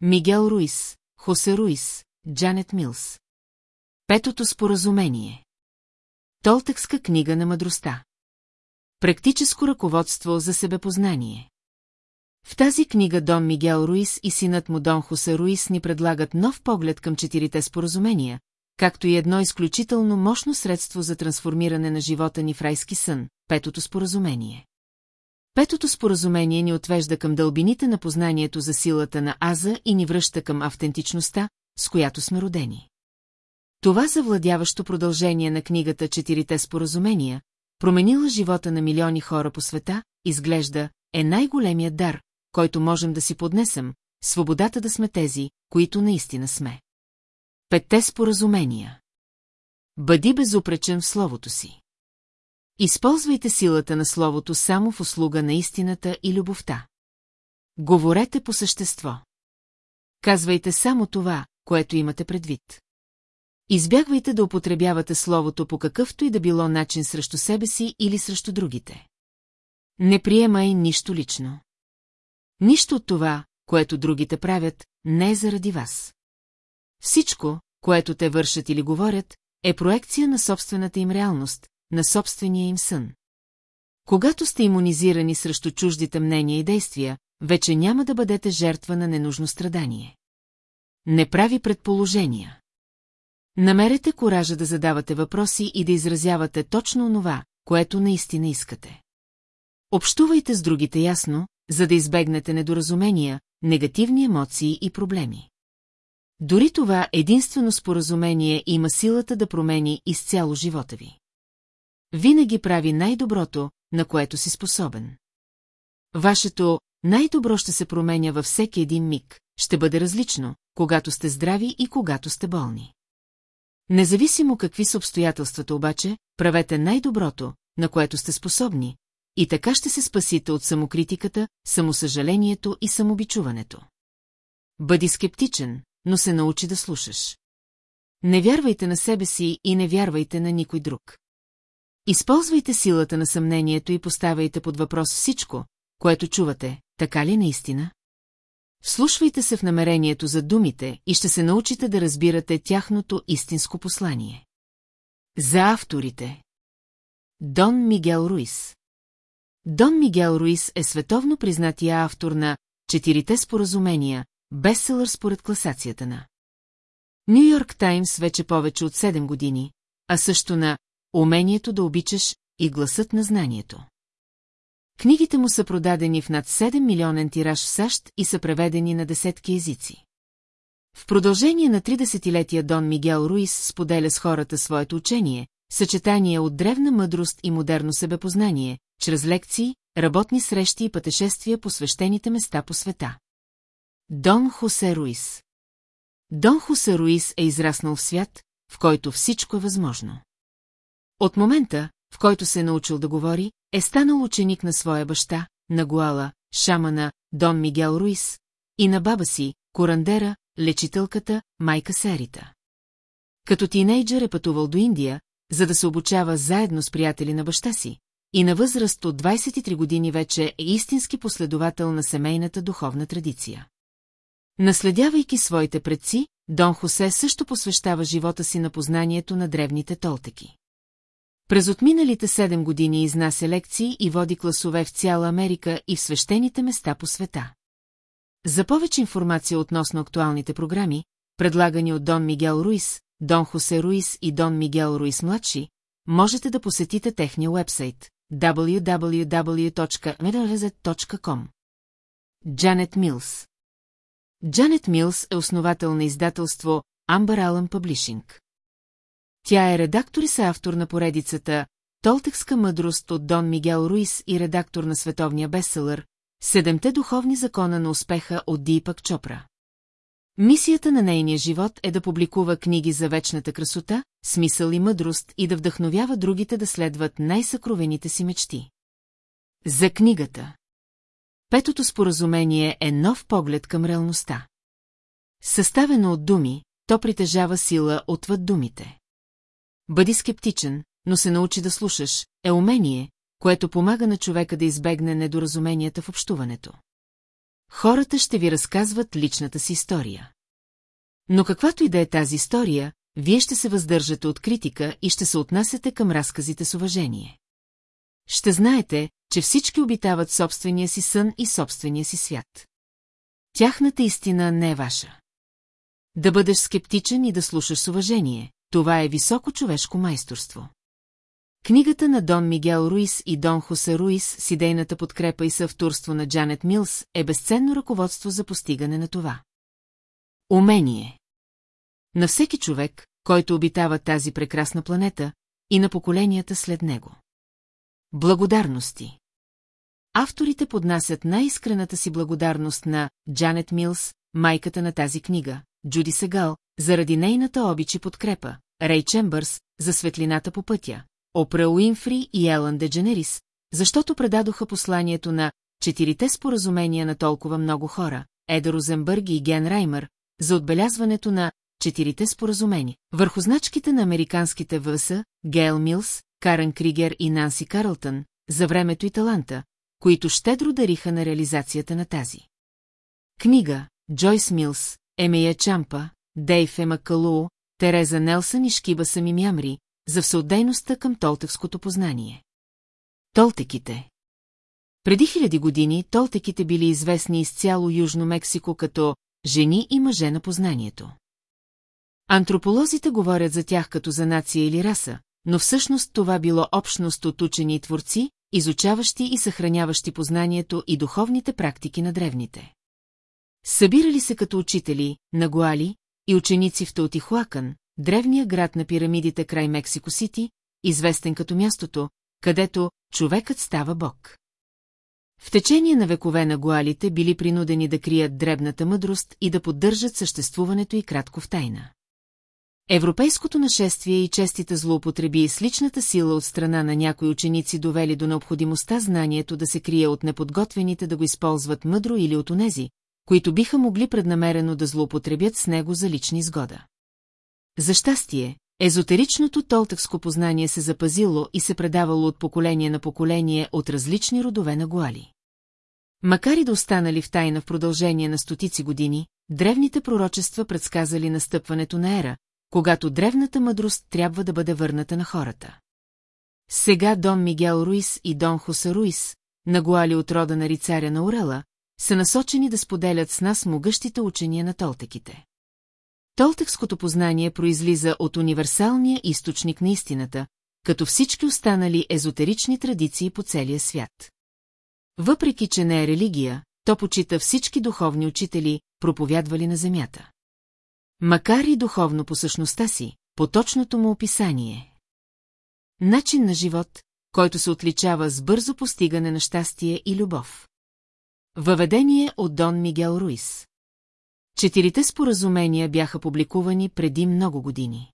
Мигел Руис, Хосе Руис, Джанет Милс. Петото споразумение. Толтекска книга на мъдростта. Практическо ръководство за себепознание. В тази книга Дон Мигел Руис и синът му Дон Хосе Руис ни предлагат нов поглед към четирите споразумения, както и едно изключително мощно средство за трансформиране на живота ни в райски сън – петото споразумение. Петото споразумение ни отвежда към дълбините на познанието за силата на Аза и ни връща към автентичността, с която сме родени. Това завладяващо продължение на книгата «Четирите споразумения», променила живота на милиони хора по света, изглежда, е най-големият дар, който можем да си поднесем, свободата да сме тези, които наистина сме. Петте споразумения. Бъди безупречен в словото си. Използвайте силата на словото само в услуга на истината и любовта. Говорете по същество. Казвайте само това, което имате предвид. Избягвайте да употребявате словото по какъвто и да било начин срещу себе си или срещу другите. Не приемай нищо лично. Нищо от това, което другите правят, не е заради вас. Всичко, което те вършат или говорят, е проекция на собствената им реалност, на собствения им сън. Когато сте иммунизирани срещу чуждите мнения и действия, вече няма да бъдете жертва на ненужно страдание. Не прави предположения. Намерете коража да задавате въпроси и да изразявате точно онова, което наистина искате. Общувайте с другите ясно, за да избегнете недоразумения, негативни емоции и проблеми. Дори това единствено споразумение има силата да промени изцяло живота ви. Винаги прави най-доброто, на което си способен. Вашето най-добро ще се променя във всеки един миг, ще бъде различно, когато сте здрави и когато сте болни. Независимо какви са обстоятелствата обаче, правете най-доброто, на което сте способни, и така ще се спасите от самокритиката, самосъжалението и самобичуването. Бъди скептичен, но се научи да слушаш. Не вярвайте на себе си и не вярвайте на никой друг. Използвайте силата на съмнението и поставяйте под въпрос всичко, което чувате, така ли наистина? Слушвайте се в намерението за думите и ще се научите да разбирате тяхното истинско послание. За авторите Дон Мигел Руис Дон Мигел Руис е световно признатия автор на «Четирите споразумения», бестселър според класацията на Нью Йорк Таймс вече повече от 7 години, а също на «Умението да обичаш» и «Гласът на знанието». Книгите му са продадени в над 7 милионен тираж в САЩ и са преведени на десетки езици. В продължение на три десетилетия Дон Мигел Руис споделя с хората своето учение, съчетание от древна мъдрост и модерно себепознание, чрез лекции, работни срещи и пътешествия по свещените места по света. Дон Хосе Руис Дон Хосе Руис е израснал в свят, в който всичко е възможно. От момента, в който се е научил да говори, е станал ученик на своя баща, на Гуала, шамана, Дон Мигел Руис, и на баба си, Корандера, лечителката, майка Серита. Като тинейджър е пътувал до Индия, за да се обучава заедно с приятели на баща си, и на възраст от 23 години вече е истински последовател на семейната духовна традиция. Наследявайки своите предци, Дон Хосе също посвещава живота си на познанието на древните толтеки. През отминалите седем години изнася лекции и води класове в цяла Америка и в свещените места по света. За повече информация относно актуалните програми, предлагани от Дон Мигел Руис, Дон Хосе Руис и Дон Мигел Руис младши, можете да посетите техния вебсайт www.medalrezet.com Джанет Милс Джанет Милс е основател на издателство Amber Allen Publishing. Тя е редактор и съавтор на поредицата Толтекска мъдрост от Дон Мигел Руис и редактор на световния бестселър Седемте духовни закона на успеха от Дипак Чопра. Мисията на нейния живот е да публикува книги за вечната красота, смисъл и мъдрост и да вдъхновява другите да следват най-съкровените си мечти. За книгата Петото споразумение е нов поглед към реалността. Съставено от думи, то притежава сила отвъд думите. Бъди скептичен, но се научи да слушаш, е умение, което помага на човека да избегне недоразуменията в общуването. хората ще ви разказват личната си история. Но каквато и да е тази история, вие ще се въздържате от критика и ще се отнасяте към разказите с уважение. Ще знаете, че всички обитават собствения си сън и собствения си свят. Тяхната истина не е ваша. Да бъдеш скептичен и да слушаш с уважение, това е високо човешко майсторство. Книгата на Дон Мигел Руис и Дон Хосе Руис с идейната подкрепа и съвтурство на Джанет Милс е безценно ръководство за постигане на това. Умение На всеки човек, който обитава тази прекрасна планета, и на поколенията след него. Благодарности Авторите поднасят най-искрената си благодарност на Джанет Милс, майката на тази книга, Джуди Сегал, заради нейната обич и подкрепа, Рей Чембърс, за светлината по пътя, Опра Уинфри и Елън Дедженерис, защото предадоха посланието на четирите споразумения на толкова много хора, Еда Розенбърг и Ген Раймър, за отбелязването на четирите споразумения. Върху значките на американските ВС, Гейл Милс, Карен Кригер и Нанси Карлтън, за времето и таланта, които щедро дариха на реализацията на тази. Книга Джойс Милс, Емея Чампа, Дейв Емакалуу, Тереза Нелсън и Шкиба Самимямри, за всеотдейността към толтекското познание. Толтеките Преди хиляди години толтеките били известни из цяло Южно Мексико като жени и мъже на познанието. Антрополозите говорят за тях като за нация или раса, но всъщност това било общност от учени и творци, изучаващи и съхраняващи познанието и духовните практики на древните. Събирали се като учители, нагуали и ученици в Таотихуакън, древния град на пирамидите край Мексико Сити, известен като мястото, където човекът става бог. В течение на векове на гуалите били принудени да крият дребната мъдрост и да поддържат съществуването и кратко в тайна. Европейското нашествие и честите злоупотреби с личната сила от страна на някои ученици довели до необходимостта знанието да се крие от неподготвените да го използват мъдро или от онези, които биха могли преднамерено да злоупотребят с него за лични изгода. За щастие, езотеричното толтъкско познание се запазило и се предавало от поколение на поколение от различни родове на гуали. Макар и да останали в тайна в продължение на стотици години, древните пророчества предсказали настъпването на ера, когато древната мъдрост трябва да бъде върната на хората. Сега Дон Мигел Руис и Дон Хоса Руис, нагуали от рода на рицаря на Урела, са насочени да споделят с нас могъщите учения на толтеките. Толтекското познание произлиза от универсалния източник на истината, като всички останали езотерични традиции по целия свят. Въпреки, че не е религия, то почита всички духовни учители, проповядвали на земята. Макар и духовно по същността си, по точното му описание. Начин на живот, който се отличава с бързо постигане на щастие и любов. Въведение от Дон Мигел Руис Четирите споразумения бяха публикувани преди много години.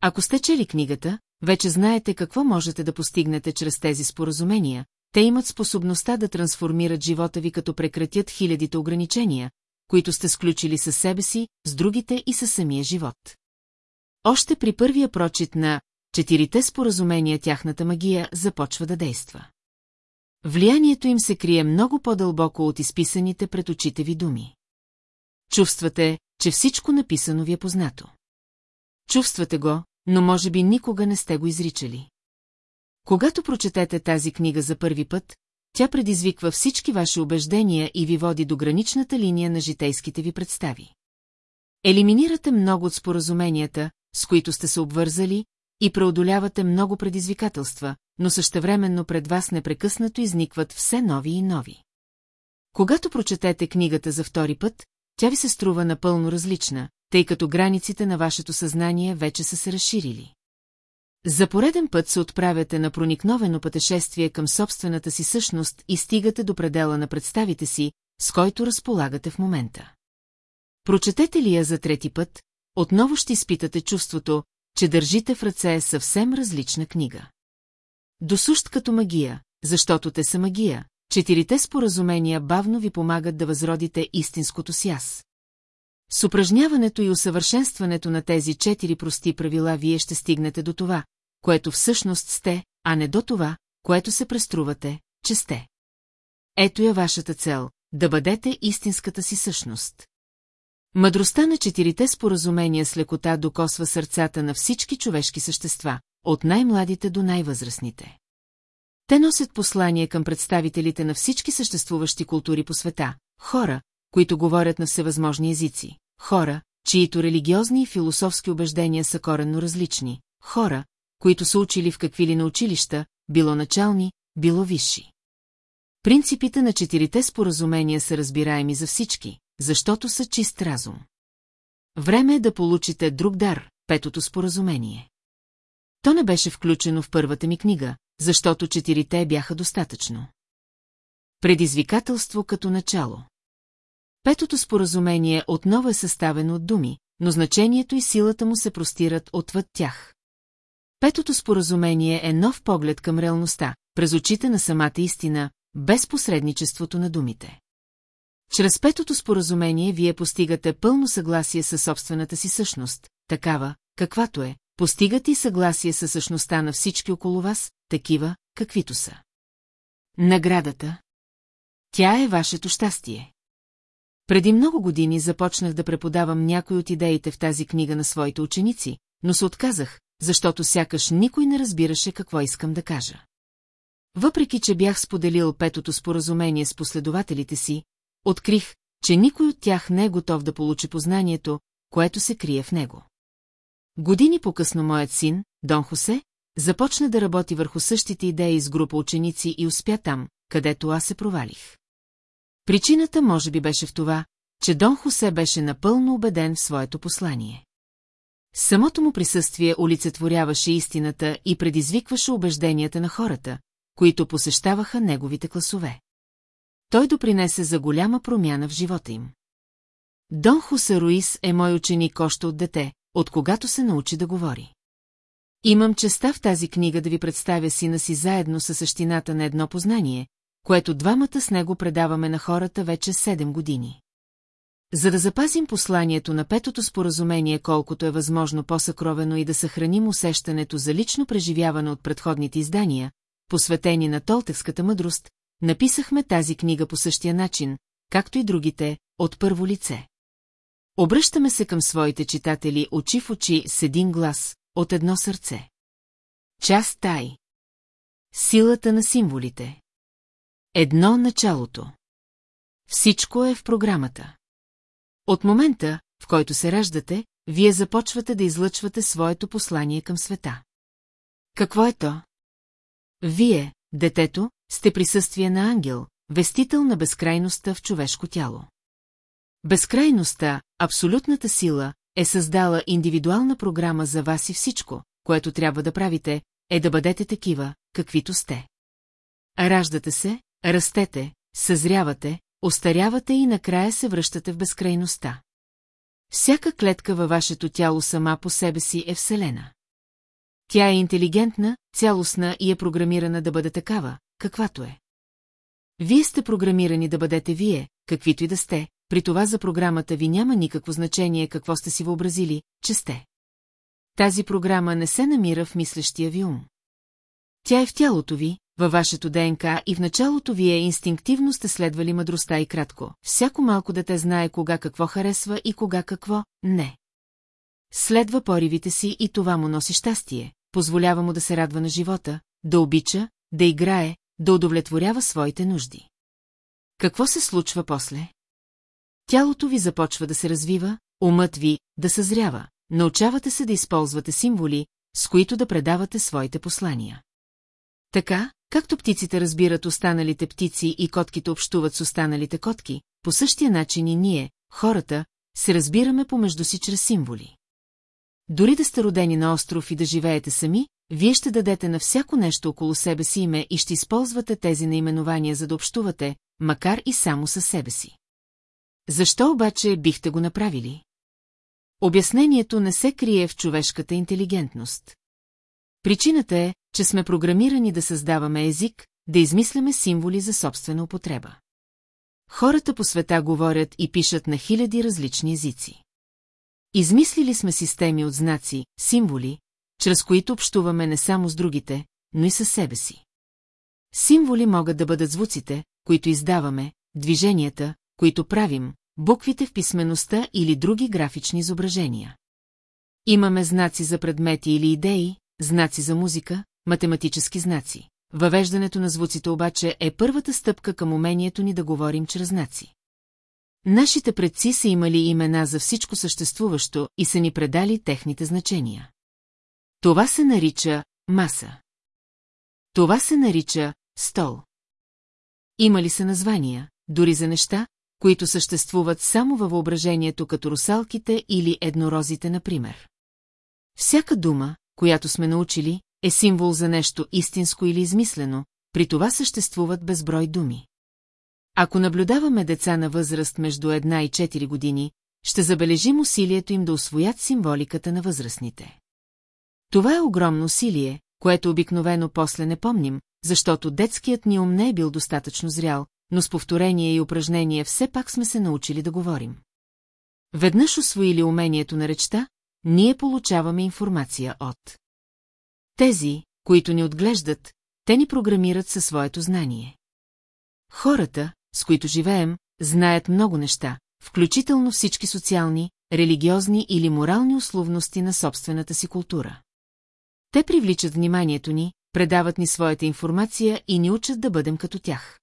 Ако сте чели книгата, вече знаете какво можете да постигнете чрез тези споразумения, те имат способността да трансформират живота ви като прекратят хилядите ограничения, които сте сключили със себе си, с другите и със самия живот. Още при първия прочит на четирите споразумения тяхната магия започва да действа. Влиянието им се крие много по-дълбоко от изписаните пред очите ви думи. Чувствате, че всичко написано ви е познато. Чувствате го, но може би никога не сте го изричали. Когато прочетете тази книга за първи път, тя предизвиква всички ваши убеждения и ви води до граничната линия на житейските ви представи. Елиминирате много от споразуменията, с които сте се обвързали, и преодолявате много предизвикателства, но същевременно пред вас непрекъснато изникват все нови и нови. Когато прочетете книгата за втори път, тя ви се струва напълно различна, тъй като границите на вашето съзнание вече са се разширили. За пореден път се отправяте на проникновено пътешествие към собствената си същност и стигате до предела на представите си, с който разполагате в момента. Прочетете ли я за трети път, отново ще изпитате чувството, че държите в ръце съвсем различна книга. Досущ като магия, защото те са магия, четирите споразумения бавно ви помагат да възродите истинското си аз. С упражняването и усъвършенстването на тези четири прости правила вие ще стигнете до това, което всъщност сте, а не до това, което се преструвате, че сте. Ето я вашата цел, да бъдете истинската си същност. Мъдростта на четирите споразумения с лекота докосва сърцата на всички човешки същества, от най-младите до най-възрастните. Те носят послание към представителите на всички съществуващи култури по света, хора, които говорят на всевъзможни езици, хора, чието религиозни и философски убеждения са коренно различни, хора, които са учили в какви ли на училища, било начални, било висши. Принципите на четирите споразумения са разбираеми за всички, защото са чист разум. Време е да получите друг дар, петото споразумение. То не беше включено в първата ми книга, защото четирите бяха достатъчно. Предизвикателство като начало. Петото споразумение отново е съставено от думи, но значението и силата му се простират отвъд тях. Петото споразумение е нов поглед към реалността, през очите на самата истина, без посредничеството на думите. Чрез петото споразумение вие постигате пълно съгласие със собствената си същност, такава, каквато е, постигате и съгласие със същността на всички около вас, такива, каквито са. Наградата. Тя е вашето щастие. Преди много години започнах да преподавам някои от идеите в тази книга на своите ученици, но се отказах, защото сякаш никой не разбираше какво искам да кажа. Въпреки, че бях споделил петото споразумение с последователите си, открих, че никой от тях не е готов да получи познанието, което се крие в него. Години по-късно моят син, Дон Хосе, започна да работи върху същите идеи с група ученици и успя там, където аз се провалих. Причината може би беше в това, че Дон Хосе беше напълно убеден в своето послание. Самото му присъствие олицетворяваше истината и предизвикваше убежденията на хората, които посещаваха неговите класове. Той допринесе за голяма промяна в живота им. Дон Хосе Руис е мой ученик още от дете, от когато се научи да говори. Имам честа в тази книга да ви представя сина си заедно със същината на едно познание, което двамата с него предаваме на хората вече 7 години. За да запазим посланието на петото споразумение колкото е възможно по-съкровено и да съхраним усещането за лично преживяване от предходните издания, посветени на толтекската мъдрост, написахме тази книга по същия начин, както и другите, от първо лице. Обръщаме се към своите читатели очи в очи с един глас, от едно сърце. Част тай. Силата на символите. Едно началото. Всичко е в програмата. От момента, в който се раждате, вие започвате да излъчвате своето послание към света. Какво е то? Вие, детето, сте присъствие на ангел, вестител на безкрайността в човешко тяло. Безкрайността, абсолютната сила, е създала индивидуална програма за вас и всичко, което трябва да правите, е да бъдете такива, каквито сте. Раждате се, растете, съзрявате, остарявате и накрая се връщате в безкрайността. Всяка клетка във вашето тяло сама по себе си е Вселена. Тя е интелигентна, цялостна и е програмирана да бъде такава, каквато е. Вие сте програмирани да бъдете вие, каквито и да сте, при това за програмата ви няма никакво значение какво сте си въобразили, че сте. Тази програма не се намира в мислещия ви ум. Тя е в тялото ви, във вашето ДНК и в началото вие инстинктивно сте следвали мъдростта и кратко. Всяко малко дете знае кога какво харесва и кога какво не. Следва поривите си и това му носи щастие, позволява му да се радва на живота, да обича, да играе, да удовлетворява своите нужди. Какво се случва после? Тялото ви започва да се развива, умът ви да съзрява, научавате се да използвате символи, с които да предавате своите послания. Така, както птиците разбират останалите птици и котките общуват с останалите котки, по същия начин и ние, хората, се разбираме помежду си чрез символи. Дори да сте родени на остров и да живеете сами, вие ще дадете на всяко нещо около себе си име и ще използвате тези наименования, за да общувате, макар и само със себе си. Защо обаче бихте го направили? Обяснението не се крие в човешката интелигентност. Причината е, че сме програмирани да създаваме език, да измисляме символи за собствена употреба. Хората по света говорят и пишат на хиляди различни езици. Измислили сме системи от знаци, символи, чрез които общуваме не само с другите, но и със себе си. Символи могат да бъдат звуците, които издаваме, движенията, които правим, буквите в писмеността или други графични изображения. Имаме знаци за предмети или идеи, знаци за музика, математически знаци. Въвеждането на звуците обаче е първата стъпка към умението ни да говорим чрез знаци. Нашите предци са имали имена за всичко съществуващо и са ни предали техните значения. Това се нарича маса. Това се нарича стол. Има ли се названия, дори за неща, които съществуват само във въображението като русалките или еднорозите, например. Всяка дума, която сме научили, е символ за нещо истинско или измислено, при това съществуват безброй думи. Ако наблюдаваме деца на възраст между една и 4 години, ще забележим усилието им да освоят символиката на възрастните. Това е огромно усилие, което обикновено после не помним, защото детският ни ум не е бил достатъчно зрял, но с повторение и упражнение все пак сме се научили да говорим. Веднъж освоили умението на речта, ние получаваме информация от. Тези, които ни отглеждат, те ни програмират със своето знание. Хората, с които живеем, знаят много неща, включително всички социални, религиозни или морални условности на собствената си култура. Те привличат вниманието ни, предават ни своята информация и ни учат да бъдем като тях.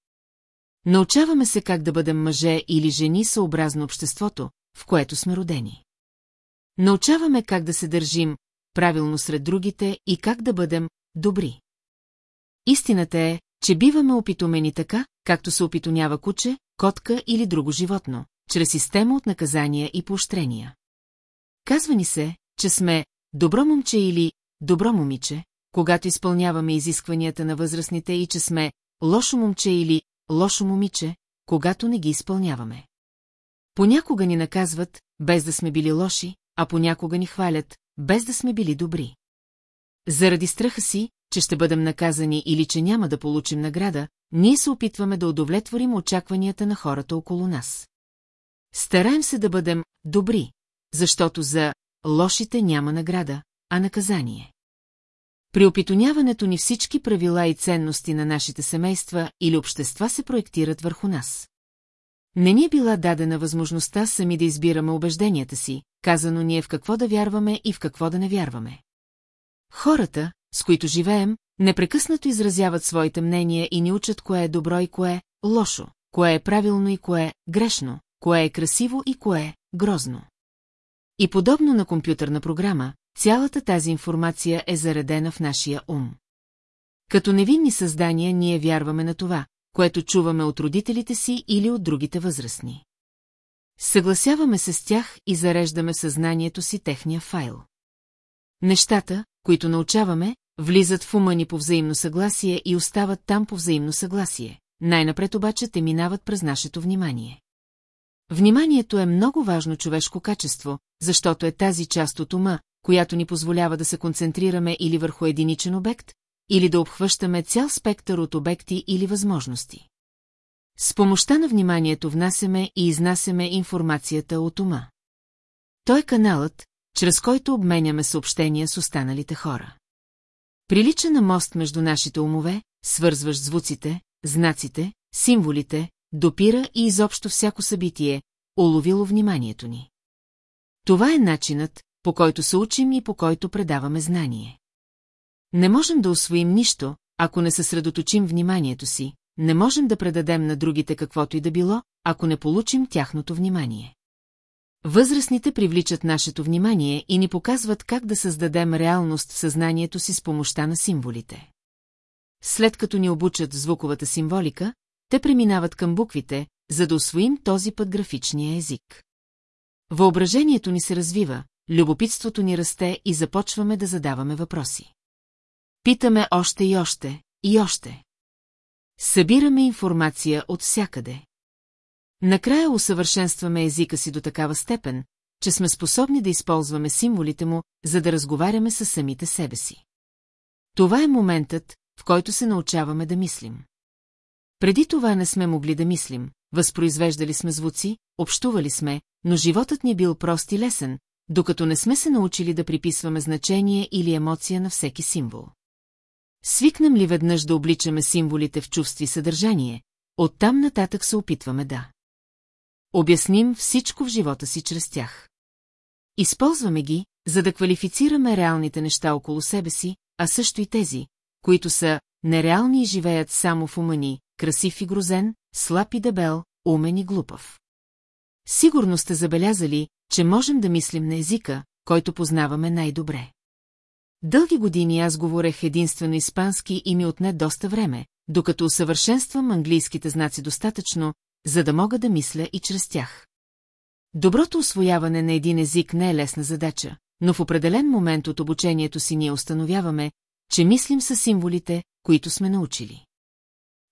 Научаваме се как да бъдем мъже или жени съобразно обществото, в което сме родени. Научаваме как да се държим правилно сред другите и как да бъдем добри. Истината е, че биваме опитомени така, както се опитонява куче, котка или друго животно, чрез система от наказания и поощрения. Казва ни се, че сме добро момче или добро момиче, когато изпълняваме изискванията на възрастните и че сме лошо момче или лошо момиче, когато не ги изпълняваме. Понякога ни наказват, без да сме били лоши, а понякога ни хвалят, без да сме били добри. Заради страха си, че ще бъдем наказани или че няма да получим награда, ние се опитваме да удовлетворим очакванията на хората около нас. Стараем се да бъдем добри, защото за лошите няма награда, а наказание. При опитоняването ни всички правила и ценности на нашите семейства или общества се проектират върху нас. Не ни е била дадена възможността сами да избираме убежденията си, казано ни е в какво да вярваме и в какво да не вярваме. Хората, с които живеем, непрекъснато изразяват своите мнения и ни учат кое е добро и кое е лошо, кое е правилно и кое е грешно, кое е красиво и кое е грозно. И подобно на компютърна програма, цялата тази информация е заредена в нашия ум. Като невинни създания ние вярваме на това, което чуваме от родителите си или от другите възрастни. Съгласяваме се с тях и зареждаме съзнанието си техния файл. Нещата, които научаваме, влизат в ума ни по взаимно съгласие и остават там по взаимно съгласие. Най-напред обаче те минават през нашето внимание. Вниманието е много важно човешко качество, защото е тази част от ума, която ни позволява да се концентрираме или върху единичен обект, или да обхващаме цял спектър от обекти или възможности. С помощта на вниманието внасяме и изнасяме информацията от ума. Той е каналът, чрез който обменяме съобщения с останалите хора. Прилича на мост между нашите умове, свързващ звуците, знаците, символите, допира и изобщо всяко събитие, уловило вниманието ни. Това е начинът, по който се учим и по който предаваме знание. Не можем да освоим нищо, ако не съсредоточим вниманието си, не можем да предадем на другите каквото и да било, ако не получим тяхното внимание. Възрастните привличат нашето внимание и ни показват как да създадем реалност в съзнанието си с помощта на символите. След като ни обучат звуковата символика, те преминават към буквите, за да освоим този път графичния език. Въображението ни се развива, любопитството ни расте и започваме да задаваме въпроси. Питаме още и още, и още. Събираме информация от всякъде. Накрая усъвършенстваме езика си до такава степен, че сме способни да използваме символите му, за да разговаряме с самите себе си. Това е моментът, в който се научаваме да мислим. Преди това не сме могли да мислим, възпроизвеждали сме звуци, общували сме, но животът ни е бил прост и лесен, докато не сме се научили да приписваме значение или емоция на всеки символ. Свикнем ли веднъж да обличаме символите в чувстви съдържание, оттам нататък се опитваме да. Обясним всичко в живота си чрез тях. Използваме ги, за да квалифицираме реалните неща около себе си, а също и тези, които са нереални и живеят само в ума ни, красив и грозен, слаб и дебел, умен и глупав. Сигурно сте забелязали, че можем да мислим на езика, който познаваме най-добре. Дълги години аз говорех единствено испански и ми отне доста време, докато усъвършенствам английските знаци достатъчно, за да мога да мисля и чрез тях. Доброто освояване на един език не е лесна задача, но в определен момент от обучението си ние установяваме, че мислим с символите, които сме научили.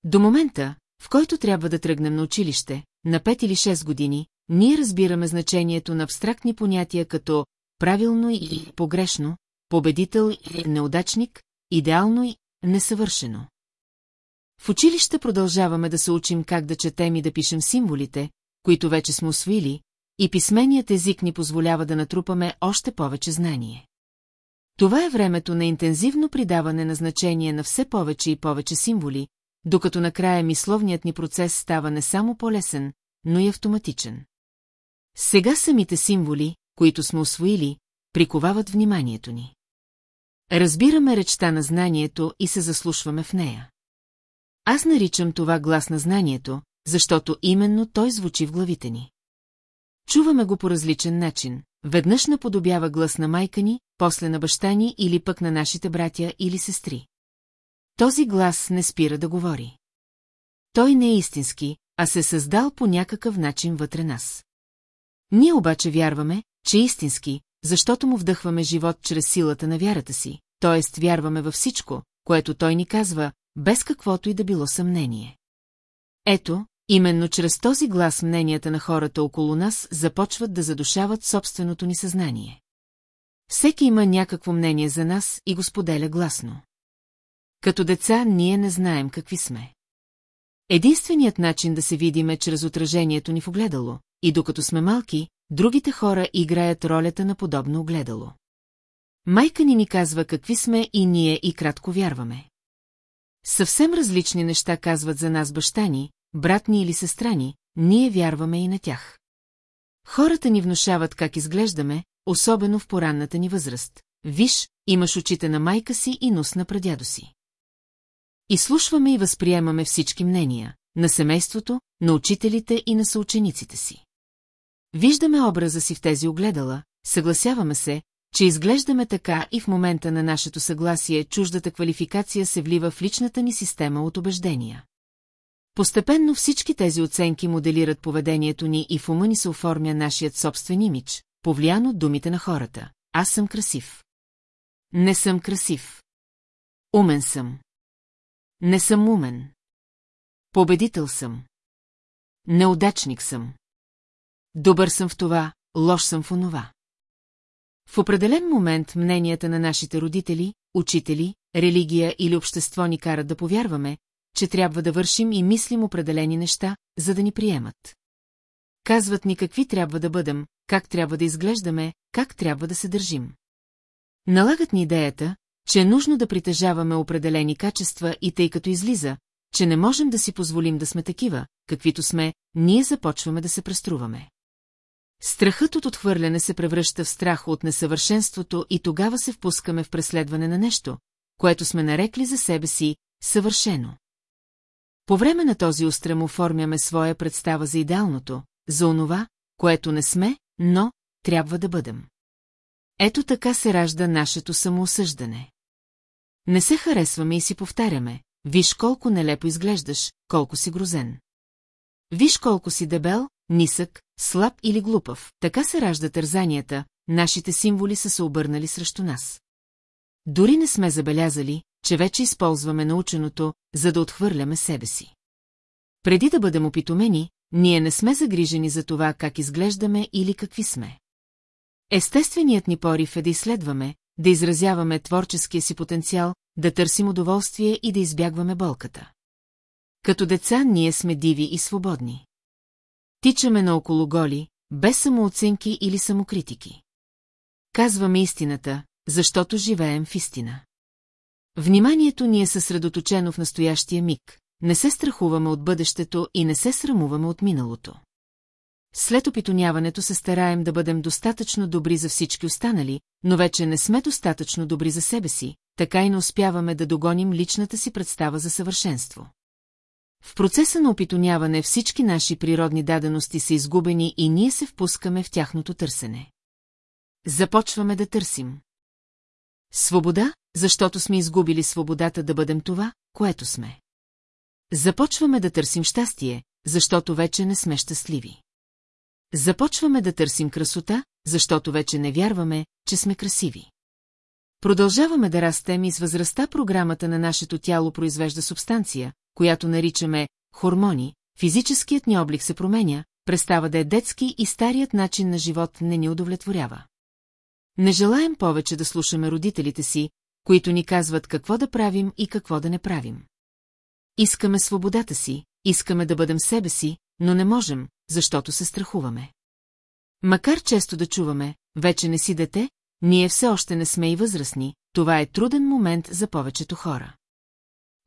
До момента, в който трябва да тръгнем на училище, на 5 или 6 години, ние разбираме значението на абстрактни понятия като правилно и погрешно, победител и неудачник, идеално и несъвършено. В училище продължаваме да се учим как да четем и да пишем символите, които вече сме освоили, и писменият език ни позволява да натрупаме още повече знание. Това е времето на интензивно придаване на значение на все повече и повече символи, докато накрая мисловният ни процес става не само по-лесен, но и автоматичен. Сега самите символи, които сме освоили, приковават вниманието ни. Разбираме речта на знанието и се заслушваме в нея. Аз наричам това глас на знанието, защото именно той звучи в главите ни. Чуваме го по различен начин. Веднъж наподобява глас на майка ни, после на баща ни или пък на нашите братя или сестри. Този глас не спира да говори. Той не е истински, а се създал по някакъв начин вътре нас. Ние обаче вярваме, че е истински, защото му вдъхваме живот чрез силата на вярата си, т.е. вярваме във всичко, което той ни казва, без каквото и да било съмнение. Ето, именно чрез този глас мненията на хората около нас започват да задушават собственото ни съзнание. Всеки има някакво мнение за нас и го споделя гласно. Като деца ние не знаем какви сме. Единственият начин да се видим е чрез отражението ни в огледало, и докато сме малки, другите хора играят ролята на подобно огледало. Майка ни ни казва какви сме и ние и кратко вярваме. Съвсем различни неща казват за нас баща ни, брат ни или сестра ни, ние вярваме и на тях. Хората ни внушават как изглеждаме, особено в поранната ни възраст. Виж, имаш очите на майка си и нос на прадядо си. Изслушваме и възприемаме всички мнения, на семейството, на учителите и на съучениците си. Виждаме образа си в тези огледала, съгласяваме се, че изглеждаме така и в момента на нашето съгласие чуждата квалификация се влива в личната ни система от убеждения. Постепенно всички тези оценки моделират поведението ни и в ума ни се оформя нашият собствен имидж, повлиян от думите на хората. Аз съм красив. Не съм красив. Умен съм. Не съм умен. Победител съм. Неудачник съм. Добър съм в това, лош съм в онова. В определен момент мненията на нашите родители, учители, религия или общество ни карат да повярваме, че трябва да вършим и мислим определени неща, за да ни приемат. Казват ни какви трябва да бъдем, как трябва да изглеждаме, как трябва да се държим. Налагат ни идеята, че е нужно да притежаваме определени качества и тъй като излиза, че не можем да си позволим да сме такива, каквито сме, ние започваме да се преструваме. Страхът от отхвърляне се превръща в страх от несъвършенството и тогава се впускаме в преследване на нещо, което сме нарекли за себе си съвършено. По време на този устрем оформяме своя представа за идеалното, за онова, което не сме, но трябва да бъдем. Ето така се ражда нашето самоосъждане. Не се харесваме и си повтаряме, виж колко нелепо изглеждаш, колко си грозен. Виж колко си дебел, нисък, слаб или глупав, така се ражда тързанията, нашите символи са се обърнали срещу нас. Дори не сме забелязали, че вече използваме наученото, за да отхвърляме себе си. Преди да бъдем опитомени, ние не сме загрижени за това как изглеждаме или какви сме. Естественият ни порив е да изследваме, да изразяваме творческия си потенциал, да търсим удоволствие и да избягваме болката. Като деца ние сме диви и свободни. Тичаме наоколо голи, без самооценки или самокритики. Казваме истината, защото живеем в истина. Вниманието ни е съсредоточено в настоящия миг, не се страхуваме от бъдещето и не се срамуваме от миналото. След опитоняването се стараем да бъдем достатъчно добри за всички останали, но вече не сме достатъчно добри за себе си, така и не успяваме да догоним личната си представа за съвършенство. В процеса на опитоняване всички наши природни дадености са изгубени и ние се впускаме в тяхното търсене. Започваме да търсим. Свобода, защото сме изгубили свободата да бъдем това, което сме. Започваме да търсим щастие, защото вече не сме щастливи. Започваме да търсим красота, защото вече не вярваме, че сме красиви. Продължаваме да растем и с възрастта програмата на нашето тяло произвежда субстанция, която наричаме хормони, физическият ни облик се променя, престава да е детски и старият начин на живот не ни удовлетворява. Не желаем повече да слушаме родителите си, които ни казват какво да правим и какво да не правим. Искаме свободата си, искаме да бъдем себе си, но не можем, защото се страхуваме. Макар често да чуваме, вече не си дете, ние все още не сме и възрастни, това е труден момент за повечето хора.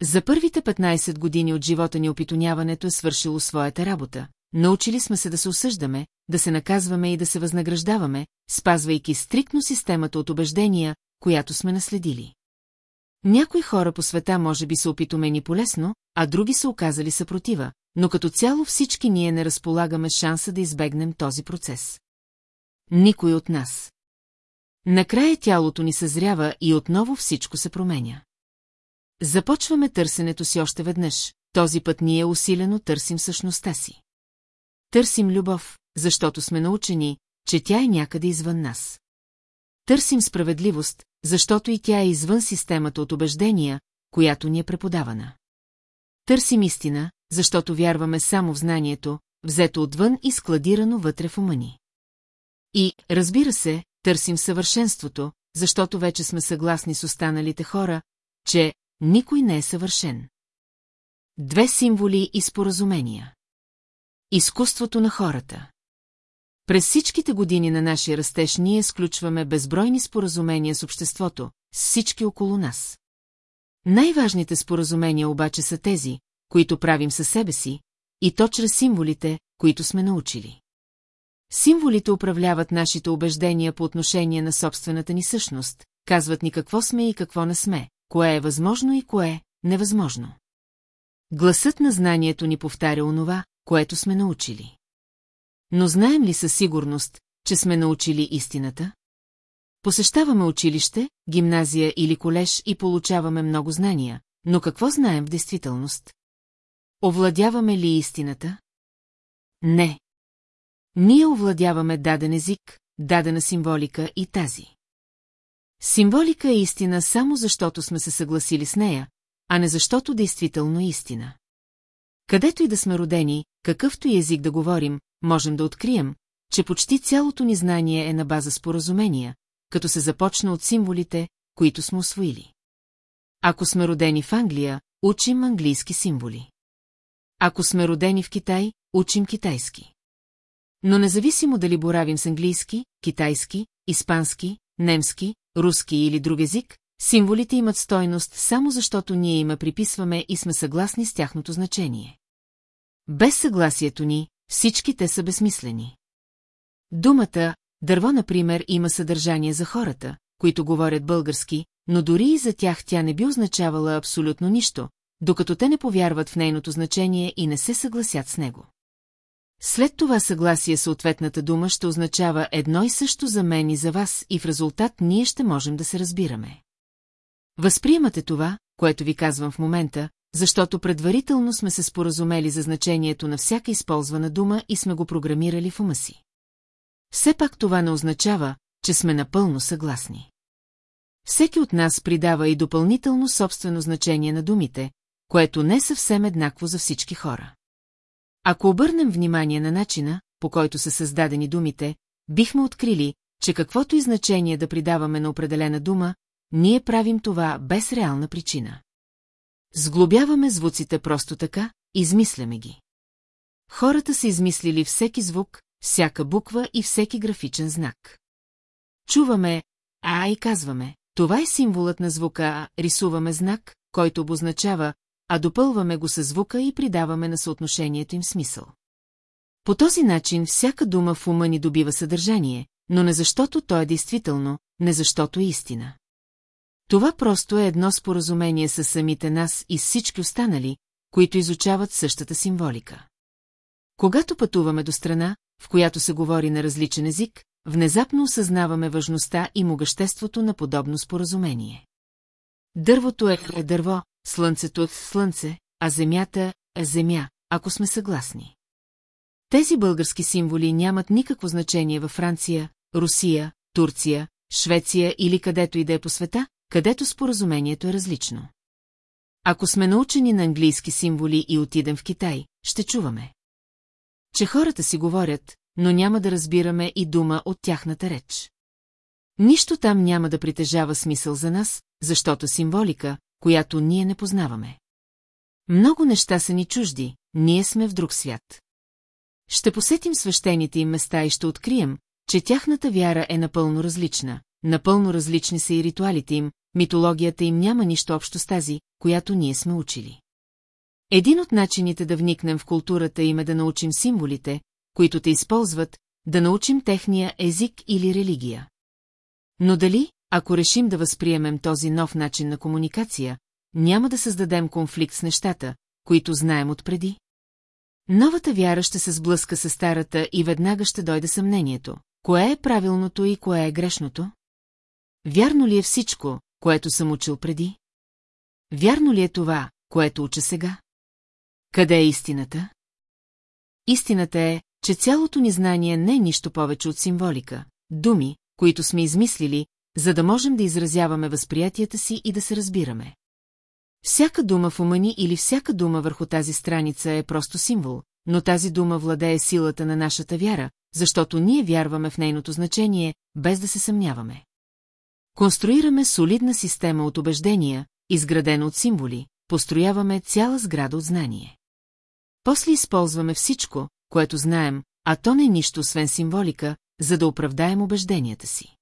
За първите 15 години от живота ни опитоняването е свършило своята работа. Научили сме се да се осъждаме, да се наказваме и да се възнаграждаваме, спазвайки стриктно системата от убеждения, която сме наследили. Някои хора по света може би са опитомени полесно, а други са оказали съпротива, но като цяло всички ние не разполагаме шанса да избегнем този процес. Никой от нас. Накрая тялото ни съзрява и отново всичко се променя. Започваме търсенето си още веднъж, този път ние усилено търсим същността си. Търсим любов, защото сме научени, че тя е някъде извън нас. Търсим справедливост, защото и тя е извън системата от убеждения, която ни е преподавана. Търсим истина, защото вярваме само в знанието, взето отвън и складирано вътре в ума ни. И, разбира се, търсим съвършенството, защото вече сме съгласни с останалите хора, че никой не е съвършен. Две символи и споразумения. Изкуството на хората. През всичките години на нашия растеж ние сключваме безбройни споразумения с обществото, с всички около нас. Най-важните споразумения обаче са тези, които правим със себе си, и то чрез символите, които сме научили. Символите управляват нашите убеждения по отношение на собствената ни същност, казват ни какво сме и какво не сме, кое е възможно и кое е невъзможно. Гласът на знанието ни повтаря онова, което сме научили. Но знаем ли със сигурност, че сме научили истината? Посещаваме училище, гимназия или колеж и получаваме много знания, но какво знаем в действителност? Овладяваме ли истината? Не. Ние овладяваме даден език, дадена символика и тази. Символика е истина само защото сме се съгласили с нея, а не защото действително е истина. Където и да сме родени, какъвто и език да говорим, можем да открием, че почти цялото ни знание е на база споразумения, като се започна от символите, които сме освоили. Ако сме родени в Англия, учим английски символи. Ако сме родени в Китай, учим китайски. Но независимо дали боравим с английски, китайски, испански, немски, руски или друг език, символите имат стойност само защото ние има приписваме и сме съгласни с тяхното значение. Без съгласието ни, всички те са безсмислени. Думата «дърво», например, има съдържание за хората, които говорят български, но дори и за тях тя не би означавала абсолютно нищо, докато те не повярват в нейното значение и не се съгласят с него. След това съгласие съответната дума ще означава едно и също за мен и за вас и в резултат ние ще можем да се разбираме. Възприемате това, което ви казвам в момента, защото предварително сме се споразумели за значението на всяка използвана дума и сме го програмирали в ума си. Все пак това не означава, че сме напълно съгласни. Всеки от нас придава и допълнително собствено значение на думите, което не е съвсем еднакво за всички хора. Ако обърнем внимание на начина, по който са създадени думите, бихме открили, че каквото и значение да придаваме на определена дума, ние правим това без реална причина. Сглобяваме звуците просто така, измисляме ги. Хората са измислили всеки звук, всяка буква и всеки графичен знак. Чуваме А и казваме, това е символът на звука А, рисуваме знак, който обозначава а допълваме го със звука и придаваме на съотношението им смисъл. По този начин всяка дума в ума ни добива съдържание, но не защото то е действително, не защото е истина. Това просто е едно споразумение с самите нас и всички останали, които изучават същата символика. Когато пътуваме до страна, в която се говори на различен език, внезапно осъзнаваме важността и могъществото на подобно споразумение. Дървото е, е дърво, слънцето е слънце, а земята е земя, ако сме съгласни. Тези български символи нямат никакво значение във Франция, Русия, Турция, Швеция или където и да е по света, където споразумението е различно. Ако сме научени на английски символи и отидем в Китай, ще чуваме. Че хората си говорят, но няма да разбираме и дума от тяхната реч. Нищо там няма да притежава смисъл за нас, защото символика, която ние не познаваме. Много неща са ни чужди, ние сме в друг свят. Ще посетим свещените им места и ще открием, че тяхната вяра е напълно различна, напълно различни са и ритуалите им, митологията им няма нищо общо с тази, която ние сме учили. Един от начините да вникнем в културата им е да научим символите, които те използват, да научим техния език или религия. Но дали, ако решим да възприемем този нов начин на комуникация, няма да създадем конфликт с нещата, които знаем отпреди? Новата вяра ще се сблъска с старата и веднага ще дойде съмнението. Кое е правилното и кое е грешното? Вярно ли е всичко, което съм учил преди? Вярно ли е това, което уча сега? Къде е истината? Истината е, че цялото ни знание не е нищо повече от символика, думи, които сме измислили, за да можем да изразяваме възприятията си и да се разбираме. Всяка дума в умани или всяка дума върху тази страница е просто символ, но тази дума владее силата на нашата вяра, защото ние вярваме в нейното значение, без да се съмняваме. Конструираме солидна система от убеждения, изградена от символи, построяваме цяла сграда от знание. После използваме всичко, което знаем, а то не е нищо освен символика, за да оправдаем убежденията си.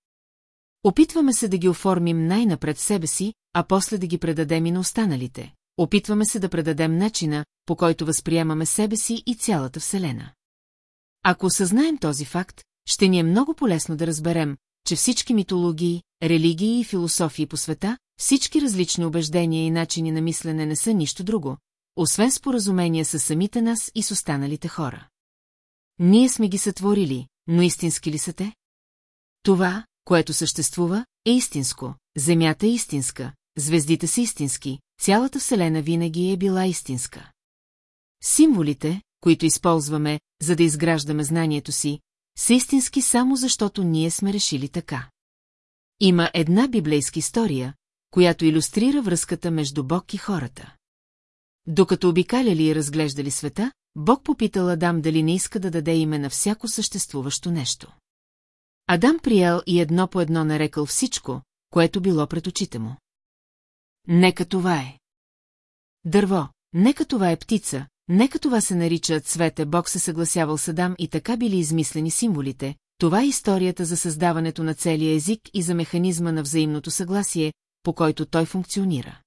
Опитваме се да ги оформим най-напред себе си, а после да ги предадем и на останалите. Опитваме се да предадем начина, по който възприемаме себе си и цялата Вселена. Ако осъзнаем този факт, ще ни е много полезно да разберем, че всички митологии, религии и философии по света, всички различни убеждения и начини на мислене не са нищо друго, освен споразумения с самите нас и с останалите хора. Ние сме ги сътворили, но истински ли са те? Това, което съществува, е истинско, Земята е истинска, звездите са истински, цялата Вселена винаги е била истинска. Символите, които използваме, за да изграждаме знанието си, са истински само защото ние сме решили така. Има една библейска история, която иллюстрира връзката между Бог и хората. Докато обикаляли и разглеждали света, Бог попитал Адам дали не иска да даде име на всяко съществуващо нещо. Адам приел и едно по едно нарекал всичко, което било пред очите му. Нека това е. Дърво, нека това е птица, нека това се нарича цвете, Бог се съгласявал с Адам и така били измислени символите. Това е историята за създаването на целия език и за механизма на взаимното съгласие, по който той функционира.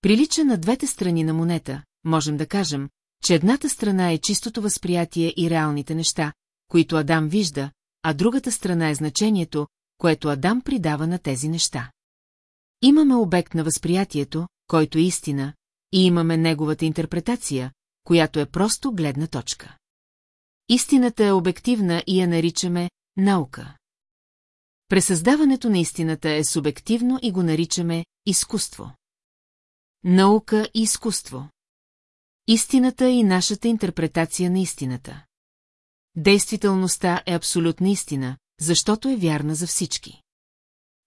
Прилича на двете страни на монета, можем да кажем, че едната страна е чистото възприятие и реалните неща, които Адам вижда, а другата страна е значението, което Адам придава на тези неща. Имаме обект на възприятието, който е истина, и имаме неговата интерпретация, която е просто гледна точка. Истината е обективна и я наричаме наука. Пресъздаването на истината е субективно и го наричаме изкуство. Наука и изкуство. Истината и нашата интерпретация на истината. Действителността е абсолютна истина, защото е вярна за всички.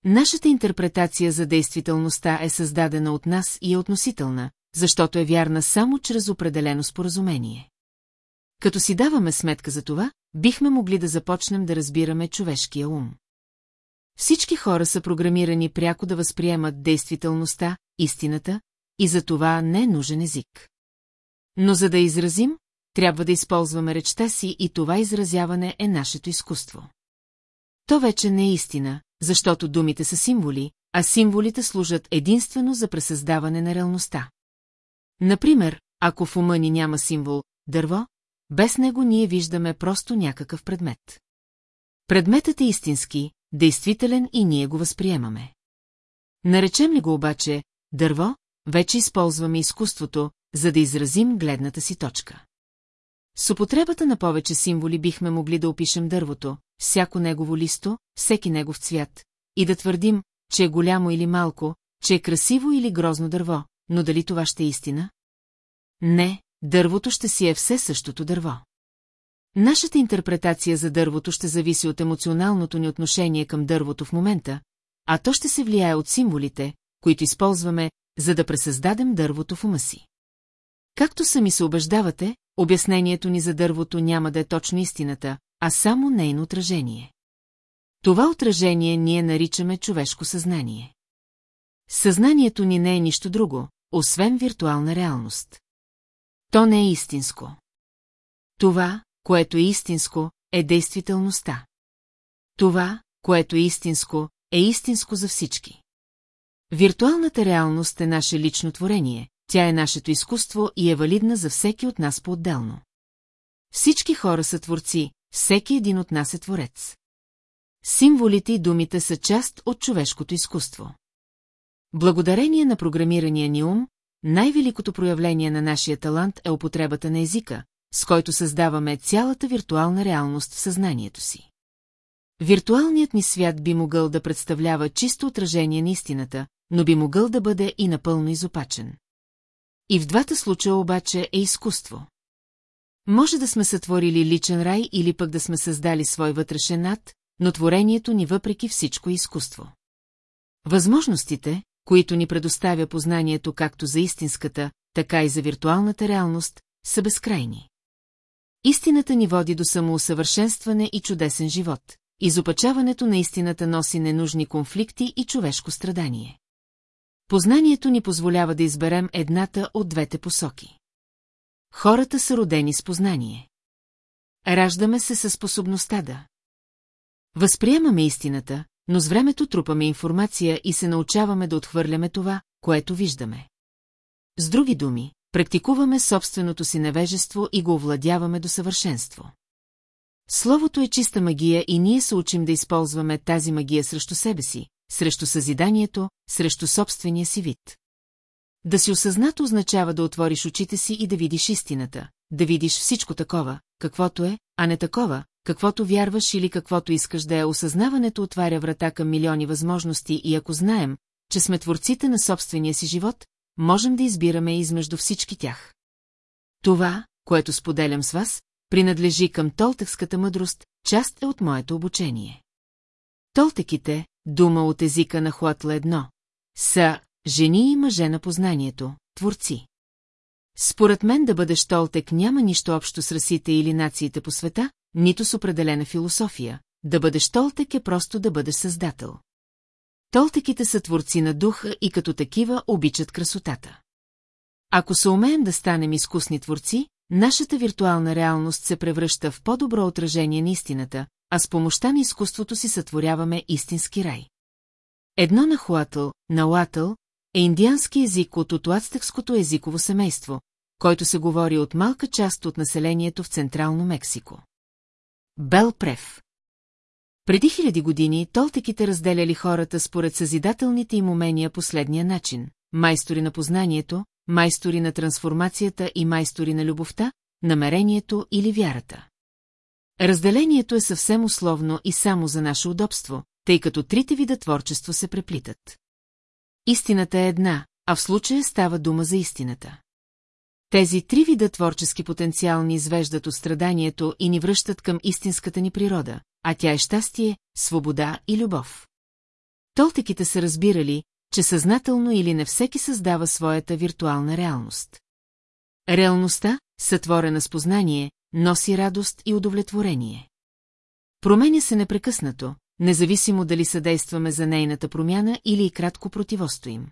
Нашата интерпретация за действителността е създадена от нас и е относителна, защото е вярна само чрез определено споразумение. Като си даваме сметка за това, бихме могли да започнем да разбираме човешкия ум. Всички хора са програмирани пряко да възприемат действителността, истината, и за това не е нужен език. Но за да изразим, трябва да използваме речта си и това изразяване е нашето изкуство. То вече не е истина, защото думите са символи, а символите служат единствено за пресъздаване на реалността. Например, ако в ума ни няма символ «дърво», без него ние виждаме просто някакъв предмет. Предметът е истински, действителен и ние го възприемаме. Наречем ли го обаче дърво, вече използваме изкуството, за да изразим гледната си точка. С употребата на повече символи бихме могли да опишем дървото, всяко негово листо, всеки негов цвят, и да твърдим, че е голямо или малко, че е красиво или грозно дърво, но дали това ще е истина? Не, дървото ще си е все същото дърво. Нашата интерпретация за дървото ще зависи от емоционалното ни отношение към дървото в момента, а то ще се влияе от символите, които използваме, за да пресъздадем дървото в ума си. Както сами се убеждавате, обяснението ни за дървото няма да е точно истината, а само нейно отражение. Това отражение ние наричаме човешко съзнание. Съзнанието ни не е нищо друго, освен виртуална реалност. То не е истинско. Това, което е истинско, е действителността. Това, което е истинско, е истинско за всички. Виртуалната реалност е наше лично творение, тя е нашето изкуство и е валидна за всеки от нас по-отделно. Всички хора са творци, всеки един от нас е творец. Символите и думите са част от човешкото изкуство. Благодарение на програмирания ни ум, най-великото проявление на нашия талант е употребата на езика, с който създаваме цялата виртуална реалност в съзнанието си. Виртуалният ни свят би могъл да представлява чисто отражение на истината, но би могъл да бъде и напълно изопачен. И в двата случая обаче е изкуство. Може да сме сътворили личен рай или пък да сме създали свой вътрешен ад, но творението ни въпреки всичко е изкуство. Възможностите, които ни предоставя познанието както за истинската, така и за виртуалната реалност, са безкрайни. Истината ни води до самоусъвършенстване и чудесен живот. Изопачаването на истината носи ненужни конфликти и човешко страдание. Познанието ни позволява да изберем едната от двете посоки. Хората са родени с познание. Раждаме се със способността да. Възприемаме истината, но с времето трупаме информация и се научаваме да отхвърляме това, което виждаме. С други думи, практикуваме собственото си невежество и го овладяваме до съвършенство. Словото е чиста магия и ние се учим да използваме тази магия срещу себе си, срещу съзиданието, срещу собствения си вид. Да си осъзнато означава да отвориш очите си и да видиш истината, да видиш всичко такова, каквото е, а не такова, каквото вярваш или каквото искаш да е. Осъзнаването отваря врата към милиони възможности и ако знаем, че сме творците на собствения си живот, можем да избираме измежду всички тях. Това, което споделям с вас, принадлежи към толтекската мъдрост, част е от моето обучение. Толтеките, дума от езика на Хуатла едно, са жени и мъже на познанието, творци. Според мен да бъдеш толтек няма нищо общо с расите или нациите по света, нито с определена философия. Да бъдеш толтек е просто да бъдеш създател. Толтеките са творци на духа и като такива обичат красотата. Ако се умеем да станем изкусни творци, нашата виртуална реалност се превръща в по-добро отражение на истината, а с помощта на изкуството си сътворяваме истински рай. Едно на Хуатъл, на Уатъл, е индиански език от отуацтекското езиково семейство, който се говори от малка част от населението в Централно Мексико. Бел Прев Преди хиляди години толтеките разделяли хората според съзидателните им умения последния начин – майстори на познанието, майстори на трансформацията и майстори на любовта, намерението или вярата. Разделението е съвсем условно и само за наше удобство, тъй като трите вида творчество се преплитат. Истината е една, а в случая става дума за истината. Тези три вида творчески потенциал ни извеждат от страданието и ни връщат към истинската ни природа, а тя е щастие, свобода и любов. Толтеките са разбирали, че съзнателно или не всеки създава своята виртуална реалност. Реалността, сътворена с познание, носи радост и удовлетворение. Променя се непрекъснато, независимо дали съдействаме за нейната промяна или и кратко противостоим.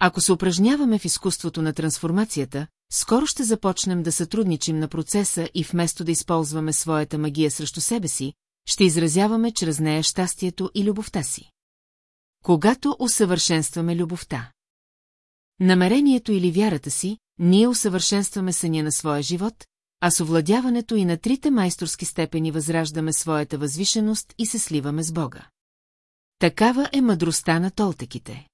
Ако се упражняваме в изкуството на трансформацията, скоро ще започнем да сътрудничим на процеса и вместо да използваме своята магия срещу себе си, ще изразяваме чрез нея щастието и любовта си. Когато усъвършенстваме любовта. Намерението или вярата си, ние усъвършенстваме съня на своя живот, а с овладяването и на трите майсторски степени възраждаме своята възвишеност и се сливаме с Бога. Такава е мъдростта на толтеките.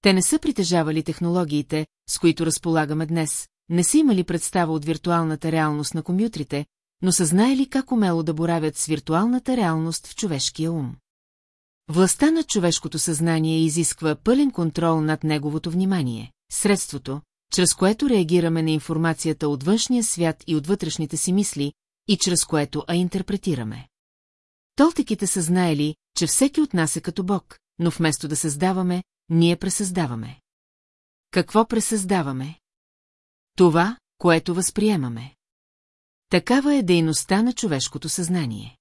Те не са притежавали технологиите, с които разполагаме днес, не са имали представа от виртуалната реалност на компютрите, но са знаели как умело да боравят с виртуалната реалност в човешкия ум. Властта на човешкото съзнание изисква пълен контрол над неговото внимание, средството, чрез което реагираме на информацията от външния свят и от вътрешните си мисли, и чрез което а интерпретираме. Толтеките са знаели, че всеки от нас е като Бог, но вместо да създаваме, ние пресъздаваме. Какво пресъздаваме? Това, което възприемаме. Такава е дейността на човешкото съзнание.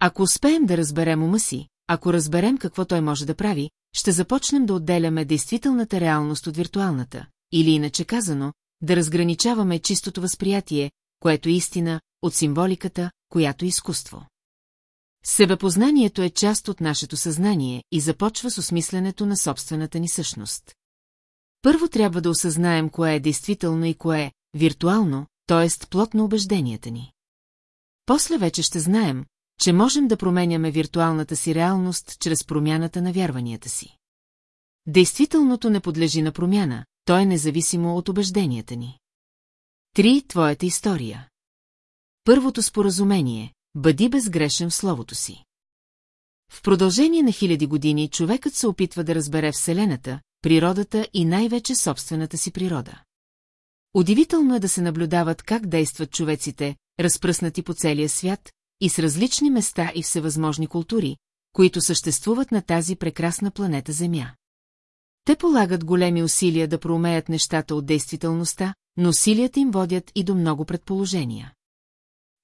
Ако успеем да разберем ума си, ако разберем какво той може да прави, ще започнем да отделяме действителната реалност от виртуалната, или иначе казано, да разграничаваме чистото възприятие, което е истина, от символиката, която е изкуство. Себепознанието е част от нашето съзнание и започва с осмисленето на собствената ни същност. Първо трябва да осъзнаем кое е действително и кое е виртуално, т.е. плод на убежденията ни. После вече ще знаем, че можем да променяме виртуалната си реалност чрез промяната на вярванията си. Действителното не подлежи на промяна, то е независимо от убежденията ни. Три. Твоята история. Първото споразумение – бъди безгрешен в словото си. В продължение на хиляди години човекът се опитва да разбере Вселената, природата и най-вече собствената си природа. Удивително е да се наблюдават как действат човеците, разпръснати по целия свят, и с различни места и всевъзможни култури, които съществуват на тази прекрасна планета Земя. Те полагат големи усилия да проумеят нещата от действителността, но усилията им водят и до много предположения.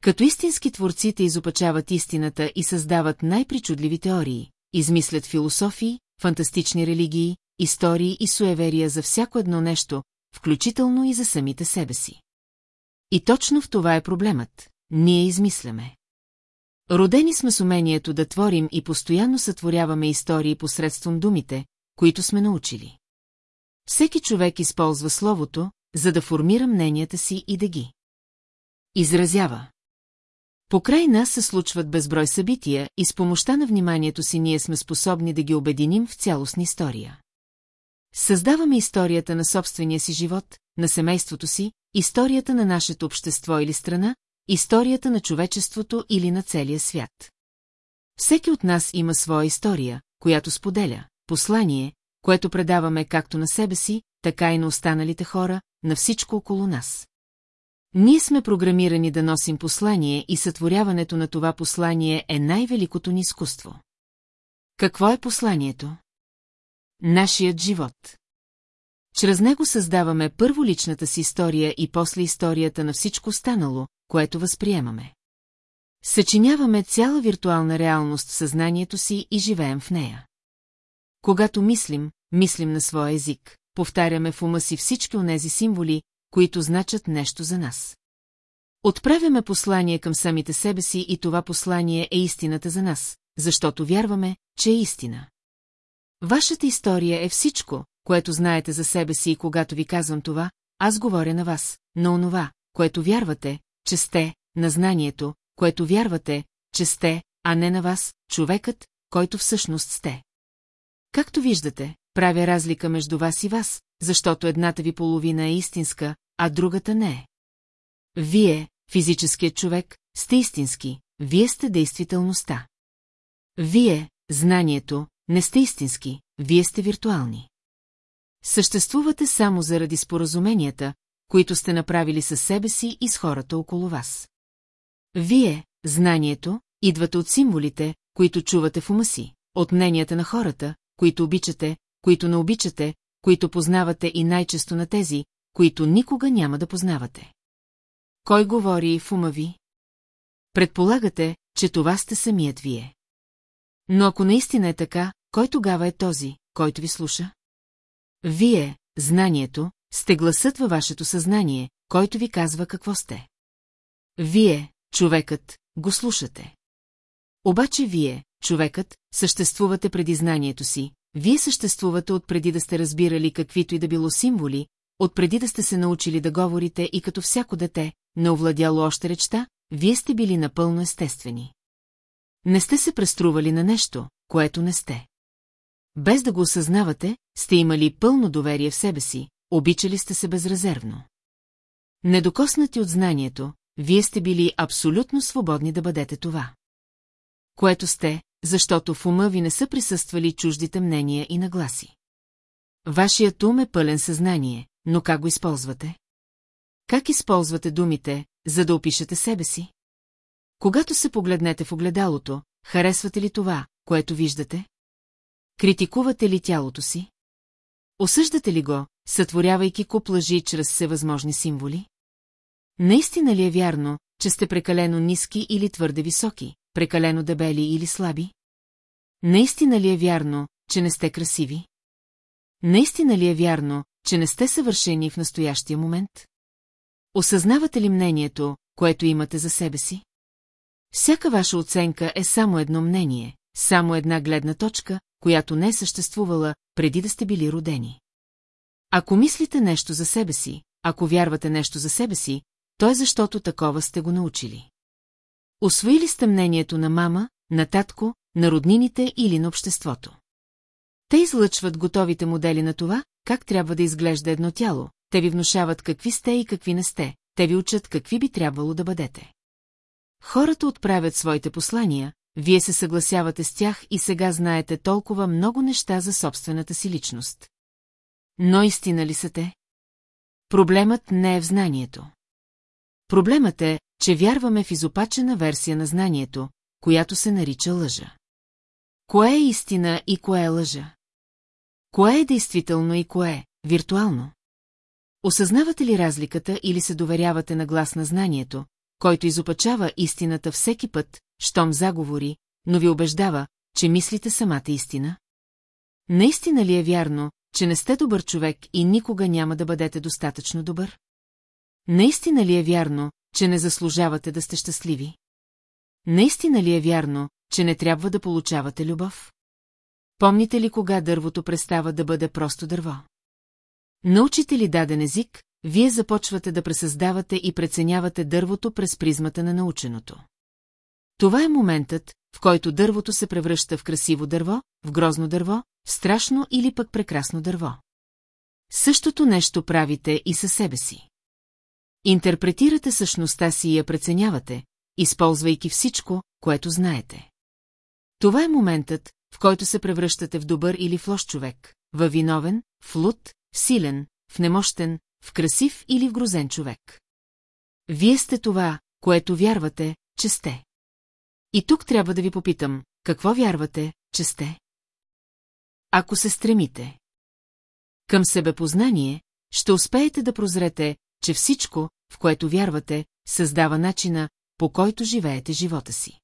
Като истински творци те изопачават истината и създават най-причудливи теории, измислят философии, фантастични религии, истории и суеверия за всяко едно нещо, включително и за самите себе си. И точно в това е проблемът. Ние измисляме. Родени сме с умението да творим и постоянно сътворяваме истории посредством думите, които сме научили. Всеки човек използва словото, за да формира мненията си и да ги. Изразява. Покрай нас се случват безброй събития и с помощта на вниманието си ние сме способни да ги обединим в цялостна история. Създаваме историята на собствения си живот, на семейството си, историята на нашето общество или страна, историята на човечеството или на целия свят. Всеки от нас има своя история, която споделя, послание, което предаваме както на себе си, така и на останалите хора, на всичко около нас. Ние сме програмирани да носим послание и сътворяването на това послание е най-великото ни изкуство. Какво е посланието? Нашият живот. Чрез него създаваме първо личната си история и после историята на всичко останало, което възприемаме. Съчиняваме цяла виртуална реалност в съзнанието си и живеем в нея. Когато мислим, мислим на своя език, повтаряме в ума си всички онези символи, които значат нещо за нас. Отправяме послание към самите себе си и това послание е истината за нас, защото вярваме, че е истина. Вашата история е всичко, което знаете за себе си и когато ви казвам това, аз говоря на вас, на онова, което вярвате, че сте, на знанието, което вярвате, че сте, а не на вас, човекът, който всъщност сте. Както виждате, правя разлика между вас и вас, защото едната ви половина е истинска, а другата не е. Вие, физическият човек, сте истински, вие сте действителността. Вие, знанието, не сте истински, вие сте виртуални. Съществувате само заради споразуменията, които сте направили със себе си и с хората около вас. Вие, знанието, идвате от символите, които чувате в ума си, от мненията на хората, които обичате, които не обичате, които познавате и най-често на тези, които никога няма да познавате. Кой говори в ума ви? Предполагате, че това сте самият вие. Но ако наистина е така, кой тогава е този, който ви слуша? Вие, знанието, сте гласът във вашето съзнание, който ви казва какво сте. Вие, човекът, го слушате. Обаче вие, човекът, съществувате преди знанието си, вие съществувате от да сте разбирали каквито и да било символи, отпреди да сте се научили да говорите и като всяко дете, не овладяло още речта, вие сте били напълно естествени. Не сте се престрували на нещо, което не сте. Без да го осъзнавате, сте имали пълно доверие в себе си, обичали сте се безрезервно. Недокоснати от знанието, вие сте били абсолютно свободни да бъдете това. Което сте, защото в ума ви не са присъствали чуждите мнения и нагласи. Вашият ум е пълен съзнание, но как го използвате? Как използвате думите, за да опишете себе си? Когато се погледнете в огледалото, харесвате ли това, което виждате? Критикувате ли тялото си? Осъждате ли го, сътворявайки куп лъжи чрез всевъзможни символи? Наистина ли е вярно, че сте прекалено ниски или твърде високи, прекалено дебели или слаби? Наистина ли е вярно, че не сте красиви? Наистина ли е вярно, че не сте съвършени в настоящия момент? Осъзнавате ли мнението, което имате за себе си? Всяка ваша оценка е само едно мнение, само една гледна точка, която не е съществувала преди да сте били родени. Ако мислите нещо за себе си, ако вярвате нещо за себе си, то е защото такова сте го научили. Освоили сте мнението на мама, на татко, на роднините или на обществото. Те излъчват готовите модели на това, как трябва да изглежда едно тяло, те ви внушават какви сте и какви не сте, те ви учат какви би трябвало да бъдете. Хората отправят своите послания, вие се съгласявате с тях и сега знаете толкова много неща за собствената си личност. Но истина ли са те? Проблемът не е в знанието. Проблемът е, че вярваме в изопачена версия на знанието, която се нарича лъжа. Кое е истина и кое е лъжа? Кое е действително и кое е виртуално? Осъзнавате ли разликата или се доверявате на глас на знанието, който изопачава истината всеки път, щом заговори, но ви убеждава, че мислите самата истина? Наистина ли е вярно, че не сте добър човек и никога няма да бъдете достатъчно добър? Наистина ли е вярно, че не заслужавате да сте щастливи? Наистина ли е вярно, че не трябва да получавате любов? Помните ли кога дървото престава да бъде просто дърво? Научите ли даден език, вие започвате да пресъздавате и преценявате дървото през призмата на наученото. Това е моментът, в който дървото се превръща в красиво дърво, в грозно дърво, в страшно или пък прекрасно дърво. Същото нещо правите и със себе си. Интерпретирате същността си и я преценявате, използвайки всичко, което знаете. Това е моментът, в който се превръщате в добър или в лош човек, във виновен, в луд, в силен, в немощен, в красив или в грозен човек. Вие сте това, което вярвате, че сте. И тук трябва да ви попитам, какво вярвате, че сте? Ако се стремите към себепознание, ще успеете да прозрете, че всичко, в което вярвате, създава начина, по който живеете живота си.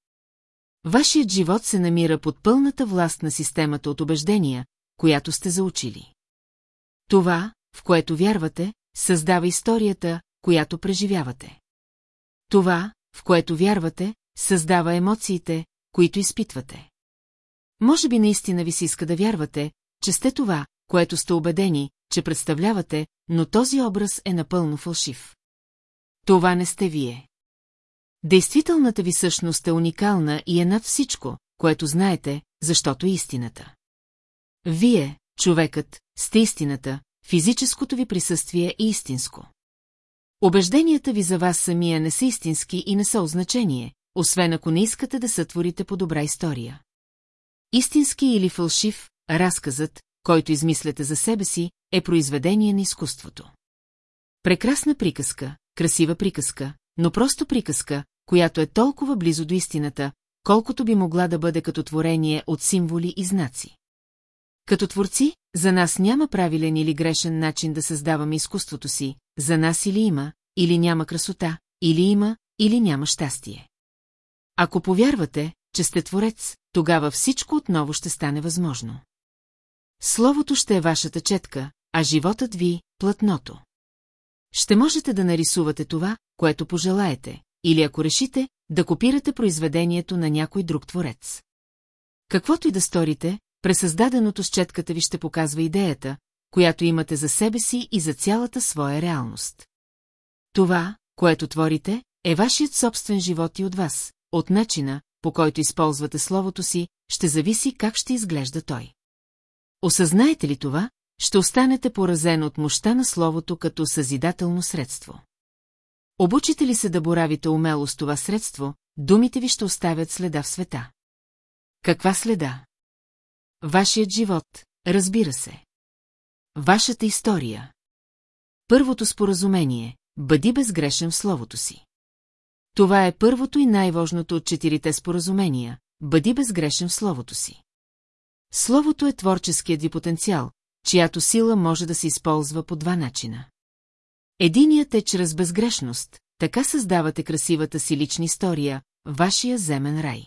Вашият живот се намира под пълната власт на системата от убеждения, която сте заучили. Това, в което вярвате, създава историята, която преживявате. Това, в което вярвате, създава емоциите, които изпитвате. Може би наистина ви се иска да вярвате, че сте това, което сте убедени, че представлявате, но този образ е напълно фалшив. Това не сте вие. Действителната ви същност е уникална и е над всичко, което знаете, защото е истината. Вие, човекът, сте истината, физическото ви присъствие е истинско. Обежденията ви за вас самия не са истински и не са означение, освен ако не искате да сътворите по добра история. Истински или фалшив, разказът, който измисляте за себе си, е произведение на изкуството. Прекрасна приказка, красива приказка, но просто приказка, която е толкова близо до истината, колкото би могла да бъде като творение от символи и знаци. Като творци, за нас няма правилен или грешен начин да създаваме изкуството си, за нас или има, или няма красота, или има, или няма щастие. Ако повярвате, че сте творец, тогава всичко отново ще стане възможно. Словото ще е вашата четка, а животът ви – платното. Ще можете да нарисувате това, което пожелаете, или ако решите, да копирате произведението на някой друг творец. Каквото и да сторите, пресъздаденото с четката ви ще показва идеята, която имате за себе си и за цялата своя реалност. Това, което творите, е вашият собствен живот и от вас, от начина, по който използвате словото си, ще зависи как ще изглежда той. Осъзнаете ли това, ще останете поразен от мощта на словото като съзидателно средство. Обучите ли се да боравите умело с това средство, думите ви ще оставят следа в света. Каква следа? Вашият живот, разбира се. Вашата история. Първото споразумение – бъди безгрешен в словото си. Това е първото и най-важното от четирите споразумения – бъди безгрешен в словото си. Словото е творческият ви потенциал, чиято сила може да се използва по два начина. Единият е чрез безгрешност, така създавате красивата си лична история, вашия земен рай.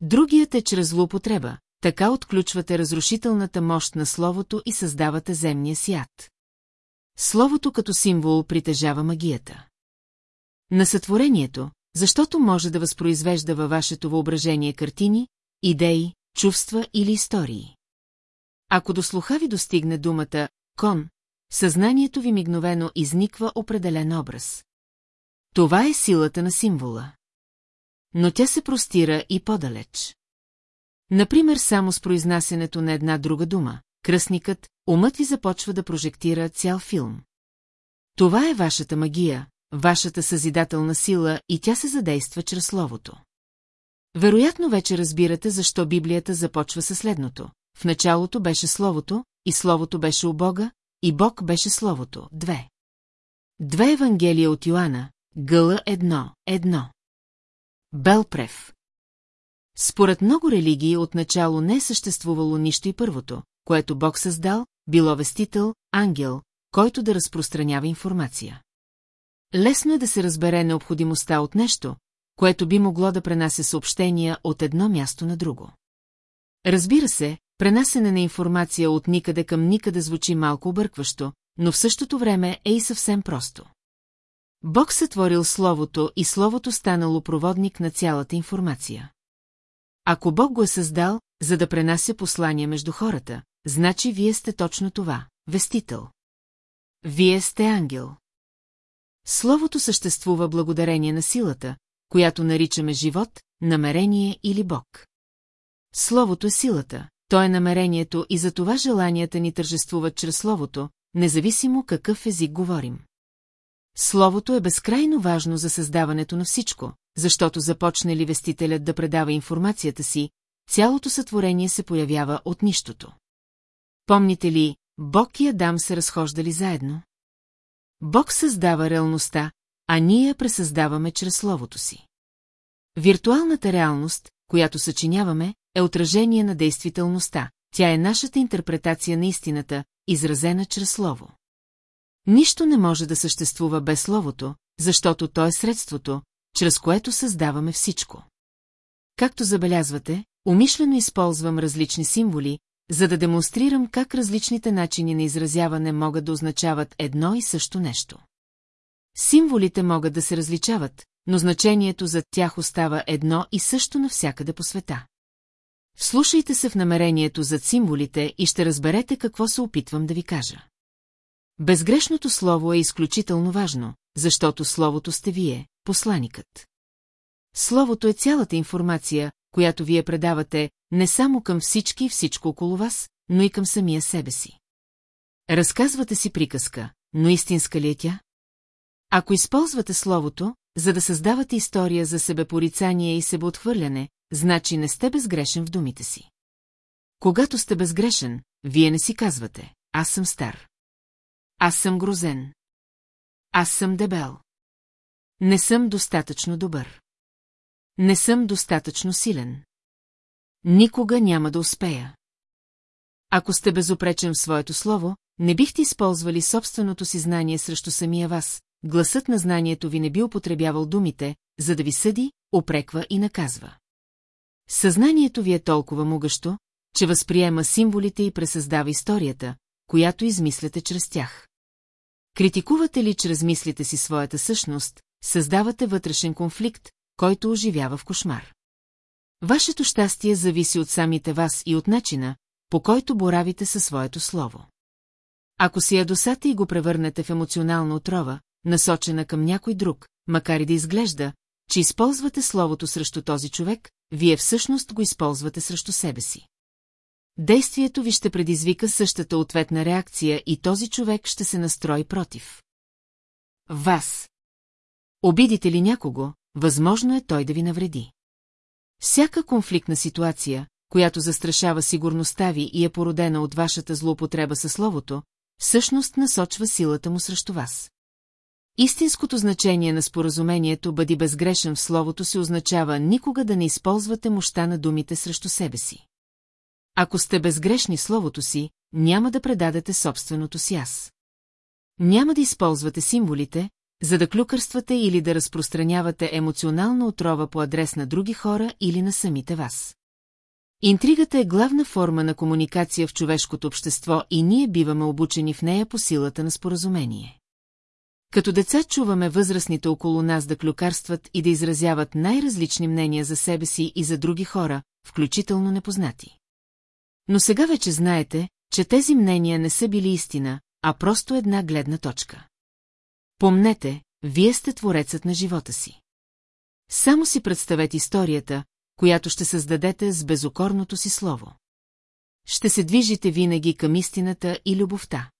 Другият е чрез злоупотреба, така отключвате разрушителната мощ на словото и създавате земния си ад. Словото като символ притежава магията. На сътворението, защото може да възпроизвежда във вашето въображение картини, идеи, чувства или истории. Ако до слуха ви достигне думата «кон», съзнанието ви мигновено изниква определен образ. Това е силата на символа. Но тя се простира и по-далеч. Например, само с произнасянето на една друга дума, кръстникът, умът ви започва да прожектира цял филм. Това е вашата магия, вашата съзидателна сила и тя се задейства чрез словото. Вероятно вече разбирате защо Библията започва със следното. В началото беше Словото, и Словото беше у Бога, и Бог беше Словото. Две. Две Евангелия от Йоанна, Гъла едно, едно. Белпрев. Според много религии отначало не е съществувало нищо и първото, което Бог създал, било вестител, ангел, който да разпространява информация. Лесно е да се разбере необходимостта от нещо, което би могло да пренася съобщения от едно място на друго. Разбира се, пренасене на информация от никъде към никъде звучи малко объркващо, но в същото време е и съвсем просто. Бог сътворил Словото и Словото станало проводник на цялата информация. Ако Бог го е създал, за да пренася послания между хората, значи вие сте точно това – вестител. Вие сте ангел. Словото съществува благодарение на силата, която наричаме живот, намерение или Бог. Словото е силата, то е намерението и за това желанията ни тържествуват чрез Словото, независимо какъв език говорим. Словото е безкрайно важно за създаването на всичко, защото започне ли вестителят да предава информацията си, цялото сътворение се появява от нищото. Помните ли, Бог и Адам се разхождали заедно? Бог създава реалността, а ние я пресъздаваме чрез Словото си. Виртуалната реалност, която съчиняваме, е отражение на действителността, тя е нашата интерпретация на истината, изразена чрез Слово. Нищо не може да съществува без Словото, защото то е средството, чрез което създаваме всичко. Както забелязвате, умишлено използвам различни символи, за да демонстрирам как различните начини на изразяване могат да означават едно и също нещо. Символите могат да се различават, но значението за тях остава едно и също навсякъде по света. Вслушайте се в намерението за символите и ще разберете какво се опитвам да ви кажа. Безгрешното слово е изключително важно, защото словото сте вие, посланикът. Словото е цялата информация, която вие предавате не само към всички и всичко около вас, но и към самия себе си. Разказвате си приказка, но истинска ли е тя? Ако използвате словото, за да създавате история за себепорицание и себеотхвърляне, значи не сте безгрешен в думите си. Когато сте безгрешен, вие не си казвате, аз съм стар. Аз съм грозен. Аз съм дебел. Не съм достатъчно добър. Не съм достатъчно силен. Никога няма да успея. Ако сте безопречен в своето слово, не бихте използвали собственото си знание срещу самия вас, гласът на знанието ви не би употребявал думите, за да ви съди, опреква и наказва. Съзнанието ви е толкова могъщо, че възприема символите и пресъздава историята, която измисляте чрез тях. Критикувате ли чрез мислите си своята същност, създавате вътрешен конфликт, който оживява в кошмар. Вашето щастие зависи от самите вас и от начина, по който боравите със своето слово. Ако си ядосате и го превърнете в емоционална отрова, насочена към някой друг, макар и да изглежда, че използвате словото срещу този човек, вие всъщност го използвате срещу себе си. Действието ви ще предизвика същата ответна реакция и този човек ще се настрои против. Вас. Обидите ли някого, възможно е той да ви навреди. Всяка конфликтна ситуация, която застрашава сигурността ви и е породена от вашата злоупотреба със словото, всъщност насочва силата му срещу вас. Истинското значение на споразумението бъди безгрешен в словото си означава никога да не използвате мощта на думите срещу себе си. Ако сте безгрешни словото си, няма да предадете собственото си аз. Няма да използвате символите, за да клюкърствате или да разпространявате емоционална отрова по адрес на други хора или на самите вас. Интригата е главна форма на комуникация в човешкото общество и ние биваме обучени в нея по силата на споразумение. Като деца чуваме възрастните около нас да клюкарстват и да изразяват най-различни мнения за себе си и за други хора, включително непознати. Но сега вече знаете, че тези мнения не са били истина, а просто една гледна точка. Помнете, вие сте творецът на живота си. Само си представете историята, която ще създадете с безокорното си слово. Ще се движите винаги към истината и любовта.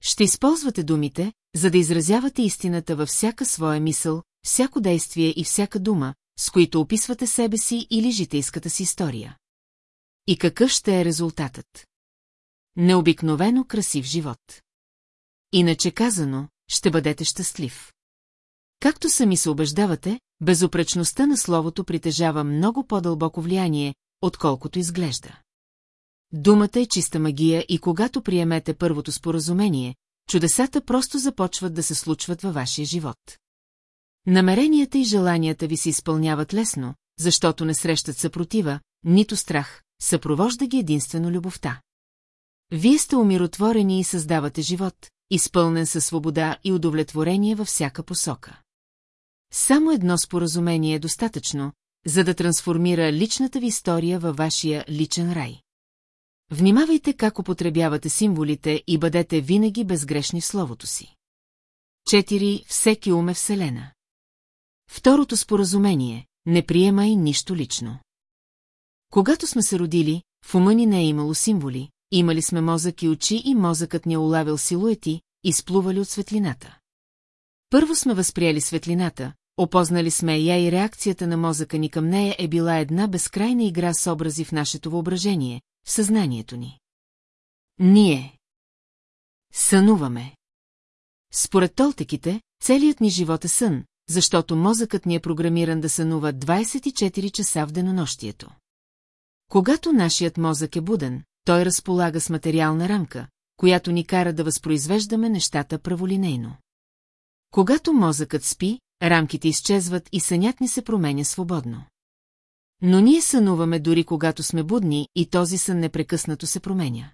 Ще използвате думите, за да изразявате истината във всяка своя мисъл, всяко действие и всяка дума, с които описвате себе си или житейската си история. И какъв ще е резултатът? Необикновено красив живот. Иначе казано, ще бъдете щастлив. Както сами се убеждавате, безопречността на словото притежава много по-дълбоко влияние, отколкото изглежда. Думата е чиста магия и когато приемете първото споразумение, чудесата просто започват да се случват във вашия живот. Намеренията и желанията ви се изпълняват лесно, защото не срещат съпротива, нито страх, съпровожда ги единствено любовта. Вие сте умиротворени и създавате живот, изпълнен със свобода и удовлетворение във всяка посока. Само едно споразумение е достатъчно, за да трансформира личната ви история във вашия личен рай. Внимавайте как употребявате символите и бъдете винаги безгрешни в словото си. 4. Всеки уме Вселена. Второто споразумение – не приемай нищо лично. Когато сме се родили, в ума ни не е имало символи, имали сме мозък и очи и мозъкът ни е улавил силуети, изплували от светлината. Първо сме възприели светлината, опознали сме я и реакцията на мозъка ни към нея е била една безкрайна игра с образи в нашето въображение, съзнанието ни. Ние сънуваме. Според толтеките, целият ни живот е сън, защото мозъкът ни е програмиран да сънува 24 часа в денонощието. Когато нашият мозък е буден, той разполага с материална рамка, която ни кара да възпроизвеждаме нещата праволинейно. Когато мозъкът спи, рамките изчезват и сънят ни се променя свободно. Но ние сънуваме дори когато сме будни и този сън непрекъснато се променя.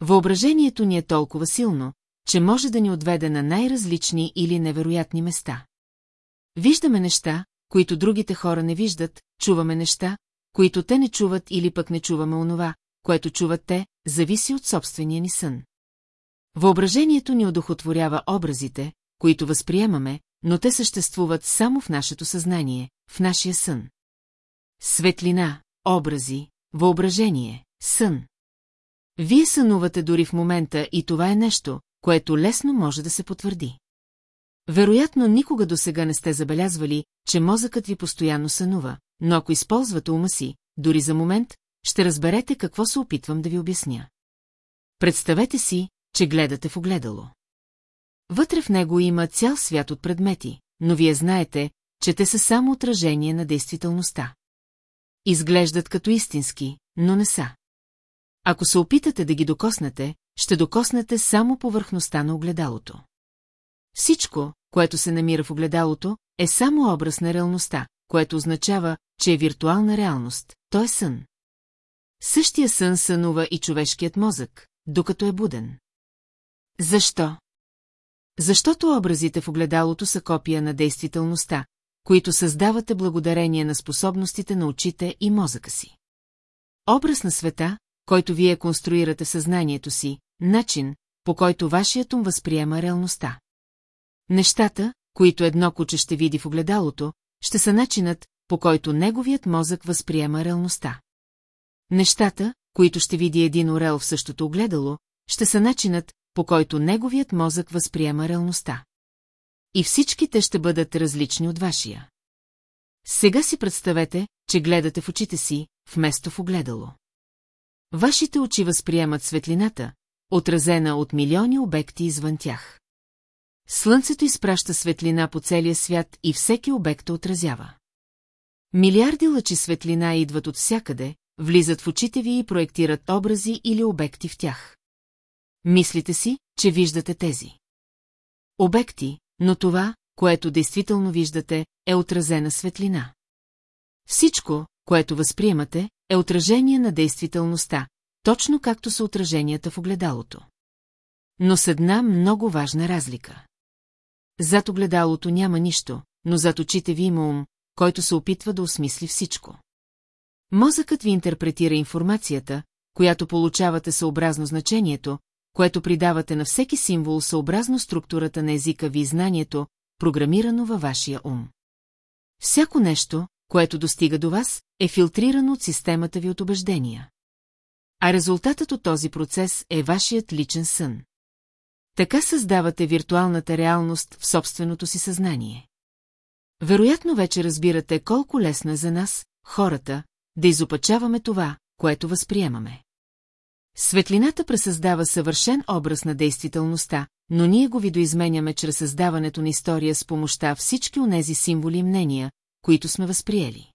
Въображението ни е толкова силно, че може да ни отведе на най-различни или невероятни места. Виждаме неща, които другите хора не виждат, чуваме неща, които те не чуват или пък не чуваме онова, което чуват те, зависи от собствения ни сън. Въображението ни одохотворява образите, които възприемаме, но те съществуват само в нашето съзнание, в нашия сън. Светлина, образи, въображение, сън. Вие сънувате дори в момента и това е нещо, което лесно може да се потвърди. Вероятно никога до сега не сте забелязвали, че мозъкът ви постоянно сънува, но ако използвате ума си, дори за момент, ще разберете какво се опитвам да ви обясня. Представете си, че гледате в огледало. Вътре в него има цял свят от предмети, но вие знаете, че те са само отражение на действителността. Изглеждат като истински, но не са. Ако се опитате да ги докоснете, ще докоснете само повърхността на огледалото. Всичко, което се намира в огледалото, е само образ на реалността, което означава, че е виртуална реалност, то е сън. Същия сън сънува и човешкият мозък, докато е буден. Защо? Защото образите в огледалото са копия на действителността, които създавате благодарение на способностите на очите и мозъка си. Образ на света, който вие конструирате съзнанието си, начин, по който вашият ум възприема реалността. Нещата, които едно куче ще види в огледалото, ще са начинът, по който неговият мозък възприема реалността. Нещата, които ще види един орел в същото огледало, ще са начинът, по който неговият мозък възприема реалността. И всичките ще бъдат различни от вашия. Сега си представете, че гледате в очите си, вместо в огледало. Вашите очи възприемат светлината, отразена от милиони обекти извън тях. Слънцето изпраща светлина по целия свят и всеки обект отразява. Милиарди лъчи светлина идват от всякъде, влизат в очите ви и проектират образи или обекти в тях. Мислите си, че виждате тези обекти, но това, което действително виждате, е отразена светлина. Всичко, което възприемате, е отражение на действителността, точно както са отраженията в огледалото. Но с една много важна разлика. Зад огледалото няма нищо, но зад очите ви има ум, който се опитва да осмисли всичко. Мозъкът ви интерпретира информацията, която получавате съобразно значението, което придавате на всеки символ съобразно структурата на езика ви и знанието, програмирано във вашия ум. Всяко нещо, което достига до вас, е филтрирано от системата ви от убеждения. А резултатът от този процес е вашият личен сън. Така създавате виртуалната реалност в собственото си съзнание. Вероятно вече разбирате колко лесно е за нас, хората, да изопачаваме това, което възприемаме. Светлината пресъздава съвършен образ на действителността, но ние го видоизменяме чрез създаването на история с помощта всички онези символи и мнения, които сме възприели.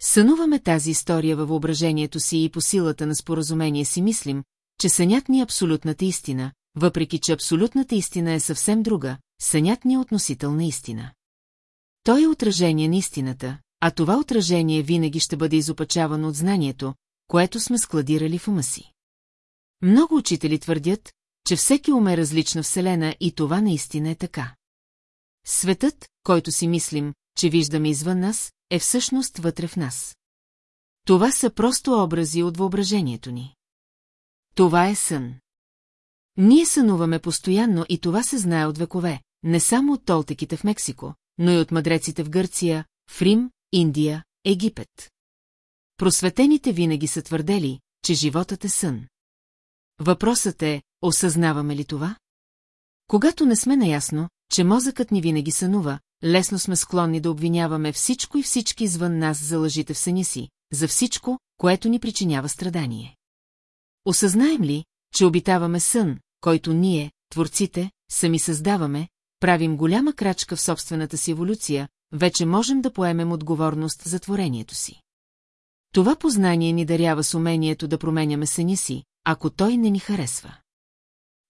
Сънуваме тази история във въображението си и по силата на споразумение си мислим, че сънят ни е абсолютната истина, въпреки че абсолютната истина е съвсем друга, сънят ни е относителна истина. Той е отражение на истината, а това отражение винаги ще бъде изопачавано от знанието, което сме складирали в ума си. Много учители твърдят, че всеки ум е различна вселена и това наистина е така. Светът, който си мислим, че виждаме извън нас, е всъщност вътре в нас. Това са просто образи от въображението ни. Това е сън. Ние сънуваме постоянно и това се знае от векове, не само от толтеките в Мексико, но и от мъдреците в Гърция, в Рим, Индия, Египет. Просветените винаги са твърдели, че животът е сън. Въпросът е, осъзнаваме ли това? Когато не сме наясно, че мозъкът ни винаги сънува, лесно сме склонни да обвиняваме всичко и всички извън нас за лъжите в съня си, за всичко, което ни причинява страдание. Осъзнаем ли, че обитаваме сън, който ние, творците, сами създаваме, правим голяма крачка в собствената си еволюция, вече можем да поемем отговорност за творението си. Това познание ни дарява с умението да променяме съня си, ако той не ни харесва.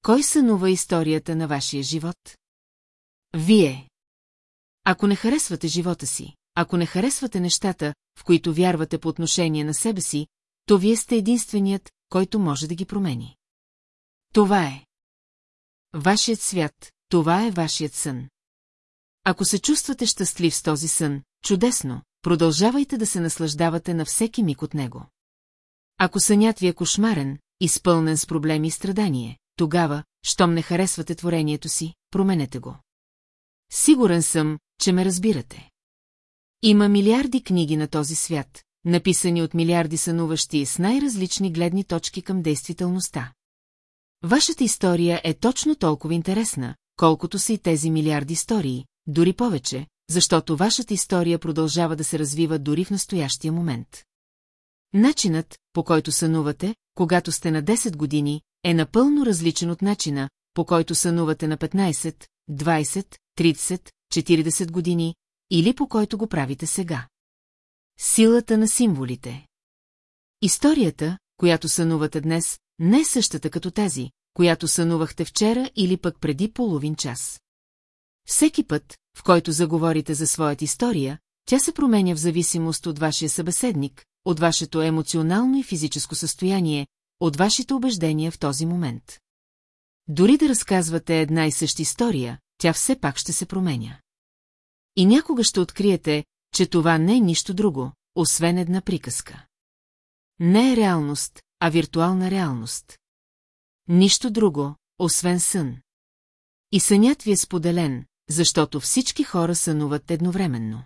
Кой сънува историята на вашия живот? Вие. Ако не харесвате живота си, ако не харесвате нещата, в които вярвате по отношение на себе си, то вие сте единственият, който може да ги промени. Това е. Вашият свят, това е вашият сън. Ако се чувствате щастлив с този сън, чудесно, продължавайте да се наслаждавате на всеки миг от него. Ако сънят ви е кошмарен, изпълнен с проблеми и страдание, тогава, щом не харесвате творението си, променете го. Сигурен съм, че ме разбирате. Има милиарди книги на този свят, написани от милиарди сънуващи с най-различни гледни точки към действителността. Вашата история е точно толкова интересна, колкото са и тези милиарди истории, дори повече, защото вашата история продължава да се развива дори в настоящия момент. Начинът, по който сънувате, когато сте на 10 години, е напълно различен от начина, по който сънувате на 15, 20, 30, 40 години или по който го правите сега. Силата на символите Историята, която сънувате днес, не е същата като тази, която сънувахте вчера или пък преди половин час. Всеки път, в който заговорите за своята история, тя се променя в зависимост от вашия събеседник, от вашето емоционално и физическо състояние, от вашите убеждения в този момент. Дори да разказвате една и съща история, тя все пак ще се променя. И някога ще откриете, че това не е нищо друго, освен една приказка. Не е реалност, а виртуална реалност. Нищо друго, освен сън. И сънят ви е споделен, защото всички хора сънуват едновременно.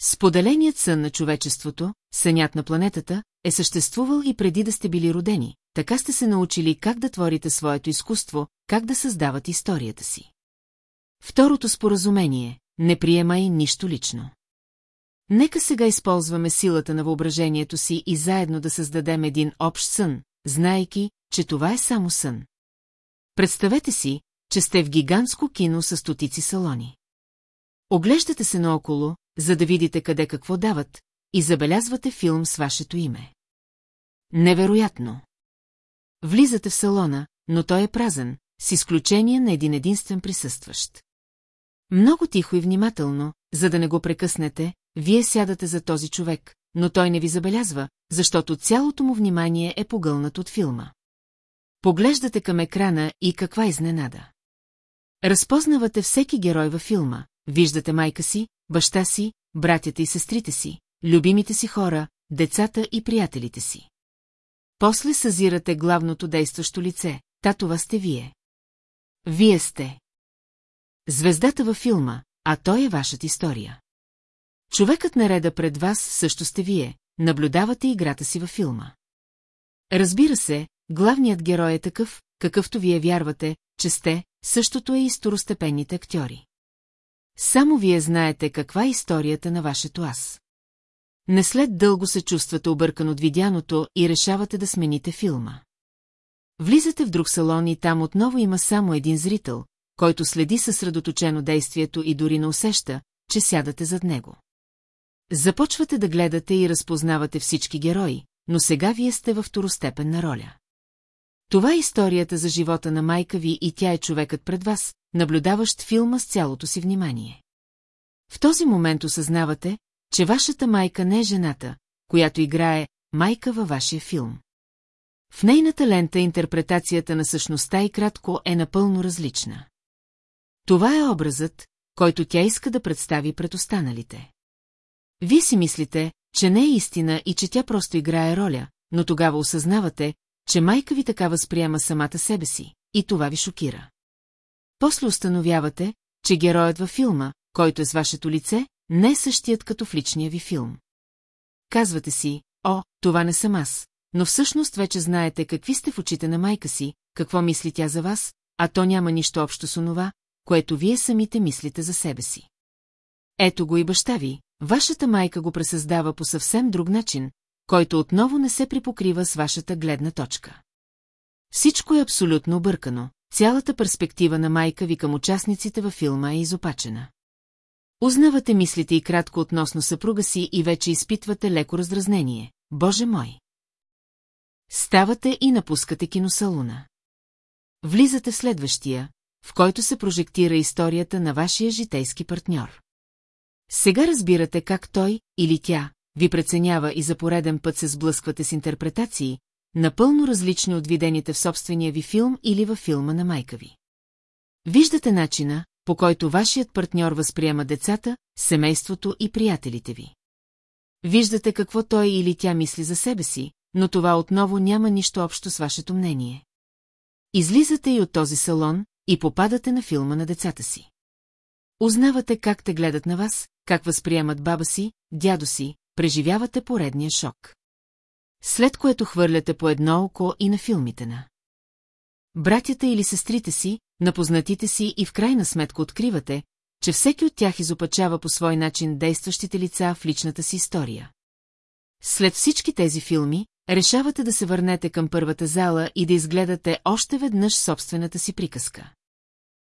Споделеният сън на човечеството, сънят на планетата, е съществувал и преди да сте били родени, така сте се научили как да творите своето изкуство, как да създават историята си. Второто споразумение – не приемай нищо лично. Нека сега използваме силата на въображението си и заедно да създадем един общ сън, знайки, че това е само сън. Представете си, че сте в гигантско кино с стотици салони. Оглеждате се наоколо, за да видите къде какво дават, и забелязвате филм с вашето име. Невероятно! Влизате в салона, но той е празен, с изключение на един единствен присъстващ. Много тихо и внимателно, за да не го прекъснете, вие сядате за този човек, но той не ви забелязва, защото цялото му внимание е погълнат от филма. Поглеждате към екрана и каква изненада. Разпознавате всеки герой във филма, виждате майка си, баща си, братята и сестрите си, любимите си хора, децата и приятелите си. После съзирате главното действащо лице, та това сте вие. Вие сте. Звездата във филма, а той е вашата история. Човекът нареда пред вас също сте вие, наблюдавате играта си във филма. Разбира се, главният герой е такъв, какъвто вие вярвате, че сте, същото е и второстепенните актьори. Само вие знаете каква е историята на вашето аз. Не след дълго се чувствате объркан от видяното и решавате да смените филма. Влизате в друг салон и там отново има само един зрител, който следи съсредоточено действието и дори не усеща, че сядате зад него. Започвате да гледате и разпознавате всички герои, но сега вие сте във второстепенна роля. Това е историята за живота на майка ви и тя е човекът пред вас, наблюдаващ филма с цялото си внимание. В този момент осъзнавате, че вашата майка не е жената, която играе майка във вашия филм. В нейната лента интерпретацията на същността и кратко е напълно различна. Това е образът, който тя иска да представи пред останалите. Вие си мислите, че не е истина и че тя просто играе роля, но тогава осъзнавате, че майка ви така възприема самата себе си, и това ви шокира. После установявате, че героят във филма, който е с вашето лице, не е същият като в личния ви филм. Казвате си, о, това не съм аз, но всъщност вече знаете какви сте в очите на майка си, какво мисли тя за вас, а то няма нищо общо с онова, което вие самите мислите за себе си. Ето го и баща ви, вашата майка го пресъздава по съвсем друг начин, който отново не се припокрива с вашата гледна точка. Всичко е абсолютно объркано, цялата перспектива на майка ви към участниците във филма е изопачена. Узнавате мислите и кратко относно съпруга си и вече изпитвате леко раздразнение. Боже мой! Ставате и напускате киносалуна. Влизате в следващия, в който се прожектира историята на вашия житейски партньор. Сега разбирате как той или тя ви преценява и за пореден път се сблъсквате с интерпретации, напълно различни от видените в собствения ви филм или във филма на майка ви. Виждате начина, по който вашият партньор възприема децата, семейството и приятелите ви. Виждате какво той или тя мисли за себе си, но това отново няма нищо общо с вашето мнение. Излизате и от този салон и попадате на филма на децата си. Узнавате как те гледат на вас, как възприемат баба си, дядо си, преживявате поредния шок. След което хвърляте по едно око и на филмите на. Братята или сестрите си, на познатите си и в крайна сметка откривате, че всеки от тях изопачава по свой начин действащите лица в личната си история. След всички тези филми, решавате да се върнете към първата зала и да изгледате още веднъж собствената си приказка.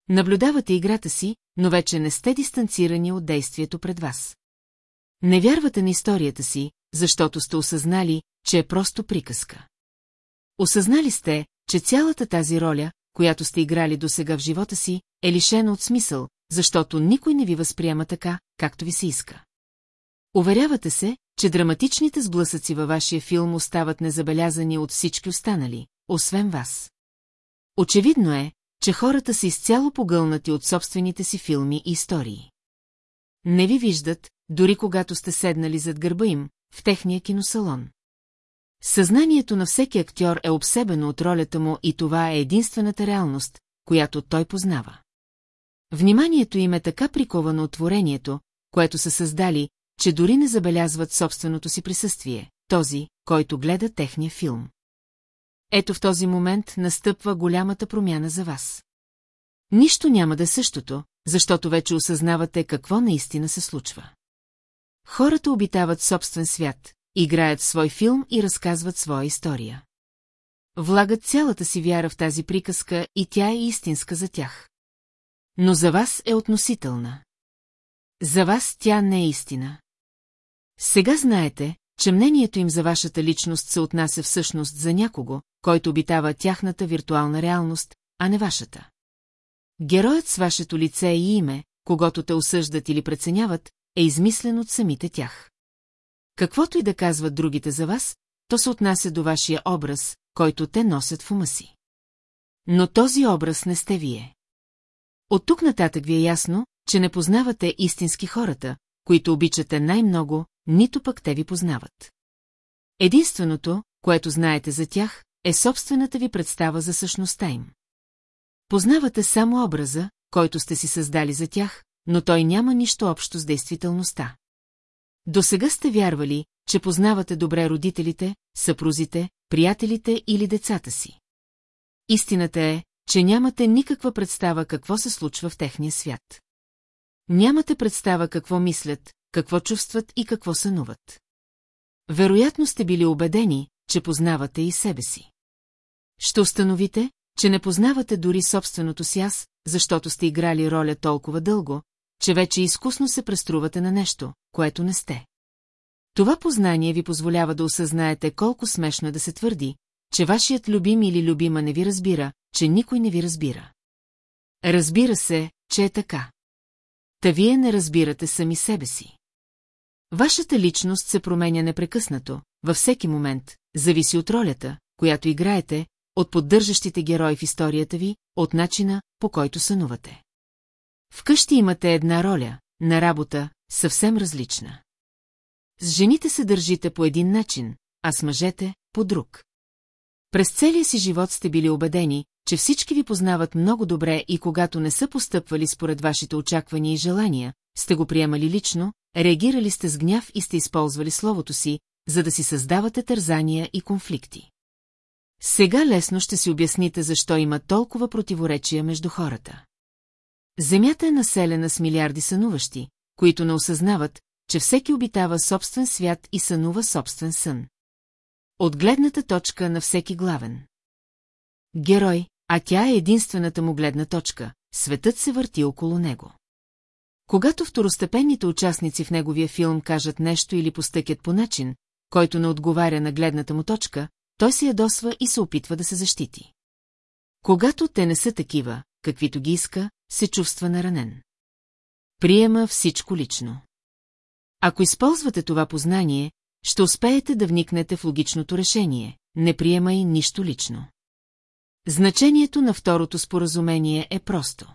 Наблюдавате играта си, но вече не сте дистанцирани от действието пред вас. Не вярвате на историята си, защото сте осъзнали, че е просто приказка. Осъзнали сте, че цялата тази роля, която сте играли до сега в живота си, е лишена от смисъл, защото никой не ви възприема така, както ви се иска. Уверявате се, че драматичните сблъсъци във вашия филм остават незабелязани от всички останали, освен вас. Очевидно е, че хората са изцяло погълнати от собствените си филми и истории. Не ви виждат, дори когато сте седнали зад гърба им, в техния киносалон. Съзнанието на всеки актьор е обсебено от ролята му и това е единствената реалност, която той познава. Вниманието им е така приковано от творението, което са създали, че дори не забелязват собственото си присъствие, този, който гледа техния филм. Ето в този момент настъпва голямата промяна за вас. Нищо няма да е същото, защото вече осъзнавате какво наистина се случва. Хората обитават собствен свят, играят свой филм и разказват своя история. Влагат цялата си вяра в тази приказка и тя е истинска за тях. Но за вас е относителна. За вас тя не е истина. Сега знаете, че мнението им за вашата личност се отнася всъщност за някого, който обитава тяхната виртуална реалност, а не вашата. Героят с вашето лице и име, когато те осъждат или преценяват, е измислен от самите тях. Каквото и да казват другите за вас, то се отнася до вашия образ, който те носят в ума си. Но този образ не сте вие. От тук нататък ви е ясно, че не познавате истински хората, които обичате най-много, нито пък те ви познават. Единственото, което знаете за тях, е собствената ви представа за същността им. Познавате само образа, който сте си създали за тях, но той няма нищо общо с действителността. До сега сте вярвали, че познавате добре родителите, съпрузите, приятелите или децата си. Истината е, че нямате никаква представа какво се случва в техния свят. Нямате представа какво мислят, какво чувстват и какво сънуват. Вероятно сте били убедени, че познавате и себе си. Ще установите, че не познавате дори собственото си аз, защото сте играли роля толкова дълго, че вече изкусно се преструвате на нещо, което не сте. Това познание ви позволява да осъзнаете колко смешно е да се твърди, че вашият любим или любима не ви разбира, че никой не ви разбира. Разбира се, че е така. Та вие не разбирате сами себе си. Вашата личност се променя непрекъснато, във всеки момент, зависи от ролята, която играете, от поддържащите герои в историята ви, от начина, по който сънувате. Вкъщи имате една роля, на работа, съвсем различна. С жените се държите по един начин, а с мъжете – по друг. През целия си живот сте били убедени, че всички ви познават много добре и когато не са постъпвали според вашите очаквания и желания, сте го приемали лично, реагирали сте с гняв и сте използвали словото си, за да си създавате тързания и конфликти. Сега лесно ще си обясните защо има толкова противоречия между хората. Земята е населена с милиарди сънуващи, които не осъзнават, че всеки обитава собствен свят и сънува собствен сън. От гледната точка на всеки главен. Герой, а тя е единствената му гледна точка, светът се върти около него. Когато второстепенните участници в неговия филм кажат нещо или постъкят по начин, който не отговаря на гледната му точка, той се ядосва и се опитва да се защити. Когато те не са такива, каквито ги иска, се чувства наранен. Приема всичко лично. Ако използвате това познание, ще успеете да вникнете в логичното решение, не приемай нищо лично. Значението на второто споразумение е просто.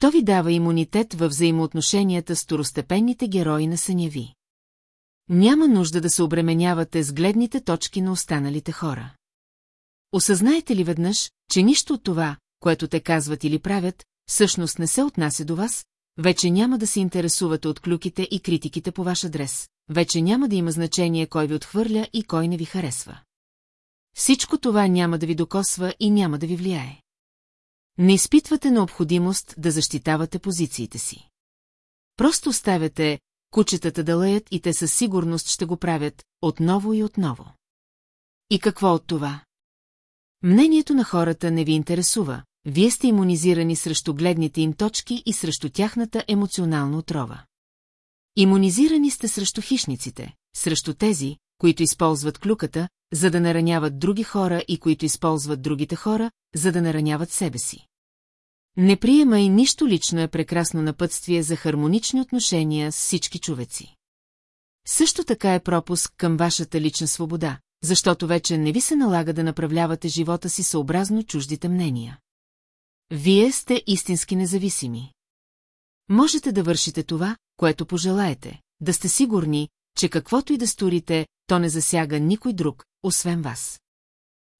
То ви дава имунитет във взаимоотношенията с второстепенните герои на съня ви. Няма нужда да се обременявате с гледните точки на останалите хора. Осъзнаете ли веднъж, че нищо от това, което те казват или правят, всъщност не се отнася до вас, вече няма да се интересувате от клюките и критиките по ваш адрес, вече няма да има значение кой ви отхвърля и кой не ви харесва. Всичко това няма да ви докосва и няма да ви влияе. Не изпитвате необходимост да защитавате позициите си. Просто оставяте кучетата да леят и те със сигурност ще го правят отново и отново. И какво от това? Мнението на хората не ви интересува, вие сте иммунизирани срещу гледните им точки и срещу тяхната емоционална отрова. Имунизирани сте срещу хищниците, срещу тези, които използват клюката, за да нараняват други хора и които използват другите хора, за да нараняват себе си. Не приема и нищо лично е прекрасно напътствие за хармонични отношения с всички човеци. Също така е пропуск към вашата лична свобода, защото вече не ви се налага да направлявате живота си съобразно чуждите мнения. Вие сте истински независими. Можете да вършите това, което пожелаете, да сте сигурни, че каквото и да сторите, то не засяга никой друг, освен вас.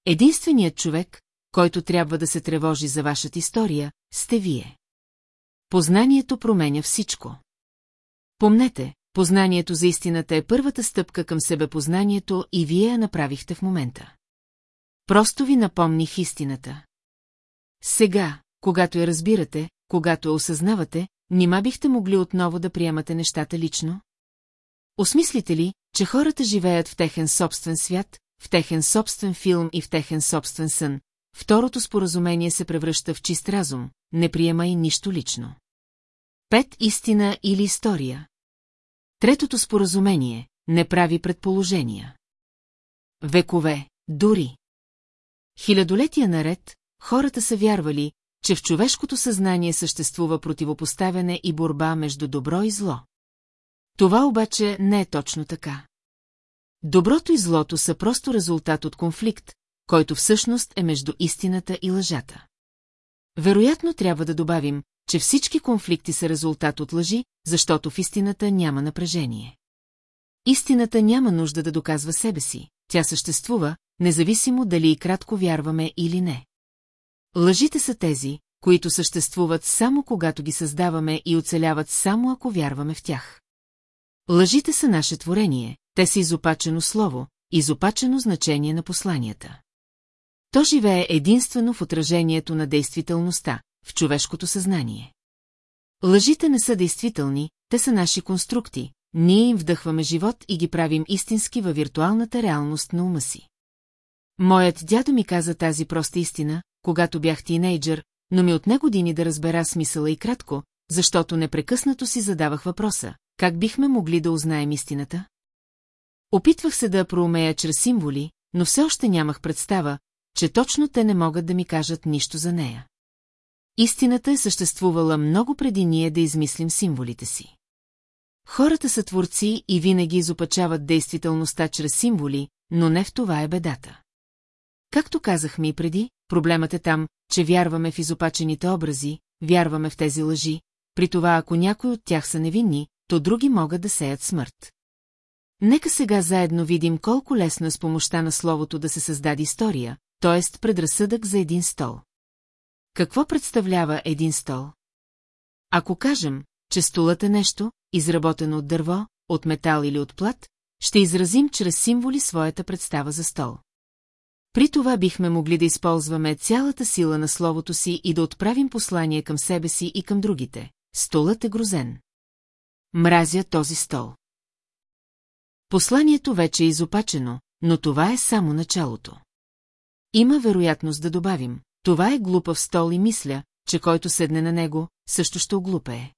Единственият човек, който трябва да се тревожи за вашата история, сте вие. Познанието променя всичко. Помнете, познанието за истината е първата стъпка към себепознанието и вие я направихте в момента. Просто ви напомних истината. Сега, когато я разбирате, когато я осъзнавате, нима бихте могли отново да приемате нещата лично? Осмислите ли, че хората живеят в техен собствен свят, в техен собствен филм и в техен собствен сън, второто споразумение се превръща в чист разум, не приемай нищо лично. Пет истина или история. Третото споразумение не прави предположения. Векове, дори. Хилядолетия наред, хората са вярвали, че в човешкото съзнание съществува противопоставяне и борба между добро и зло. Това обаче не е точно така. Доброто и злото са просто резултат от конфликт, който всъщност е между истината и лъжата. Вероятно трябва да добавим, че всички конфликти са резултат от лъжи, защото в истината няма напрежение. Истината няма нужда да доказва себе си, тя съществува, независимо дали и кратко вярваме или не. Лъжите са тези, които съществуват само когато ги създаваме и оцеляват само ако вярваме в тях. Лъжите са наше творение, те са изопачено слово, изопачено значение на посланията. То живее единствено в отражението на действителността, в човешкото съзнание. Лъжите не са действителни, те са наши конструкти, ние им вдъхваме живот и ги правим истински във виртуалната реалност на ума си. Моят дядо ми каза тази проста истина, когато бях тинейджър, но ми отне години да разбера смисъла и кратко, защото непрекъснато си задавах въпроса, как бихме могли да узнаем истината? Опитвах се да проумея чрез символи, но все още нямах представа, че точно те не могат да ми кажат нищо за нея. Истината е съществувала много преди ние да измислим символите си. Хората са творци и винаги изопачават действителността чрез символи, но не в това е бедата. Както казахме и преди, проблемът е там, че вярваме в изопачените образи, вярваме в тези лъжи, при това ако някои от тях са невинни, то други могат да сеят смърт. Нека сега заедно видим колко лесно е с помощта на словото да се създаде история, т.е. предразсъдък за един стол. Какво представлява един стол? Ако кажем, че столът е нещо, изработено от дърво, от метал или от плат, ще изразим чрез символи своята представа за стол. При това бихме могли да използваме цялата сила на словото си и да отправим послание към себе си и към другите. Столът е грозен. Мразя този стол. Посланието вече е изопачено, но това е само началото. Има вероятност да добавим, това е глупав стол и мисля, че който седне на него, също ще оглупее.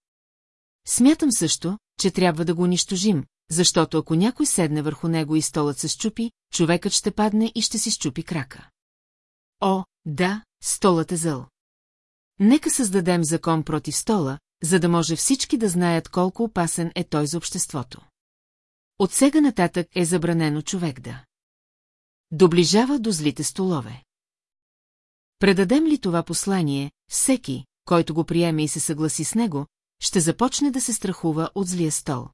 Смятам също, че трябва да го унищожим, защото ако някой седне върху него и столът се щупи, човекът ще падне и ще си щупи крака. О, да, столът е зъл. Нека създадем закон против стола, за да може всички да знаят колко опасен е той за обществото. От сега нататък е забранено човек да. Доближава до злите столове. Предадем ли това послание, всеки, който го приеме и се съгласи с него, ще започне да се страхува от злия стол.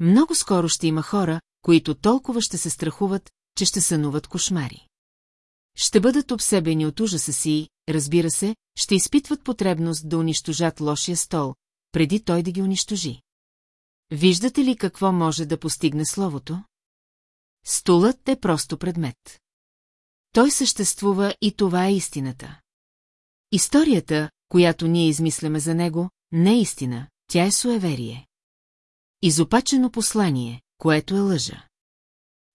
Много скоро ще има хора, които толкова ще се страхуват, че ще сънуват кошмари. Ще бъдат обсебени от ужаса си разбира се, ще изпитват потребност да унищожат лошия стол, преди той да ги унищожи. Виждате ли какво може да постигне словото? Столът е просто предмет. Той съществува и това е истината. Историята, която ние измисляме за него, не е истина, тя е суеверие. Изопачено послание, което е лъжа.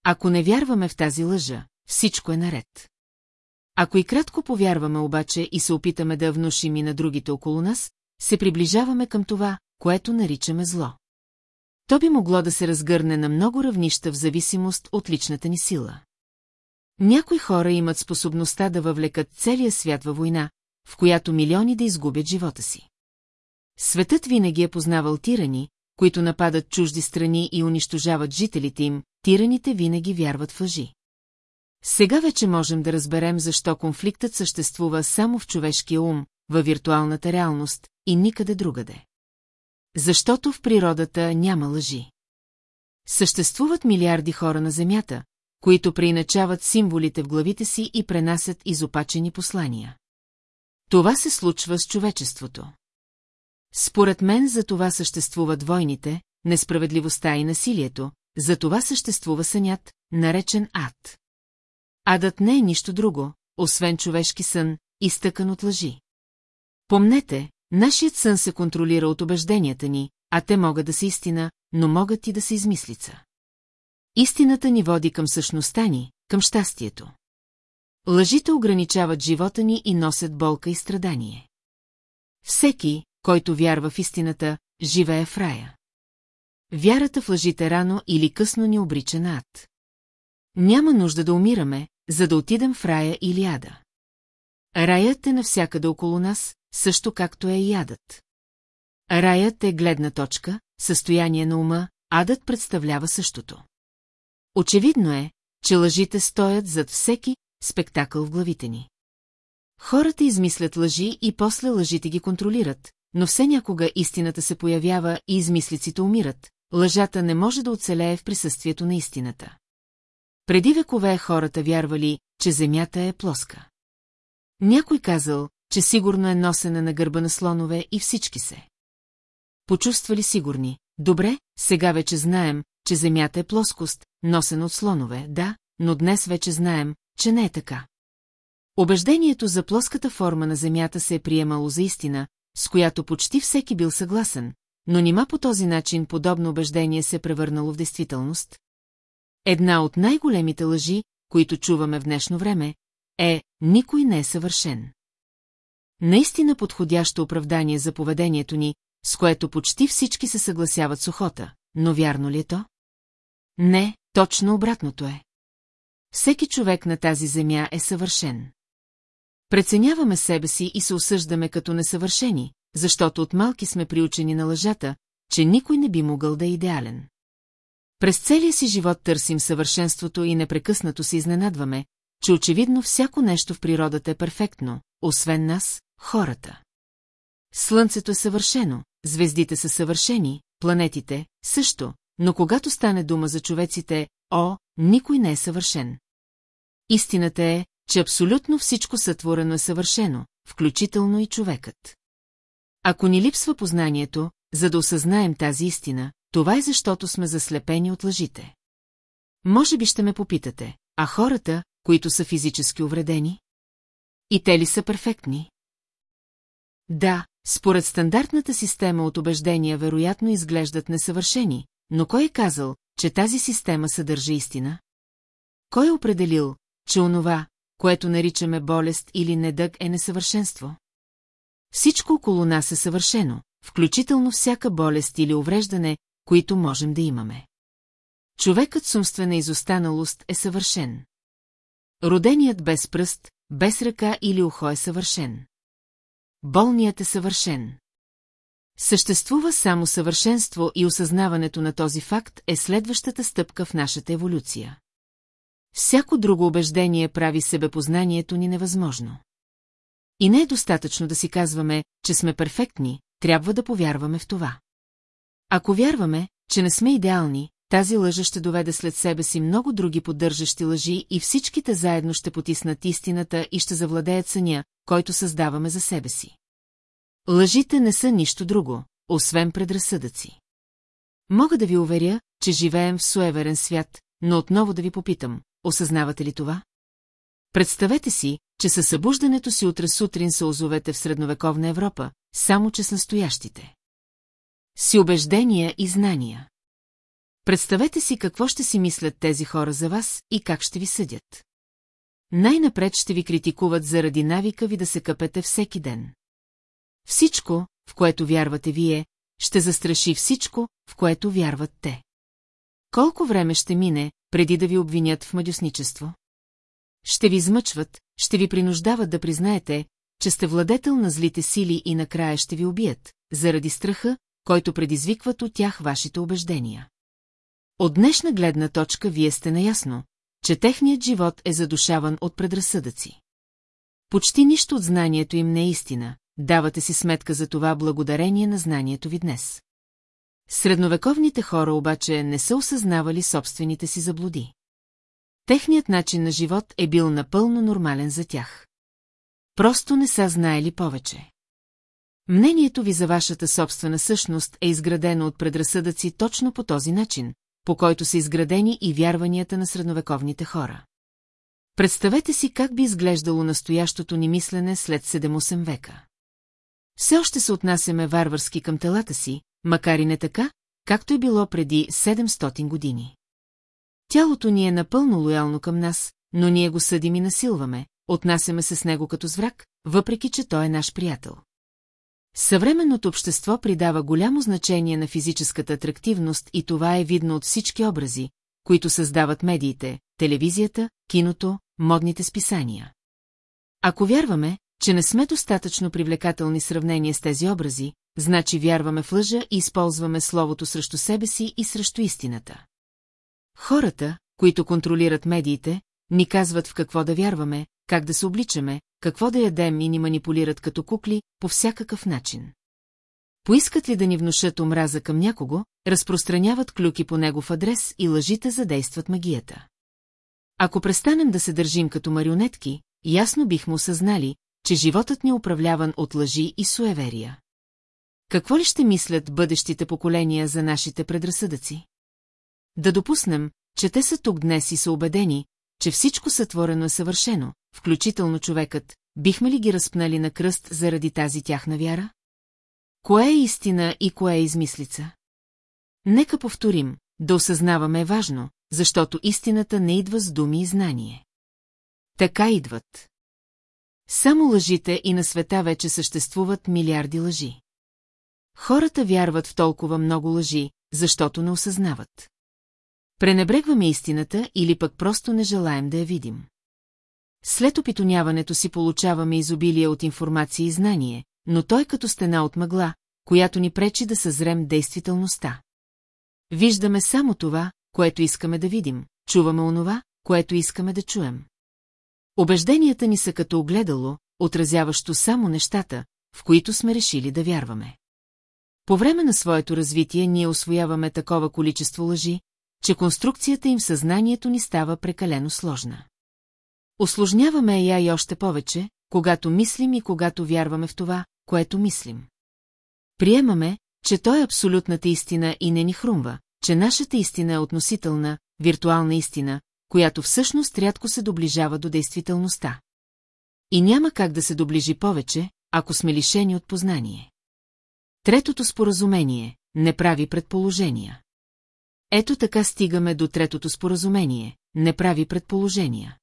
Ако не вярваме в тази лъжа, всичко е наред. Ако и кратко повярваме обаче и се опитаме да внушим и на другите около нас, се приближаваме към това, което наричаме зло. То би могло да се разгърне на много равнища в зависимост от личната ни сила. Някои хора имат способността да въвлекат целия свят във война, в която милиони да изгубят живота си. Светът винаги е познавал тирани, които нападат чужди страни и унищожават жителите им, тираните винаги вярват в лъжи. Сега вече можем да разберем защо конфликтът съществува само в човешкия ум, във виртуалната реалност и никъде другаде. Защото в природата няма лъжи. Съществуват милиарди хора на Земята, които преиначават символите в главите си и пренасят изопачени послания. Това се случва с човечеството. Според мен за това съществуват войните, несправедливостта и насилието, за това съществува сънят, наречен ад. Адът не е нищо друго, освен човешки сън, изтъкан от лъжи. Помнете, нашият сън се контролира от убежденията ни, а те могат да са истина, но могат и да са измислица. Истината ни води към същността ни, към щастието. Лъжите ограничават живота ни и носят болка и страдание. Всеки, който вярва в истината, живее в рая. Вярата в лъжите рано или късно ни обрича на ад. Няма нужда да умираме, за да отидем в рая или ада. Раят е навсякъде около нас, също както е и ядът. Раят е гледна точка, състояние на ума, адът представлява същото. Очевидно е, че лъжите стоят зад всеки спектакъл в главите ни. Хората измислят лъжи и после лъжите ги контролират, но все някога истината се появява и измислиците умират, лъжата не може да оцелее в присъствието на истината. Преди векове хората вярвали, че земята е плоска. Някой казал, че сигурно е носена на гърба на слонове и всички се. Почувствали сигурни. Добре, сега вече знаем, че земята е плоскост, носена от слонове, да, но днес вече знаем, че не е така. Обеждението за плоската форма на земята се е приемало за истина, с която почти всеки бил съгласен, но нима по този начин подобно убеждение се е превърнало в действителност? Една от най-големите лъжи, които чуваме в днешно време, е «никой не е съвършен». Наистина подходящо оправдание за поведението ни, с което почти всички се съгласяват с охота, но вярно ли е то? Не, точно обратното е. Всеки човек на тази земя е съвършен. Преценяваме себе си и се осъждаме като несъвършени, защото от малки сме приучени на лъжата, че никой не би могъл да е идеален. През целия си живот търсим съвършенството и непрекъснато се изненадваме, че очевидно всяко нещо в природата е перфектно, освен нас, хората. Слънцето е съвършено, звездите са съвършени, планетите – също, но когато стане дума за човеците, о, никой не е съвършен. Истината е, че абсолютно всичко сътворено е съвършено, включително и човекът. Ако ни липсва познанието, за да осъзнаем тази истина, това е защото сме заслепени от лъжите. Може би ще ме попитате, а хората, които са физически увредени? И те ли са перфектни? Да, според стандартната система от убеждения вероятно изглеждат несъвършени, но кой е казал, че тази система съдържа истина? Кой е определил, че онова, което наричаме болест или недъг е несъвършенство? Всичко около нас е съвършено, включително всяка болест или увреждане, които можем да имаме. Човекът с умствена изостаналост е съвършен. Роденият без пръст, без ръка или ухо е съвършен. Болният е съвършен. Съществува само съвършенство и осъзнаването на този факт е следващата стъпка в нашата еволюция. Всяко друго убеждение прави себепознанието ни невъзможно. И не е достатъчно да си казваме, че сме перфектни, трябва да повярваме в това. Ако вярваме, че не сме идеални, тази лъжа ще доведе след себе си много други поддържащи лъжи и всичките заедно ще потиснат истината и ще завладеят съня, който създаваме за себе си. Лъжите не са нищо друго, освен предразсъдъци. Мога да ви уверя, че живеем в суеверен свят, но отново да ви попитам, осъзнавате ли това? Представете си, че със събуждането си утре сутрин се озовете в средновековна Европа, само че с настоящите. Си убеждения и знания. Представете си какво ще си мислят тези хора за вас и как ще ви съдят. Най-напред ще ви критикуват заради навика ви да се къпете всеки ден. Всичко, в което вярвате вие, ще застраши всичко, в което вярват те. Колко време ще мине, преди да ви обвинят в мадюсничество? Ще ви измъчват, ще ви принуждават да признаете, че сте владетел на злите сили и накрая ще ви убият, заради страха, който предизвикват от тях вашите убеждения. От днешна гледна точка вие сте наясно, че техният живот е задушаван от предразсъдъци. Почти нищо от знанието им не е истина, давате си сметка за това благодарение на знанието ви днес. Средновековните хора обаче не са осъзнавали собствените си заблуди. Техният начин на живот е бил напълно нормален за тях. Просто не са знаели повече. Мнението ви за вашата собствена същност е изградено от предразсъдъци точно по този начин, по който са изградени и вярванията на средновековните хора. Представете си как би изглеждало настоящото ни мислене след 7-8 века. Все още се отнасяме варварски към телата си, макар и не така, както е било преди 700 години. Тялото ни е напълно лоялно към нас, но ние го съдим и насилваме, отнасяме се с него като зврак, въпреки че той е наш приятел. Съвременното общество придава голямо значение на физическата атрактивност и това е видно от всички образи, които създават медиите, телевизията, киното, модните списания. Ако вярваме, че не сме достатъчно привлекателни сравнение с тези образи, значи вярваме в лъжа и използваме словото срещу себе си и срещу истината. Хората, които контролират медиите, ни казват в какво да вярваме, как да се обличаме, какво да ядем и ни манипулират като кукли по всякакъв начин. Поискат ли да ни внушат омраза към някого, разпространяват клюки по негов адрес и лъжите задействат магията. Ако престанем да се държим като марионетки, ясно бихме осъзнали, че животът ни е управляван от лъжи и суеверия. Какво ли ще мислят бъдещите поколения за нашите предразсъдъци? Да допуснем, че те са тук днес и са убедени, че всичко сътворено е съвършено, включително човекът, бихме ли ги разпнали на кръст заради тази тяхна вяра? Кое е истина и кое е измислица? Нека повторим, да осъзнаваме важно, защото истината не идва с думи и знание. Така идват. Само лъжите и на света вече съществуват милиарди лъжи. Хората вярват в толкова много лъжи, защото не осъзнават. Пренебрегваме истината или пък просто не желаем да я видим. След опитоняването си получаваме изобилие от информация и знание, но той като стена от мъгла, която ни пречи да съзрем действителността. Виждаме само това, което искаме да видим, чуваме онова, което искаме да чуем. Обежденията ни са като огледало, отразяващо само нещата, в които сме решили да вярваме. По време на своето развитие ние освояваме такова количество лъжи, че конструкцията им в съзнанието ни става прекалено сложна. Осложняваме я и още повече, когато мислим и когато вярваме в това, което мислим. Приемаме, че той е абсолютната истина и не ни хрумва, че нашата истина е относителна, виртуална истина, която всъщност рядко се доближава до действителността. И няма как да се доближи повече, ако сме лишени от познание. Третото споразумение – не прави предположения. Ето така стигаме до третото споразумение – не прави предположения.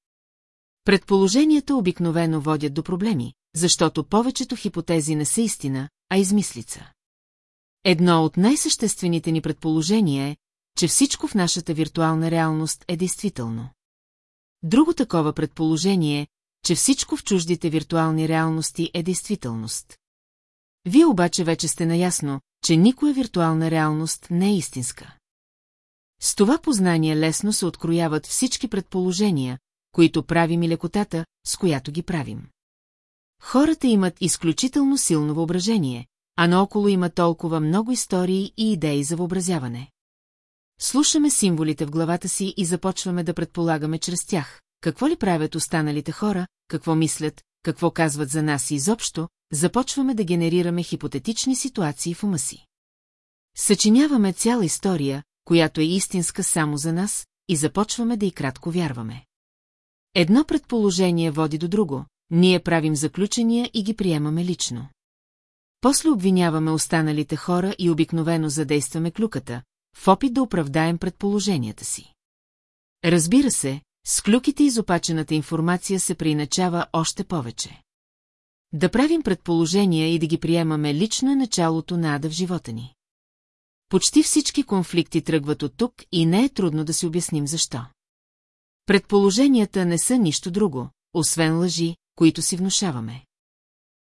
Предположенията обикновено водят до проблеми, защото повечето хипотези не са истина, а измислица. Едно от най-съществените ни предположения е, че всичко в нашата виртуална реалност е действително. Друго такова предположение е, че всичко в чуждите виртуални реалности е действителност. Вие обаче вече сте наясно, че никоя виртуална реалност не е истинска. С това познание лесно се открояват всички предположения, които правим и лекотата, с която ги правим. Хората имат изключително силно въображение, а наоколо има толкова много истории и идеи за въобразяване. Слушаме символите в главата си и започваме да предполагаме чрез тях, какво ли правят останалите хора, какво мислят, какво казват за нас и изобщо, започваме да генерираме хипотетични ситуации в ума си. Съчиняваме цяла история, която е истинска само за нас, и започваме да и кратко вярваме. Едно предположение води до друго, ние правим заключения и ги приемаме лично. После обвиняваме останалите хора и обикновено задействаме клюката, в опит да оправдаем предположенията си. Разбира се, с клюките изопачената информация се приначава още повече. Да правим предположения и да ги приемаме лично е началото на ада в живота ни. Почти всички конфликти тръгват от тук и не е трудно да си обясним защо. Предположенията не са нищо друго, освен лъжи, които си внушаваме.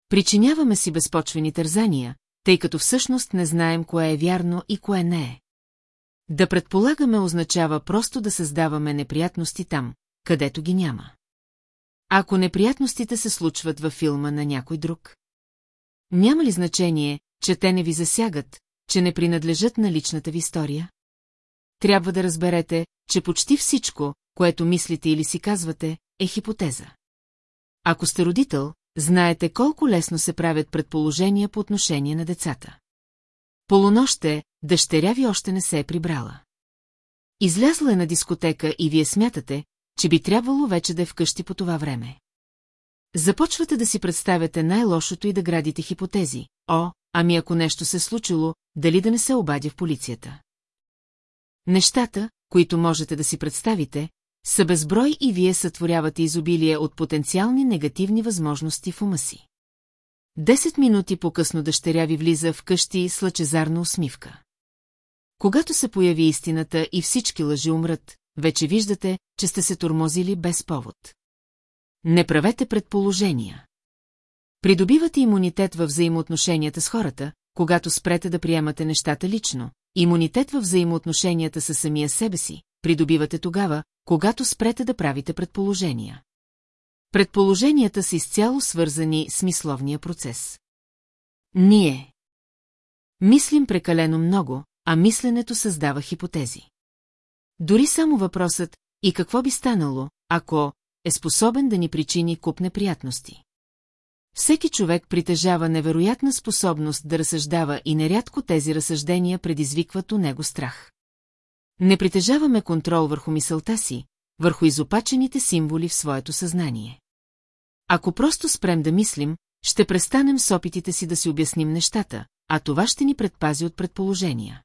Причиняваме си безпочвени тързания, тъй като всъщност не знаем кое е вярно и кое не е. Да предполагаме означава просто да създаваме неприятности там, където ги няма. Ако неприятностите се случват във филма на някой друг? Няма ли значение, че те не ви засягат, че не принадлежат на личната ви история? Трябва да разберете, че почти всичко, което мислите или си казвате, е хипотеза. Ако сте родител, знаете колко лесно се правят предположения по отношение на децата. Полунощ дъщеря ви още не се е прибрала. Излязла е на дискотека и вие смятате, че би трябвало вече да е вкъщи по това време. Започвате да си представяте най-лошото и да градите хипотези. О, ами ако нещо се случило, дали да не се обадя в полицията? Нещата, които можете да си представите, са безброй и вие сътворявате изобилие от потенциални негативни възможности в ума си. Десет минути по-късно дъщеря ви влиза в къщи с лъчезарна усмивка. Когато се появи истината и всички лъжи умрат, вече виждате, че сте се тормозили без повод. Не правете предположения. Придобивате имунитет във взаимоотношенията с хората, когато спрете да приемате нещата лично, имунитет във взаимоотношенията с самия себе си, придобивате тогава, когато спрете да правите предположения. Предположенията са изцяло свързани с мисловния процес. Ние мислим прекалено много, а мисленето създава хипотези. Дори само въпросът и какво би станало, ако е способен да ни причини куп неприятности. Всеки човек притежава невероятна способност да разсъждава и нерядко тези разсъждения предизвикват у него страх. Не притежаваме контрол върху мисълта си, върху изопачените символи в своето съзнание. Ако просто спрем да мислим, ще престанем с опитите си да си обясним нещата, а това ще ни предпази от предположения.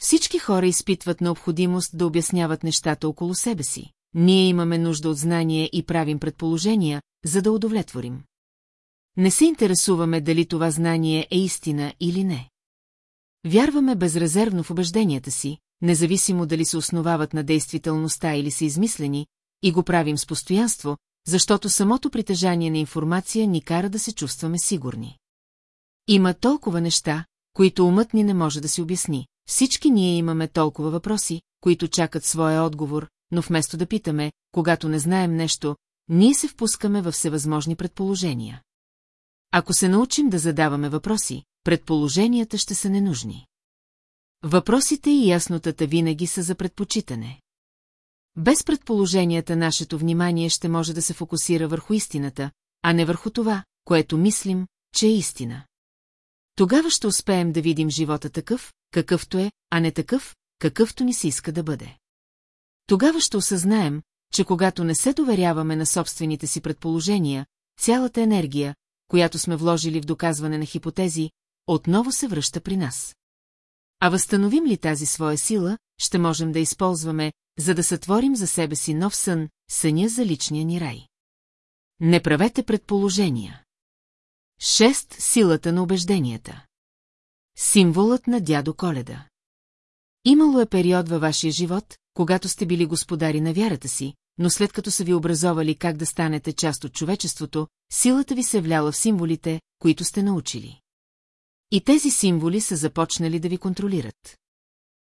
Всички хора изпитват необходимост да обясняват нещата около себе си. Ние имаме нужда от знание и правим предположения, за да удовлетворим. Не се интересуваме дали това знание е истина или не. Вярваме безрезервно в убежденията си, независимо дали се основават на действителността или са измислени, и го правим с постоянство, защото самото притежание на информация ни кара да се чувстваме сигурни. Има толкова неща, които умът ни не може да си обясни. Всички ние имаме толкова въпроси, които чакат своя отговор, но вместо да питаме, когато не знаем нещо, ние се впускаме във всевъзможни предположения. Ако се научим да задаваме въпроси, предположенията ще са ненужни. Въпросите и яснотата винаги са за предпочитане. Без предположенията нашето внимание ще може да се фокусира върху истината, а не върху това, което мислим, че е истина. Тогава ще успеем да видим живота такъв, какъвто е, а не такъв, какъвто ни се иска да бъде. Тогава ще осъзнаем, че когато не се доверяваме на собствените си предположения, цялата енергия, която сме вложили в доказване на хипотези, отново се връща при нас. А възстановим ли тази своя сила, ще можем да използваме, за да сътворим за себе си нов сън, съня за личния ни рай. Не правете предположения. Шест силата на убежденията. Символът на дядо Коледа. Имало е период във вашия живот, когато сте били господари на вярата си, но след като са ви образовали как да станете част от човечеството, силата ви се вляла в символите, които сте научили. И тези символи са започнали да ви контролират.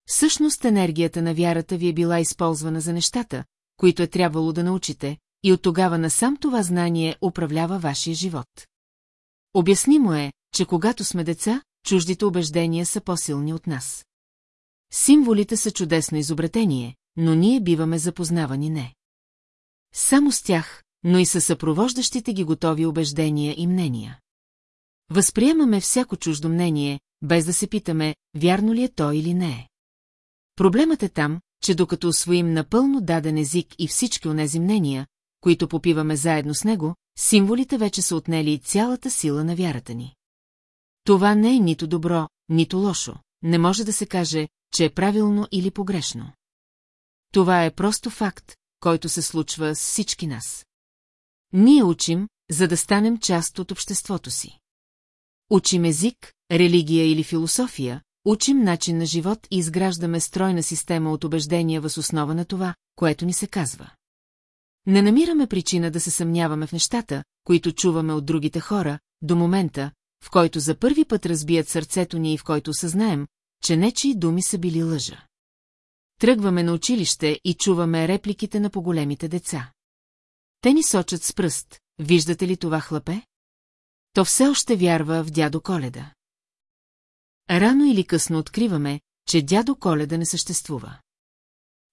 Всъщност енергията на вярата ви е била използвана за нещата, които е трябвало да научите, и от тогава насам това знание управлява вашия живот. Обяснимо е, че когато сме деца, чуждите убеждения са по-силни от нас. Символите са чудесно изобретение, но ние биваме запознавани не. Само с тях, но и със съпровождащите ги готови убеждения и мнения. Възприемаме всяко чуждо мнение, без да се питаме, вярно ли е то или не е. Проблемът е там, че докато освоим напълно даден език и всички онези мнения, които попиваме заедно с него, символите вече са отнели цялата сила на вярата ни. Това не е нито добро, нито лошо. Не може да се каже, че е правилно или погрешно. Това е просто факт, който се случва с всички нас. Ние учим, за да станем част от обществото си. Учим език, религия или философия, учим начин на живот и изграждаме стройна система от убеждения въз основа на това, което ни се казва. Не намираме причина да се съмняваме в нещата, които чуваме от другите хора, до момента, в който за първи път разбият сърцето ни и в който съзнаем, че нечии думи са били лъжа. Тръгваме на училище и чуваме репликите на поголемите деца. Те ни сочат с пръст, виждате ли това хлапе? То все още вярва в дядо Коледа. Рано или късно откриваме, че дядо Коледа не съществува.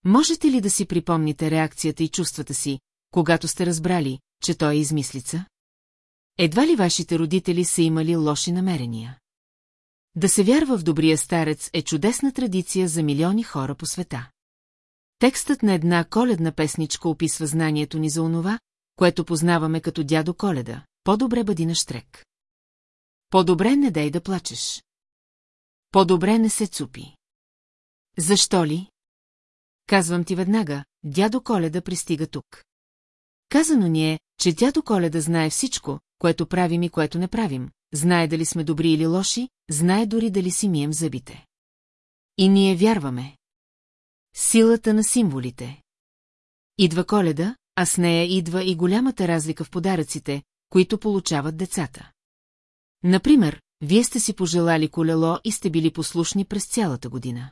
Можете ли да си припомните реакцията и чувствата си, когато сте разбрали, че той е измислица? Едва ли вашите родители са имали лоши намерения? Да се вярва в добрия старец е чудесна традиция за милиони хора по света. Текстът на една коледна песничка описва знанието ни за онова, което познаваме като дядо Коледа. По-добре бъди на штрек. По-добре не дай да плачеш. По-добре не се цупи. Защо ли? Казвам ти веднага, дядо Коледа пристига тук. Казано ни е, че дядо Коледа знае всичко, което правим и което не правим, знае дали сме добри или лоши, знае дори дали си мием зъбите. И ние вярваме. Силата на символите. Идва коледа, а с нея идва и голямата разлика в подаръците, които получават децата. Например, вие сте си пожелали колело и сте били послушни през цялата година.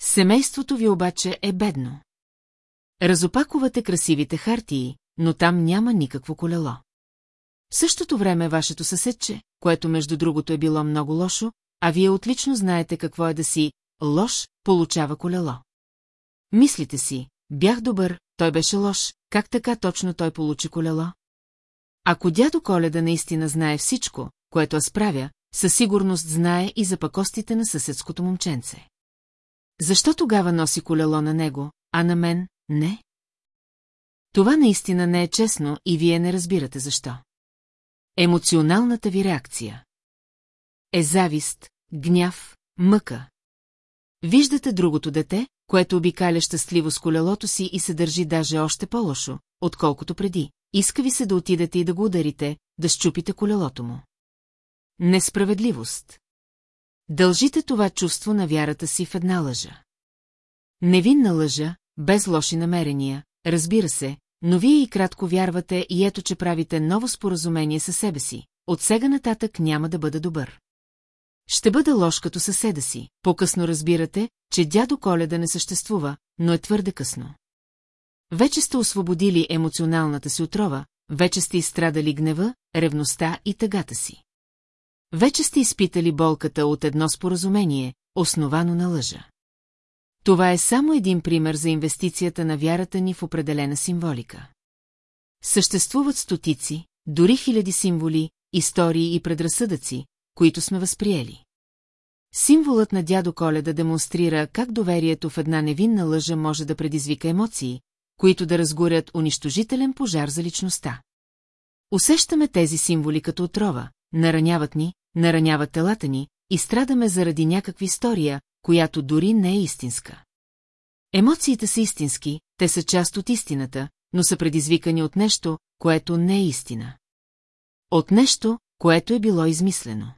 Семейството ви обаче е бедно. Разопакувате красивите хартии, но там няма никакво колело. В същото време вашето съседче, което между другото е било много лошо, а вие отлично знаете какво е да си лош, получава колело. Мислите си, бях добър, той беше лош, как така точно той получи колело? Ако дядо Коледа наистина знае всичко, което аз правя, със сигурност знае и за пакостите на съседското момченце. Защо тогава носи колело на него, а на мен не? Това наистина не е честно и вие не разбирате защо. Емоционалната ви реакция е завист, гняв, мъка. Виждате другото дете, което обикаля щастливо с колелото си и се държи даже още по-лошо, отколкото преди. Иска ви се да отидете и да го ударите, да щупите колелото му. Несправедливост. Дължите това чувство на вярата си в една лъжа. Невинна лъжа, без лоши намерения, разбира се, но вие и кратко вярвате и ето, че правите ново споразумение със себе си. От сега нататък няма да бъда добър. Ще бъда лош като съседа си. По-късно разбирате, че дядо Коледа не съществува, но е твърде късно. Вече сте освободили емоционалната си отрова, вече сте изстрадали гнева, ревността и тъгата си. Вече сте изпитали болката от едно споразумение, основано на лъжа. Това е само един пример за инвестицията на вярата ни в определена символика. Съществуват стотици, дори хиляди символи, истории и предразсъдъци, които сме възприели. Символът на дядо Коледа демонстрира как доверието в една невинна лъжа може да предизвика емоции, които да разгорят унищожителен пожар за личността. Усещаме тези символи като отрова, нараняват ни, нараняват телата ни и страдаме заради някаква история, която дори не е истинска. Емоциите са истински, те са част от истината, но са предизвикани от нещо, което не е истина. От нещо, което е било измислено.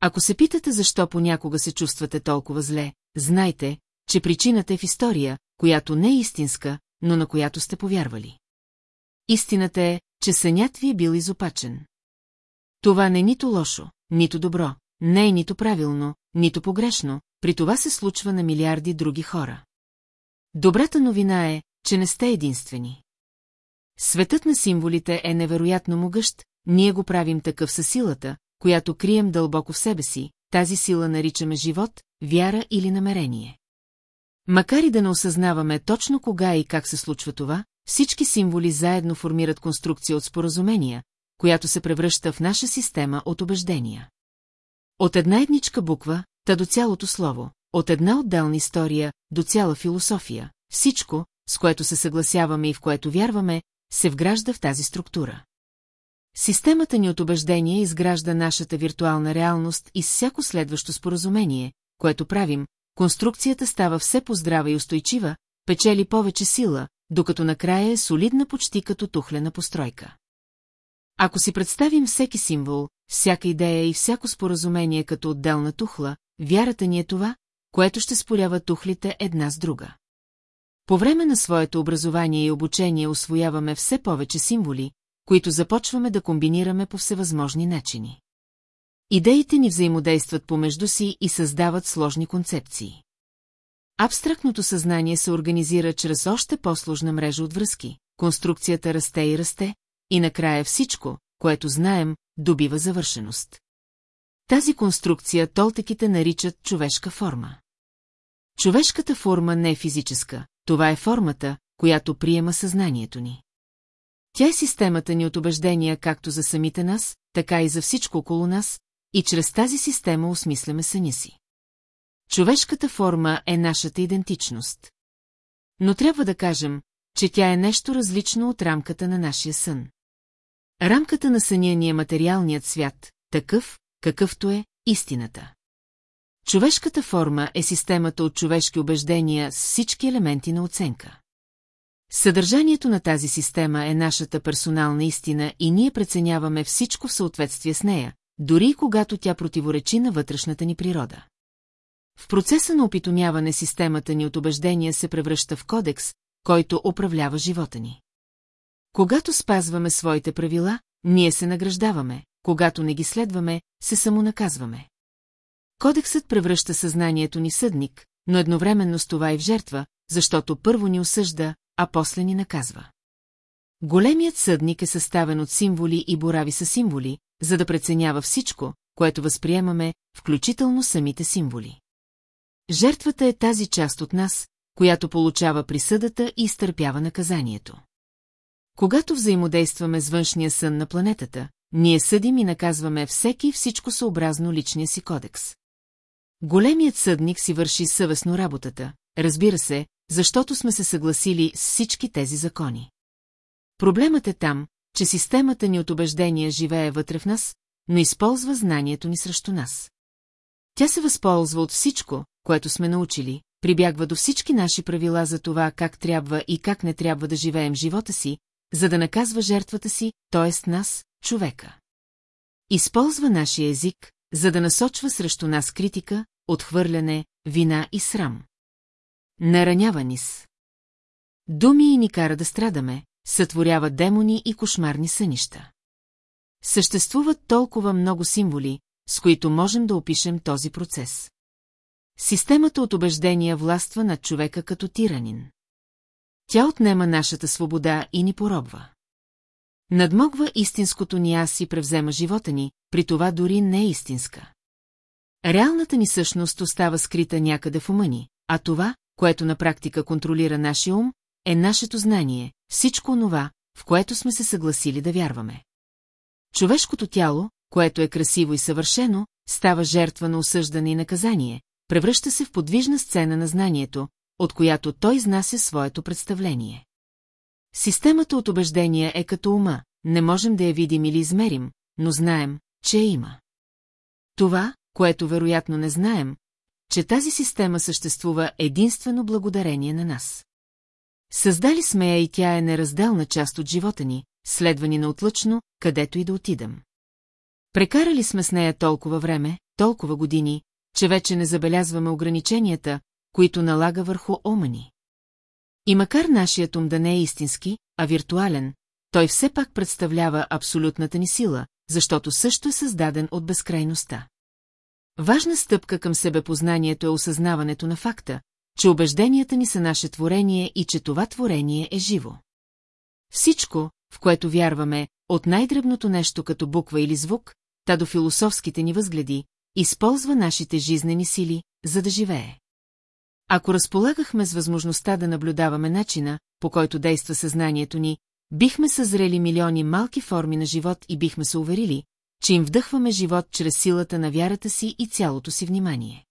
Ако се питате защо понякога се чувствате толкова зле, знайте, че причината е в история, която не е истинска, но на която сте повярвали. Истината е, че сънят ви е бил изопачен. Това не е нито лошо, нито добро, не е нито правилно, нито погрешно, при това се случва на милиарди други хора. Добрата новина е, че не сте единствени. Светът на символите е невероятно могъщ, ние го правим такъв със силата, която крием дълбоко в себе си, тази сила наричаме живот, вяра или намерение. Макар и да не осъзнаваме точно кога и как се случва това, всички символи заедно формират конструкция от споразумения, която се превръща в наша система от убеждения. От една едничка буква, та до цялото слово, от една отделна история до цяла философия, всичко, с което се съгласяваме и в което вярваме, се вгражда в тази структура. Системата ни от убеждения изгражда нашата виртуална реалност и с всяко следващо споразумение, което правим, конструкцията става все по-здрава и устойчива, печели повече сила, докато накрая е солидна почти като тухлена постройка. Ако си представим всеки символ, всяка идея и всяко споразумение като отделна тухла, вярата ни е това, което ще спорява тухлите една с друга. По време на своето образование и обучение освояваме все повече символи, които започваме да комбинираме по всевъзможни начини. Идеите ни взаимодействат помежду си и създават сложни концепции. Абстрактното съзнание се организира чрез още по-сложна мрежа от връзки, конструкцията расте и расте, и накрая всичко, което знаем, добива завършеност. Тази конструкция толтеките наричат човешка форма. Човешката форма не е физическа, това е формата, която приема съзнанието ни. Тя е системата ни от убеждения както за самите нас, така и за всичко около нас, и чрез тази система осмисляме съня си. Човешката форма е нашата идентичност. Но трябва да кажем, че тя е нещо различно от рамката на нашия сън. Рамката на съня ни е материалният свят, такъв, какъвто е истината. Човешката форма е системата от човешки убеждения с всички елементи на оценка. Съдържанието на тази система е нашата персонална истина и ние преценяваме всичко в съответствие с нея, дори и когато тя противоречи на вътрешната ни природа. В процеса на опитомяване системата ни от убеждения се превръща в кодекс, който управлява живота ни. Когато спазваме своите правила, ние се награждаваме, когато не ги следваме, се самонаказваме. Кодексът превръща съзнанието ни съдник, но едновременно с това и в жертва, защото първо ни осъжда, а после ни наказва. Големият съдник е съставен от символи и борави с символи, за да преценява всичко, което възприемаме, включително самите символи. Жертвата е тази част от нас, която получава присъдата и изтърпява наказанието. Когато взаимодействаме с външния сън на планетата, ние съдим и наказваме всеки всичко съобразно личния си кодекс. Големият съдник си върши съвестно работата, разбира се, защото сме се съгласили с всички тези закони. Проблемът е там, че системата ни от убеждения живее вътре в нас, но използва знанието ни срещу нас. Тя се възползва от всичко, което сме научили, прибягва до всички наши правила за това как трябва и как не трябва да живеем живота си, за да наказва жертвата си, т.е. нас, човека. Използва нашия език, за да насочва срещу нас критика, отхвърляне, вина и срам. Наранява ни с. Думи и ни кара да страдаме, сътворява демони и кошмарни сънища. Съществуват толкова много символи, с които можем да опишем този процес. Системата от убеждения властва над човека като тиранин. Тя отнема нашата свобода и ни поробва. Надмогва истинското ни аз и превзема живота ни, при това дори не е истинска. Реалната ни същност остава скрита някъде в ума ни, а това, което на практика контролира нашия ум, е нашето знание, всичко онова, в което сме се съгласили да вярваме. Човешкото тяло, което е красиво и съвършено, става жертва на осъждане и наказание, превръща се в подвижна сцена на знанието, от която той изнася своето представление. Системата от убеждения е като ума, не можем да я видим или измерим, но знаем, че я има. Това, което вероятно не знаем, че тази система съществува единствено благодарение на нас. Създали сме я и тя е неразделна част от живота ни, следвани на отлъчно, където и да отидем. Прекарали сме с нея толкова време, толкова години, че вече не забелязваме ограниченията, които налага върху ума ни. И макар нашият ум да не е истински, а виртуален, той все пак представлява абсолютната ни сила, защото също е създаден от безкрайността. Важна стъпка към себепознанието е осъзнаването на факта, че убежденията ни са наше творение и че това творение е живо. Всичко, в което вярваме, от най-дребното нещо като буква или звук, та до философските ни възгледи, използва нашите жизнени сили, за да живее. Ако разполагахме с възможността да наблюдаваме начина, по който действа съзнанието ни, бихме съзрели милиони малки форми на живот и бихме се уверили, че им вдъхваме живот чрез силата на вярата си и цялото си внимание.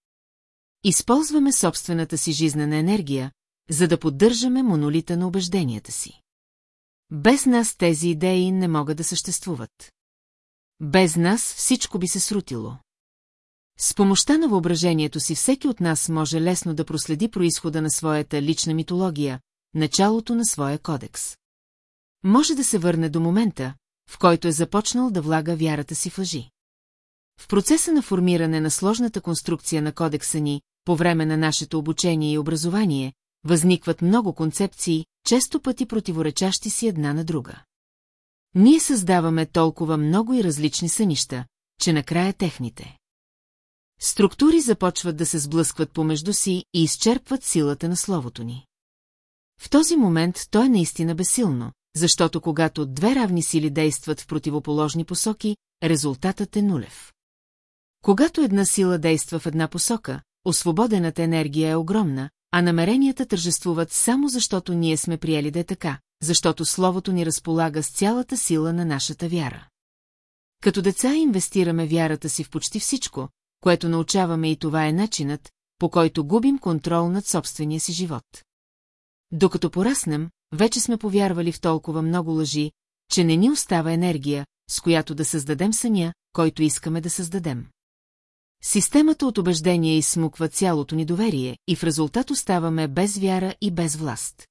Използваме собствената си жизнена енергия, за да поддържаме монолита на убежденията си. Без нас тези идеи не могат да съществуват. Без нас всичко би се срутило. С помощта на въображението си всеки от нас може лесно да проследи происхода на своята лична митология, началото на своя кодекс. Може да се върне до момента, в който е започнал да влага вярата си в лъжи. В процеса на формиране на сложната конструкция на кодекса ни, по време на нашето обучение и образование, възникват много концепции, често пъти противоречащи си една на друга. Ние създаваме толкова много и различни сънища, че накрая техните. Структури започват да се сблъскват помежду си и изчерпват силата на словото ни. В този момент то е наистина безсилно, защото когато две равни сили действат в противоположни посоки, резултатът е нулев. Когато една сила действа в една посока, освободената енергия е огромна, а намеренията тържествуват само защото ние сме приели да е така, защото Словото ни разполага с цялата сила на нашата вяра. Като деца инвестираме вярата си в почти всичко, което научаваме и това е начинът, по който губим контрол над собствения си живот. Докато пораснем, вече сме повярвали в толкова много лъжи, че не ни остава енергия, с която да създадем съня, който искаме да създадем. Системата от убеждения изсмуква цялото ни доверие и в резултат оставаме без вяра и без власт.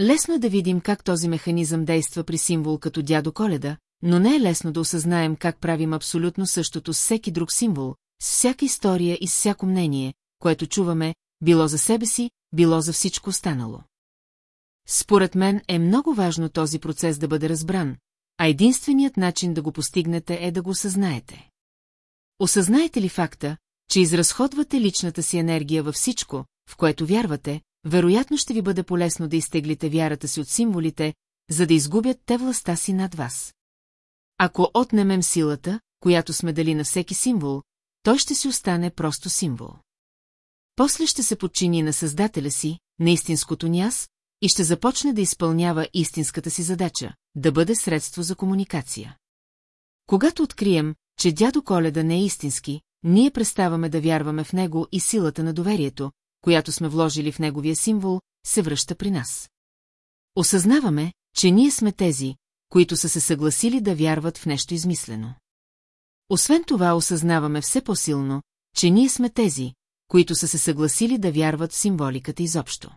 Лесно е да видим как този механизъм действа при символ като дядо Коледа, но не е лесно да осъзнаем как правим абсолютно същото с всеки друг символ, с всяка история и с всяко мнение, което чуваме, било за себе си, било за всичко останало. Според мен е много важно този процес да бъде разбран, а единственият начин да го постигнете е да го осъзнаете. Осъзнаете ли факта, че изразходвате личната си енергия във всичко, в което вярвате, вероятно ще ви бъде полезно да изтеглите вярата си от символите, за да изгубят те властта си над вас. Ако отнемем силата, която сме дали на всеки символ, той ще си остане просто символ. После ще се подчини на Създателя си, на истинското ни и ще започне да изпълнява истинската си задача – да бъде средство за комуникация. Когато открием, че дядо Коледа не е истински, ние преставаме да вярваме в него и силата на доверието, която сме вложили в неговия символ, се връща при нас. Осъзнаваме, че ние сме тези, които са се съгласили да вярват в нещо измислено. Освен това осъзнаваме все по-силно, че ние сме тези, които са се съгласили да вярват в символиката изобщо.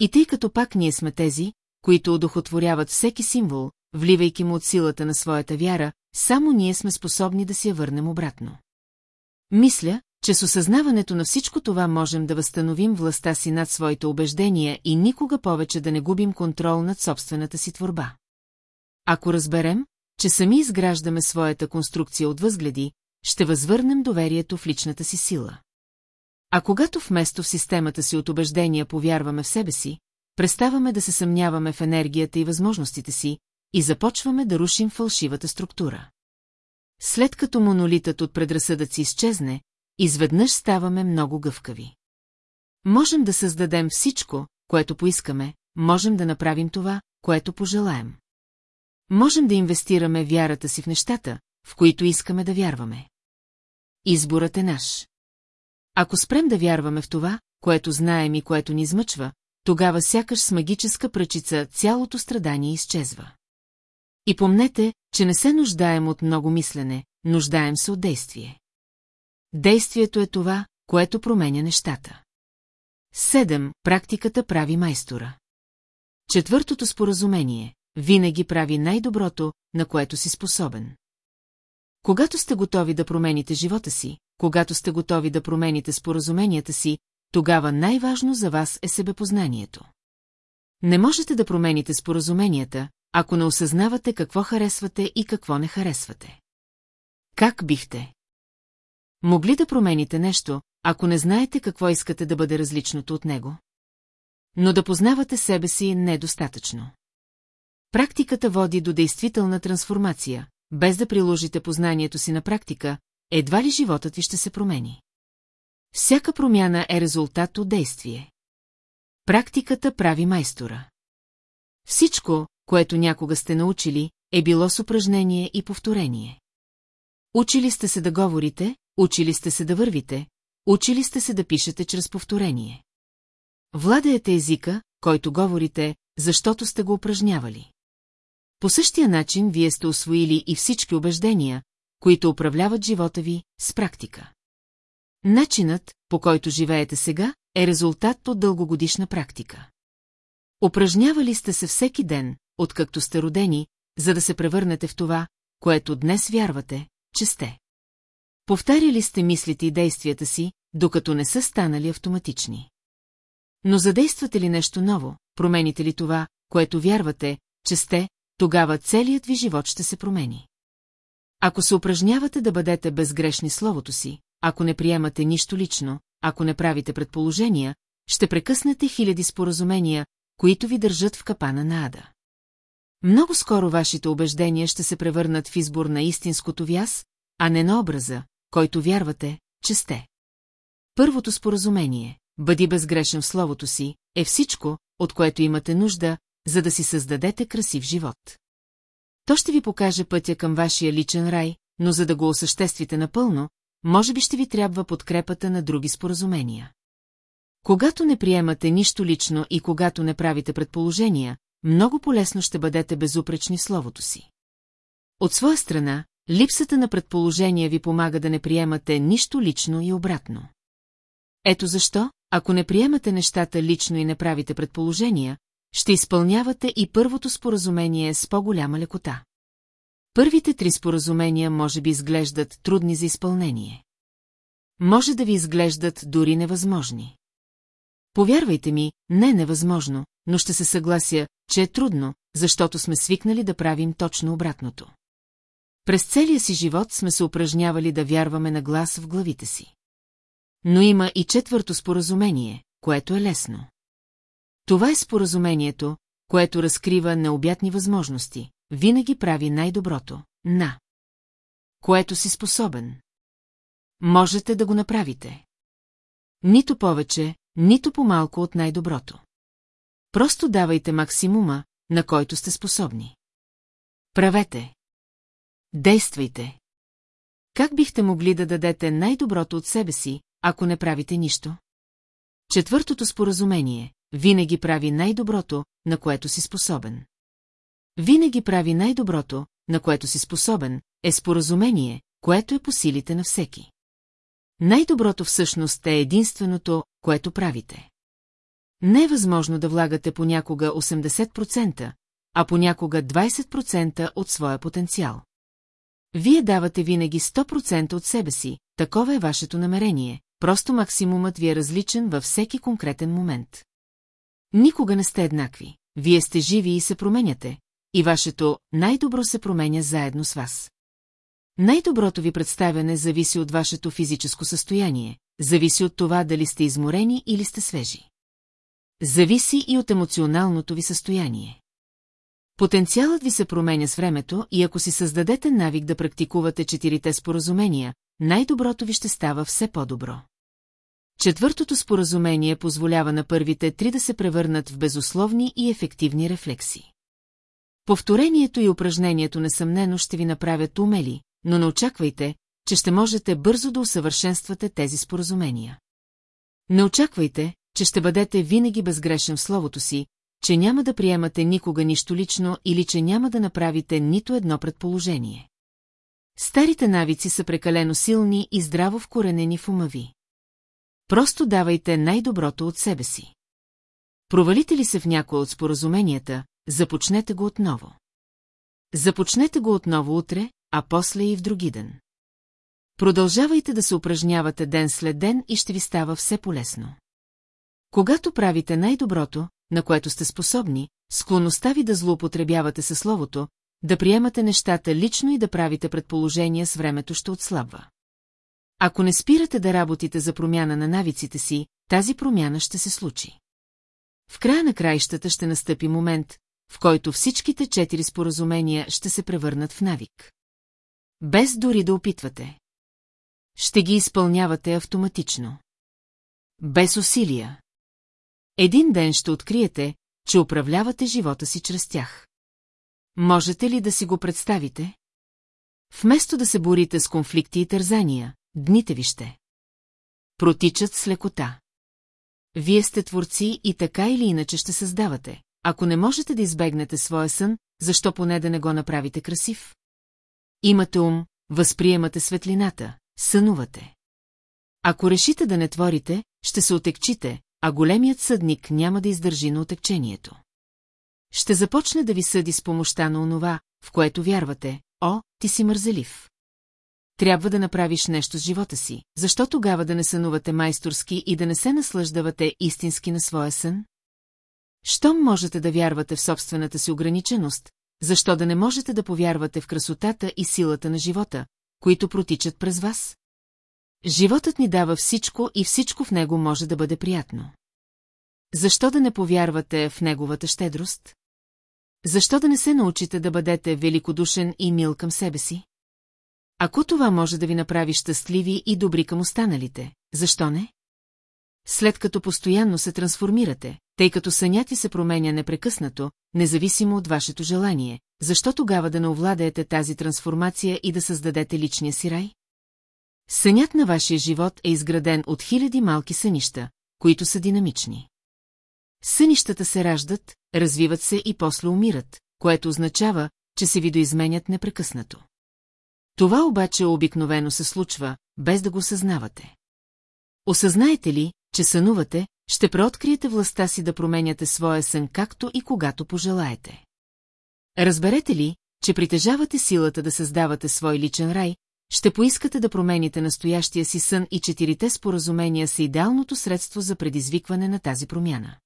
И тъй като пак ние сме тези, които одохотворяват всеки символ, вливайки му от силата на своята вяра, само ние сме способни да си я върнем обратно. Мисля, че с осъзнаването на всичко това можем да възстановим властта си над своите убеждения и никога повече да не губим контрол над собствената си творба. Ако разберем, че сами изграждаме своята конструкция от възгледи, ще възвърнем доверието в личната си сила. А когато вместо в системата си от убеждения повярваме в себе си, преставаме да се съмняваме в енергията и възможностите си и започваме да рушим фалшивата структура. След като монолитът от предразсъдъци изчезне, изведнъж ставаме много гъвкави. Можем да създадем всичко, което поискаме, можем да направим това, което пожелаем. Можем да инвестираме вярата си в нещата, в които искаме да вярваме. Изборът е наш. Ако спрем да вярваме в това, което знаем и което ни измъчва, тогава сякаш с магическа пръчица цялото страдание изчезва. И помнете, че не се нуждаем от много мислене, нуждаем се от действие. Действието е това, което променя нещата. Седем. Практиката прави майстора. Четвъртото споразумение. Винаги прави най-доброто, на което си способен. Когато сте готови да промените живота си, когато сте готови да промените споразуменията си, тогава най-важно за вас е себепознанието. Не можете да промените споразуменията, ако не осъзнавате какво харесвате и какво не харесвате. Как бихте? Могли да промените нещо, ако не знаете какво искате да бъде различното от него? Но да познавате себе си не е достатъчно. Практиката води до действителна трансформация, без да приложите познанието си на практика, едва ли животът ви ще се промени. Всяка промяна е резултат от действие. Практиката прави майстора. Всичко, което някога сте научили, е било с упражнение и повторение. Учили сте се да говорите, учили сте се да вървите, учили сте се да пишете чрез повторение. Владеете езика, който говорите, защото сте го упражнявали. По същия начин вие сте освоили и всички убеждения, които управляват живота ви, с практика. Начинът, по който живеете сега, е резултат от дългогодишна практика. Упражнявали сте се всеки ден, откакто сте родени, за да се превърнете в това, което днес вярвате, че сте. Повтаряли сте мислите и действията си, докато не са станали автоматични. Но задействате ли нещо ново, промените ли това, което вярвате, че сте, тогава целият ви живот ще се промени. Ако се упражнявате да бъдете безгрешни словото си, ако не приемате нищо лично, ако не правите предположения, ще прекъснете хиляди споразумения, които ви държат в капана на ада. Много скоро вашите убеждения ще се превърнат в избор на истинското вяз, а не на образа, който вярвате, че сте. Първото споразумение – бъди безгрешен в словото си, е всичко, от което имате нужда, за да си създадете красив живот. То ще ви покаже пътя към вашия личен рай, но за да го осъществите напълно, може би ще ви трябва подкрепата на други споразумения. Когато не приемате нищо лично и когато не правите предположения, много полезно ще бъдете безупречни словото си. От своя страна, липсата на предположения ви помага да не приемате нищо лично и обратно. Ето защо, ако не приемате нещата лично и не правите предположения, ще изпълнявате и първото споразумение с по-голяма лекота. Първите три споразумения може би изглеждат трудни за изпълнение. Може да ви изглеждат дори невъзможни. Повярвайте ми, не невъзможно, но ще се съглася, че е трудно, защото сме свикнали да правим точно обратното. През целия си живот сме се упражнявали да вярваме на глас в главите си. Но има и четвърто споразумение, което е лесно. Това е споразумението, което разкрива необятни възможности, винаги прави най-доброто, на което си способен. Можете да го направите. Нито повече, нито по-малко от най-доброто. Просто давайте максимума, на който сте способни. Правете. Действайте. Как бихте могли да дадете най-доброто от себе си, ако не правите нищо? Четвъртото споразумение винаги прави най-доброто, на което си способен. Винаги прави най-доброто, на което си способен, е споразумение, което е по силите на всеки. Най-доброто всъщност е единственото, което правите. Не е възможно да влагате понякога 80%, а понякога 20% от своя потенциал. Вие давате винаги 100% от себе си, такова е вашето намерение, просто максимумът ви е различен във всеки конкретен момент. Никога не сте еднакви, вие сте живи и се променяте, и вашето най-добро се променя заедно с вас. Най-доброто ви представяне зависи от вашето физическо състояние, зависи от това дали сте изморени или сте свежи. Зависи и от емоционалното ви състояние. Потенциалът ви се променя с времето и ако си създадете навик да практикувате четирите споразумения, най-доброто ви ще става все по-добро. Четвъртото споразумение позволява на първите три да се превърнат в безусловни и ефективни рефлекси. Повторението и упражнението несъмнено ще ви направят умели, но не очаквайте, че ще можете бързо да усъвършенствате тези споразумения. Не очаквайте, че ще бъдете винаги безгрешен в словото си, че няма да приемате никога нищо лично или че няма да направите нито едно предположение. Старите навици са прекалено силни и здраво вкоренени в ума ви. Просто давайте най-доброто от себе си. Провалите ли се в някои от споразуменията, започнете го отново. Започнете го отново утре, а после и в други ден. Продължавайте да се упражнявате ден след ден и ще ви става все полезно. Когато правите най-доброто, на което сте способни, склонността ви да злоупотребявате със словото, да приемате нещата лично и да правите предположения с времето ще отслабва. Ако не спирате да работите за промяна на навиците си, тази промяна ще се случи. В края на краищата ще настъпи момент, в който всичките четири споразумения ще се превърнат в навик. Без дори да опитвате. Ще ги изпълнявате автоматично. Без усилия. Един ден ще откриете, че управлявате живота си чрез тях. Можете ли да си го представите? Вместо да се борите с конфликти и тързания, дните ви ще. Протичат с лекота. Вие сте творци и така или иначе ще създавате. Ако не можете да избегнете своя сън, защо поне да не го направите красив? Имате ум, възприемате светлината, сънувате. Ако решите да не творите, ще се отекчите, а големият съдник няма да издържи на отекчението. Ще започне да ви съди с помощта на онова, в което вярвате, о, ти си мързелив. Трябва да направиш нещо с живота си, защо тогава да не сънувате майсторски и да не се наслаждавате истински на своя сън? Щом можете да вярвате в собствената си ограниченост, защо да не можете да повярвате в красотата и силата на живота, които протичат през вас? Животът ни дава всичко и всичко в него може да бъде приятно. Защо да не повярвате в неговата щедрост? Защо да не се научите да бъдете великодушен и мил към себе си? Ако това може да ви направи щастливи и добри към останалите, защо не? След като постоянно се трансформирате, тъй като сънят се променя непрекъснато, независимо от вашето желание, защо тогава да не овладеете тази трансформация и да създадете личния си рай? Сънят на вашия живот е изграден от хиляди малки сънища, които са динамични. Сънищата се раждат, развиват се и после умират, което означава, че се видоизменят непрекъснато. Това обаче обикновено се случва, без да го съзнавате. Осъзнаете ли, че сънувате, ще преоткриете властта си да променяте своя сън както и когато пожелаете. Разберете ли, че притежавате силата да създавате свой личен рай, ще поискате да промените настоящия си сън и четирите споразумения са идеалното средство за предизвикване на тази промяна.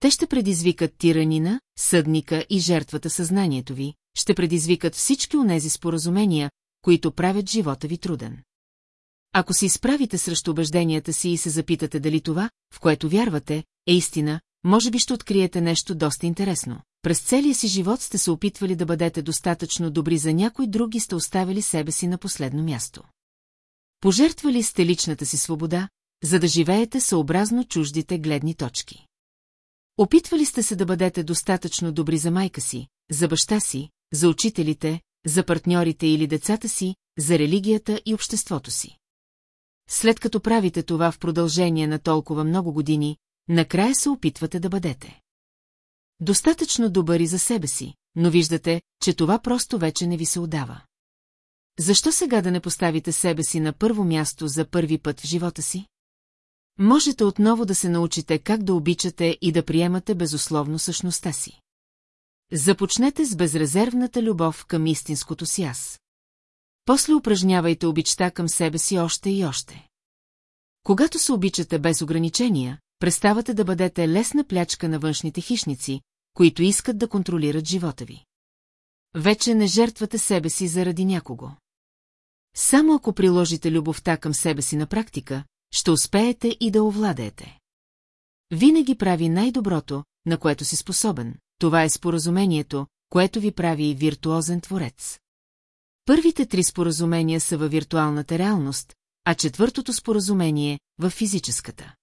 Те ще предизвикат тиранина, съдника и жертвата съзнанието ви, ще предизвикат всички онези споразумения, които правят живота ви труден. Ако се изправите срещу убежденията си и се запитате дали това, в което вярвате, е истина, може би ще откриете нещо доста интересно. През целия си живот сте се опитвали да бъдете достатъчно добри за някой друг и сте оставили себе си на последно място. Пожертвали сте личната си свобода, за да живеете съобразно чуждите гледни точки. Опитвали сте се да бъдете достатъчно добри за майка си, за баща си, за учителите, за партньорите или децата си, за религията и обществото си. След като правите това в продължение на толкова много години, накрая се опитвате да бъдете. Достатъчно добър и за себе си, но виждате, че това просто вече не ви се отдава. Защо сега да не поставите себе си на първо място за първи път в живота си? Можете отново да се научите как да обичате и да приемате безусловно същността си. Започнете с безрезервната любов към истинското си аз. После упражнявайте обичта към себе си още и още. Когато се обичате без ограничения, преставате да бъдете лесна плячка на външните хищници, които искат да контролират живота ви. Вече не жертвате себе си заради някого. Само ако приложите любовта към себе си на практика, ще успеете и да овладеете. Винаги прави най-доброто, на което си способен. Това е споразумението, което ви прави виртуозен творец. Първите три споразумения са във виртуалната реалност, а четвъртото споразумение – в физическата.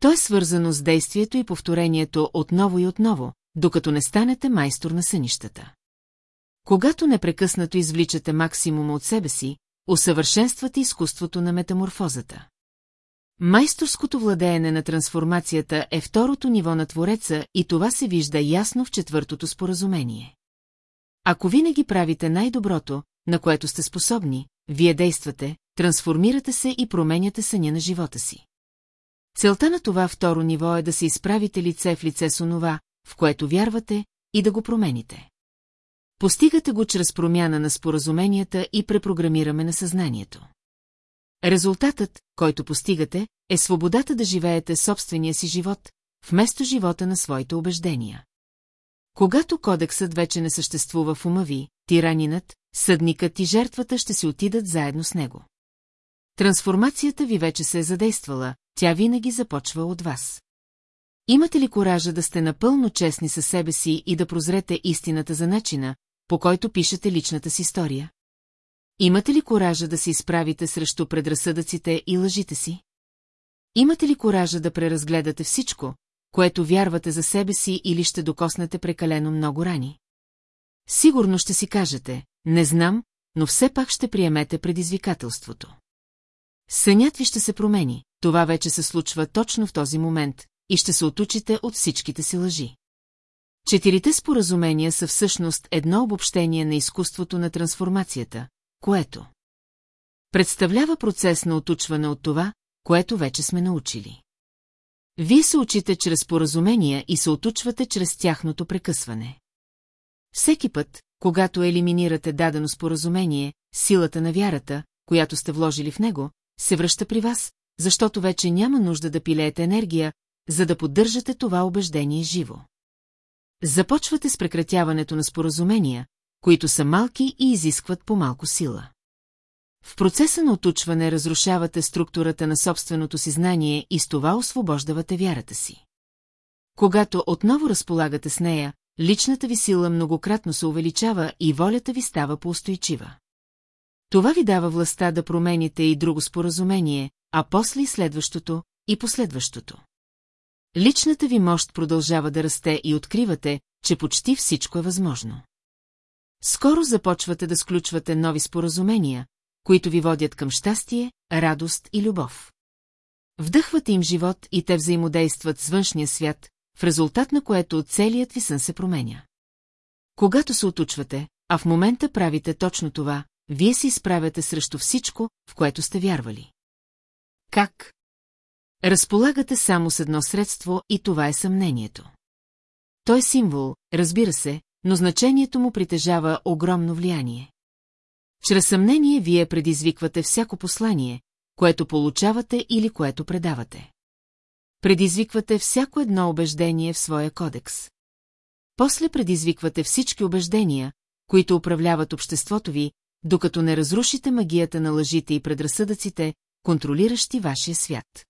То е свързано с действието и повторението отново и отново, докато не станете майстор на сънищата. Когато непрекъснато извличате максимума от себе си, усъвършенствате изкуството на метаморфозата. Майсторското владеене на трансформацията е второто ниво на Твореца и това се вижда ясно в четвъртото споразумение. Ако винаги правите най-доброто, на което сте способни, вие действате, трансформирате се и променяте съня на живота си. Целта на това второ ниво е да се изправите лице в лице с онова, в което вярвате, и да го промените. Постигате го чрез промяна на споразуменията и препрограмираме на съзнанието. Резултатът, който постигате, е свободата да живеете собствения си живот, вместо живота на своите убеждения. Когато кодексът вече не съществува в ума ви, тиранинът, съдникът и жертвата ще си отидат заедно с него. Трансформацията ви вече се е задействала, тя винаги започва от вас. Имате ли коража да сте напълно честни със себе си и да прозрете истината за начина, по който пишете личната си история? Имате ли коража да се изправите срещу предразсъдъците и лъжите си? Имате ли коража да преразгледате всичко, което вярвате за себе си или ще докоснете прекалено много рани? Сигурно ще си кажете, не знам, но все пак ще приемете предизвикателството. Сънят ви ще се промени, това вече се случва точно в този момент и ще се отучите от всичките си лъжи. Четирите споразумения са всъщност едно обобщение на изкуството на трансформацията, което представлява процес на отучване от това, което вече сме научили. Вие се учите чрез поразумения и се отучвате чрез тяхното прекъсване. Всеки път, когато елиминирате дадено споразумение, силата на вярата, която сте вложили в него, се връща при вас, защото вече няма нужда да пилеете енергия, за да поддържате това убеждение живо. Започвате с прекратяването на споразумения, които са малки и изискват по-малко сила. В процеса на отучване разрушавате структурата на собственото си знание и с това освобождавате вярата си. Когато отново разполагате с нея, личната ви сила многократно се увеличава и волята ви става поустойчива. Това ви дава властта да промените и друго споразумение, а после и следващото, и последващото. Личната ви мощ продължава да расте и откривате, че почти всичко е възможно. Скоро започвате да сключвате нови споразумения, които ви водят към щастие, радост и любов. Вдъхвате им живот и те взаимодействат с външния свят, в резултат на което целият ви сън се променя. Когато се отучвате, а в момента правите точно това, вие се изправяте срещу всичко, в което сте вярвали. Как? Разполагате само с едно средство и това е съмнението. Той е символ, разбира се, но значението му притежава огромно влияние. Чрез съмнение вие предизвиквате всяко послание, което получавате или което предавате. Предизвиквате всяко едно убеждение в своя кодекс. После предизвиквате всички убеждения, които управляват обществото ви, докато не разрушите магията на лъжите и предразсъдъците, контролиращи вашия свят.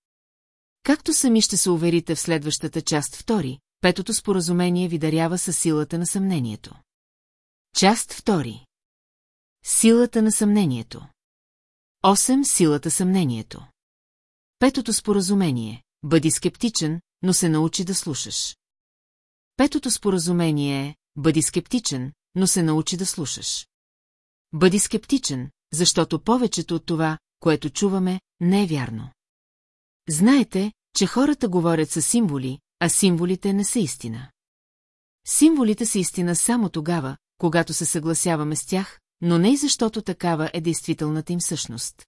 Както сами ще се уверите в следващата част втори, петото споразумение ви дарява със силата на съмнението. Част втори. Силата на съмнението. 8. Силата съмнението. Петото споразумение. Бъди скептичен, но се научи да слушаш. Петото споразумение е Бъди скептичен, но се научи да слушаш. Бъди скептичен, защото повечето от това, което чуваме, не е вярно. Знаете, че хората говорят с символи, а символите не са истина. Символите са истина само тогава, когато се съгласяваме с тях, но не и защото такава е действителната им същност.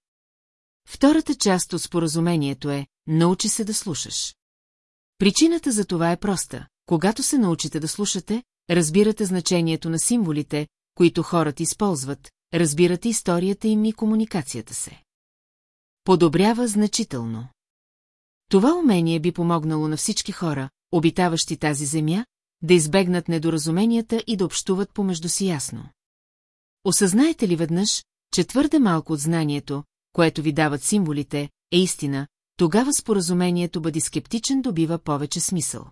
Втората част от споразумението е «Научи се да слушаш». Причината за това е проста. Когато се научите да слушате, разбирате значението на символите, които хората използват, разбирате историята им и комуникацията се. Подобрява значително. Това умение би помогнало на всички хора, обитаващи тази земя, да избегнат недоразуменията и да общуват помежду си ясно. Осъзнаете ли веднъж, че твърде малко от знанието, което ви дават символите, е истина, тогава споразумението бъди скептичен добива повече смисъл.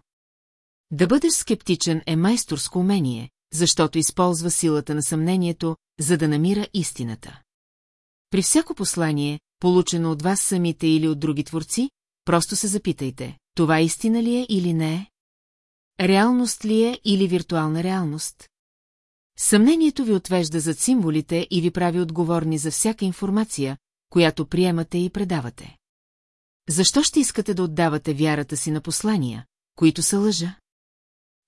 Да бъдеш скептичен е майсторско умение, защото използва силата на съмнението, за да намира истината. При всяко послание, получено от вас самите или от други творци, просто се запитайте, това истина ли е или не е? Реалност ли е или виртуална реалност? Съмнението ви отвежда зад символите и ви прави отговорни за всяка информация, която приемате и предавате. Защо ще искате да отдавате вярата си на послания, които са лъжа?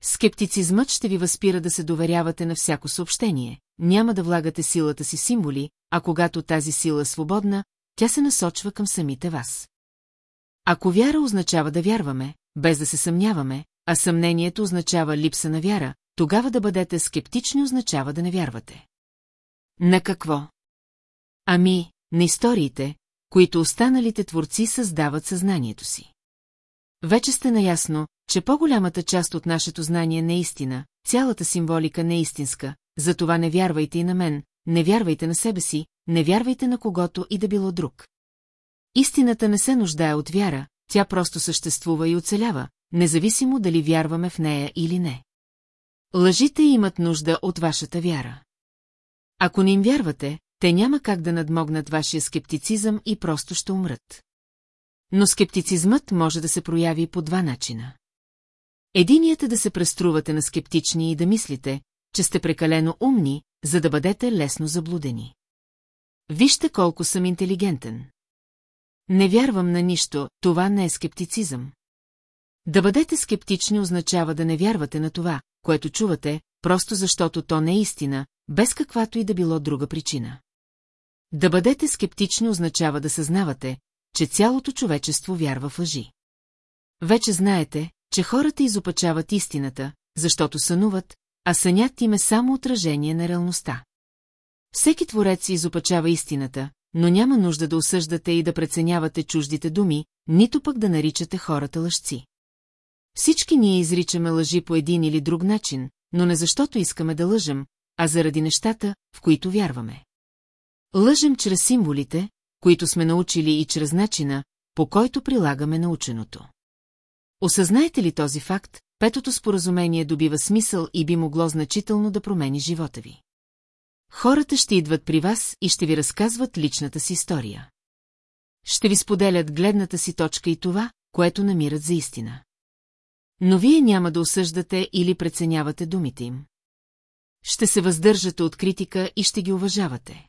Скептицизмът ще ви възпира да се доверявате на всяко съобщение, няма да влагате силата си символи, а когато тази сила е свободна, тя се насочва към самите вас. Ако вяра означава да вярваме, без да се съмняваме, а съмнението означава липса на вяра, тогава да бъдете скептични означава да не вярвате. На какво? Ами, на историите, които останалите творци създават съзнанието си. Вече сте наясно, че по-голямата част от нашето знание не е истина, цялата символика не е истинска, затова не вярвайте и на мен, не вярвайте на себе си, не вярвайте на когото и да било друг. Истината не се нуждае от вяра, тя просто съществува и оцелява, независимо дали вярваме в нея или не. Лъжите имат нужда от вашата вяра. Ако не им вярвате, те няма как да надмогнат вашия скептицизъм и просто ще умрат. Но скептицизмът може да се прояви по два начина. Единият е да се преструвате на скептични и да мислите, че сте прекалено умни, за да бъдете лесно заблудени. Вижте колко съм интелигентен. Не вярвам на нищо, това не е скептицизъм. Да бъдете скептични означава да не вярвате на това, което чувате, просто защото то не е истина, без каквато и да било друга причина. Да бъдете скептични означава да съзнавате, че цялото човечество вярва в лъжи. Вече знаете, че хората изопачават истината, защото сънуват, а сънят им е само отражение на реалността. Всеки творец изопачава истината, но няма нужда да осъждате и да преценявате чуждите думи, нито пък да наричате хората лъжци. Всички ние изричаме лъжи по един или друг начин, но не защото искаме да лъжем, а заради нещата, в които вярваме. Лъжем чрез символите, които сме научили и чрез начина, по който прилагаме наученото. Осъзнаете ли този факт, петото споразумение добива смисъл и би могло значително да промени живота ви. Хората ще идват при вас и ще ви разказват личната си история. Ще ви споделят гледната си точка и това, което намират за истина. Но вие няма да осъждате или преценявате думите им. Ще се въздържате от критика и ще ги уважавате.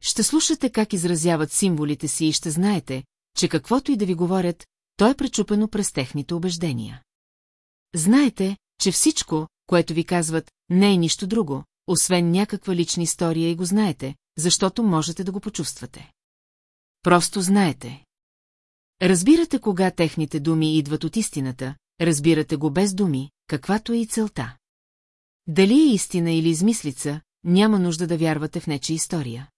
Ще слушате как изразяват символите си и ще знаете, че каквото и да ви говорят, то е пречупено през техните убеждения. Знаете, че всичко, което ви казват, не е нищо друго, освен някаква лична история и го знаете, защото можете да го почувствате. Просто знаете. Разбирате кога техните думи идват от истината, разбирате го без думи, каквато е и целта. Дали е истина или измислица, няма нужда да вярвате в нечи история.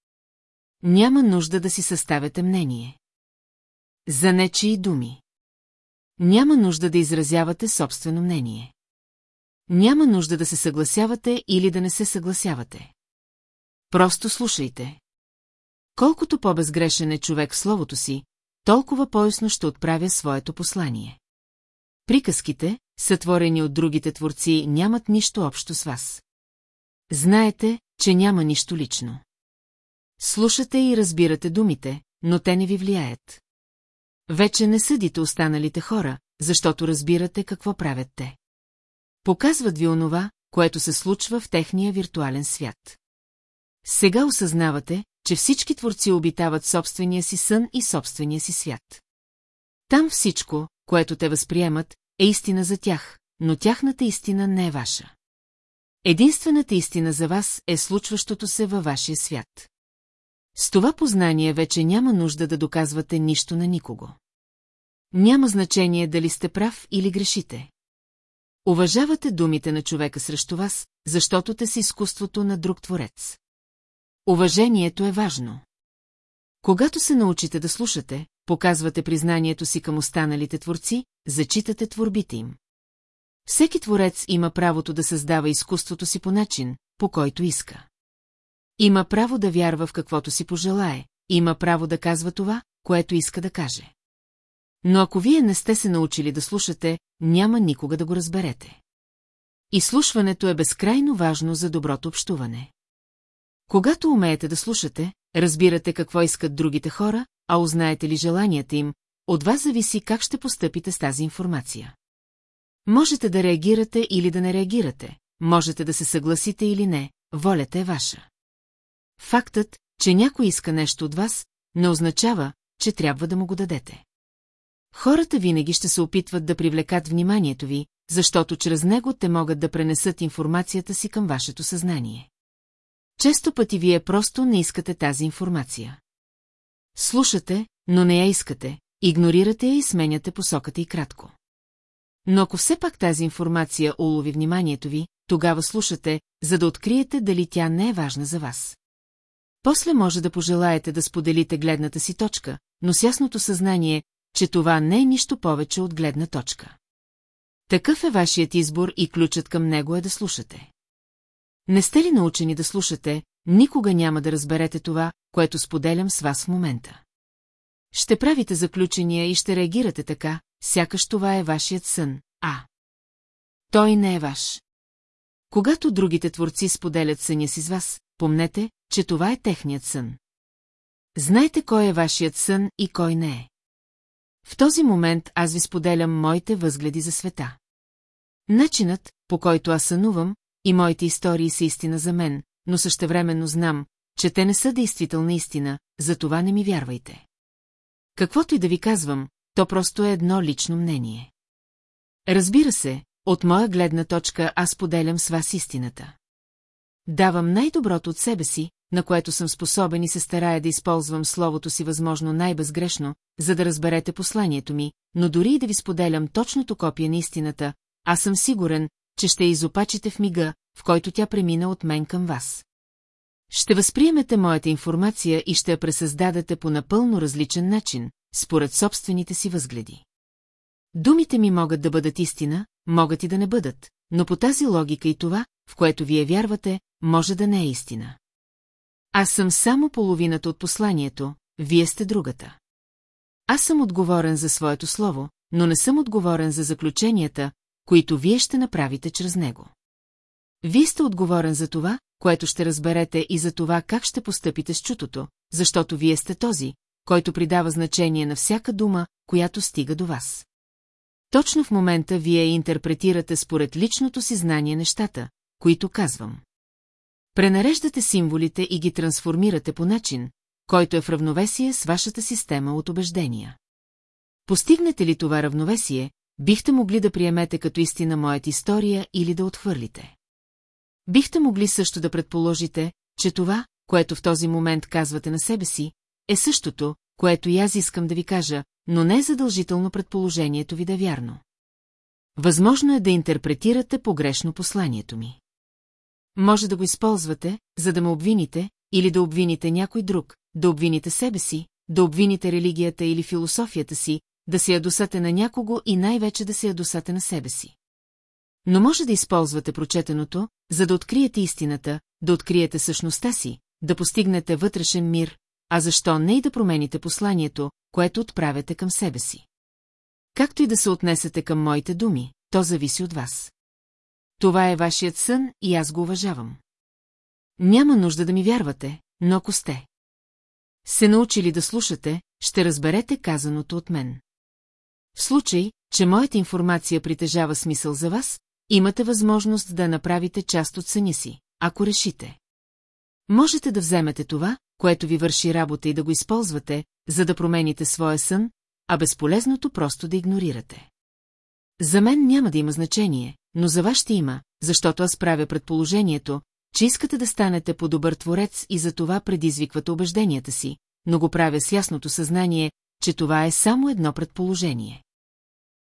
Няма нужда да си съставяте мнение. За нечии думи. Няма нужда да изразявате собствено мнение. Няма нужда да се съгласявате или да не се съгласявате. Просто слушайте. Колкото по-безгрешен е човек в словото си, толкова по-ясно ще отправя своето послание. Приказките, сътворени от другите творци, нямат нищо общо с вас. Знаете, че няма нищо лично. Слушате и разбирате думите, но те не ви влияят. Вече не съдите останалите хора, защото разбирате какво правят те. Показват ви онова, което се случва в техния виртуален свят. Сега осъзнавате, че всички творци обитават собствения си сън и собствения си свят. Там всичко, което те възприемат, е истина за тях, но тяхната истина не е ваша. Единствената истина за вас е случващото се във вашия свят. С това познание вече няма нужда да доказвате нищо на никого. Няма значение дали сте прав или грешите. Уважавате думите на човека срещу вас, защото те са изкуството на друг творец. Уважението е важно. Когато се научите да слушате, показвате признанието си към останалите творци, зачитате творбите им. Всеки творец има правото да създава изкуството си по начин, по който иска. Има право да вярва в каквото си пожелае, има право да казва това, което иска да каже. Но ако вие не сте се научили да слушате, няма никога да го разберете. Изслушването е безкрайно важно за доброто общуване. Когато умеете да слушате, разбирате какво искат другите хора, а узнаете ли желанията им, от вас зависи как ще постъпите с тази информация. Можете да реагирате или да не реагирате, можете да се съгласите или не, волята е ваша. Фактът, че някой иска нещо от вас, не означава, че трябва да му го дадете. Хората винаги ще се опитват да привлекат вниманието ви, защото чрез него те могат да пренесат информацията си към вашето съзнание. Често пъти вие просто не искате тази информация. Слушате, но не я искате, игнорирате я и сменяте посоката и кратко. Но ако все пак тази информация улови вниманието ви, тогава слушате, за да откриете дали тя не е важна за вас. После може да пожелаете да споделите гледната си точка, но с ясното съзнание, че това не е нищо повече от гледна точка. Такъв е вашият избор и ключът към него е да слушате. Не сте ли научени да слушате, никога няма да разберете това, което споделям с вас в момента. Ще правите заключения и ще реагирате така, сякаш това е вашият сън, а... Той не е ваш. Когато другите творци споделят съня си с вас, помнете, че това е техният сън. Знайте кой е вашият сън и кой не е. В този момент аз ви споделям моите възгледи за света. Начинът, по който аз сънувам, и моите истории са истина за мен, но същевременно знам, че те не са действителна истина, затова не ми вярвайте. Каквото и да ви казвам, то просто е едно лично мнение. Разбира се, от моя гледна точка аз поделям с вас истината. Давам най-доброто от себе си, на което съм способен и се старая да използвам словото си възможно най-безгрешно, за да разберете посланието ми, но дори и да ви споделям точното копие на истината, аз съм сигурен, че ще изопачите в мига, в който тя премина от мен към вас. Ще възприемете моята информация и ще я пресъздадете по напълно различен начин, според собствените си възгледи. Думите ми могат да бъдат истина, могат и да не бъдат, но по тази логика и това, в което вие вярвате, може да не е истина. Аз съм само половината от посланието, вие сте другата. Аз съм отговорен за своето слово, но не съм отговорен за заключенията, които вие ще направите чрез него. Вие сте отговорен за това, което ще разберете и за това как ще постъпите с чутото, защото вие сте този, който придава значение на всяка дума, която стига до вас. Точно в момента вие интерпретирате според личното си знание нещата, които казвам. Пренареждате символите и ги трансформирате по начин, който е в равновесие с вашата система от убеждения. Постигнете ли това равновесие, бихте могли да приемете като истина моята история или да отхвърлите. Бихте могли също да предположите, че това, което в този момент казвате на себе си, е същото, което и аз искам да ви кажа, но не е задължително предположението ви да е вярно. Възможно е да интерпретирате погрешно посланието ми. Може да го използвате, за да ме обвините, или да обвините някой друг, да обвините себе си, да обвините религията или философията си, да се ядосате на някого и най-вече да се ядосате на себе си. Но може да използвате прочетеното, за да откриете истината, да откриете същността си, да постигнете вътрешен мир, а защо не и да промените посланието, което отправяте към себе си. Както и да се отнесете към моите думи, то зависи от вас. Това е вашият сън и аз го уважавам. Няма нужда да ми вярвате, но ако сте. Се научили да слушате, ще разберете казаното от мен. В случай, че моята информация притежава смисъл за вас, имате възможност да направите част от съня си, ако решите. Можете да вземете това, което ви върши работа и да го използвате, за да промените своя сън, а безполезното просто да игнорирате. За мен няма да има значение, но за вас ще има, защото аз правя предположението, че искате да станете по-добър творец и за това предизвиквате убежденията си, но го правя с ясното съзнание, че това е само едно предположение.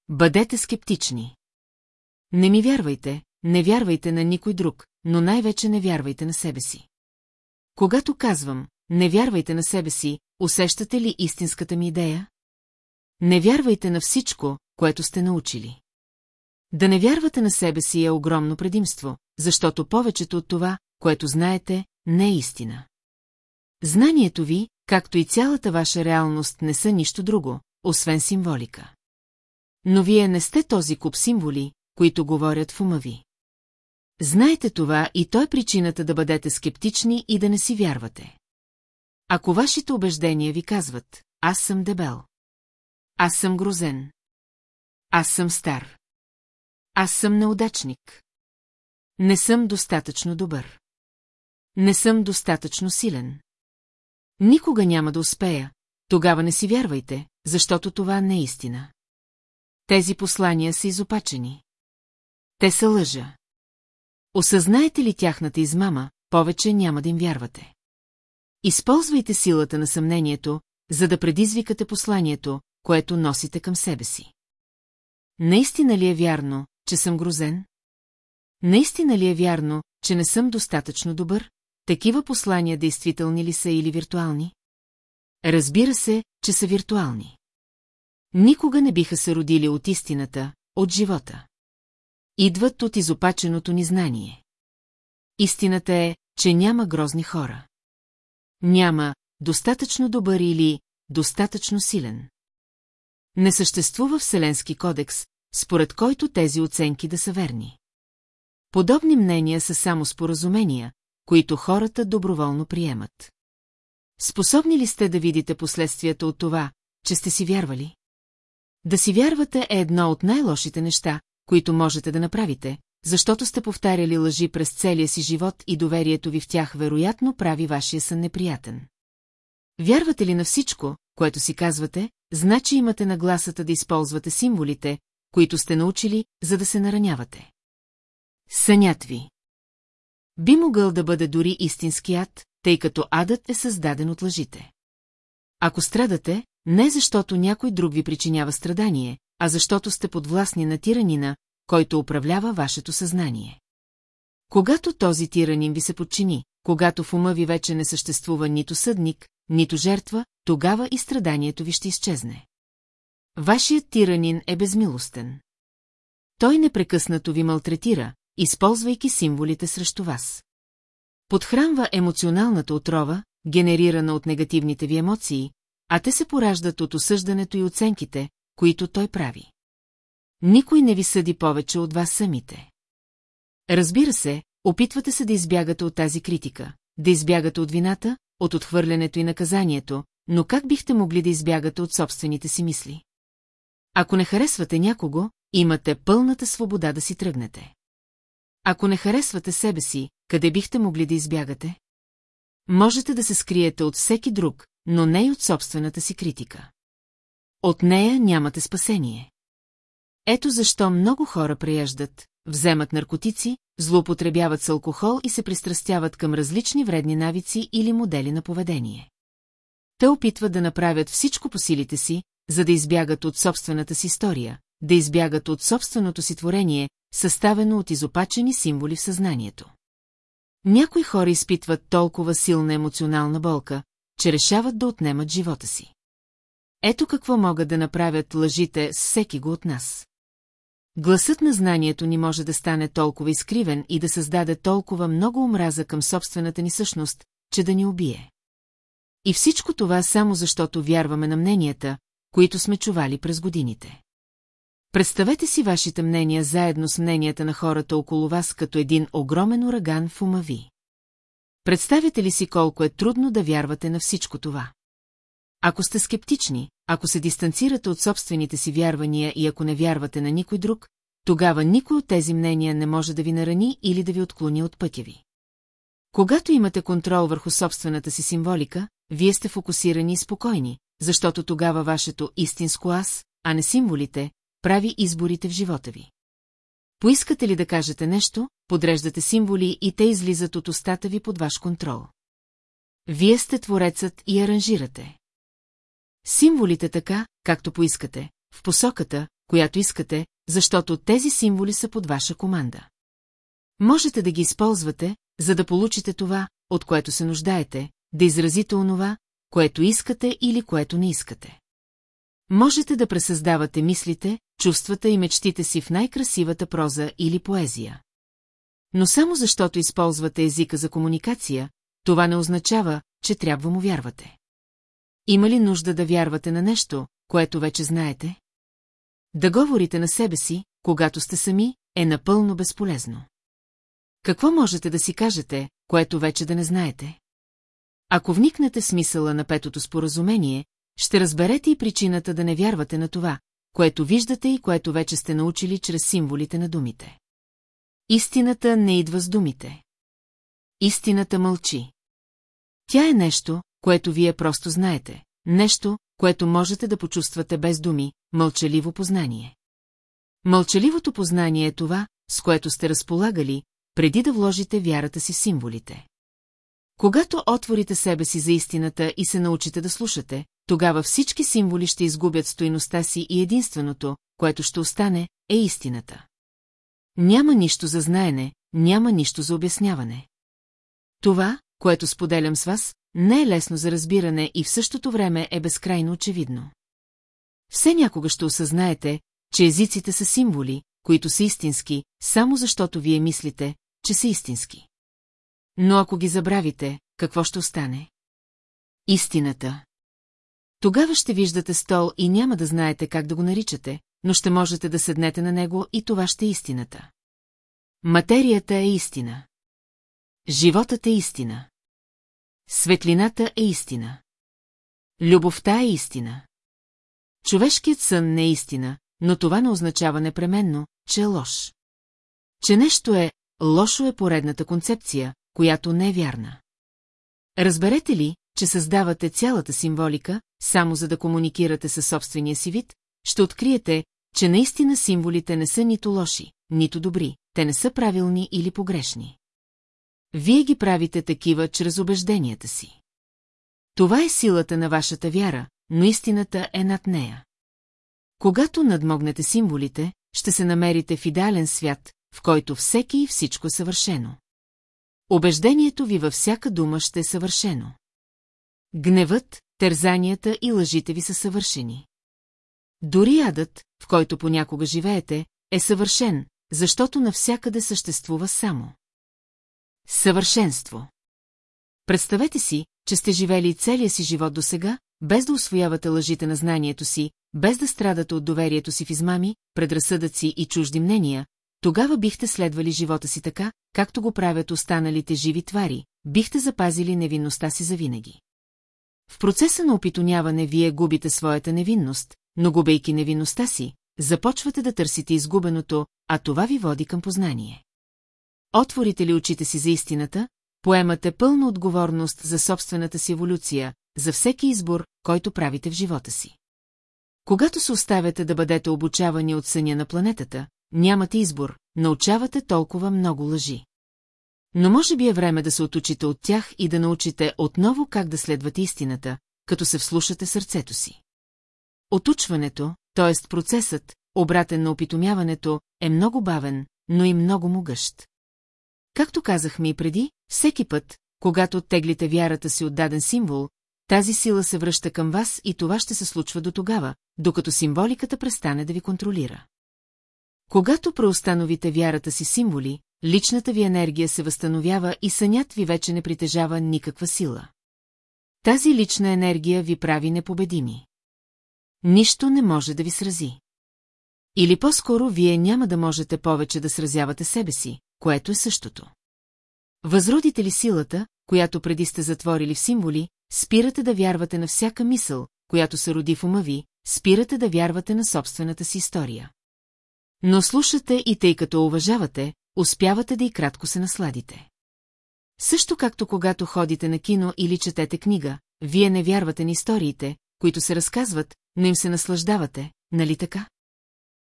Бъдете скептични. Не ми вярвайте, не вярвайте на никой друг, но най-вече не вярвайте на себе си. Когато казвам, не вярвайте на себе си, усещате ли истинската ми идея? Не вярвайте на всичко, което сте научили. Да не вярвате на себе си е огромно предимство, защото повечето от това, което знаете, не е истина. Знанието ви, както и цялата ваша реалност, не са нищо друго, освен символика. Но вие не сте този куп символи, които говорят в ума ви. Знаете това и то е причината да бъдете скептични и да не си вярвате. Ако вашите убеждения ви казват, аз съм дебел. Аз съм грозен. Аз съм стар. Аз съм неудачник. Не съм достатъчно добър. Не съм достатъчно силен. Никога няма да успея, тогава не си вярвайте, защото това не е истина. Тези послания са изопачени. Те са лъжа. Осъзнаете ли тяхната измама, повече няма да им вярвате. Използвайте силата на съмнението, за да предизвикате посланието, което носите към себе си. Наистина ли е вярно, че съм грозен? Наистина ли е вярно, че не съм достатъчно добър? Такива послания действителни ли са или виртуални? Разбира се, че са виртуални. Никога не биха се родили от истината, от живота. Идват от изопаченото ни знание. Истината е, че няма грозни хора. Няма достатъчно добър или достатъчно силен. Не съществува Вселенски кодекс, според който тези оценки да са верни. Подобни мнения са само споразумения, които хората доброволно приемат. Способни ли сте да видите последствията от това, че сте си вярвали? Да си вярвате е едно от най-лошите неща, които можете да направите, защото сте повтаряли лъжи през целия си живот и доверието ви в тях вероятно прави вашия сън неприятен. Вярвате ли на всичко, което си казвате, значи имате нагласата да използвате символите, които сте научили, за да се наранявате. Сънят ви. Би могъл да бъде дори истински ад, тъй като адът е създаден от лъжите. Ако страдате, не защото някой друг ви причинява страдание, а защото сте подвластни на тиранина, който управлява вашето съзнание. Когато този тиранин ви се подчини, когато в ума ви вече не съществува нито съдник, нито жертва, тогава и страданието ви ще изчезне. Вашият тиранин е безмилостен. Той непрекъснато ви малтретира, използвайки символите срещу вас. Подхранва емоционалната отрова, генерирана от негативните ви емоции, а те се пораждат от осъждането и оценките, които той прави. Никой не ви съди повече от вас самите. Разбира се, опитвате се да избягате от тази критика, да избягате от вината, от отхвърлянето и наказанието, но как бихте могли да избягате от собствените си мисли? Ако не харесвате някого, имате пълната свобода да си тръгнете. Ако не харесвате себе си, къде бихте могли да избягате? Можете да се скриете от всеки друг, но не и от собствената си критика. От нея нямате спасение. Ето защо много хора преяждат, вземат наркотици, злоупотребяват с алкохол и се пристрастяват към различни вредни навици или модели на поведение. Те опитват да направят всичко по силите си, за да избягат от собствената си история, да избягат от собственото си творение, съставено от изопачени символи в съзнанието. Някои хора изпитват толкова силна емоционална болка, че решават да отнемат живота си. Ето какво могат да направят лъжите с всеки го от нас. Гласът на знанието ни може да стане толкова изкривен и да създаде толкова много омраза към собствената ни същност, че да ни убие. И всичко това само защото вярваме на мненията, които сме чували през годините. Представете си вашите мнения заедно с мненията на хората около вас като един огромен ураган в ума ви. Представете ли си колко е трудно да вярвате на всичко това? Ако сте скептични, ако се дистанцирате от собствените си вярвания и ако не вярвате на никой друг, тогава никой от тези мнения не може да ви нарани или да ви отклони от пътя ви. Когато имате контрол върху собствената си символика, вие сте фокусирани и спокойни, защото тогава вашето истинско аз, а не символите, прави изборите в живота ви. Поискате ли да кажете нещо, подреждате символи и те излизат от устата ви под ваш контрол. Вие сте творецът и аранжирате. Символите така, както поискате, в посоката, която искате, защото тези символи са под ваша команда. Можете да ги използвате, за да получите това, от което се нуждаете, да изразите онова, което искате или което не искате. Можете да пресъздавате мислите, чувствата и мечтите си в най-красивата проза или поезия. Но само защото използвате езика за комуникация, това не означава, че трябва му вярвате. Има ли нужда да вярвате на нещо, което вече знаете? Да говорите на себе си, когато сте сами, е напълно безполезно. Какво можете да си кажете, което вече да не знаете? Ако вникнете смисъла на петото споразумение, ще разберете и причината да не вярвате на това, което виждате и което вече сте научили чрез символите на думите. Истината не идва с думите. Истината мълчи. Тя е нещо, което вие просто знаете, нещо, което можете да почувствате без думи, мълчаливо познание. Мълчаливото познание е това, с което сте разполагали, преди да вложите вярата си в символите. Когато отворите себе си за истината и се научите да слушате, тогава всички символи ще изгубят стоиността си и единственото, което ще остане, е истината. Няма нищо за знаене, няма нищо за обясняване. Това, което споделям с вас, не е лесно за разбиране и в същото време е безкрайно очевидно. Все някога ще осъзнаете, че езиците са символи, които са истински, само защото вие мислите, че са истински. Но ако ги забравите, какво ще остане? Истината. Тогава ще виждате стол и няма да знаете как да го наричате, но ще можете да седнете на него и това ще е истината. Материята е истина. Животът е истина. Светлината е истина. Любовта е истина. Човешкият сън не е истина, но това не означава непременно, че е лош. Че нещо е, лошо е поредната концепция, която не е вярна. Разберете ли, че създавате цялата символика, само за да комуникирате със собствения си вид, ще откриете, че наистина символите не са нито лоши, нито добри, те не са правилни или погрешни. Вие ги правите такива чрез убежденията си. Това е силата на вашата вяра, но истината е над нея. Когато надмогнете символите, ще се намерите в идеален свят, в който всеки и всичко съвършено. Обеждението ви във всяка дума ще е съвършено. Гневът, тързанията и лъжите ви са съвършени. Дори адът, в който понякога живеете, е съвършен, защото навсякъде съществува само. Съвършенство. Представете си, че сте живели целия си живот до сега, без да освоявате лъжите на знанието си, без да страдате от доверието си в измами, предразсъдъци и чужди мнения, тогава бихте следвали живота си така, както го правят останалите живи твари, бихте запазили невинността си завинаги. В процеса на опитоняване вие губите своята невинност, но губейки невинността си, започвате да търсите изгубеното, а това ви води към познание. Отворите ли очите си за истината, поемате пълна отговорност за собствената си еволюция, за всеки избор, който правите в живота си. Когато се оставяте да бъдете обучавани от съня на планетата, нямате избор, научавате толкова много лъжи. Но може би е време да се отучите от тях и да научите отново как да следвате истината, като се вслушате сърцето си. Отучването, т.е. процесът, обратен на опитомяването, е много бавен, но и много могъщ. Както казахме и преди, всеки път, когато оттеглите вярата си от даден символ, тази сила се връща към вас и това ще се случва до тогава, докато символиката престане да ви контролира. Когато преустановите вярата си символи, личната ви енергия се възстановява и сънят ви вече не притежава никаква сила. Тази лична енергия ви прави непобедими. Нищо не може да ви срази. Или по-скоро вие няма да можете повече да сразявате себе си, което е същото. Възродите ли силата, която преди сте затворили в символи, спирате да вярвате на всяка мисъл, която се роди в ума ви, спирате да вярвате на собствената си история. Но слушате и тъй като уважавате, успявате да и кратко се насладите. Също както когато ходите на кино или четете книга, вие не вярвате на историите, които се разказват, но им се наслаждавате, нали така?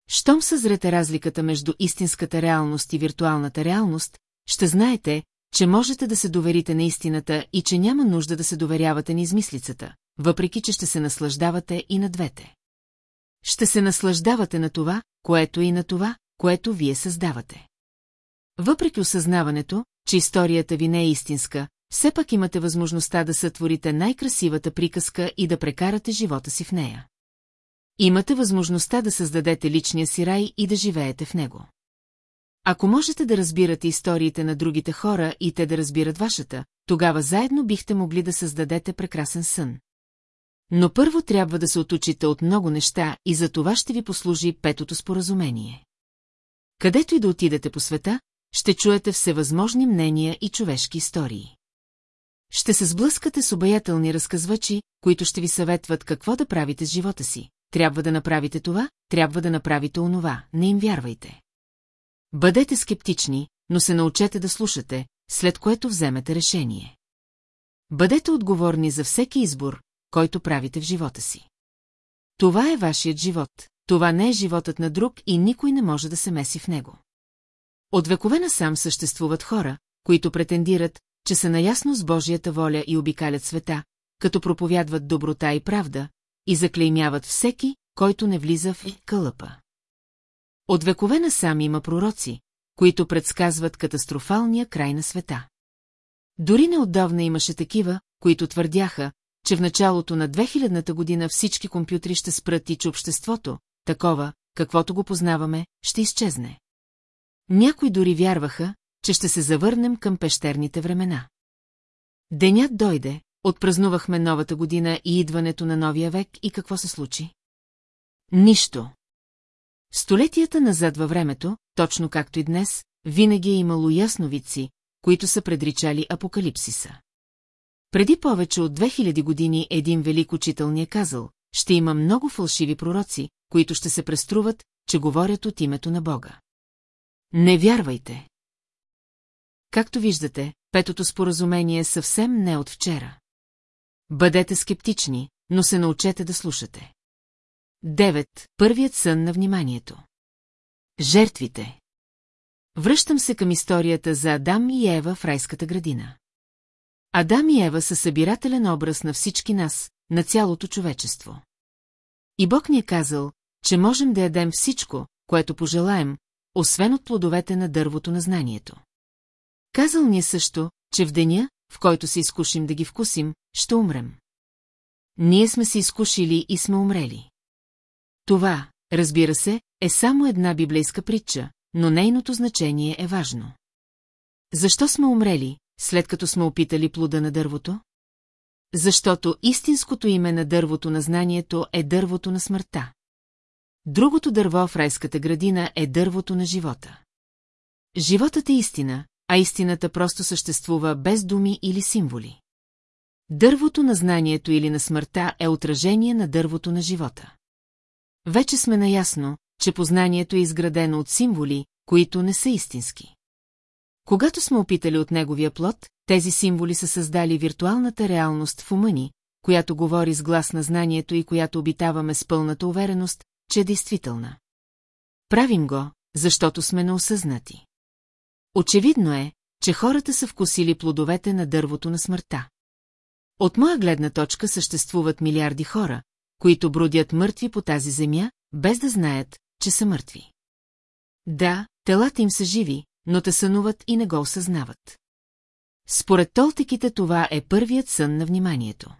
Щом съзрете разликата между истинската реалност и виртуалната реалност, ще знаете, че можете да се доверите на истината и че няма нужда да се доверявате на измислицата, въпреки че ще се наслаждавате и на двете. Ще се наслаждавате на това, което и на това, което вие създавате. Въпреки осъзнаването, че историята ви не е истинска, все пак имате възможността да сътворите най-красивата приказка и да прекарате живота си в нея. Имате възможността да създадете личния си рай и да живеете в него. Ако можете да разбирате историите на другите хора и те да разбират вашата, тогава заедно бихте могли да създадете прекрасен сън. Но първо трябва да се отучите от много неща и за това ще ви послужи петото споразумение. Където и да отидете по света, ще чуете всевъзможни мнения и човешки истории. Ще се сблъскате с обаятелни разказвачи, които ще ви съветват какво да правите с живота си. Трябва да направите това, трябва да направите онова, не им вярвайте. Бъдете скептични, но се научете да слушате, след което вземете решение. Бъдете отговорни за всеки избор, който правите в живота си. Това е вашият живот, това не е животът на друг и никой не може да се меси в него. От векове насам съществуват хора, които претендират, че са наясно с Божията воля и обикалят света, като проповядват доброта и правда, и заклеймяват всеки, който не влиза в кълъпа. От векове насам има пророци, които предсказват катастрофалния край на света. Дори неотдавна имаше такива, които твърдяха, че в началото на 2000-та година всички компютри ще спрат и че обществото, такова, каквото го познаваме, ще изчезне. Някои дори вярваха, че ще се завърнем към пещерните времена. Денят дойде, отпразнувахме новата година и идването на новия век и какво се случи? Нищо. Столетията назад във времето, точно както и днес, винаги е имало ясновидци, които са предричали апокалипсиса. Преди повече от 2000 години един велик учител ни е казал, ще има много фалшиви пророци, които ще се преструват, че говорят от името на Бога. Не вярвайте. Както виждате, петото споразумение съвсем не от вчера. Бъдете скептични, но се научете да слушате. 9. Първият сън на вниманието. Жертвите. Връщам се към историята за Адам и Ева в райската градина. Адам и Ева са събирателен образ на всички нас, на цялото човечество. И Бог ни е казал, че можем да ядем всичко, което пожелаем, освен от плодовете на дървото на знанието. Казал ни е също, че в деня, в който се изкушим да ги вкусим, ще умрем. Ние сме се изкушили и сме умрели. Това, разбира се, е само една библейска притча, но нейното значение е важно. Защо сме умрели, след като сме опитали плода на дървото? Защото истинското име на дървото на знанието е дървото на смъртта. Другото дърво в райската градина е дървото на живота. Животът е истина, а истината просто съществува без думи или символи. Дървото на знанието или на смъртта е отражение на дървото на живота. Вече сме наясно, че познанието е изградено от символи, които не са истински. Когато сме опитали от неговия плод, тези символи са създали виртуалната реалност в ума ни, която говори с глас на знанието и която обитаваме с пълната увереност, че е действителна. Правим го, защото сме неосъзнати. Очевидно е, че хората са вкусили плодовете на дървото на смъртта. От моя гледна точка съществуват милиарди хора, които бродят мъртви по тази земя, без да знаят, че са мъртви. Да, телата им са живи, но те сънуват и не го осъзнават. Според толтеките това е първият сън на вниманието.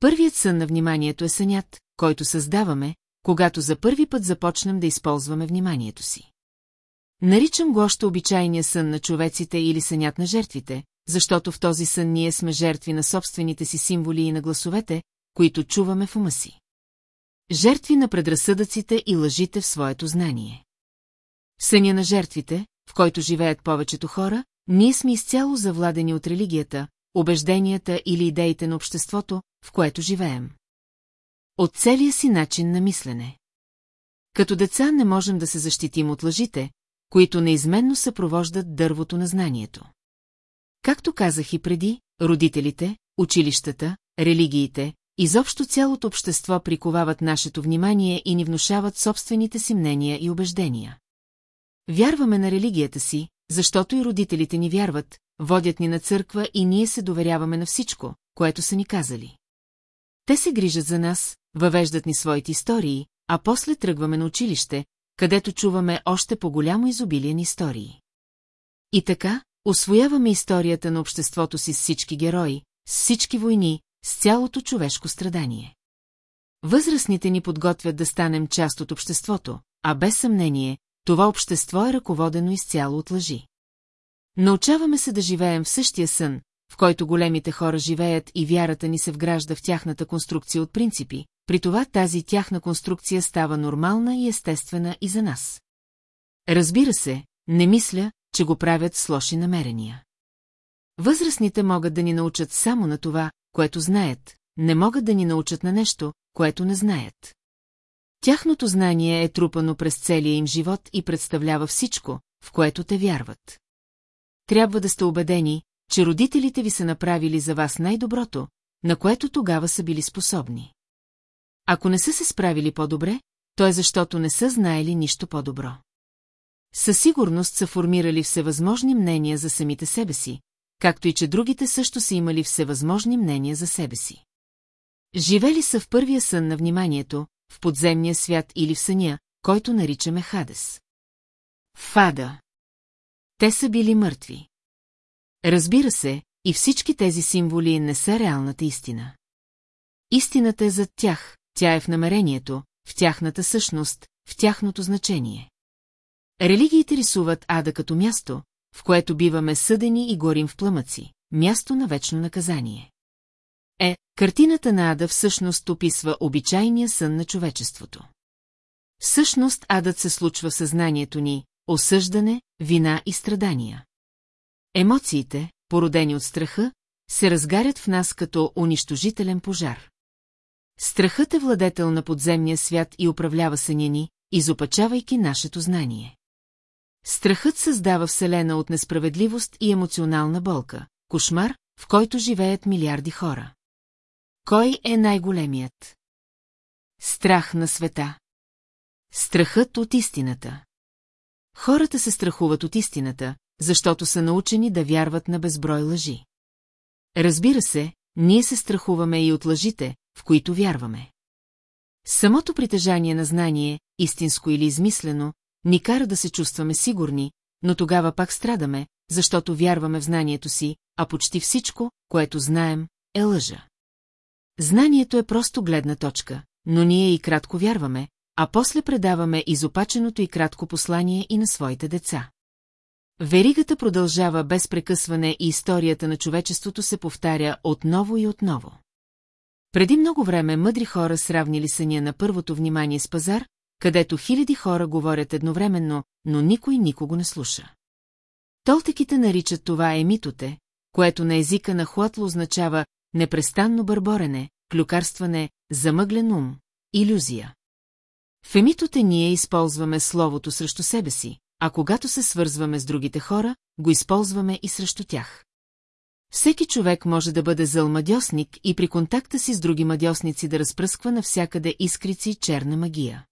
Първият сън на вниманието е сънят, който създаваме, когато за първи път започнем да използваме вниманието си. Наричам го още обичайния сън на човеците или сънят на жертвите, защото в този сън ние сме жертви на собствените си символи и на гласовете, които чуваме в ума си. Жертви на предразсъдъците и лъжите в своето знание. Съня на жертвите, в който живеят повечето хора, ние сме изцяло завладени от религията, убежденията или идеите на обществото, в което живеем. От целия си начин на мислене. Като деца не можем да се защитим от лъжите, които неизменно съпровождат дървото на знанието. Както казах и преди, родителите, училищата, религиите, изобщо цялото общество приковават нашето внимание и ни внушават собствените си мнения и убеждения. Вярваме на религията си, защото и родителите ни вярват, водят ни на църква и ние се доверяваме на всичко, което са ни казали. Те се грижат за нас, въвеждат ни своите истории, а после тръгваме на училище, където чуваме още по-голямо изобилие на истории. И така, освояваме историята на обществото си с всички герои, с всички войни, с цялото човешко страдание. Възрастните ни подготвят да станем част от обществото, а без съмнение, това общество е ръководено изцяло от лъжи. Научаваме се да живеем в същия сън, в който големите хора живеят и вярата ни се вгражда в тяхната конструкция от принципи, при това тази тяхна конструкция става нормална и естествена и за нас. Разбира се, не мисля, че го правят с лоши намерения. Възрастните могат да ни научат само на това, което знаят, не могат да ни научат на нещо, което не знаят. Тяхното знание е трупано през целия им живот и представлява всичко, в което те вярват. Трябва да сте убедени, че родителите ви са направили за вас най-доброто, на което тогава са били способни. Ако не са се справили по-добре, то е защото не са знаели нищо по-добро. Със сигурност са формирали всевъзможни мнения за самите себе си, както и че другите също са имали всевъзможни мнения за себе си. Живели са в първия сън на вниманието, в подземния свят или в съня, който наричаме Хадес. Фада. Те са били мъртви. Разбира се, и всички тези символи не са реалната истина. Истината е зад тях, тя е в намерението, в тяхната същност, в тяхното значение. Религиите рисуват ада като място, в което биваме съдени и горим в пламъци, място на вечно наказание. Е, картината на ада всъщност описва обичайния сън на човечеството. Всъщност адът се случва в съзнанието ни, осъждане, вина и страдания. Емоциите, породени от страха, се разгарят в нас като унищожителен пожар. Страхът е владетел на подземния свят и управлява съня ни, изопачавайки нашето знание. Страхът създава вселена от несправедливост и емоционална болка, кошмар, в който живеят милиарди хора. Кой е най-големият? Страх на света. Страхът от истината. Хората се страхуват от истината, защото са научени да вярват на безброй лъжи. Разбира се, ние се страхуваме и от лъжите, в които вярваме. Самото притежание на знание, истинско или измислено, ни кара да се чувстваме сигурни, но тогава пак страдаме, защото вярваме в знанието си, а почти всичко, което знаем, е лъжа. Знанието е просто гледна точка, но ние и кратко вярваме, а после предаваме изопаченото и кратко послание и на своите деца. Веригата продължава без прекъсване и историята на човечеството се повтаря отново и отново. Преди много време мъдри хора сравнили съня на първото внимание с пазар, където хиляди хора говорят едновременно, но никой никого не слуша. Толтеките наричат това емитоте, което на езика на Хуатло означава непрестанно бърборене, клюкарстване, замъглен ум, иллюзия. В емитоте ние използваме словото срещу себе си, а когато се свързваме с другите хора, го използваме и срещу тях. Всеки човек може да бъде зъл мадьосник и при контакта си с други мадьосници да разпръсква навсякъде искрици черна магия.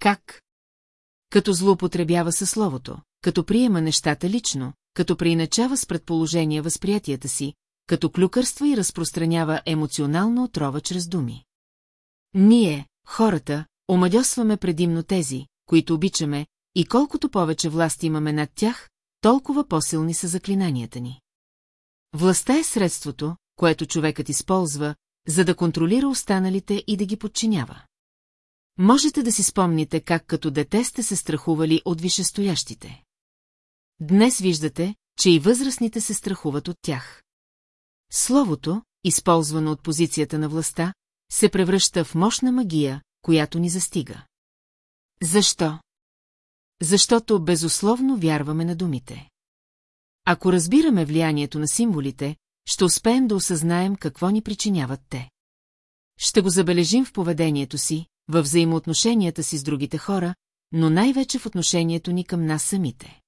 Как? Като злоупотребява със словото, като приема нещата лично, като преиначава с предположения възприятията си, като клюкърства и разпространява емоционална отрова чрез думи. Ние, хората, омадьосваме предимно тези, които обичаме, и колкото повече власт имаме над тях, толкова по-силни са заклинанията ни. Властта е средството, което човекът използва, за да контролира останалите и да ги подчинява. Можете да си спомните как като дете сте се страхували от вишестоящите. Днес виждате, че и възрастните се страхуват от тях. Словото, използвано от позицията на властта, се превръща в мощна магия, която ни застига. Защо? Защото безусловно вярваме на думите. Ако разбираме влиянието на символите, ще успеем да осъзнаем какво ни причиняват те. Ще го забележим в поведението си, във взаимоотношенията си с другите хора, но най-вече в отношението ни към нас самите.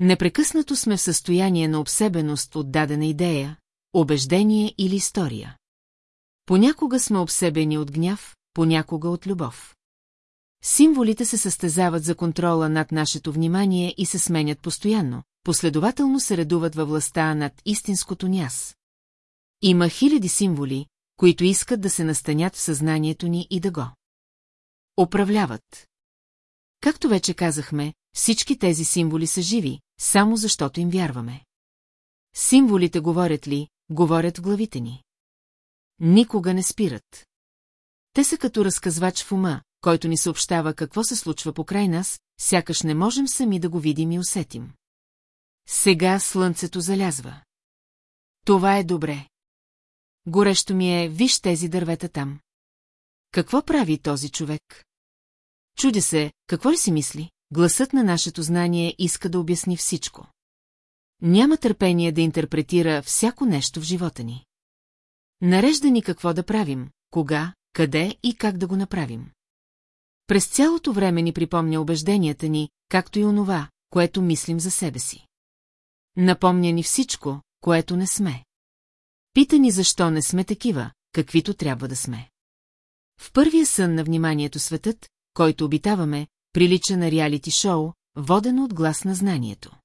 Непрекъснато сме в състояние на обсебеност от дадена идея, убеждение или история. Понякога сме обсебени от гняв, понякога от любов. Символите се състезават за контрола над нашето внимание и се сменят постоянно, последователно се редуват във властта над истинското няс. Има хиляди символи, които искат да се настанят в съзнанието ни и да го управляват. Както вече казахме, всички тези символи са живи, само защото им вярваме. Символите говорят ли, говорят в главите ни. Никога не спират. Те са като разказвач в ума, който ни съобщава какво се случва покрай нас, сякаш не можем сами да го видим и усетим. Сега слънцето залязва. Това е добре. Горещо ми е, виж тези дървета там. Какво прави този човек? Чудя се, какво ли си мисли? Гласът на нашето знание иска да обясни всичко. Няма търпение да интерпретира всяко нещо в живота ни. Нарежда ни какво да правим, кога, къде и как да го направим. През цялото време ни припомня убежденията ни, както и онова, което мислим за себе си. Напомня ни всичко, което не сме. Пита ни защо не сме такива, каквито трябва да сме. В първия сън на вниманието светът, който обитаваме, прилича на реалити шоу, водено от глас на знанието.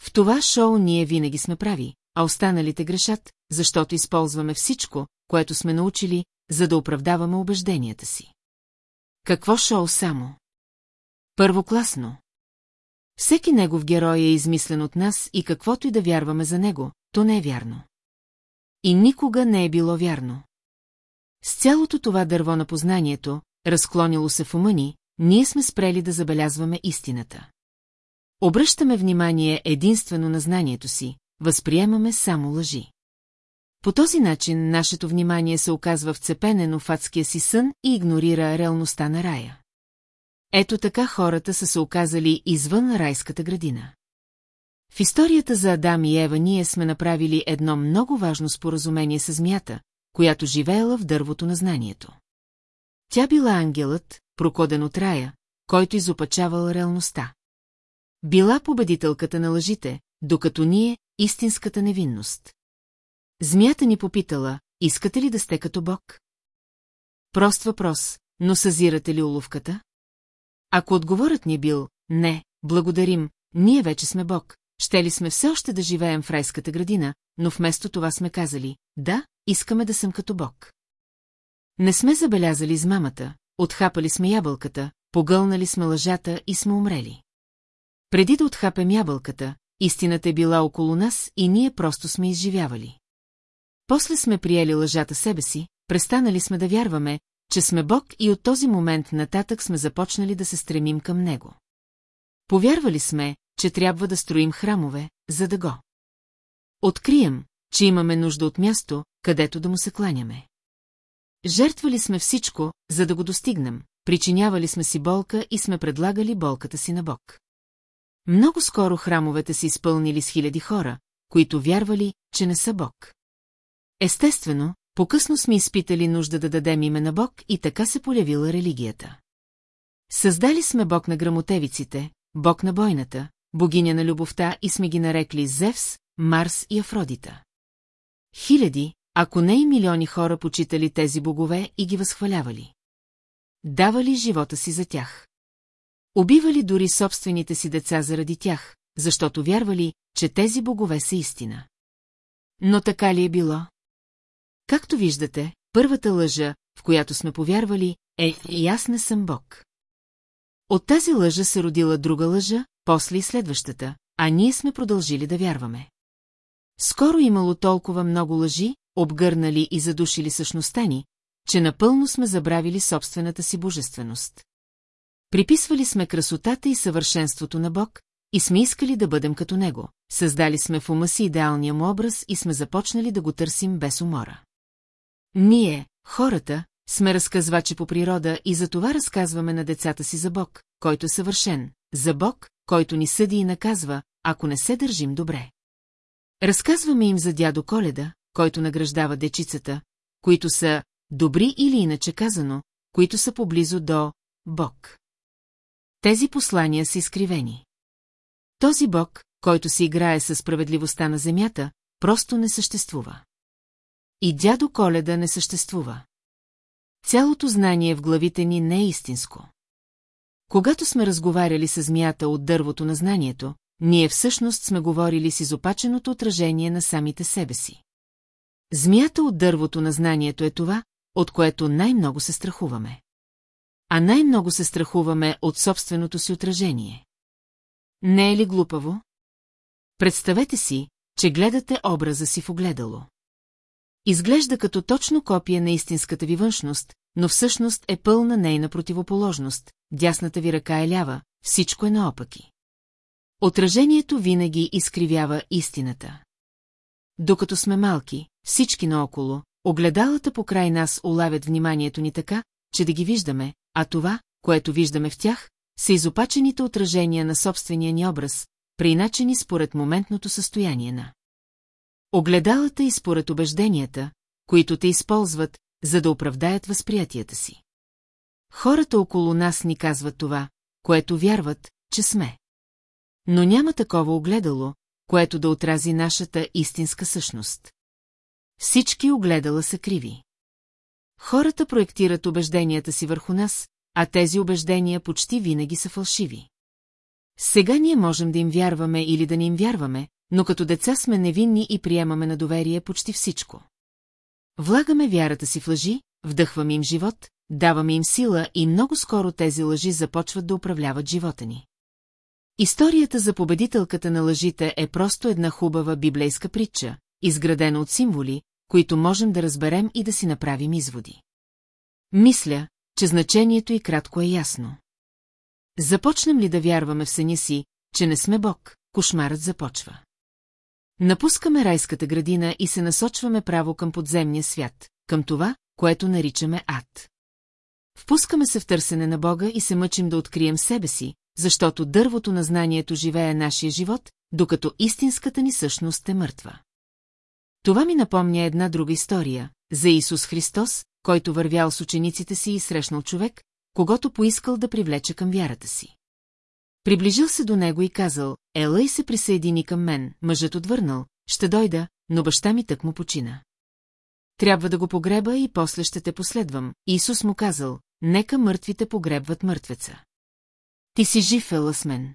В това шоу ние винаги сме прави, а останалите грешат, защото използваме всичко, което сме научили, за да оправдаваме убежденията си. Какво шоу само? Първокласно. Всеки негов герой е измислен от нас и каквото и да вярваме за него, то не е вярно. И никога не е било вярно. С цялото това дърво на познанието, разклонило се в ума ни, ние сме спрели да забелязваме истината. Обръщаме внимание единствено на знанието си, възприемаме само лъжи. По този начин нашето внимание се оказва вцепенено в адския си сън и игнорира реалността на рая. Ето така хората са се оказали извън райската градина. В историята за Адам и Ева ние сме направили едно много важно споразумение с змията, която живеела в дървото на знанието. Тя била ангелът, прокоден от рая, който изопачавал реалността. Била победителката на лъжите, докато ние – истинската невинност. Змията ни попитала, искате ли да сте като Бог? Прост въпрос, но съзирате ли уловката? Ако отговорът ни е бил «Не, благодарим, ние вече сме Бог», ще ли сме все още да живеем в райската градина, но вместо това сме казали «Да, искаме да съм като Бог». Не сме забелязали измамата, отхапали сме ябълката, погълнали сме лъжата и сме умрели. Преди да отхапем ябълката, истината е била около нас и ние просто сме изживявали. После сме приели лъжата себе си, престанали сме да вярваме, че сме Бог и от този момент нататък сме започнали да се стремим към Него. Повярвали сме, че трябва да строим храмове, за да го. Открием, че имаме нужда от място, където да му се кланяме. Жертвали сме всичко, за да го достигнем, причинявали сме си болка и сме предлагали болката си на Бог. Много скоро храмовете се изпълнили с хиляди хора, които вярвали, че не са Бог. Естествено, по-късно сме изпитали нужда да дадем име на Бог и така се полявила религията. Създали сме Бог на грамотевиците, Бог на бойната, богиня на любовта и сме ги нарекли Зевс, Марс и Афродита. Хиляди, ако не и милиони хора почитали тези богове и ги възхвалявали. Давали живота си за тях. Убивали дори собствените си деца заради тях, защото вярвали, че тези богове са истина. Но така ли е било? Както виждате, първата лъжа, в която сме повярвали, е «И аз не съм Бог». От тази лъжа се родила друга лъжа, после и следващата, а ние сме продължили да вярваме. Скоро имало толкова много лъжи, обгърнали и задушили същността ни, че напълно сме забравили собствената си божественост. Приписвали сме красотата и съвършенството на Бог и сме искали да бъдем като Него, създали сме в ума си идеалния му образ и сме започнали да го търсим без умора. Ние, хората, сме разказвачи по природа и за това разказваме на децата си за Бог, който е съвършен, за Бог, който ни съди и наказва, ако не се държим добре. Разказваме им за дядо Коледа, който награждава дечицата, които са добри или иначе казано, които са поблизо до Бог. Тези послания са изкривени. Този Бог, който си играе със справедливостта на земята, просто не съществува. И дядо Коледа не съществува. Цялото знание в главите ни не е истинско. Когато сме разговаряли с змията от дървото на знанието, ние всъщност сме говорили с изопаченото отражение на самите себе си. Змията от дървото на знанието е това, от което най-много се страхуваме. А най-много се страхуваме от собственото си отражение. Не е ли глупаво? Представете си, че гледате образа си в огледало. Изглежда като точно копие на истинската ви външност, но всъщност е пълна нейна противоположност, дясната ви ръка е лява, всичко е наопаки. Отражението винаги изкривява истината. Докато сме малки, всички наоколо, огледалата по край нас улавят вниманието ни така, че да ги виждаме, а това, което виждаме в тях, са изопачените отражения на собствения ни образ, приначени според моментното състояние на. Огледалата и според убежденията, които те използват, за да оправдаят възприятията си. Хората около нас ни казват това, което вярват, че сме. Но няма такова огледало, което да отрази нашата истинска същност. Всички огледала са криви. Хората проектират убежденията си върху нас, а тези убеждения почти винаги са фалшиви. Сега ние можем да им вярваме или да не им вярваме, но като деца сме невинни и приемаме на доверие почти всичко. Влагаме вярата си в лъжи, вдъхваме им живот, даваме им сила и много скоро тези лъжи започват да управляват живота ни. Историята за победителката на лъжите е просто една хубава библейска притча, изградена от символи, които можем да разберем и да си направим изводи. Мисля, че значението и кратко е ясно. Започнем ли да вярваме в съня си, че не сме Бог, кошмарът започва. Напускаме райската градина и се насочваме право към подземния свят, към това, което наричаме ад. Впускаме се в търсене на Бога и се мъчим да открием себе си, защото дървото на знанието живее нашия живот, докато истинската ни същност е мъртва. Това ми напомня една друга история, за Исус Христос, който вървял с учениците си и срещнал човек, когато поискал да привлече към вярата си. Приближил се до него и казал, ела се присъедини към мен, мъжът отвърнал, ще дойда, но баща ми тък му почина. Трябва да го погреба и после ще те последвам. Исус му казал, нека мъртвите погребват мъртвеца. Ти си жив, ела с мен.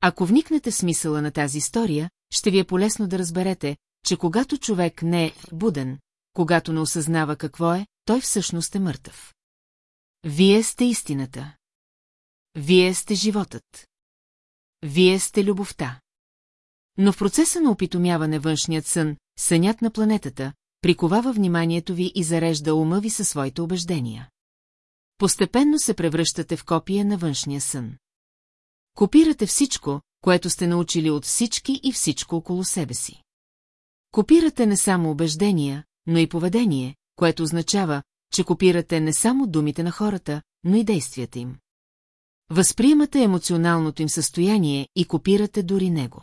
Ако вникнете смисъла на тази история, ще ви е полезно да разберете, че когато човек не е буден, когато не осъзнава какво е, той всъщност е мъртъв. Вие сте истината. Вие сте животът. Вие сте любовта. Но в процеса на опитомяване външният сън, сънят на планетата, приковава вниманието ви и зарежда ума ви със своите убеждения. Постепенно се превръщате в копия на външния сън. Копирате всичко, което сте научили от всички и всичко около себе си. Копирате не само убеждения, но и поведение, което означава, че копирате не само думите на хората, но и действията им. Възприемате емоционалното им състояние и копирате дори него.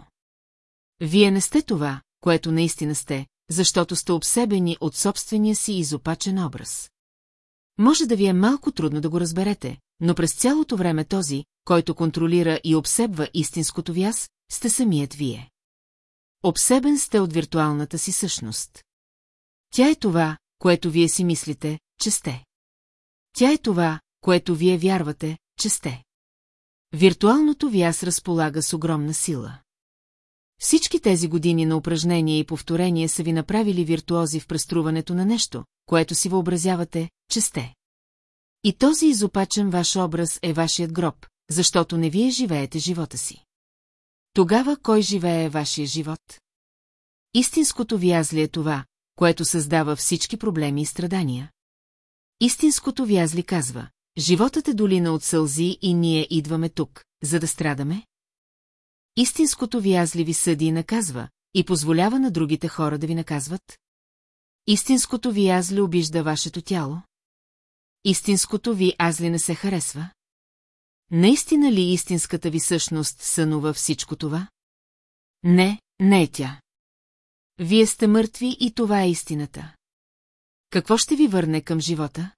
Вие не сте това, което наистина сте, защото сте обсебени от собствения си изопачен образ. Може да ви е малко трудно да го разберете, но през цялото време този, който контролира и обсебва истинското ви аз, сте самият вие. Обсебен сте от виртуалната си същност. Тя е това, което вие си мислите, че сте. Тя е това, което вие вярвате, че сте. Виртуалното ви аз разполага с огромна сила. Всички тези години на упражнения и повторения са ви направили виртуози в преструването на нещо, което си въобразявате, че сте. И този изопачен ваш образ е вашият гроб, защото не вие живеете живота си. Тогава кой живее вашия живот? Истинското вязли е това, което създава всички проблеми и страдания. Истинското вязли казва, животът е долина от сълзи и ние идваме тук, за да страдаме? Истинското вязли ви съди и наказва, и позволява на другите хора да ви наказват? Истинското ви аз обижда вашето тяло? Истинското ви аз ли не се харесва? Наистина ли истинската ви същност сънува всичко това? Не, не е тя. Вие сте мъртви и това е истината. Какво ще ви върне към живота?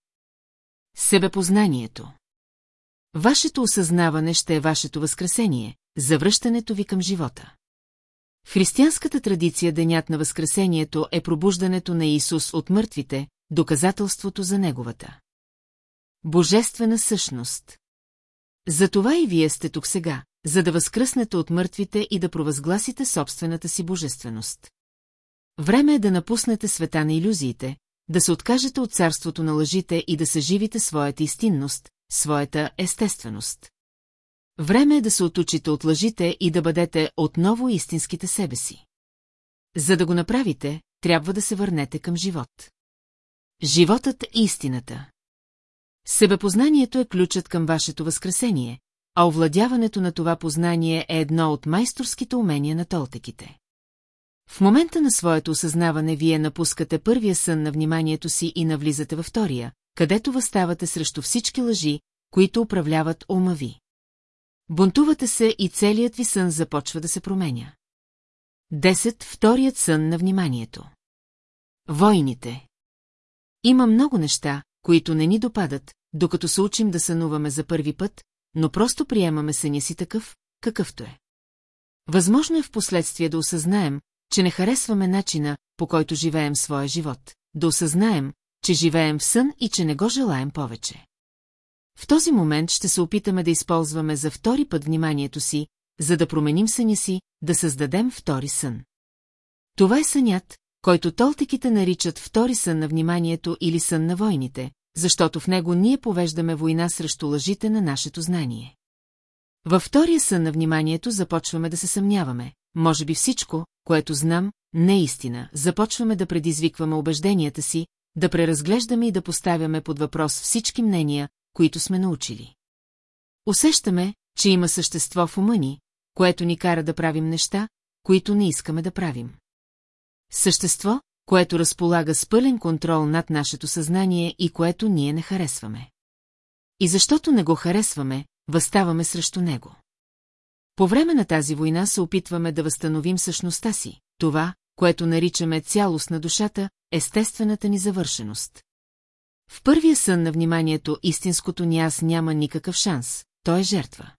Себепознанието. Вашето осъзнаване ще е вашето възкресение, завръщането ви към живота. В християнската традиция Денят на Възкресението е пробуждането на Исус от мъртвите, доказателството за Неговата. Божествена същност. Затова и вие сте тук сега, за да възкръснете от мъртвите и да провъзгласите собствената си божественост. Време е да напуснете света на иллюзиите, да се откажете от царството на лъжите и да съживите своята истинност, своята естественост. Време е да се отучите от лъжите и да бъдете отново истинските себе си. За да го направите, трябва да се върнете към живот. Животът е истината. Себепознанието е ключът към вашето възкресение, а овладяването на това познание е едно от майсторските умения на толтеките. В момента на своето осъзнаване вие напускате първия сън на вниманието си и навлизате във втория, където възставате срещу всички лъжи, които управляват ума ви. Бунтувате се и целият ви сън започва да се променя. Десет Вторият сън на вниманието. Войните. Има много неща, които не ни допадат, докато се учим да сънуваме за първи път, но просто приемаме съня си такъв, какъвто е. Възможно е в последствие да осъзнаем, че не харесваме начина, по който живеем своя живот, да осъзнаем, че живеем в сън и че не го желаем повече. В този момент ще се опитаме да използваме за втори път вниманието си, за да променим съня си, да създадем втори сън. Това е сънят, който толтиките наричат втори сън на вниманието или сън на войните, защото в него ние повеждаме война срещу лъжите на нашето знание. Във втория сън на вниманието започваме да се съмняваме, може би всичко, което знам, не е истина, започваме да предизвикваме убежденията си, да преразглеждаме и да поставяме под въпрос всички мнения, които сме научили. Усещаме, че има същество в ума ни, което ни кара да правим неща, които не искаме да правим. Същество, което разполага с пълен контрол над нашето съзнание и което ние не харесваме. И защото не го харесваме, възставаме срещу него. По време на тази война се опитваме да възстановим същността си, това, което наричаме цялост на душата, естествената ни завършеност. В първия сън на вниманието истинското ни аз няма никакъв шанс, той е жертва.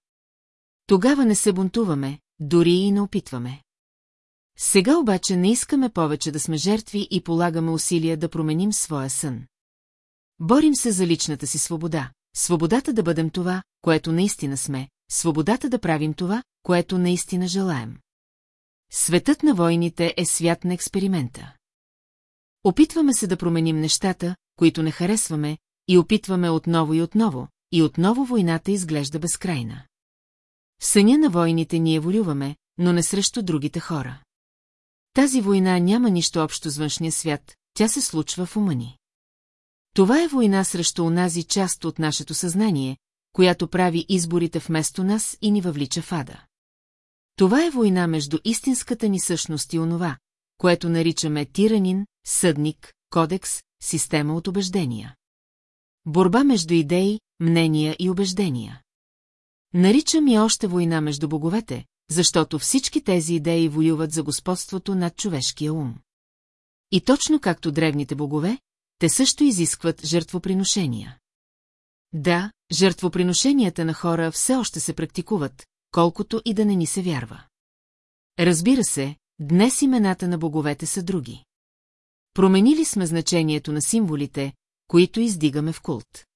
Тогава не се бунтуваме, дори и не опитваме. Сега обаче не искаме повече да сме жертви и полагаме усилия да променим своя сън. Борим се за личната си свобода, свободата да бъдем това, което наистина сме, свободата да правим това, което наистина желаем. Светът на войните е свят на експеримента. Опитваме се да променим нещата, които не харесваме, и опитваме отново и отново, и отново войната изглежда безкрайна. Съня на войните ние волюваме, но не срещу другите хора. Тази война няма нищо общо с външния свят, тя се случва в ума ни. Това е война срещу онази част от нашето съзнание, която прави изборите вместо нас и ни въвлича в ада. Това е война между истинската ни същност и онова, което наричаме тиранин, съдник, кодекс, система от убеждения. Борба между идеи, мнения и убеждения. Наричам и още война между боговете, защото всички тези идеи воюват за господството над човешкия ум. И точно както древните богове, те също изискват жертвоприношения. Да, жертвоприношенията на хора все още се практикуват, колкото и да не ни се вярва. Разбира се, днес имената на боговете са други. Променили сме значението на символите, които издигаме в култ.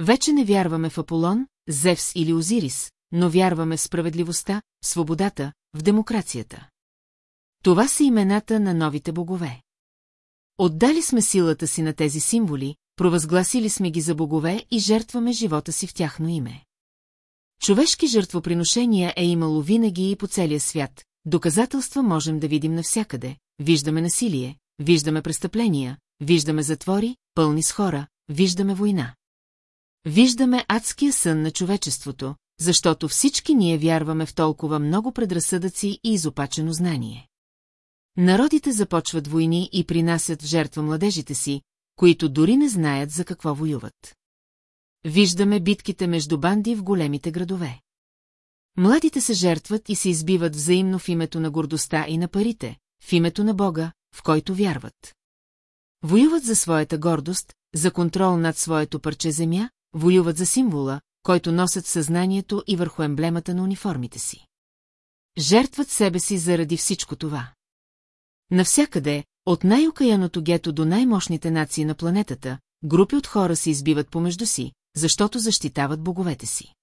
Вече не вярваме в Аполон, Зевс или Озирис, но вярваме в справедливостта, в свободата, в демокрацията. Това са имената на новите богове. Отдали сме силата си на тези символи, провъзгласили сме ги за богове и жертваме живота си в тяхно име. Човешки жертвоприношения е имало винаги и по целия свят, доказателства можем да видим навсякъде, виждаме насилие, виждаме престъпления, виждаме затвори, пълни с хора, виждаме война. Виждаме адския сън на човечеството, защото всички ние вярваме в толкова много предразсъдъци и изопачено знание. Народите започват войни и принасят в жертва младежите си, които дори не знаят за какво воюват. Виждаме битките между банди в големите градове. Младите се жертват и се избиват взаимно в името на гордостта и на парите, в името на Бога, в който вярват. Воюват за своята гордост, за контрол над своето парче земя, воюват за символа, който носят съзнанието и върху емблемата на униформите си. Жертват себе си заради всичко това. Навсякъде, от най-окаяното гето до най-мощните нации на планетата, групи от хора се избиват помежду си, защото защитават боговете си.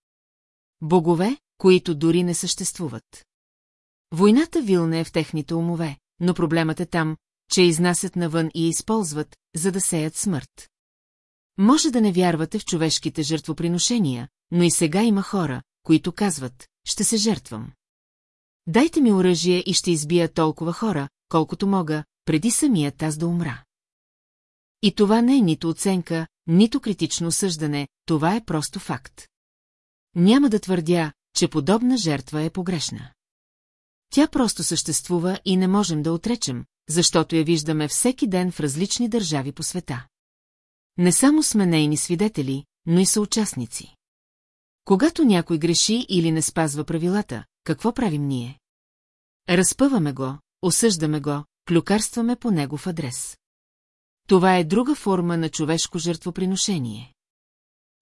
Богове, които дори не съществуват. Войната вилне е в техните умове, но проблемът е там, че изнасят навън и я използват, за да сеят смърт. Може да не вярвате в човешките жертвоприношения, но и сега има хора, които казват, ще се жертвам. Дайте ми оръжие и ще избия толкова хора, колкото мога, преди самият аз да умра. И това не е нито оценка, нито критично осъждане, това е просто факт. Няма да твърдя, че подобна жертва е погрешна. Тя просто съществува и не можем да отречем, защото я виждаме всеки ден в различни държави по света. Не само сме нейни свидетели, но и съучастници. Когато някой греши или не спазва правилата, какво правим ние? Разпъваме го, осъждаме го, клюкарстваме по негов адрес. Това е друга форма на човешко жертвоприношение.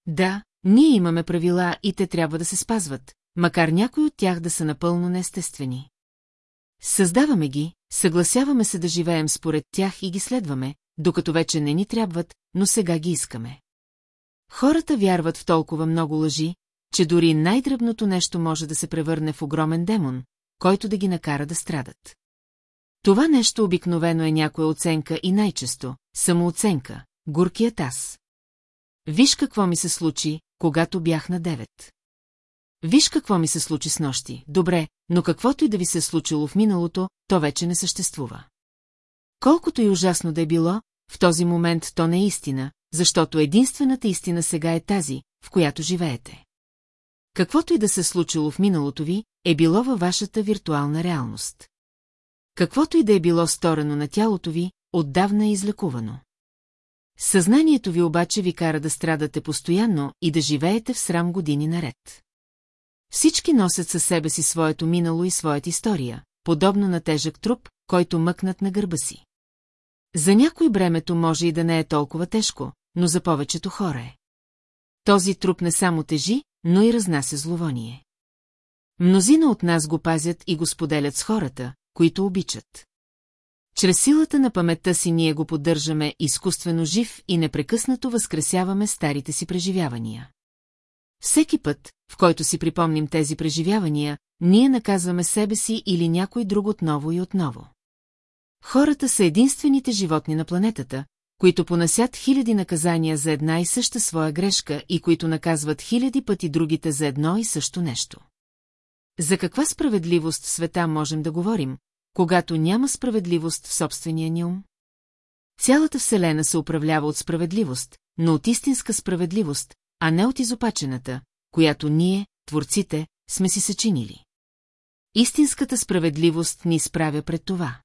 Да, ние имаме правила и те трябва да се спазват, макар някои от тях да са напълно неестествени. Създаваме ги, съгласяваме се да живеем според тях и ги следваме, докато вече не ни трябват, но сега ги искаме. Хората вярват в толкова много лъжи, че дори най-дръбното нещо може да се превърне в огромен демон, който да ги накара да страдат. Това нещо обикновено е някоя оценка и най-често – самооценка, горкият аз. Виж какво ми се случи, когато бях на девет. Виж какво ми се случи с нощи. Добре, но каквото и да ви се е случило в миналото, то вече не съществува. Колкото и ужасно да е било, в този момент то не е истина, защото единствената истина сега е тази, в която живеете. Каквото и да се случило в миналото ви, е било във вашата виртуална реалност. Каквото и да е било сторено на тялото ви, отдавна е излекувано. Съзнанието ви обаче ви кара да страдате постоянно и да живеете в срам години наред. Всички носят със себе си своето минало и своята история, подобно на тежък труп, който мъкнат на гърба си. За някой бремето може и да не е толкова тежко, но за повечето хора е. Този труп не само тежи, но и разнася зловоние. Мнозина от нас го пазят и го споделят с хората, които обичат. Чрез силата на паметта си ние го поддържаме изкуствено жив и непрекъснато възкресяваме старите си преживявания. Всеки път, в който си припомним тези преживявания, ние наказваме себе си или някой друг отново и отново. Хората са единствените животни на планетата, които понасят хиляди наказания за една и съща своя грешка и които наказват хиляди пъти другите за едно и също нещо. За каква справедливост в света можем да говорим, когато няма справедливост в собствения ни ум? Цялата Вселена се управлява от справедливост, но от истинска справедливост, а не от изопачената, която ние, творците, сме си съчинили. Истинската справедливост ни изправя пред това.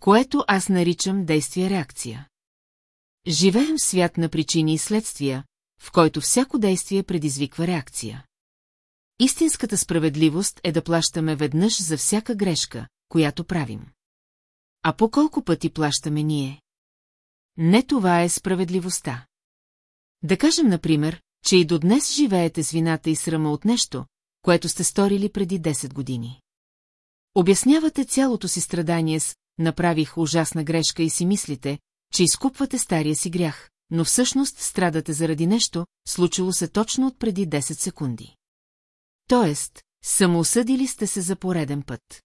Което аз наричам действие-реакция. Живеем в свят на причини и следствия, в който всяко действие предизвиква реакция. Истинската справедливост е да плащаме веднъж за всяка грешка, която правим. А по колко пъти плащаме ние? Не това е справедливостта. Да кажем, например, че и до днес живеете с вината и срама от нещо, което сте сторили преди 10 години. Обяснявате цялото си страдание с «направих ужасна грешка» и си мислите, че изкупвате стария си грях, но всъщност страдате заради нещо, случило се точно от преди 10 секунди. Тоест, самоосъдили сте се за пореден път.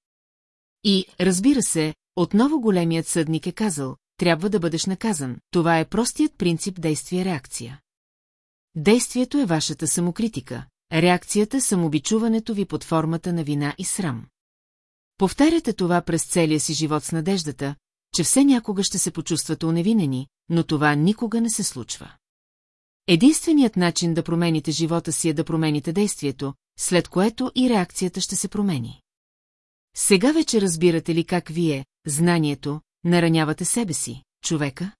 И, разбира се, отново големият съдник е казал, трябва да бъдеш наказан, това е простият принцип действие-реакция. Действието е вашата самокритика, реакцията – самобичуването ви под формата на вина и срам. Повтаряте това през целия си живот с надеждата, че все някога ще се почувствате уневинени, но това никога не се случва. Единственият начин да промените живота си е да промените действието, след което и реакцията ще се промени. Сега вече разбирате ли как вие, знанието, наранявате себе си, човека?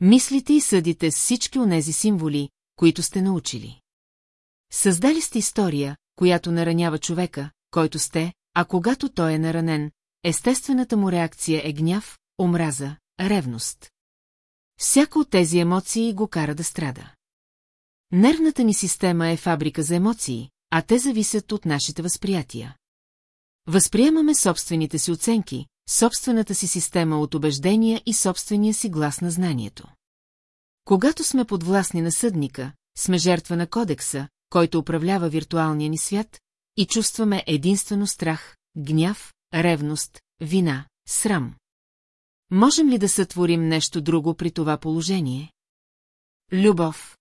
Мислите и съдите с всички онези символи, които сте научили. Създали сте история, която наранява човека, който сте, а когато той е наранен, естествената му реакция е гняв, омраза, ревност. Всяка от тези емоции го кара да страда. Нервната ни система е фабрика за емоции, а те зависят от нашите възприятия. Възприемаме собствените си оценки, собствената си система от убеждения и собствения си глас на знанието. Когато сме подвластни на съдника, сме жертва на кодекса, който управлява виртуалния ни свят, и чувстваме единствено страх, гняв, ревност, вина, срам. Можем ли да сътворим нещо друго при това положение? Любов.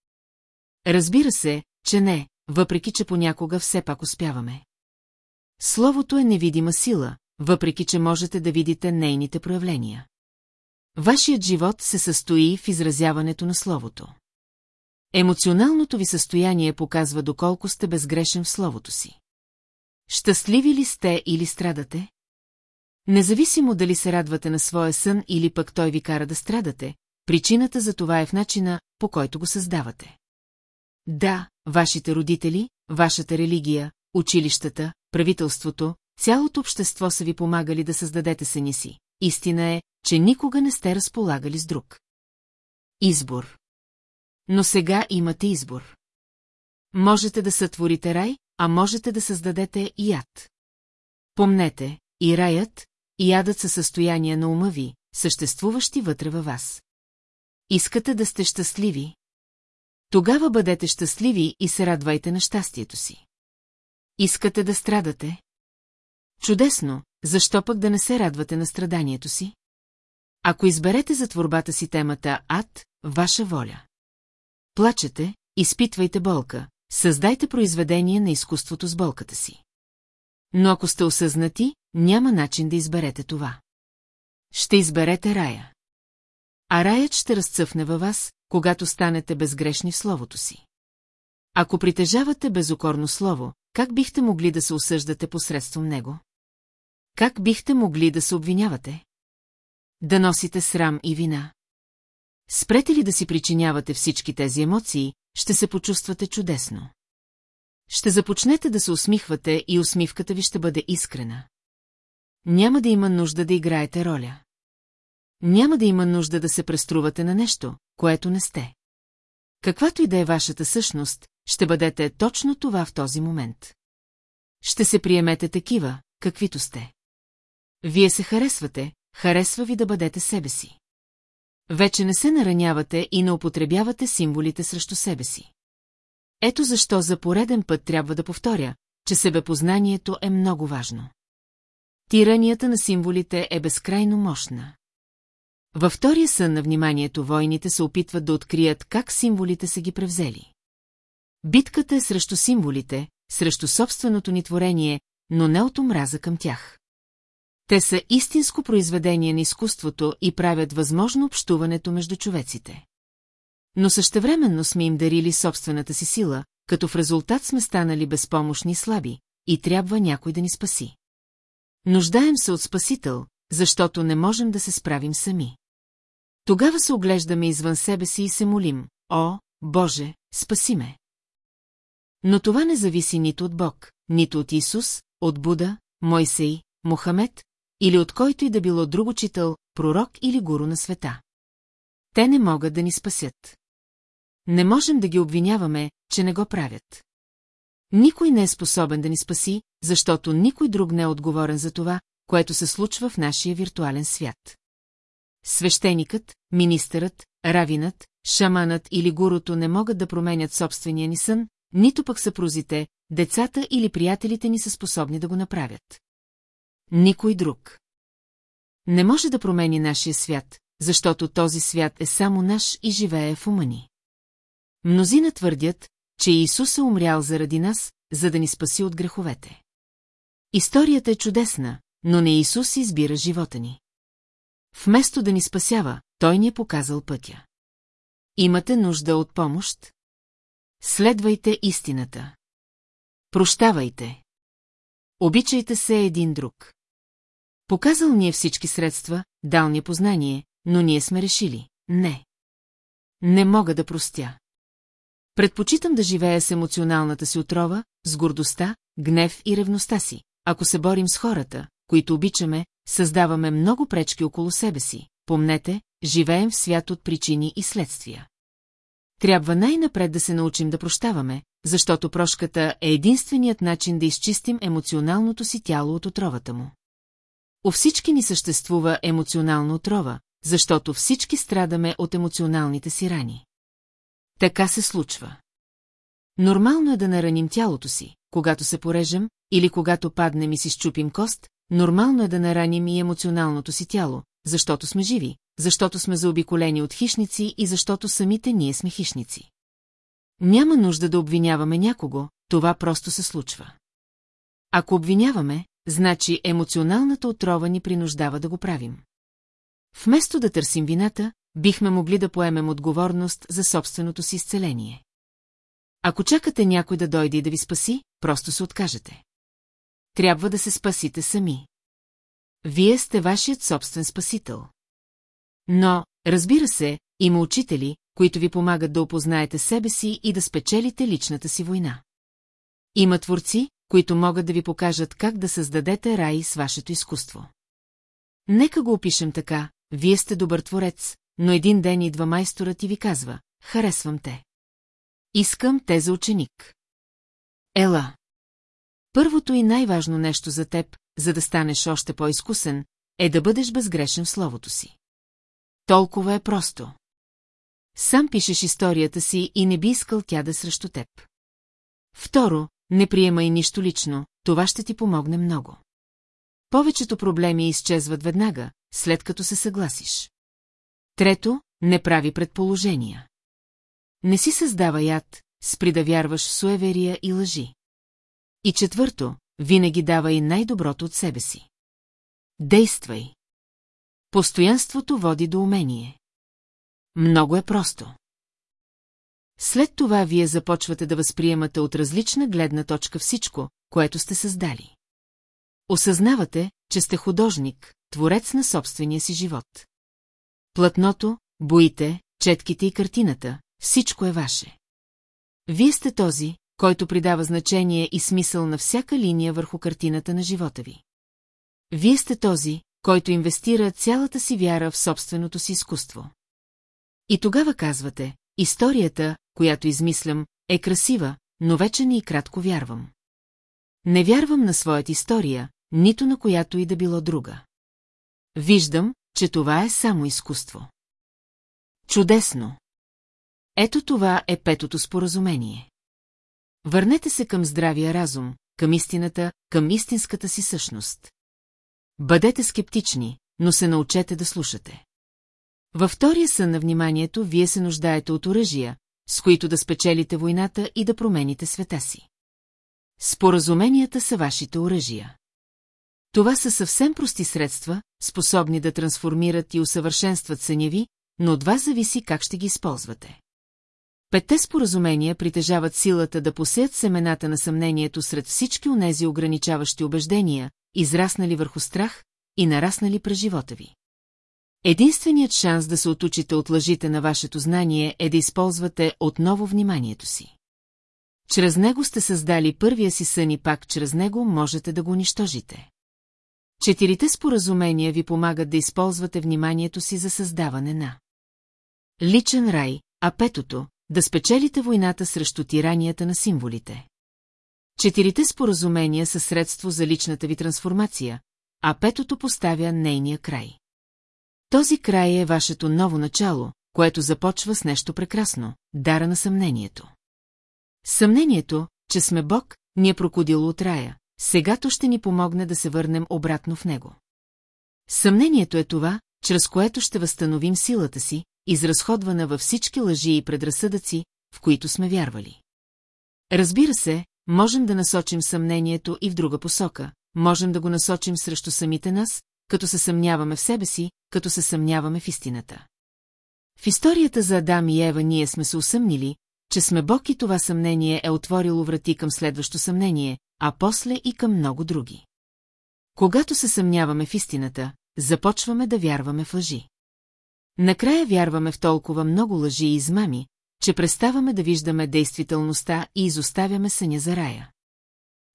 Разбира се, че не, въпреки че понякога все пак успяваме. Словото е невидима сила, въпреки че можете да видите нейните проявления. Вашият живот се състои в изразяването на словото. Емоционалното ви състояние показва доколко сте безгрешен в словото си. Щастливи ли сте или страдате? Независимо дали се радвате на своя сън или пък той ви кара да страдате, причината за това е в начина, по който го създавате. Да, вашите родители, вашата религия, училищата, правителството, цялото общество са ви помагали да създадете съни си. Истина е, че никога не сте разполагали с друг. Избор. Но сега имате избор. Можете да сътворите рай, а можете да създадете и яд. Помнете, и раят, и ядът са състояния на ума ви, съществуващи вътре във вас. Искате да сте щастливи? Тогава бъдете щастливи и се радвайте на щастието си. Искате да страдате? Чудесно, защо пък да не се радвате на страданието си? Ако изберете за творбата си темата ад, ваша воля. Плачете, изпитвайте болка, създайте произведение на изкуството с болката си. Но ако сте осъзнати, няма начин да изберете това. Ще изберете рая. А раят ще разцъфне във вас, когато станете безгрешни в словото си. Ако притежавате безокорно слово, как бихте могли да се осъждате посредством него? Как бихте могли да се обвинявате? Да носите срам и вина. Спрете ли да си причинявате всички тези емоции, ще се почувствате чудесно. Ще започнете да се усмихвате и усмивката ви ще бъде искрена. Няма да има нужда да играете роля. Няма да има нужда да се преструвате на нещо, което не сте. Каквато и да е вашата същност, ще бъдете точно това в този момент. Ще се приемете такива, каквито сте. Вие се харесвате, харесва ви да бъдете себе си. Вече не се наранявате и не употребявате символите срещу себе си. Ето защо за пореден път трябва да повторя, че себепознанието е много важно. Тиранията на символите е безкрайно мощна. Във втория сън на вниманието войните се опитват да открият как символите са ги превзели. Битката е срещу символите, срещу собственото ни творение, но не от омраза към тях. Те са истинско произведение на изкуството и правят възможно общуването между човеците. Но същевременно сме им дарили собствената си сила, като в резултат сме станали безпомощни и слаби, и трябва някой да ни спаси. Нуждаем се от спасител, защото не можем да се справим сами. Тогава се оглеждаме извън себе си и се молим, о, Боже, спаси ме. Но това не зависи нито от Бог, нито от Исус, от Буда, Мойсей, Мохамед или от който и да било друг учител, пророк или гуру на света. Те не могат да ни спасят. Не можем да ги обвиняваме, че не го правят. Никой не е способен да ни спаси, защото никой друг не е отговорен за това, което се случва в нашия виртуален свят. Свещеникът, министърът, равинът, шаманът или гурото не могат да променят собствения ни сън, нито пък съпрузите, децата или приятелите ни са способни да го направят. Никой друг. Не може да промени нашия свят, защото този свят е само наш и живее в ума ни. Мнозина твърдят, че Исус е умрял заради нас, за да ни спаси от греховете. Историята е чудесна, но не Исус избира живота ни. Вместо да ни спасява, Той ни е показал пътя. Имате нужда от помощ? Следвайте истината. Прощавайте. Обичайте се един друг. Показал ни е всички средства, дал ни е познание, но ние сме решили – не. Не мога да простя. Предпочитам да живея с емоционалната си отрова, с гордостта, гнев и ревността си. Ако се борим с хората, които обичаме, създаваме много пречки около себе си. Помнете, живеем в свят от причини и следствия. Трябва най-напред да се научим да прощаваме, защото прошката е единственият начин да изчистим емоционалното си тяло от отровата му. У всички ни съществува емоционална отрова, защото всички страдаме от емоционалните си рани. Така се случва. Нормално е да нараним тялото си, когато се порежем, или когато паднем и си щупим кост, нормално е да нараним и емоционалното си тяло, защото сме живи, защото сме заобиколени от хищници и защото самите ние сме хищници. Няма нужда да обвиняваме някого, това просто се случва. Ако обвиняваме, значи емоционалната отрова ни принуждава да го правим. Вместо да търсим вината, бихме могли да поемем отговорност за собственото си изцеление. Ако чакате някой да дойде и да ви спаси, просто се откажете. Трябва да се спасите сами. Вие сте вашият собствен спасител. Но, разбира се, има учители, които ви помагат да опознаете себе си и да спечелите личната си война. Има творци, които могат да ви покажат как да създадете рай с вашето изкуство. Нека го опишем така, вие сте добър творец, но един ден идва майсторът и ви казва, харесвам те. Искам те за ученик. Ела. Първото и най-важно нещо за теб, за да станеш още по-изкусен, е да бъдеш безгрешен в словото си. Толкова е просто. Сам пишеш историята си и не би искал тя да срещу теб. Второ, не приемай нищо лично, това ще ти помогне много. Повечето проблеми изчезват веднага, след като се съгласиш. Трето, не прави предположения. Не си създава яд, спри да вярваш в суеверия и лъжи. И четвърто, винаги давай най-доброто от себе си. Действай. Постоянството води до умение. Много е просто. След това вие започвате да възприемате от различна гледна точка всичко, което сте създали. Осъзнавате, че сте художник, творец на собствения си живот. Платното, боите, четките и картината, всичко е ваше. Вие сте този, който придава значение и смисъл на всяка линия върху картината на живота ви. Вие сте този, който инвестира цялата си вяра в собственото си изкуство. И тогава казвате, историята, която измислям, е красива, но вече не и кратко вярвам. Не вярвам на своята история, нито на която и да било друга. Виждам, че това е само изкуство. Чудесно! Ето това е петото споразумение. Върнете се към здравия разум, към истината, към истинската си същност. Бъдете скептични, но се научете да слушате. Във втория сън на вниманието вие се нуждаете от оръжия, с които да спечелите войната и да промените света си. Споразуменията са вашите оръжия. Това са съвсем прости средства, способни да трансформират и усъвършенстват съня ви, но от вас зависи как ще ги използвате. Петте споразумения притежават силата да посеят семената на съмнението сред всички онези ограничаващи убеждения, израснали върху страх и нараснали през живота ви. Единственият шанс да се отучите от лъжите на вашето знание е да използвате отново вниманието си. Чрез него сте създали първия си сън и пак чрез него можете да го унищожите. Четирите споразумения ви помагат да използвате вниманието си за създаване на личен рай, а петото – да спечелите войната срещу тиранията на символите. Четирите споразумения са средство за личната ви трансформация, а петото поставя нейния край. Този край е вашето ново начало, което започва с нещо прекрасно – дара на съмнението. Съмнението, че сме Бог, ни е прокудило от рая, сега то ще ни помогне да се върнем обратно в него. Съмнението е това, чрез което ще възстановим силата си, изразходвана във всички лъжи и предразсъдъци, в които сме вярвали. Разбира се, можем да насочим съмнението и в друга посока, можем да го насочим срещу самите нас, като се съмняваме в себе си, като се съмняваме в истината. В историята за Адам и Ева ние сме се усъмнили, че сме Бог и това съмнение е отворило врати към следващо съмнение, а после и към много други. Когато се съмняваме в истината, започваме да вярваме в лъжи. Накрая вярваме в толкова много лъжи и измами, че преставаме да виждаме действителността и изоставяме съня за рая.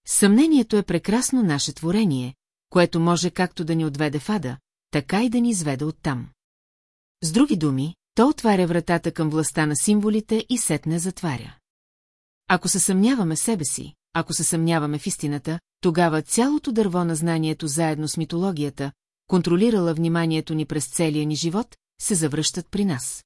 Съмнението е прекрасно наше творение, което може както да ни отведе в ада, така и да ни изведе оттам. С други думи, то отваря вратата към властта на символите и сетне затваря. Ако се съмняваме себе си, ако се съмняваме в истината, тогава цялото дърво на знанието заедно с митологията, контролирала вниманието ни през целия ни живот, се завръщат при нас.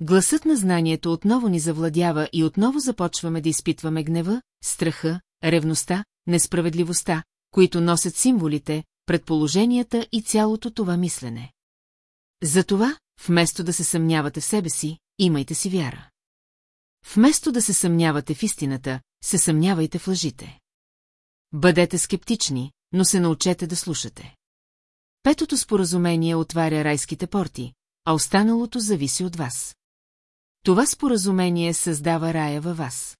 Гласът на знанието отново ни завладява и отново започваме да изпитваме гнева, страха, ревността, несправедливостта, които носят символите, предположенията и цялото това мислене. Затова, вместо да се съмнявате в себе си, имайте си вяра. Вместо да се съмнявате в истината, се съмнявайте в лъжите. Бъдете скептични, но се научете да слушате. Петото споразумение отваря райските порти, а останалото зависи от вас. Това споразумение създава рая във вас.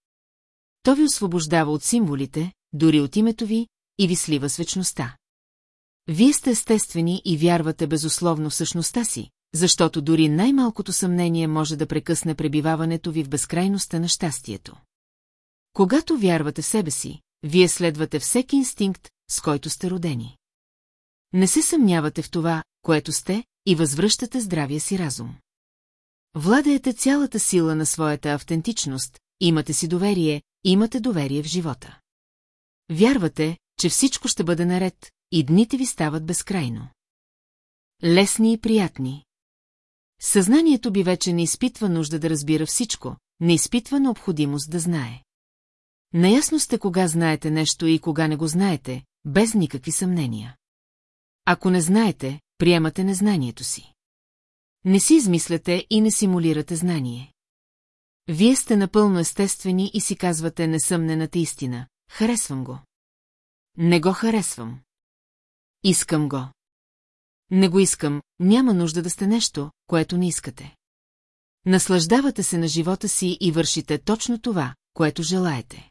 То ви освобождава от символите, дори от името ви, и ви слива с вечността. Вие сте естествени и вярвате безусловно в същността си, защото дори най-малкото съмнение може да прекъсне пребиваването ви в безкрайността на щастието. Когато вярвате в себе си, вие следвате всеки инстинкт, с който сте родени. Не се съмнявате в това, което сте, и възвръщате здравия си разум. Владеете цялата сила на своята автентичност, имате си доверие, имате доверие в живота. Вярвате, че всичко ще бъде наред, и дните ви стават безкрайно. Лесни и приятни. Съзнанието би вече не изпитва нужда да разбира всичко, не изпитва необходимост да знае. Наясно сте кога знаете нещо и кога не го знаете, без никакви съмнения. Ако не знаете, приемате незнанието си. Не си измисляте и не симулирате знание. Вие сте напълно естествени и си казвате несъмнената истина. Харесвам го. Не го харесвам. Искам го. Не го искам, няма нужда да сте нещо, което не искате. Наслаждавате се на живота си и вършите точно това, което желаете.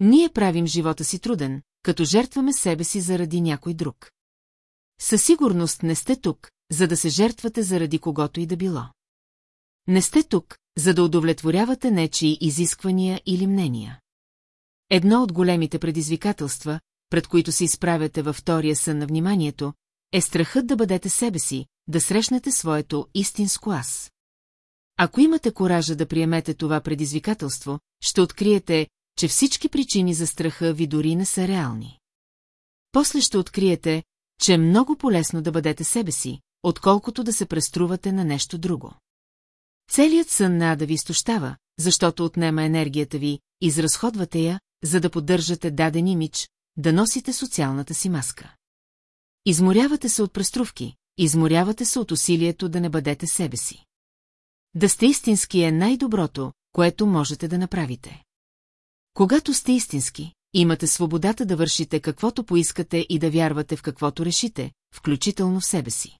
Ние правим живота си труден, като жертваме себе си заради някой друг. Със сигурност не сте тук, за да се жертвате заради когото и да било. Не сте тук, за да удовлетворявате нечии изисквания или мнения. Едно от големите предизвикателства, пред които се изправяте във втория сън на вниманието, е страхът да бъдете себе си, да срещнете своето истинско аз. Ако имате коража да приемете това предизвикателство, ще откриете, че всички причини за страха ви дори не са реални. После ще откриете, че е много полезно да бъдете себе си, отколкото да се преструвате на нещо друго. Целият сън на да ви изтощава, защото отнема енергията ви, изразходвате я, за да поддържате даден имидж, да носите социалната си маска. Изморявате се от преструвки, изморявате се от усилието да не бъдете себе си. Да сте истински е най-доброто, което можете да направите. Когато сте истински, имате свободата да вършите каквото поискате и да вярвате в каквото решите, включително в себе си.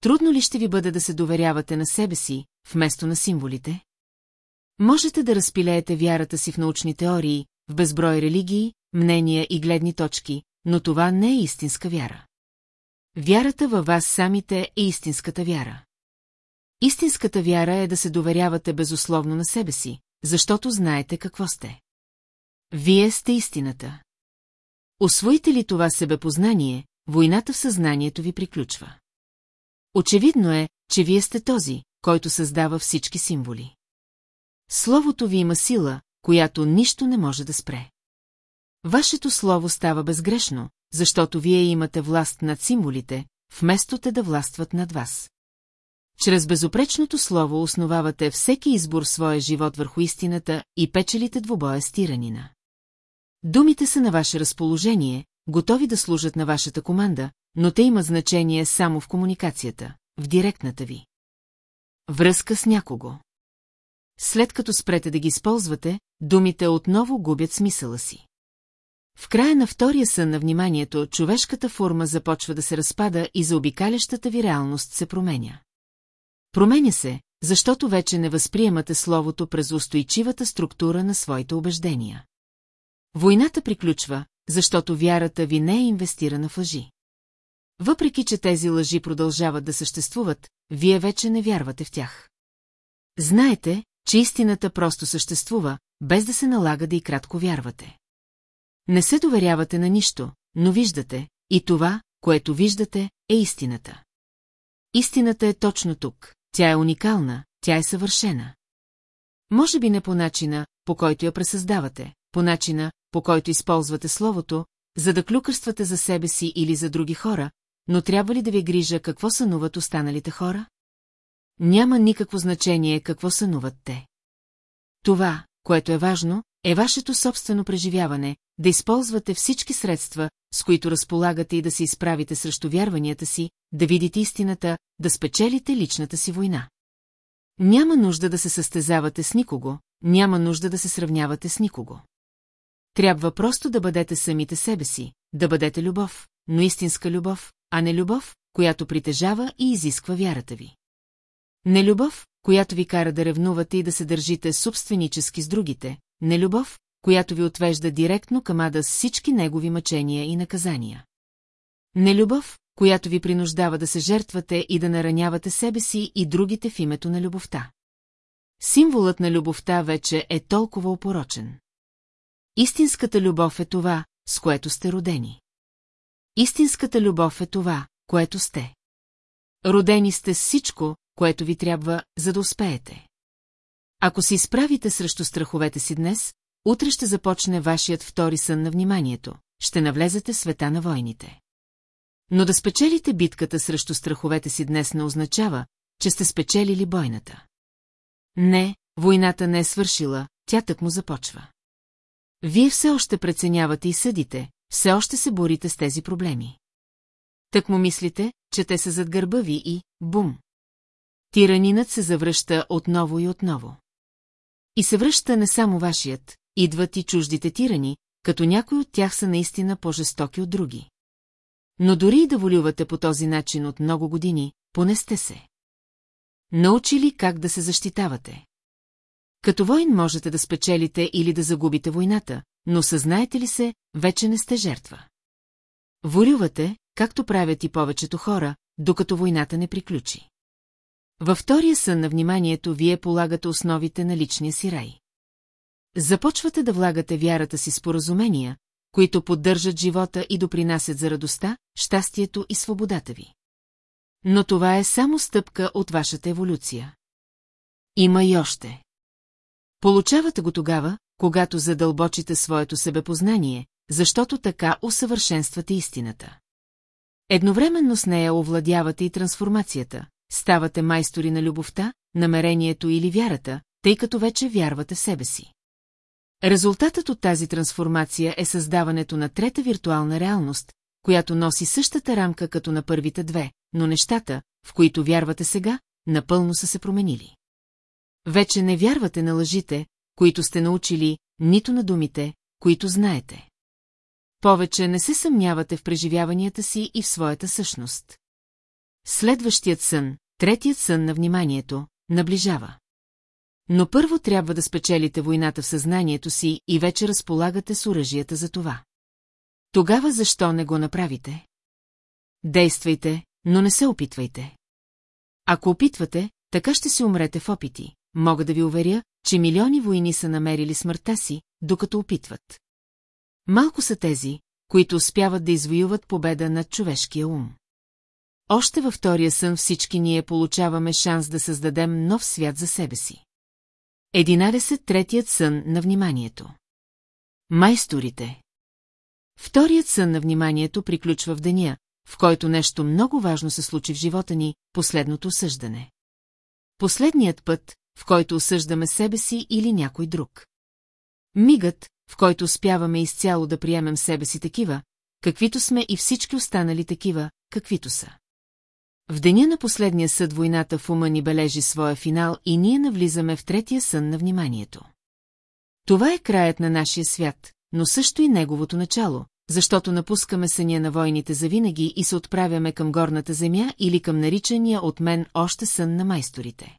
Трудно ли ще ви бъде да се доверявате на себе си, вместо на символите? Можете да разпилеете вярата си в научни теории, в безброй религии, мнения и гледни точки, но това не е истинска вяра. Вярата във вас самите е истинската вяра. Истинската вяра е да се доверявате безусловно на себе си, защото знаете какво сте. Вие сте истината. Освоите ли това себепознание, войната в съзнанието ви приключва. Очевидно е, че вие сте този, който създава всички символи. Словото ви има сила, която нищо не може да спре. Вашето слово става безгрешно, защото вие имате власт над символите, вместо те да властват над вас. Чрез безопречното слово основавате всеки избор своя живот върху истината и печелите двобоя с тиранина. Думите са на ваше разположение, готови да служат на вашата команда, но те имат значение само в комуникацията, в директната ви. Връзка с някого. След като спрете да ги използвате, думите отново губят смисъла си. В края на втория сън на вниманието, човешката форма започва да се разпада и заобикалящата ви реалност се променя. Променя се, защото вече не възприемате словото през устойчивата структура на своите убеждения. Войната приключва, защото вярата ви не е инвестирана в лъжи. Въпреки, че тези лъжи продължават да съществуват, вие вече не вярвате в тях. Знаете, че истината просто съществува, без да се налага да и кратко вярвате. Не се доверявате на нищо, но виждате, и това, което виждате, е истината. Истината е точно тук, тя е уникална, тя е съвършена. Може би не по начина, по който я пресъздавате, по начина, по който използвате словото, за да клюкърствате за себе си или за други хора, но трябва ли да ви грижа какво сънуват останалите хора? Няма никакво значение какво сънуват те. Това, което е важно, е вашето собствено преживяване, да използвате всички средства, с които разполагате и да се изправите срещу вярванията си, да видите истината, да спечелите личната си война. Няма нужда да се състезавате с никого, няма нужда да се сравнявате с никого. Трябва просто да бъдете самите себе си, да бъдете любов, но истинска любов, а не любов, която притежава и изисква вярата ви. Не любов, която ви кара да ревнувате и да се държите собственически с другите, не любов, която ви отвежда директно към ада с всички негови мъчения и наказания. Не любов, която ви принуждава да се жертвате и да наранявате себе си и другите в името на любовта. Символът на любовта вече е толкова опорочен. Истинската любов е това, с което сте родени. Истинската любов е това, което сте. Родени сте с всичко, което ви трябва, за да успеете. Ако се изправите срещу страховете си днес, утре ще започне вашият втори сън на вниманието, ще навлезете света на войните. Но да спечелите битката срещу страховете си днес не означава, че сте спечелили бойната. Не, войната не е свършила, тя так му започва. Вие все още преценявате и съдите, все още се борите с тези проблеми. Так му мислите, че те са зад гърба ви и, бум. Тиранинът се завръща отново и отново. И се връща не само вашият, идват и чуждите тирани, като някои от тях са наистина по-жестоки от други. Но дори и да волювате по този начин от много години, поне сте се. Научили как да се защитавате. Като воин можете да спечелите или да загубите войната, но съзнаете ли се, вече не сте жертва. Волювате, както правят и повечето хора, докато войната не приключи. Във втория сън на вниманието вие полагате основите на личния си рай. Започвате да влагате вярата си споразумения, които поддържат живота и допринасят за радостта, щастието и свободата ви. Но това е само стъпка от вашата еволюция. Има и още. Получавате го тогава, когато задълбочите своето себепознание, защото така усъвършенствате истината. Едновременно с нея овладявате и трансформацията, ставате майстори на любовта, намерението или вярата, тъй като вече вярвате в себе си. Резултатът от тази трансформация е създаването на трета виртуална реалност, която носи същата рамка като на първите две, но нещата, в които вярвате сега, напълно са се променили. Вече не вярвате на лъжите, които сте научили, нито на думите, които знаете. Повече не се съмнявате в преживяванията си и в своята същност. Следващият сън, третият сън на вниманието, наближава. Но първо трябва да спечелите войната в съзнанието си и вече разполагате с оръжията за това. Тогава защо не го направите? Действайте, но не се опитвайте. Ако опитвате, така ще си умрете в опити, мога да ви уверя, че милиони войни са намерили смъртта си, докато опитват. Малко са тези, които успяват да извоюват победа над човешкия ум. Още във втория сън всички ние получаваме шанс да създадем нов свят за себе си. Единадесет третият сън на вниманието. Майсторите. Вторият сън на вниманието приключва в деня, в който нещо много важно се случи в живота ни, последното осъждане. Последният път, в който осъждаме себе си или някой друг. Мигът, в който успяваме изцяло да приемем себе си такива, каквито сме и всички останали такива, каквито са. В деня на последния съд войната в ума ни бележи своя финал и ние навлизаме в третия сън на вниманието. Това е краят на нашия свят, но също и неговото начало, защото напускаме съня на войните завинаги и се отправяме към горната земя или към наричания от мен още сън на майсторите.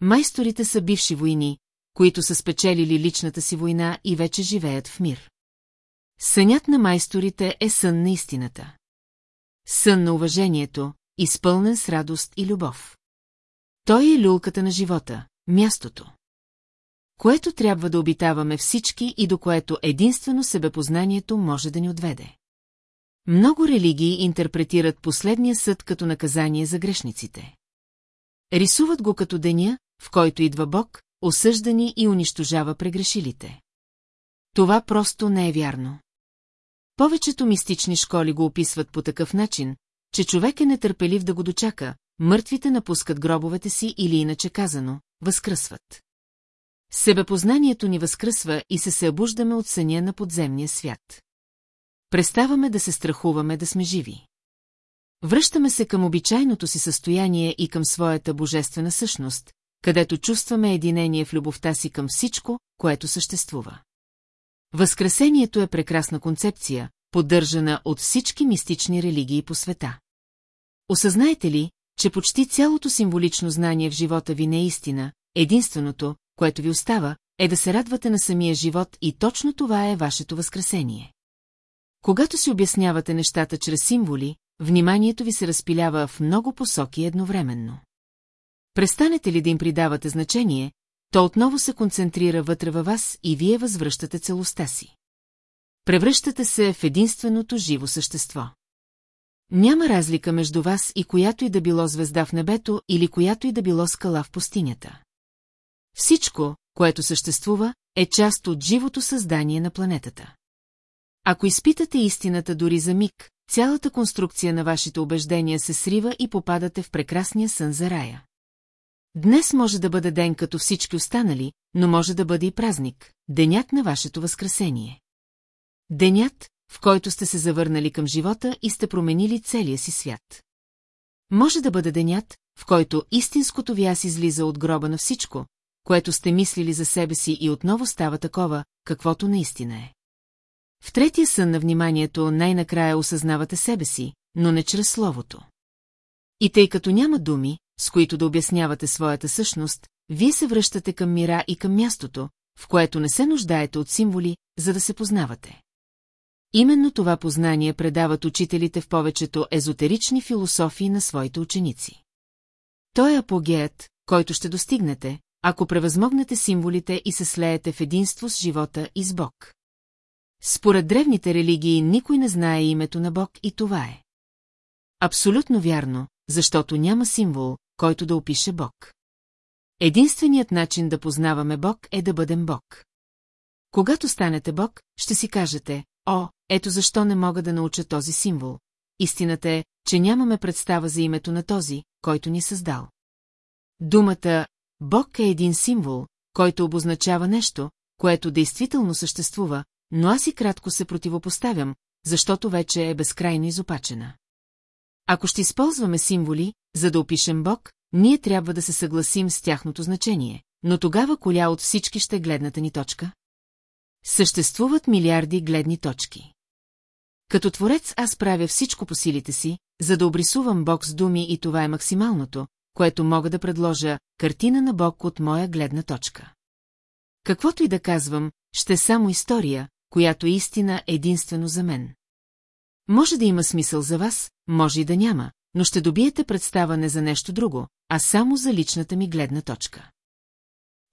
Майсторите са бивши войни, които са спечелили личната си война и вече живеят в мир. Сънят на майсторите е сън на истината. Сън на уважението, изпълнен с радост и любов. Той е люлката на живота, мястото. Което трябва да обитаваме всички и до което единствено себепознанието може да ни отведе. Много религии интерпретират последния съд като наказание за грешниците. Рисуват го като деня, в който идва Бог, осъждани и унищожава прегрешилите. Това просто не е вярно. Повечето мистични школи го описват по такъв начин, че човек е нетърпелив да го дочака, мъртвите напускат гробовете си или иначе казано, възкръсват. Себепознанието ни възкръсва и се събуждаме от съня на подземния свят. Преставаме да се страхуваме да сме живи. Връщаме се към обичайното си състояние и към своята божествена същност, където чувстваме единение в любовта си към всичко, което съществува. Възкресението е прекрасна концепция, поддържана от всички мистични религии по света. Осъзнаете ли, че почти цялото символично знание в живота ви не е истина, единственото, което ви остава, е да се радвате на самия живот и точно това е вашето възкресение. Когато си обяснявате нещата чрез символи, вниманието ви се разпилява в много посоки едновременно. Престанете ли да им придавате значение, то отново се концентрира вътре във вас и вие възвръщате целостта си. Превръщате се в единственото живо същество. Няма разлика между вас и която и да било звезда в небето или която и да било скала в пустинята. Всичко, което съществува, е част от живото създание на планетата. Ако изпитате истината дори за миг, цялата конструкция на вашите убеждения се срива и попадате в прекрасния сън за рая. Днес може да бъде ден като всички останали, но може да бъде и празник, денят на вашето възкресение. Денят, в който сте се завърнали към живота и сте променили целия си свят. Може да бъде денят, в който истинското ви аз излиза от гроба на всичко, което сте мислили за себе си и отново става такова, каквото наистина е. В третия сън на вниманието най-накрая осъзнавате себе си, но не чрез словото. И тъй като няма думи, с които да обяснявате своята същност, вие се връщате към мира и към мястото, в което не се нуждаете от символи, за да се познавате. Именно това познание предават учителите в повечето езотерични философии на своите ученици. Той е апогеят, който ще достигнете, ако превъзмогнете символите и се слеете в единство с живота и с Бог. Според древните религии никой не знае името на Бог и това е. Абсолютно вярно, защото няма символ, който да опише Бог. Единственият начин да познаваме Бог е да бъдем Бог. Когато станете Бог, ще си кажете, о, ето защо не мога да науча този символ. Истината е, че нямаме представа за името на този, който ни създал. Думата Бог е един символ, който обозначава нещо, което действително съществува, но аз и кратко се противопоставям, защото вече е безкрайно изопачена. Ако ще използваме символи, за да опишем Бог, ние трябва да се съгласим с тяхното значение, но тогава коля от всички ще гледната ни точка? Съществуват милиарди гледни точки. Като творец аз правя всичко по силите си, за да обрисувам Бог с думи и това е максималното, което мога да предложа, картина на Бог от моя гледна точка. Каквото и да казвам, ще само история, която е истина единствено за мен. Може да има смисъл за вас, може и да няма, но ще добиете представане за нещо друго, а само за личната ми гледна точка.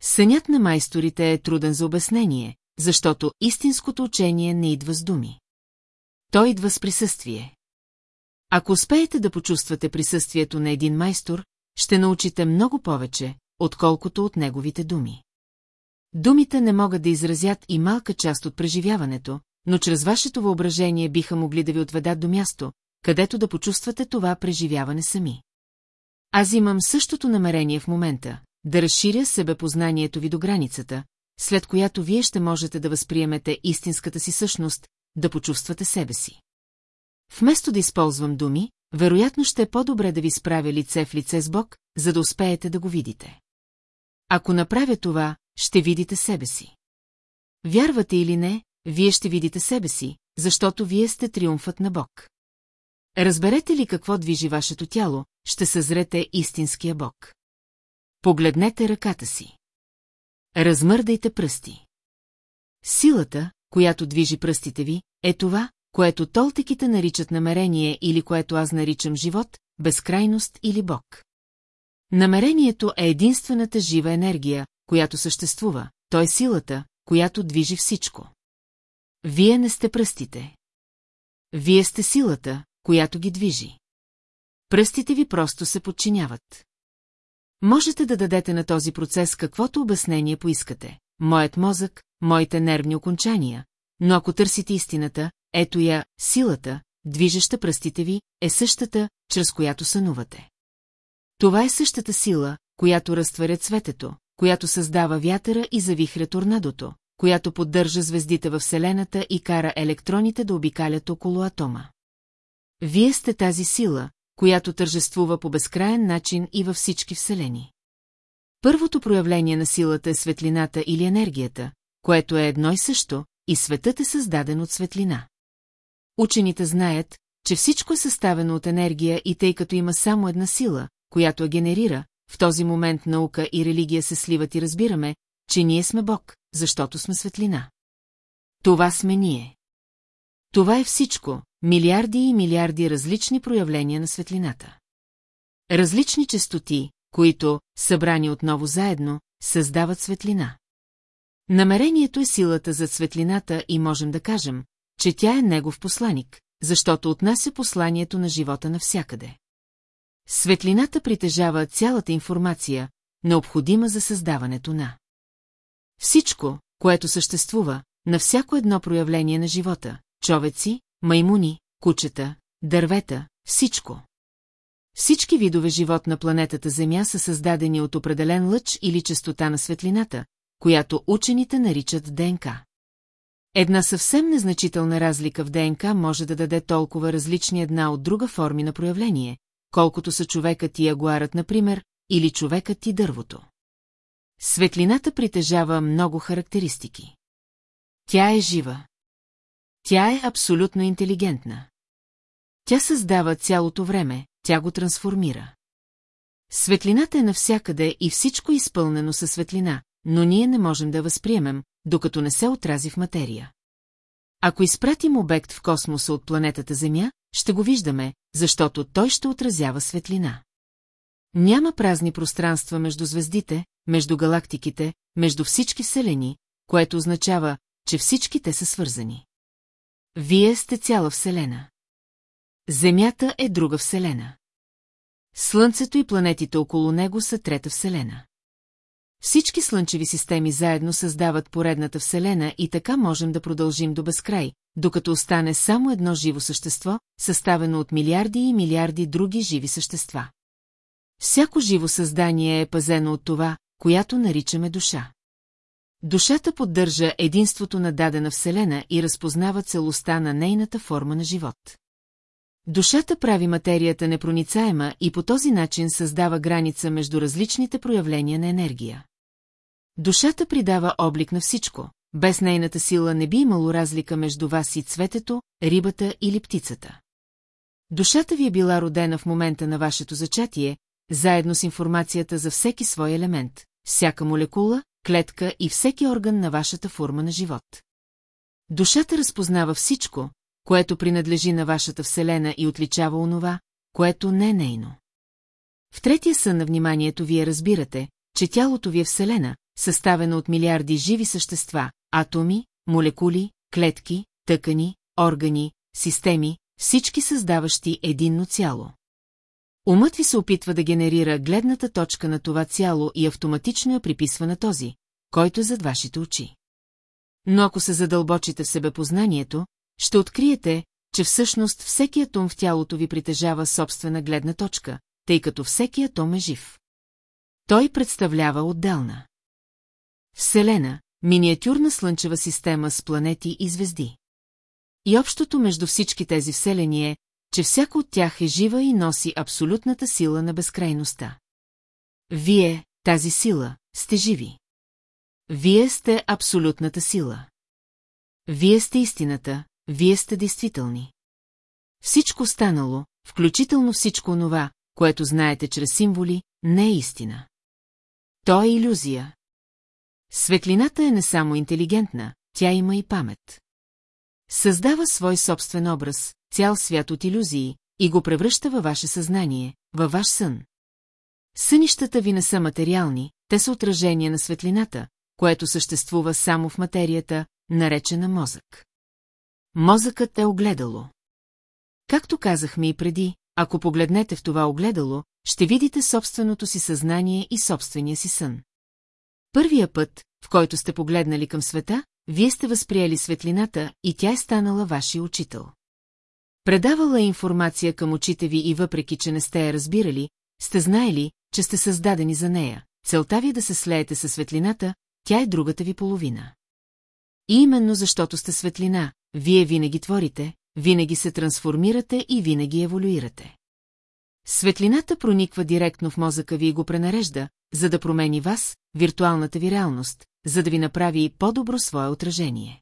Сънят на майсторите е труден за обяснение, защото истинското учение не идва с думи. Той идва с присъствие. Ако успеете да почувствате присъствието на един майстор, ще научите много повече, отколкото от неговите думи. Думите не могат да изразят и малка част от преживяването, но чрез вашето въображение биха могли да ви отведат до място, където да почувствате това преживяване сами. Аз имам същото намерение в момента, да разширя себепознанието ви до границата, след която вие ще можете да възприемете истинската си същност, да почувствате себе си. Вместо да използвам думи, вероятно ще е по-добре да ви справя лице в лице с Бог, за да успеете да го видите. Ако направя това, ще видите себе си. Вярвате или не, вие ще видите себе си, защото вие сте триумфът на Бог. Разберете ли какво движи вашето тяло, ще съзрете истинския Бог. Погледнете ръката си. Размърдайте пръсти. Силата, която движи пръстите ви, е това, което толтеките наричат намерение или което аз наричам живот, безкрайност или Бог. Намерението е единствената жива енергия, която съществува, то е силата, която движи всичко. Вие не сте пръстите. Вие сте силата, която ги движи. Пръстите ви просто се подчиняват. Можете да дадете на този процес каквото обяснение поискате. Моят мозък, моите нервни окончания, но ако търсите истината, ето я, силата, движеща пръстите ви, е същата, чрез която сънувате. Това е същата сила, която разтваря цветето, която създава вятъра и завихря торнадото, която поддържа звездите във Вселената и кара електроните да обикалят около атома. Вие сте тази сила, която тържествува по безкраен начин и във всички вселени. Първото проявление на силата е светлината или енергията, което е едно и също, и светът е създаден от светлина. Учените знаят, че всичко е съставено от енергия и тъй като има само една сила, която я генерира, в този момент наука и религия се сливат и разбираме, че ние сме Бог, защото сме светлина. Това сме ние. Това е всичко, милиарди и милиарди различни проявления на светлината. Различни частоти, които, събрани отново заедно, създават светлина. Намерението е силата за светлината и можем да кажем, че тя е негов посланик, защото отнася посланието на живота навсякъде. Светлината притежава цялата информация, необходима за създаването на. Всичко, което съществува, на всяко едно проявление на живота, човеци, маймуни, кучета, дървета, всичко. Всички видове живот на планетата Земя са създадени от определен лъч или частота на светлината, която учените наричат ДНК. Една съвсем незначителна разлика в ДНК може да даде толкова различни една от друга форми на проявление, колкото са човекът и ягуарът, например, или човекът и дървото. Светлината притежава много характеристики. Тя е жива. Тя е абсолютно интелигентна. Тя създава цялото време, тя го трансформира. Светлината е навсякъде и всичко е изпълнено със светлина, но ние не можем да възприемем, докато не се отрази в материя. Ако изпратим обект в космоса от планетата Земя, ще го виждаме, защото той ще отразява светлина. Няма празни пространства между звездите, между галактиките, между всички вселени, което означава, че всички те са свързани. Вие сте цяла вселена. Земята е друга вселена. Слънцето и планетите около него са трета вселена. Всички слънчеви системи заедно създават поредната вселена и така можем да продължим до безкрай, докато остане само едно живо същество, съставено от милиарди и милиарди други живи същества. Всяко живо създание е пазено от това, която наричаме душа. Душата поддържа единството на дадена вселена и разпознава целостта на нейната форма на живот. Душата прави материята непроницаема и по този начин създава граница между различните проявления на енергия. Душата придава облик на всичко, без нейната сила не би имало разлика между вас и цветето, рибата или птицата. Душата ви е била родена в момента на вашето зачатие, заедно с информацията за всеки свой елемент, всяка молекула, клетка и всеки орган на вашата форма на живот. Душата разпознава всичко, което принадлежи на вашата вселена и отличава онова, което не е нейно. В третия сън на вниманието вие разбирате, че тялото ви е Вселена, съставена от милиарди живи същества, атоми, молекули, клетки, тъкани, органи, системи, всички създаващи единно цяло. Умът ви се опитва да генерира гледната точка на това цяло и автоматично я приписва на този, който е зад вашите очи. Но ако се задълбочите в себепознанието, ще откриете, че всъщност всеки атом в тялото ви притежава собствена гледна точка, тъй като всеки атом е жив. Той представлява отделна. Вселена, миниатюрна слънчева система с планети и звезди. И общото между всички тези вселени е, че всяко от тях е жива и носи абсолютната сила на безкрайността. Вие, тази сила, сте живи. Вие сте абсолютната сила. Вие сте истината, вие сте действителни. Всичко станало, включително всичко онова, което знаете чрез символи, не е истина. То е иллюзия. Светлината е не само интелигентна, тя има и памет. Създава свой собствен образ, цял свят от иллюзии, и го превръща във ваше съзнание, във ваш сън. Сънищата ви не са материални, те са отражение на светлината, което съществува само в материята, наречена мозък. Мозъкът е огледало. Както казахме и преди, ако погледнете в това огледало, ще видите собственото си съзнание и собствения си сън. Първия път, в който сте погледнали към света, вие сте възприели светлината и тя е станала вашия учител. Предавала е информация към очите ви и въпреки, че не сте я разбирали, сте знаели, че сте създадени за нея. Целта ви е да се слеете със светлината, тя е другата ви половина. И именно защото сте светлина, вие винаги творите, винаги се трансформирате и винаги еволюирате. Светлината прониква директно в мозъка ви и го пренарежда, за да промени вас, виртуалната ви реалност, за да ви направи по-добро свое отражение.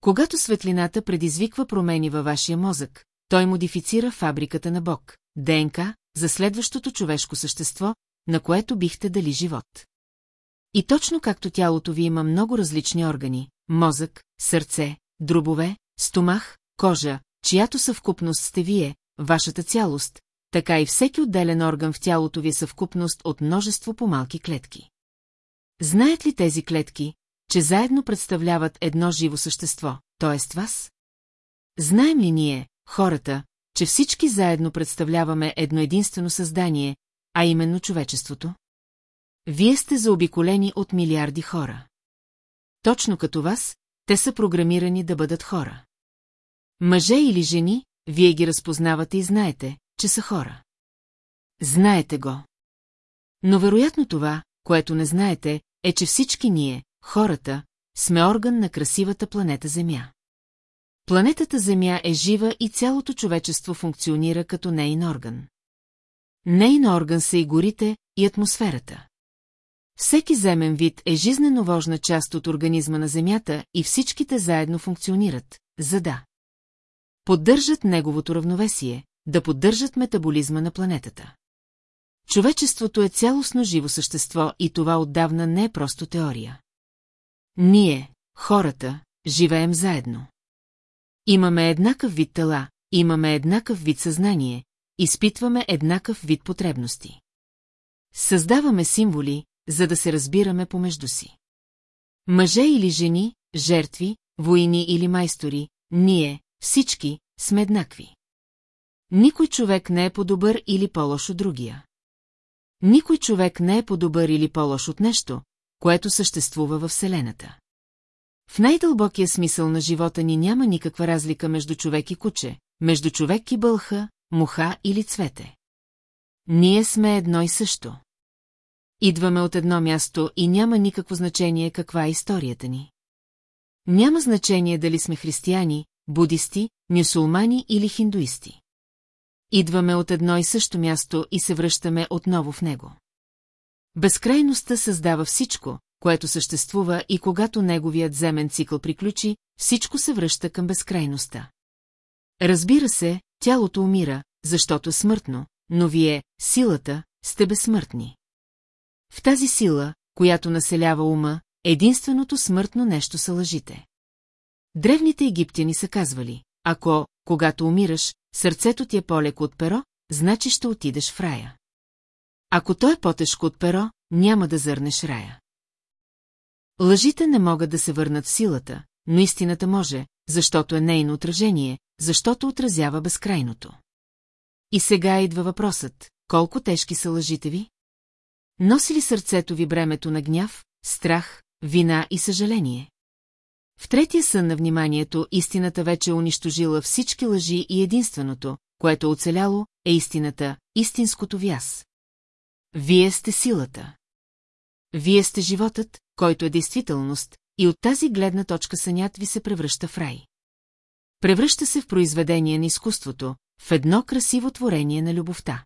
Когато светлината предизвиква промени във вашия мозък, той модифицира фабриката на Бог, ДНК, за следващото човешко същество, на което бихте дали живот. И точно както тялото ви има много различни органи, мозък, сърце, дробове, стомах, кожа, чиято съвкупност сте вие, вашата цялост, така и всеки отделен орган в тялото ви е съвкупност от множество по-малки клетки. Знаят ли тези клетки, че заедно представляват едно живо същество, т.е. вас? Знаем ли ние, хората, че всички заедно представляваме едно единствено създание, а именно човечеството? Вие сте заобиколени от милиарди хора. Точно като вас, те са програмирани да бъдат хора. Мъже или жени, вие ги разпознавате и знаете, че са хора. Знаете го. Но вероятно това, което не знаете, е, че всички ние, хората, сме орган на красивата планета Земя. Планетата Земя е жива и цялото човечество функционира като нейн орган. Нейн орган са и горите, и атмосферата. Всеки земен вид е жизнено важна част от организма на Земята и всичките заедно функционират, за да поддържат неговото равновесие, да поддържат метаболизма на планетата. Човечеството е цялостно живо същество и това отдавна не е просто теория. Ние, хората, живеем заедно. Имаме еднакъв вид тела, имаме еднакъв вид съзнание, изпитваме еднакъв вид потребности. Създаваме символи, за да се разбираме помежду си. Мъже или жени, жертви, войни или майстори, ние, всички, сме еднакви. Никой човек не е по-добър или по-лош от другия. Никой човек не е по-добър или по-лош от нещо, което съществува във Вселената. В най-дълбокия смисъл на живота ни няма никаква разлика между човек и куче, между човек и бълха, муха или цвете. Ние сме едно и също. Идваме от едно място и няма никакво значение каква е историята ни. Няма значение дали сме християни, будисти, мюсулмани или хиндуисти. Идваме от едно и също място и се връщаме отново в него. Безкрайността създава всичко, което съществува и когато неговият земен цикъл приключи, всичко се връща към безкрайността. Разбира се, тялото умира, защото е смъртно, но вие, силата, сте безсмъртни. В тази сила, която населява ума, единственото смъртно нещо са лъжите. Древните египтяни са казвали, ако, когато умираш, сърцето ти е по-леко от перо, значи ще отидеш в рая. Ако той е по-тежко от перо, няма да зърнеш рая. Лъжите не могат да се върнат в силата, но истината може, защото е нейно отражение, защото отразява безкрайното. И сега идва въпросът, колко тежки са лъжите ви? Носи ли сърцето ви бремето на гняв, страх, вина и съжаление? В третия сън на вниманието истината вече е унищожила всички лъжи и единственото, което е оцеляло, е истината, истинското вяз. Вие сте силата. Вие сте животът, който е действителност, и от тази гледна точка сънят ви се превръща в рай. Превръща се в произведение на изкуството, в едно красиво творение на любовта.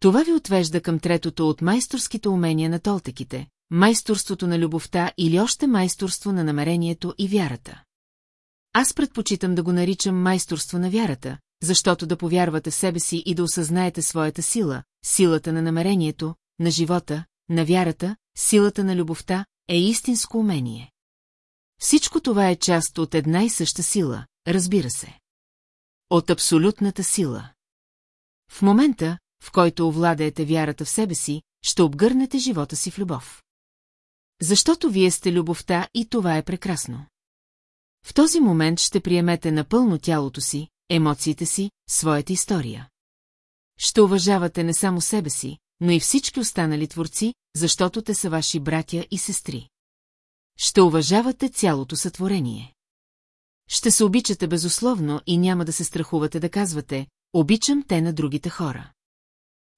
Това ви отвежда към третото от майсторските умения на толтеките, майсторството на любовта или още майсторство на намерението и вярата. Аз предпочитам да го наричам майсторство на вярата, защото да повярвате в себе си и да осъзнаете своята сила, силата на намерението, на живота, на вярата, силата на любовта е истинско умение. Всичко това е част от една и съща сила, разбира се. От абсолютната сила. В момента, в който овладеете вярата в себе си, ще обгърнете живота си в любов. Защото вие сте любовта и това е прекрасно. В този момент ще приемете напълно тялото си, емоциите си, своята история. Ще уважавате не само себе си, но и всички останали творци, защото те са ваши братя и сестри. Ще уважавате цялото сътворение. Ще се обичате безусловно и няма да се страхувате да казвате «Обичам те на другите хора».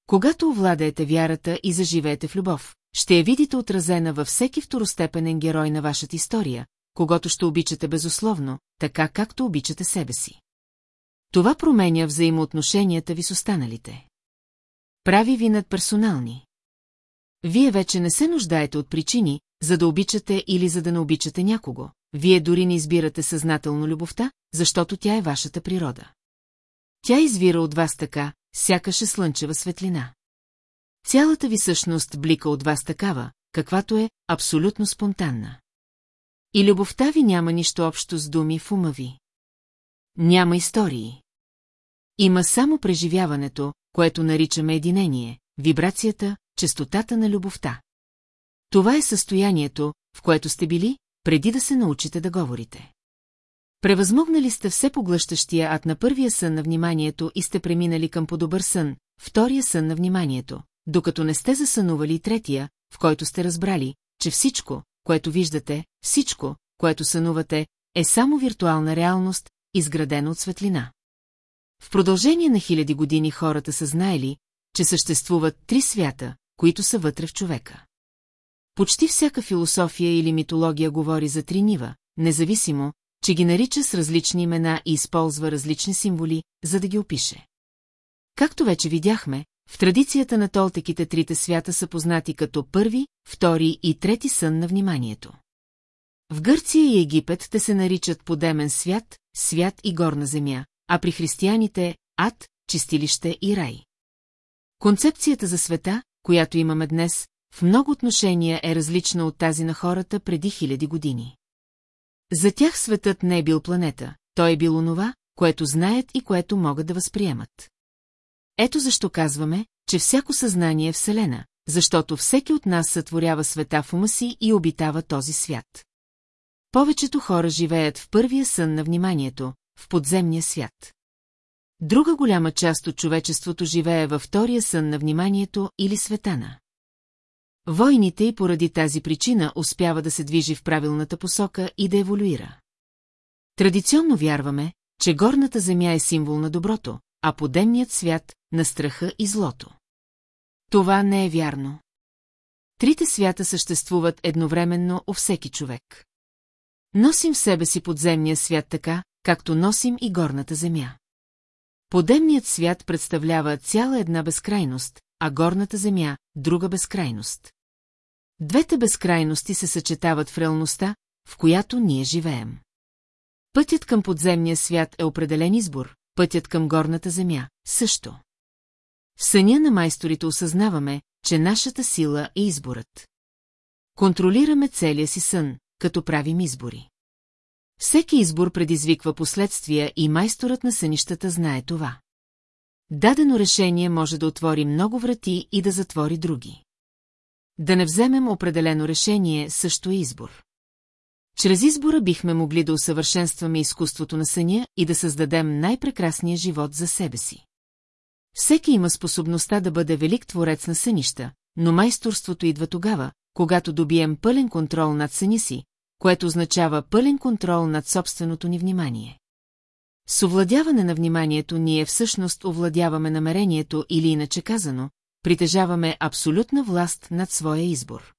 Когато овладеете вярата и заживеете в любов, ще я видите отразена във всеки второстепенен герой на вашата история, когато ще обичате безусловно, така както обичате себе си. Това променя взаимоотношенията ви с останалите. Прави ви надперсонални. Вие вече не се нуждаете от причини, за да обичате или за да не обичате някого. Вие дори не избирате съзнателно любовта, защото тя е вашата природа. Тя извира от вас така, сякаш е слънчева светлина. Цялата ви същност блика от вас такава, каквато е абсолютно спонтанна. И любовта ви няма нищо общо с думи в ума ви. Няма истории. Има само преживяването, което наричаме единение, вибрацията, честотата на любовта. Това е състоянието, в което сте били, преди да се научите да говорите. Превъзмогнали сте все поглъщащия ад на първия сън на вниманието и сте преминали към по-добър сън, втория сън на вниманието, докато не сте засънували третия, в който сте разбрали, че всичко, което виждате, всичко, което сънувате, е само виртуална реалност, изградена от светлина. В продължение на хиляди години хората са знаели, че съществуват три свята, които са вътре в човека. Почти всяка философия или митология говори за три нива, независимо, че ги нарича с различни имена и използва различни символи, за да ги опише. Както вече видяхме, в традицията на толтеките трите свята са познати като първи, втори и трети сън на вниманието. В Гърция и Египет те се наричат подемен свят, свят и горна земя, а при християните – ад, чистилище и рай. Концепцията за света, която имаме днес, в много отношения е различна от тази на хората преди хиляди години. За тях светът не е бил планета, той е бил онова, което знаят и което могат да възприемат. Ето защо казваме, че всяко съзнание е Вселена, защото всеки от нас сътворява света в ума си и обитава този свят. Повечето хора живеят в първия сън на вниманието, в подземния свят. Друга голяма част от човечеството живее във втория сън на вниманието или светана. Войните и поради тази причина успява да се движи в правилната посока и да еволюира. Традиционно вярваме, че горната земя е символ на доброто, а подемният свят – на страха и злото. Това не е вярно. Трите свята съществуват едновременно у всеки човек. Носим в себе си подземния свят така, както носим и горната земя. Подемният свят представлява цяла една безкрайност, а горната земя – друга безкрайност. Двете безкрайности се съчетават в реалността, в която ние живеем. Пътят към подземния свят е определен избор, пътят към горната земя – също. В съня на майсторите осъзнаваме, че нашата сила е изборът. Контролираме целия си сън, като правим избори. Всеки избор предизвиква последствия и майсторът на сънищата знае това. Дадено решение може да отвори много врати и да затвори други. да не вземем определено решение също е избор. Чрез избора бихме могли да усъвършенстваме изкуството на съня и да създадем най-прекрасния живот за себе си. Всеки има способността да бъде велик творец на сънища, но майсторството идва тогава, когато добием пълен контрол над съни си, което означава пълен контрол над собственото ни внимание. С овладяване на вниманието ние всъщност овладяваме намерението или иначе казано, притежаваме абсолютна власт над своя избор.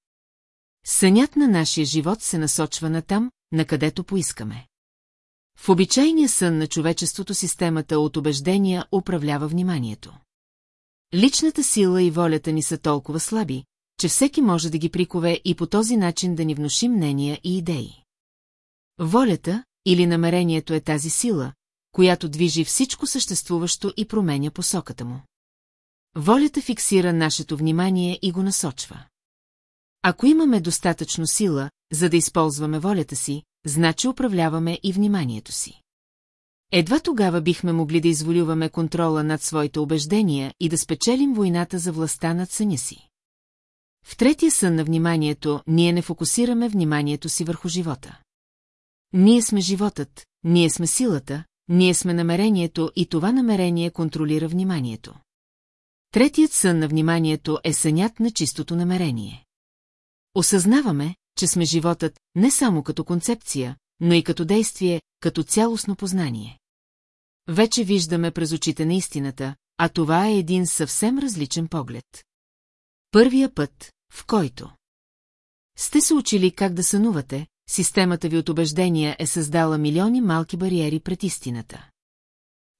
Сънят на нашия живот се насочва на там, на където поискаме. В обичайния сън на човечеството системата от убеждения управлява вниманието. Личната сила и волята ни са толкова слаби, че всеки може да ги прикове и по този начин да ни внуши мнения и идеи. Волята или намерението е тази сила, която движи всичко съществуващо и променя посоката му. Волята фиксира нашето внимание и го насочва. Ако имаме достатъчно сила, за да използваме волята си, значи управляваме и вниманието си. Едва тогава бихме могли да изволюваме контрола над своите убеждения и да спечелим войната за властта над съня си. В третия сън на вниманието ние не фокусираме вниманието си върху живота. Ние сме животът, ние сме силата, ние сме намерението и това намерение контролира вниманието. Третият сън на вниманието е сънят на чистото намерение. Осъзнаваме, че сме животът не само като концепция, но и като действие, като цялостно познание. Вече виждаме през очите на истината, а това е един съвсем различен поглед. Първия път, в който сте се учили как да сънувате, системата ви от убеждения е създала милиони малки бариери пред истината.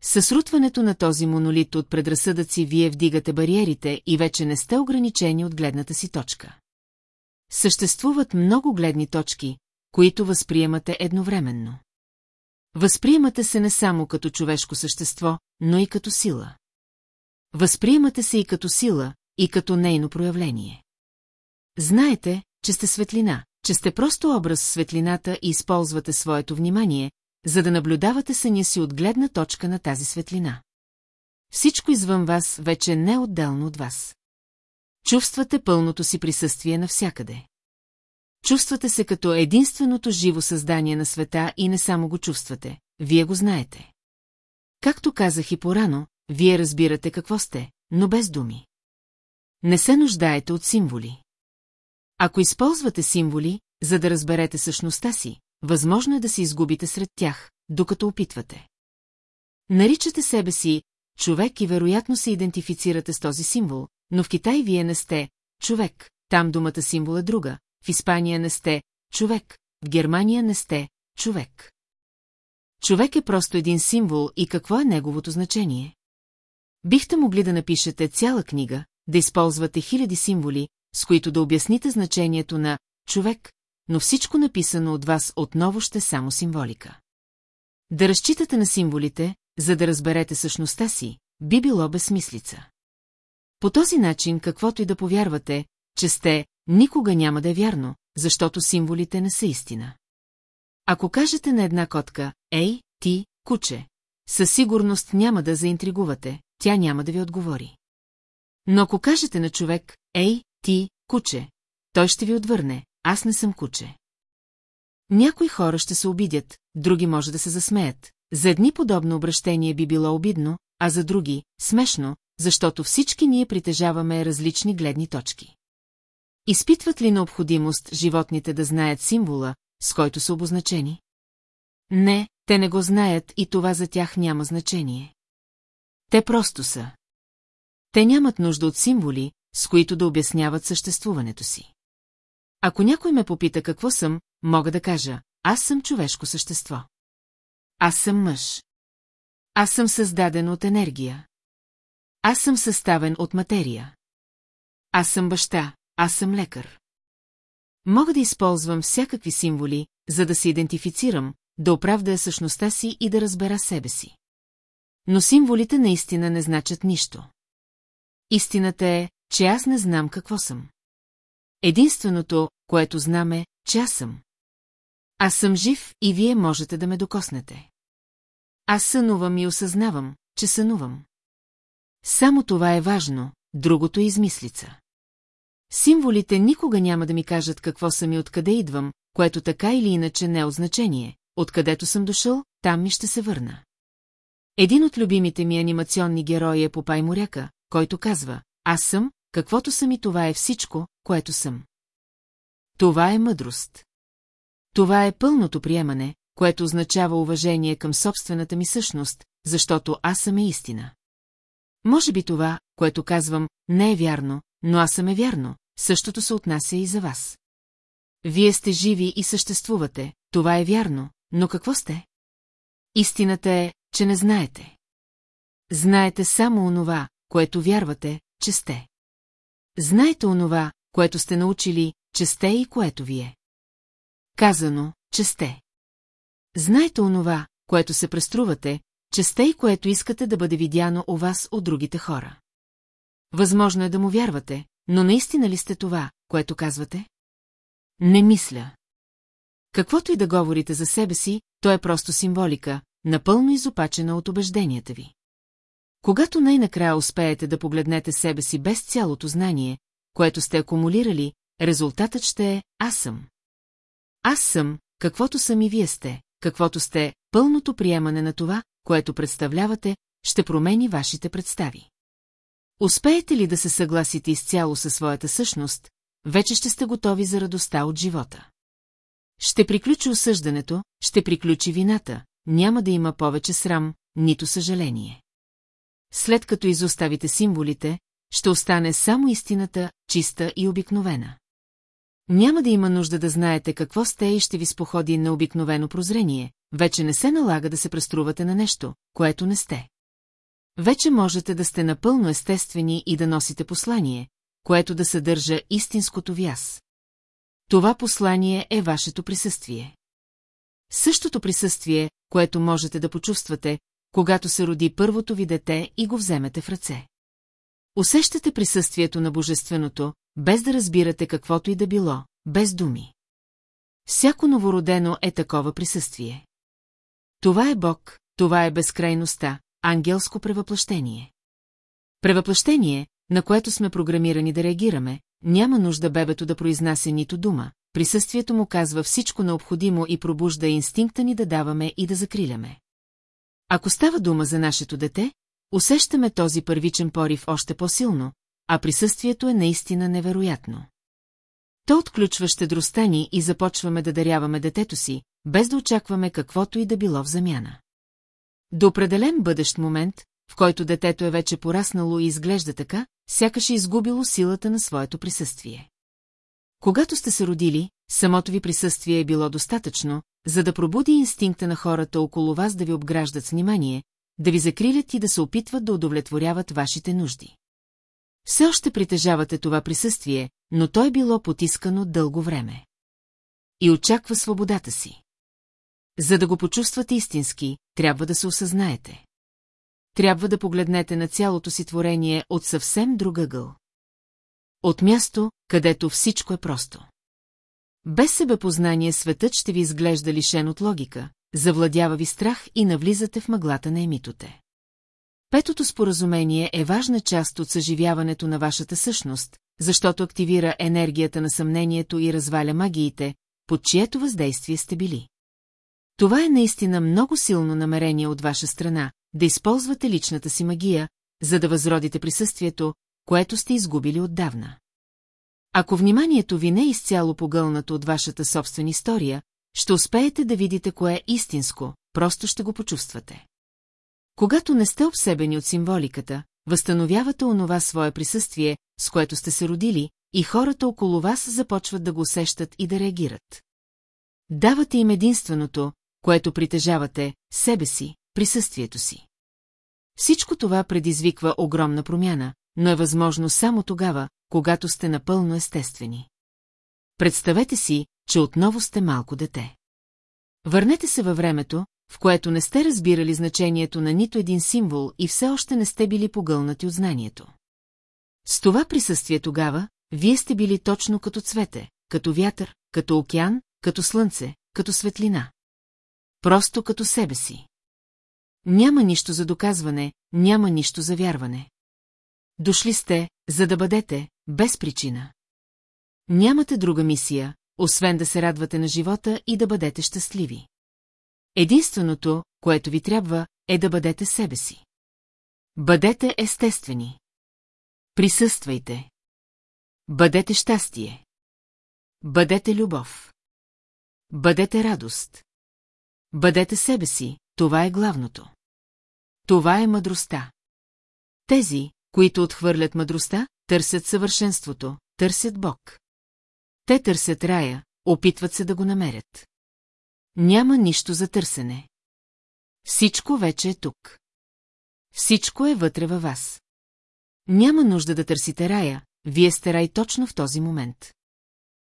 Съсрутването на този монолит от предразсъдъци вие вдигате бариерите и вече не сте ограничени от гледната си точка. Съществуват много гледни точки, които възприемате едновременно. Възприемате се не само като човешко същество, но и като сила. Възприемате се и като сила, и като нейно проявление. Знаете, че сте светлина, че сте просто образ в светлината и използвате своето внимание, за да наблюдавате съня си от гледна точка на тази светлина. Всичко извън вас вече не е отделно от вас. Чувствате пълното си присъствие навсякъде. Чувствате се като единственото живо създание на света и не само го чувствате, вие го знаете. Както казах и порано, вие разбирате какво сте, но без думи. Не се нуждаете от символи. Ако използвате символи, за да разберете същността си, възможно е да се изгубите сред тях, докато опитвате. Наричате себе си човек и вероятно се идентифицирате с този символ, но в Китай вие не сте човек, там думата символ е друга, в Испания не сте човек, в Германия не сте човек. Човек е просто един символ и какво е неговото значение? Бихте могли да напишете цяла книга, да използвате хиляди символи, с които да обясните значението на човек, но всичко написано от вас отново ще само символика. Да разчитате на символите, за да разберете същността си, би било безсмислица. По този начин, каквото и да повярвате, че сте, никога няма да е вярно, защото символите не са истина. Ако кажете на една котка, ей, ти, куче, със сигурност няма да заинтригувате, тя няма да ви отговори. Но ако кажете на човек, ей, ти, куче, той ще ви отвърне, аз не съм куче. Някои хора ще се обидят, други може да се засмеят. За едни подобно обращение би било обидно, а за други – смешно, защото всички ние притежаваме различни гледни точки. Изпитват ли необходимост животните да знаят символа, с който са обозначени? Не, те не го знаят и това за тях няма значение. Те просто са. Те нямат нужда от символи, с които да обясняват съществуването си. Ако някой ме попита какво съм, мога да кажа, аз съм човешко същество. Аз съм мъж. Аз съм създаден от енергия. Аз съм съставен от материя. Аз съм баща, аз съм лекар. Мога да използвам всякакви символи, за да се идентифицирам, да оправдая същността си и да разбера себе си. Но символите наистина не значат нищо. Истината е, че аз не знам какво съм. Единственото, което знам е, че аз съм. Аз съм жив и вие можете да ме докоснете. Аз сънувам и осъзнавам, че сънувам. Само това е важно, другото е измислица. Символите никога няма да ми кажат какво съм и откъде идвам, което така или иначе не е от значение. Откъдето съм дошъл, там ми ще се върна. Един от любимите ми анимационни герои е Попай Моряка, който казва, аз съм, каквото съм и това е всичко, което съм. Това е мъдрост. Това е пълното приемане, което означава уважение към собствената ми същност, защото аз съм е истина. Може би това, което казвам, не е вярно, но аз съм е вярно, същото се отнася и за вас. Вие сте живи и съществувате, това е вярно, но какво сте? Истината е, че не знаете. Знаете само онова, което вярвате, че сте. Знаете онова, което сте научили, че сте и което вие. Казано, че сте. Знаете онова, което се преструвате, че сте и което искате да бъде видяно у вас от другите хора. Възможно е да му вярвате, но наистина ли сте това, което казвате? Не мисля. Каквото и да говорите за себе си, то е просто символика, напълно изопачена от убежденията ви. Когато най-накрая успеете да погледнете себе си без цялото знание, което сте акумулирали, резултатът ще е «Аз съм». Аз съм, каквото съм и вие сте, каквото сте, пълното приемане на това, което представлявате, ще промени вашите представи. Успеете ли да се съгласите изцяло със своята същност, вече ще сте готови за радостта от живота. Ще приключи осъждането, ще приключи вината, няма да има повече срам, нито съжаление. След като изоставите символите, ще остане само истината, чиста и обикновена. Няма да има нужда да знаете какво сте и ще ви споходи на обикновено прозрение, вече не се налага да се преструвате на нещо, което не сте. Вече можете да сте напълно естествени и да носите послание, което да съдържа истинското ви аз. Това послание е вашето присъствие. Същото присъствие, което можете да почувствате, когато се роди първото ви дете и го вземете в ръце. Усещате присъствието на Божественото, без да разбирате каквото и да било, без думи. Всяко новородено е такова присъствие. Това е Бог, това е безкрайността, ангелско превъплъщение. Превъплъщение, на което сме програмирани да реагираме, няма нужда бебето да произнася нито дума, присъствието му казва всичко необходимо и пробужда инстинкта ни да даваме и да закриляме. Ако става дума за нашето дете, усещаме този първичен порив още по-силно, а присъствието е наистина невероятно. То отключва щедростта ни и започваме да даряваме детето си, без да очакваме каквото и да било в замяна. До определен бъдещ момент, в който детето е вече пораснало и изглежда така, сякаш е изгубило силата на своето присъствие. Когато сте се родили, самото ви присъствие е било достатъчно, за да пробуди инстинкта на хората около вас да ви обграждат внимание, да ви закрилят и да се опитват да удовлетворяват вашите нужди. Все още притежавате това присъствие, но то е било потискано дълго време. И очаква свободата си. За да го почувствате истински, трябва да се осъзнаете. Трябва да погледнете на цялото си творение от съвсем друг ъгъл. От място, където всичко е просто. Без себепознание светът ще ви изглежда лишен от логика, завладява ви страх и навлизате в мъглата на емитоте. Петото споразумение е важна част от съживяването на вашата същност, защото активира енергията на съмнението и разваля магиите, под чието въздействие сте били. Това е наистина много силно намерение от ваша страна, да използвате личната си магия, за да възродите присъствието, което сте изгубили отдавна. Ако вниманието ви не е изцяло погълнато от вашата собствена история, ще успеете да видите кое е истинско, просто ще го почувствате. Когато не сте обсебени от символиката, възстановявате онова свое присъствие, с което сте се родили, и хората около вас започват да го усещат и да реагират. Давате им единственото, което притежавате, себе си, присъствието си. Всичко това предизвиква огромна промяна, но е възможно само тогава, когато сте напълно естествени. Представете си, че отново сте малко дете. Върнете се във времето, в което не сте разбирали значението на нито един символ и все още не сте били погълнати от знанието. С това присъствие тогава, вие сте били точно като цвете, като вятър, като океан, като слънце, като светлина. Просто като себе си. Няма нищо за доказване, няма нищо за вярване. Дошли сте, за да бъдете, без причина. Нямате друга мисия, освен да се радвате на живота и да бъдете щастливи. Единственото, което ви трябва, е да бъдете себе си. Бъдете естествени. Присъствайте. Бъдете щастие. Бъдете любов. Бъдете радост. Бъдете себе си, това е главното. Това е мъдростта. Тези, които отхвърлят мъдростта, търсят съвършенството, търсят Бог. Те търсят рая, опитват се да го намерят. Няма нищо за търсене. Всичко вече е тук. Всичко е вътре във вас. Няма нужда да търсите рая, вие сте рай точно в този момент.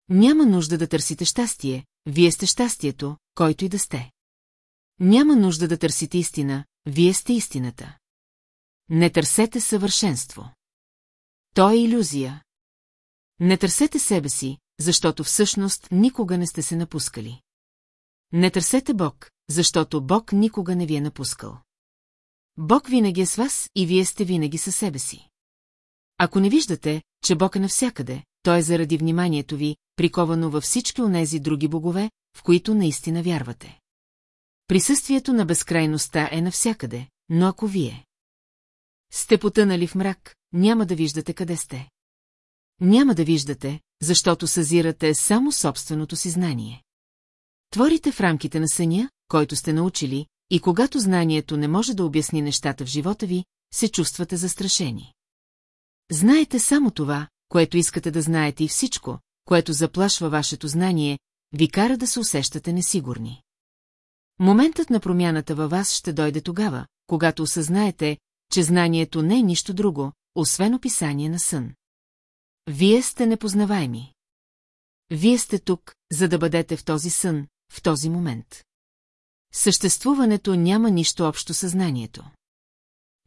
Няма нужда да търсите щастие, вие сте щастието, който и да сте. Няма нужда да търсите истина, вие сте истината. Не търсете съвършенство. То е иллюзия. Не търсете себе си, защото всъщност никога не сте се напускали. Не търсете Бог, защото Бог никога не ви е напускал. Бог винаги е с вас и вие сте винаги със себе си. Ако не виждате, че Бог е навсякъде, то е заради вниманието ви, приковано във всички онези други богове, в които наистина вярвате. Присъствието на безкрайността е навсякъде, но ако вие сте потънали в мрак, няма да виждате къде сте. Няма да виждате, защото съзирате само собственото си знание. Творите в рамките на съня, който сте научили, и когато знанието не може да обясни нещата в живота ви, се чувствате застрашени. Знаете само това, което искате да знаете и всичко, което заплашва вашето знание, ви кара да се усещате несигурни. Моментът на промяната във вас ще дойде тогава, когато осъзнаете, че знанието не е нищо друго, освен описание на сън. Вие сте непознаваеми. Вие сте тук, за да бъдете в този сън, в този момент. Съществуването няма нищо общо с знанието.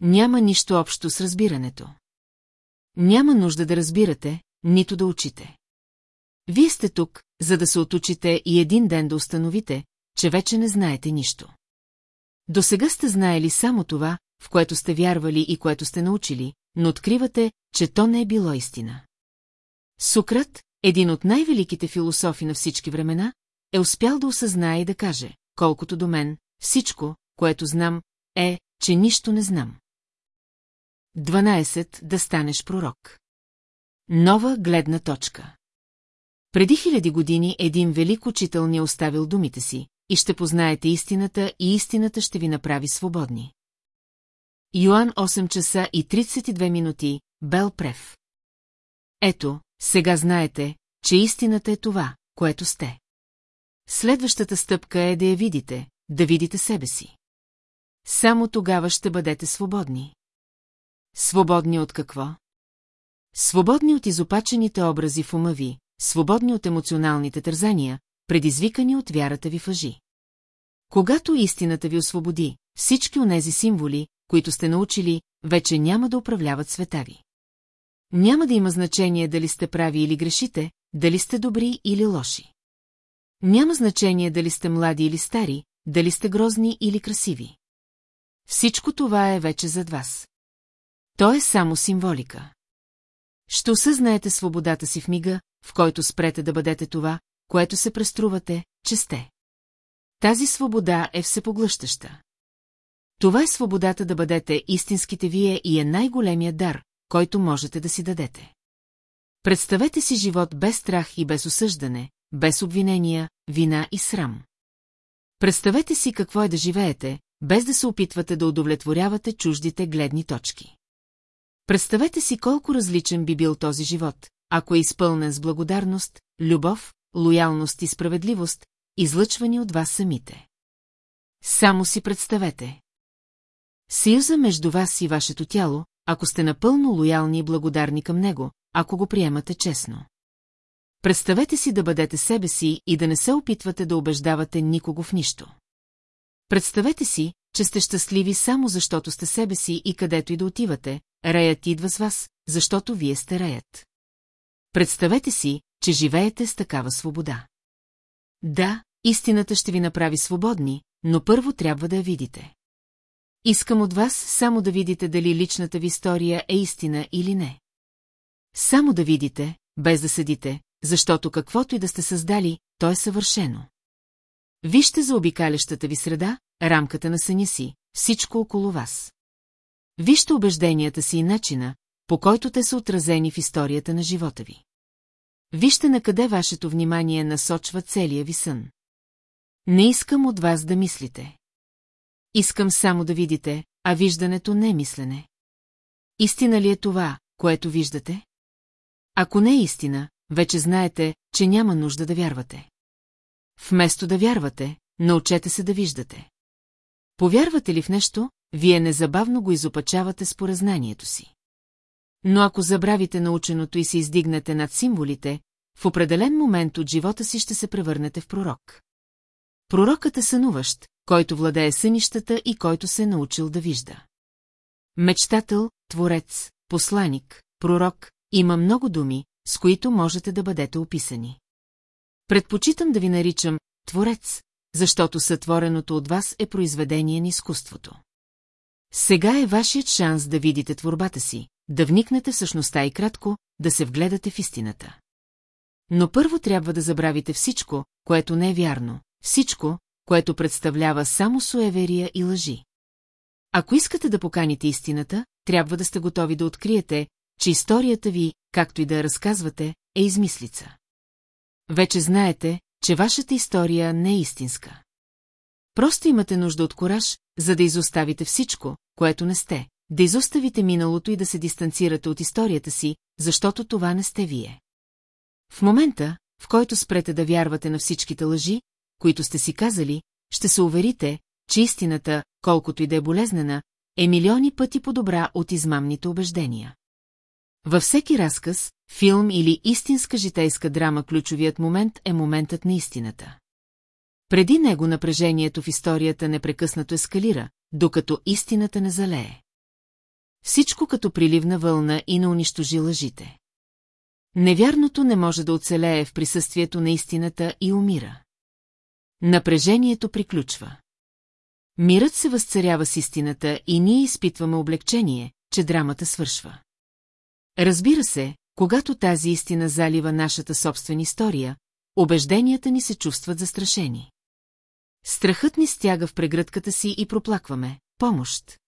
Няма нищо общо с разбирането. Няма нужда да разбирате, нито да учите. Вие сте тук, за да се отучите и един ден да установите, че вече не знаете нищо. До сега сте знаели само това, в което сте вярвали и което сте научили, но откривате, че то не е било истина. Сукрат, един от най-великите философи на всички времена, е успял да осъзнае и да каже, колкото до мен, всичко, което знам, е, че нищо не знам. 12. Да станеш пророк. Нова гледна точка. Преди хиляди години един велик учител ни е оставил думите си, и ще познаете истината, и истината ще ви направи свободни. Йоан 8 часа и 32 минути, Бел Прев. Ето, сега знаете, че истината е това, което сте. Следващата стъпка е да я видите, да видите себе си. Само тогава ще бъдете свободни. Свободни от какво? Свободни от изопачените образи в ума ви, свободни от емоционалните тързания, предизвикани от вярата ви в лъжи. Когато истината ви освободи, всички онези символи, които сте научили, вече няма да управляват света ви. Няма да има значение дали сте прави или грешите, дали сте добри или лоши. Няма значение дали сте млади или стари, дали сте грозни или красиви. Всичко това е вече зад вас. То е само символика. Ще осъзнаете свободата си в мига, в който спрете да бъдете това, което се преструвате, че сте. Тази свобода е всепоглъщаща. Това е свободата да бъдете истинските вие и е най-големият дар, който можете да си дадете. Представете си живот без страх и без осъждане, без обвинения, вина и срам. Представете си какво е да живеете, без да се опитвате да удовлетворявате чуждите гледни точки. Представете си колко различен би бил този живот, ако е изпълнен с благодарност, любов, лоялност и справедливост, излъчвани от вас самите. Само си представете. Съюза между вас и вашето тяло, ако сте напълно лоялни и благодарни към него, ако го приемате честно. Представете си да бъдете себе си и да не се опитвате да убеждавате никого в нищо. Представете си, че сте щастливи само защото сте себе си и където и да отивате, раят идва с вас, защото вие сте раят. Представете си, че живеете с такава свобода. Да, истината ще ви направи свободни, но първо трябва да я видите. Искам от вас само да видите дали личната ви история е истина или не. Само да видите, без да съдите, защото каквото и да сте създали, то е съвършено. Вижте за обикалящата ви среда, рамката на съня си, всичко около вас. Вижте убежденията си и начина, по който те са отразени в историята на живота ви. Вижте на къде вашето внимание насочва целия ви сън. Не искам от вас да мислите. Искам само да видите, а виждането не е мислене. Истина ли е това, което виждате? Ако не е истина, вече знаете, че няма нужда да вярвате. Вместо да вярвате, научете се да виждате. Повярвате ли в нещо, вие незабавно го изопачавате с поразнанието си. Но ако забравите наученото и се издигнете над символите, в определен момент от живота си ще се превърнете в пророк. Пророкът е сънуващ, който владее сънищата и който се е научил да вижда. Мечтател, творец, посланик, пророк, има много думи, с които можете да бъдете описани. Предпочитам да ви наричам творец, защото сътвореното от вас е произведение на изкуството. Сега е вашият шанс да видите творбата си, да вникнете в същността и кратко, да се вгледате в истината. Но първо трябва да забравите всичко, което не е вярно, всичко, което представлява само суеверия и лъжи. Ако искате да поканите истината, трябва да сте готови да откриете, че историята ви, както и да я разказвате, е измислица. Вече знаете, че вашата история не е истинска. Просто имате нужда от кораж, за да изоставите всичко, което не сте, да изоставите миналото и да се дистанцирате от историята си, защото това не сте вие. В момента, в който спрете да вярвате на всичките лъжи, които сте си казали, ще се уверите, че истината, колкото и да е болезнена, е милиони пъти по-добра от измамните убеждения. Във всеки разказ, филм или истинска житейска драма ключовият момент е моментът на истината. Преди него напрежението в историята непрекъснато ескалира, докато истината не залее. Всичко като приливна вълна и не унищожи лъжите. Невярното не може да оцелее в присъствието на истината и умира. Напрежението приключва. Мирът се възцарява с истината и ние изпитваме облегчение, че драмата свършва. Разбира се, когато тази истина залива нашата собствена история, убежденията ни се чувстват застрашени. Страхът ни стяга в прегръдката си и проплакваме – помощ.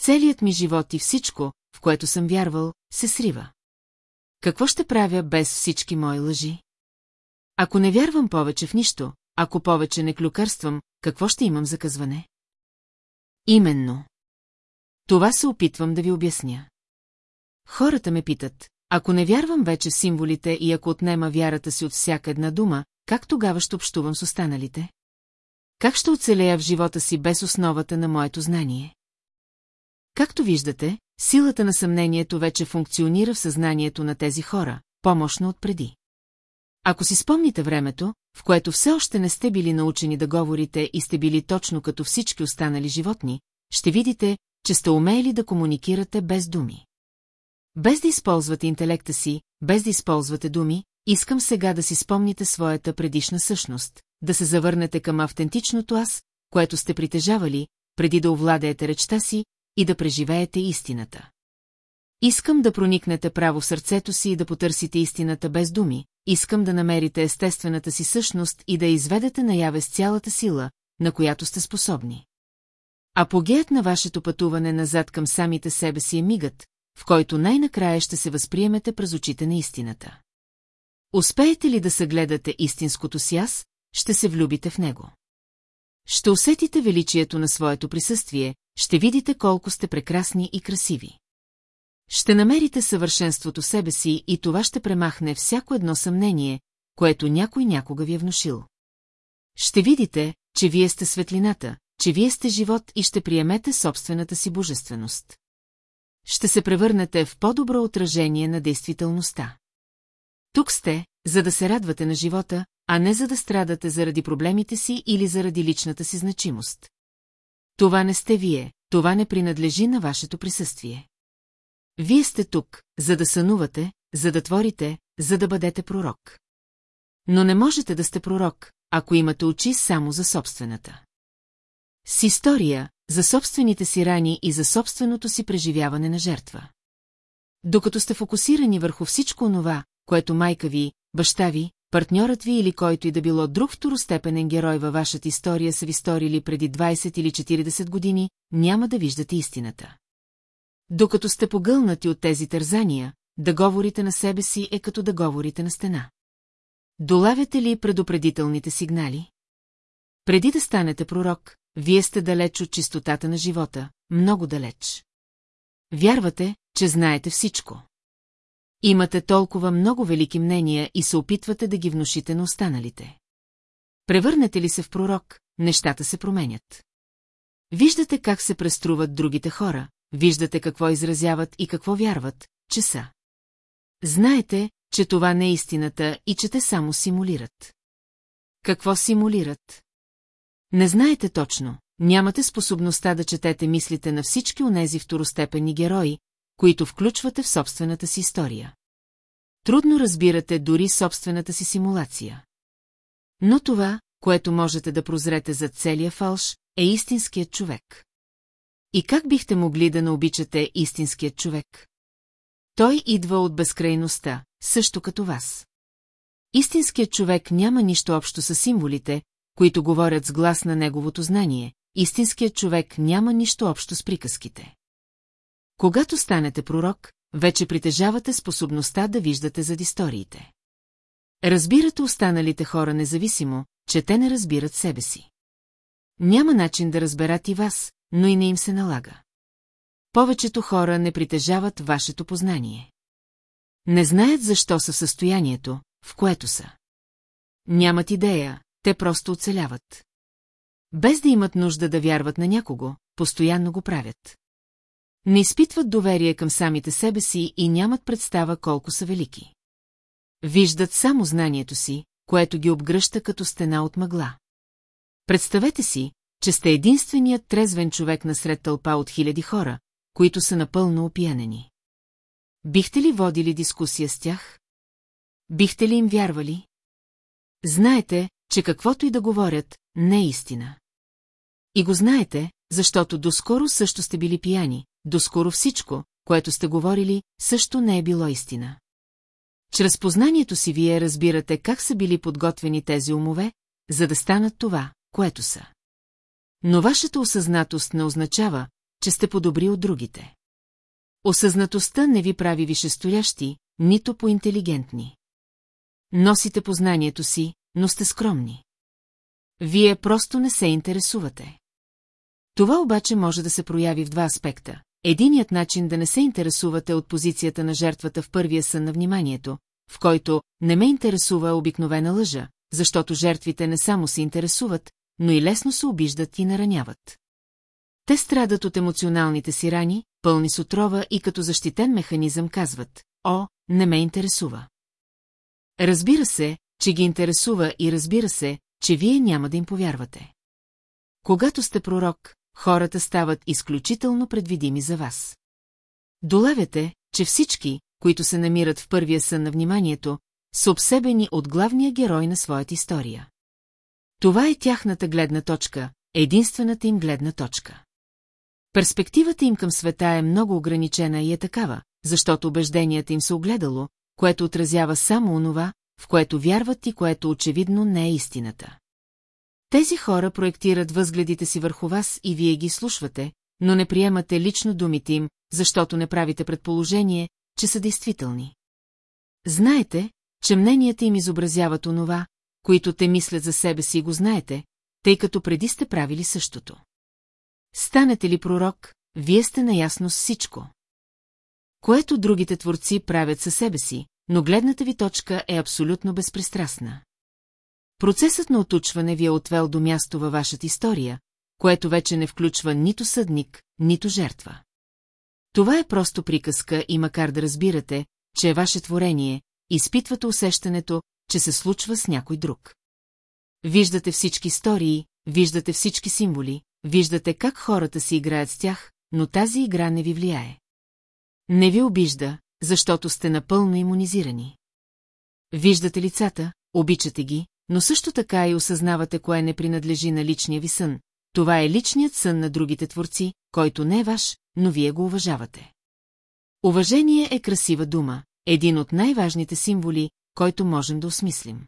Целият ми живот и всичко, в което съм вярвал, се срива. Какво ще правя без всички мои лъжи? Ако не вярвам повече в нищо, ако повече не клюкарствам, какво ще имам за казване? Именно. Това се опитвам да ви обясня. Хората ме питат, ако не вярвам вече в символите и ако отнема вярата си от всяка една дума, как тогава ще общувам с останалите? Как ще оцелея в живота си без основата на моето знание? Както виждате, силата на съмнението вече функционира в съзнанието на тези хора, помощно от преди. Ако си спомните времето, в което все още не сте били научени да говорите и сте били точно като всички останали животни, ще видите, че сте умели да комуникирате без думи. Без да използвате интелекта си, без да използвате думи, искам сега да си спомните своята предишна същност, да се завърнете към автентичното аз, което сте притежавали, преди да овладеете речта си и да преживеете истината. Искам да проникнете право в сърцето си и да потърсите истината без думи, искам да намерите естествената си същност и да изведете наяве с цялата сила, на която сте способни. Апогеят на вашето пътуване назад към самите себе си е мигът, в който най-накрая ще се възприемете през очите на истината. Успеете ли да съгледате истинското си аз, ще се влюбите в него. Ще усетите величието на своето присъствие, ще видите колко сте прекрасни и красиви. Ще намерите съвършенството себе си и това ще премахне всяко едно съмнение, което някой някога ви е внушил. Ще видите, че вие сте светлината, че вие сте живот и ще приемете собствената си божественост. Ще се превърнете в по-добро отражение на действителността. Тук сте, за да се радвате на живота, а не за да страдате заради проблемите си или заради личната си значимост. Това не сте вие, това не принадлежи на вашето присъствие. Вие сте тук, за да сънувате, за да творите, за да бъдете пророк. Но не можете да сте пророк, ако имате очи само за собствената. С история, за собствените си рани и за собственото си преживяване на жертва. Докато сте фокусирани върху всичко онова, което майка ви, баща ви, партньорът ви или който и да било друг второстепенен герой във вашата история са ви сторили преди 20 или 40 години, няма да виждате истината. Докато сте погълнати от тези тързания, да говорите на себе си е като да говорите на стена. Долавяте ли предупредителните сигнали? Преди да станете пророк, вие сте далеч от чистотата на живота, много далеч. Вярвате, че знаете всичко. Имате толкова много велики мнения и се опитвате да ги внушите на останалите. Превърнете ли се в пророк, нещата се променят. Виждате как се преструват другите хора, виждате какво изразяват и какво вярват, че са. Знаете, че това не е истината и че те само симулират. Какво симулират? Не знаете точно, нямате способността да четете мислите на всички онези второстепенни герои, които включвате в собствената си история. Трудно разбирате дори собствената си симулация. Но това, което можете да прозрете за целия фалш, е истинският човек. И как бихте могли да наобичате истинският човек? Той идва от безкрайността, също като вас. Истинският човек няма нищо общо с символите, които говорят с глас на неговото знание, истинският човек няма нищо общо с приказките. Когато станете пророк, вече притежавате способността да виждате зад историите. Разбирате останалите хора независимо, че те не разбират себе си. Няма начин да разберат и вас, но и не им се налага. Повечето хора не притежават вашето познание. Не знаят защо са в състоянието, в което са. Нямат идея, те просто оцеляват. Без да имат нужда да вярват на някого, постоянно го правят. Не изпитват доверие към самите себе си и нямат представа колко са велики. Виждат само знанието си, което ги обгръща като стена от мъгла. Представете си, че сте единственият трезвен човек насред тълпа от хиляди хора, които са напълно опиянени. Бихте ли водили дискусия с тях? Бихте ли им вярвали? Знаете, че каквото и да говорят, не е истина. И го знаете, защото доскоро също сте били пияни, доскоро всичко, което сте говорили, също не е било истина. Чрез познанието си вие разбирате как са били подготвени тези умове, за да станат това, което са. Но вашата осъзнатост не означава, че сте по-добри от другите. Осъзнатостта не ви прави вишестоящи, нито по-интелигентни. Носите познанието си, но сте скромни. Вие просто не се интересувате. Това обаче може да се прояви в два аспекта. Единият начин да не се интересувате от позицията на жертвата в първия сън на вниманието, в който не ме интересува обикновена лъжа, защото жертвите не само се интересуват, но и лесно се обиждат и нараняват. Те страдат от емоционалните си рани, пълни с отрова и като защитен механизъм казват «О, не ме интересува». Разбира се, че ги интересува и разбира се, че вие няма да им повярвате. Когато сте пророк, хората стават изключително предвидими за вас. Долавяте, че всички, които се намират в първия сън на вниманието, са обсебени от главния герой на своята история. Това е тяхната гледна точка, единствената им гледна точка. Перспективата им към света е много ограничена и е такава, защото убежденията им са огледало, което отразява само онова, в което вярват и което очевидно не е истината. Тези хора проектират възгледите си върху вас и вие ги слушвате, но не приемате лично думите им, защото не правите предположение, че са действителни. Знаете, че мненията им изобразяват онова, които те мислят за себе си и го знаете, тъй като преди сте правили същото. Станете ли пророк, вие сте наясно с всичко. Което другите творци правят със себе си, но гледната ви точка е абсолютно безпристрастна. Процесът на отучване ви е отвел до място във вашата история, което вече не включва нито съдник, нито жертва. Това е просто приказка и макар да разбирате, че е ваше творение, изпитвате усещането, че се случва с някой друг. Виждате всички истории, виждате всички символи, виждате как хората си играят с тях, но тази игра не ви влияе. Не ви обижда, защото сте напълно иммунизирани. Виждате лицата, обичате ги, но също така и осъзнавате кое не принадлежи на личния ви сън. Това е личният сън на другите творци, който не е ваш, но вие го уважавате. Уважение е красива дума, един от най-важните символи, който можем да осмислим.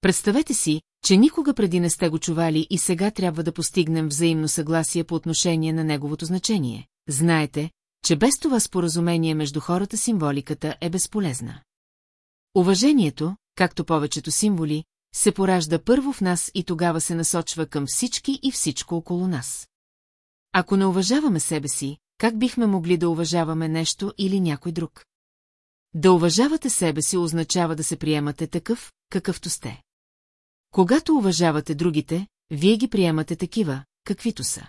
Представете си, че никога преди не сте го чували и сега трябва да постигнем взаимно съгласие по отношение на неговото значение. Знаете, че без това споразумение между хората символиката е безполезна. Уважението, както повечето символи, се поражда първо в нас и тогава се насочва към всички и всичко около нас. Ако не уважаваме себе си, как бихме могли да уважаваме нещо или някой друг? Да уважавате себе си означава да се приемате такъв, какъвто сте. Когато уважавате другите, вие ги приемате такива, каквито са.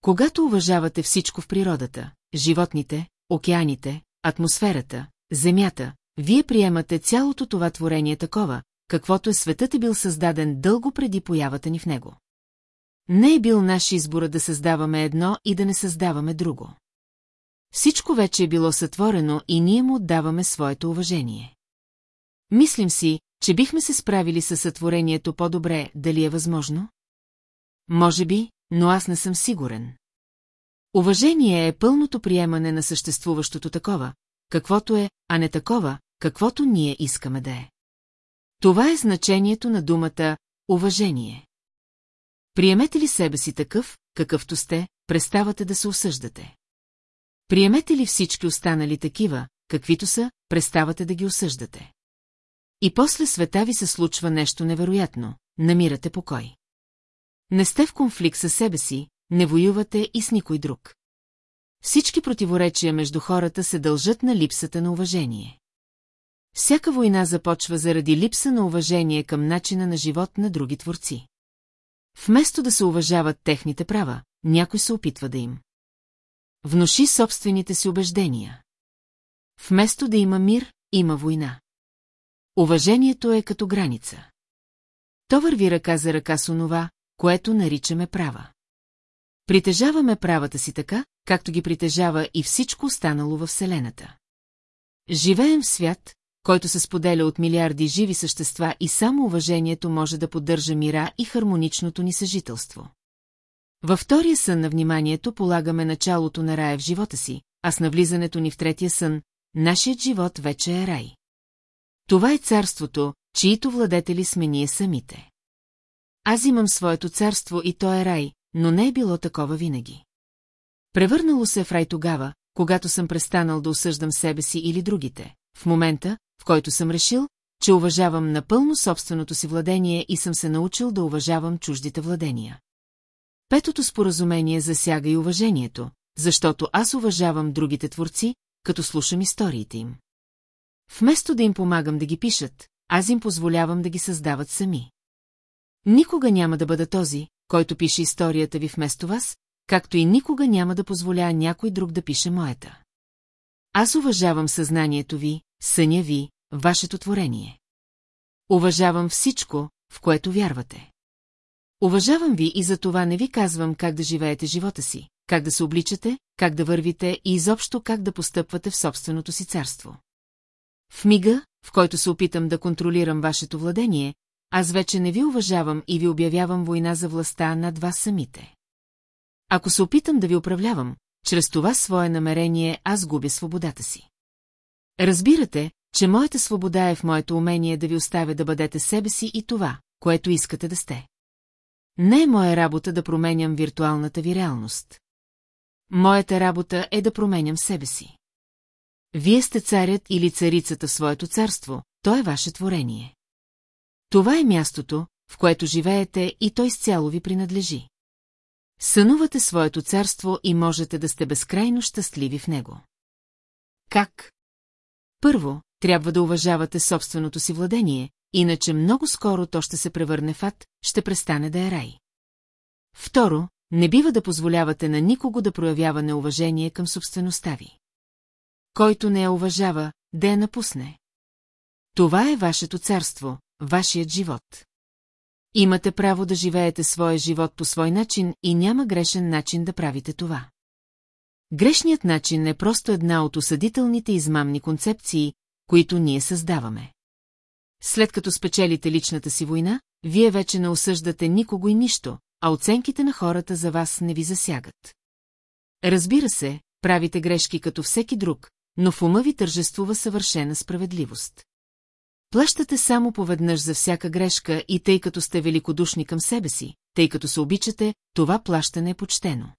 Когато уважавате всичко в природата, животните, океаните, атмосферата, земята, вие приемате цялото това творение такова, каквото е светът е бил създаден дълго преди появата ни в него. Не е бил наш избор да създаваме едно и да не създаваме друго. Всичко вече е било сътворено и ние му отдаваме своето уважение. Мислим си, че бихме се справили със сътворението по-добре, дали е възможно? Може би, но аз не съм сигурен. Уважение е пълното приемане на съществуващото такова, каквото е, а не такова, каквото ние искаме да е. Това е значението на думата уважение. Приемете ли себе си такъв, какъвто сте, преставате да се осъждате. Приемете ли всички останали такива, каквито са, преставате да ги осъждате. И после света ви се случва нещо невероятно, намирате покой. Не сте в конфликт със себе си, не воювате и с никой друг. Всички противоречия между хората се дължат на липсата на уважение. Всяка война започва заради липса на уважение към начина на живот на други творци. Вместо да се уважават техните права, някой се опитва да им. Внуши собствените си убеждения. Вместо да има мир, има война. Уважението е като граница. То върви ръка за ръка с онова, което наричаме права. Притежаваме правата си така, както ги притежава и всичко останало във Вселената. Живеем в свят, който се споделя от милиарди живи същества и само уважението може да поддържа мира и хармоничното ни съжителство. Във втория сън на вниманието полагаме началото на рая в живота си, а с навлизането ни в третия сън, нашият живот вече е рай. Това е царството, чието владетели сме ние самите. Аз имам своето царство и то е рай, но не е било такова винаги. Превърнало се в рай тогава, когато съм престанал да осъждам себе си или другите, в момента, в който съм решил, че уважавам напълно собственото си владение и съм се научил да уважавам чуждите владения. Петото споразумение засяга и уважението, защото аз уважавам другите творци, като слушам историите им. Вместо да им помагам да ги пишат, аз им позволявам да ги създават сами. Никога няма да бъда този, който пише историята ви вместо вас, както и никога няма да позволя някой друг да пише моята. Аз уважавам съзнанието ви, съня ви, вашето творение. Уважавам всичко, в което вярвате. Уважавам ви и за това не ви казвам как да живеете живота си, как да се обличате, как да вървите и изобщо как да постъпвате в собственото си царство. В мига, в който се опитам да контролирам вашето владение, аз вече не ви уважавам и ви обявявам война за властта над вас самите. Ако се опитам да ви управлявам, чрез това свое намерение аз губя свободата си. Разбирате, че моята свобода е в моето умение да ви оставя да бъдете себе си и това, което искате да сте. Не е моя работа да променям виртуалната ви реалност. Моята работа е да променям себе си. Вие сте царят или царицата в своето царство, то е ваше творение. Това е мястото, в което живеете и той изцяло ви принадлежи. Сънувате своето царство и можете да сте безкрайно щастливи в него. Как? Първо, трябва да уважавате собственото си владение, иначе много скоро то ще се превърне в ад, ще престане да е рай. Второ, не бива да позволявате на никого да проявява неуважение към собствеността ви. Който не я уважава, да я напусне. Това е вашето царство, вашият живот. Имате право да живеете своя живот по свой начин и няма грешен начин да правите това. Грешният начин е просто една от осъдителните измамни концепции, които ние създаваме. След като спечелите личната си война, вие вече не осъждате никого и нищо, а оценките на хората за вас не ви засягат. Разбира се, правите грешки като всеки друг, но в ума ви тържествува съвършена справедливост. Плащате само поведнъж за всяка грешка и тъй като сте великодушни към себе си, тъй като се обичате, това плащане е почтено.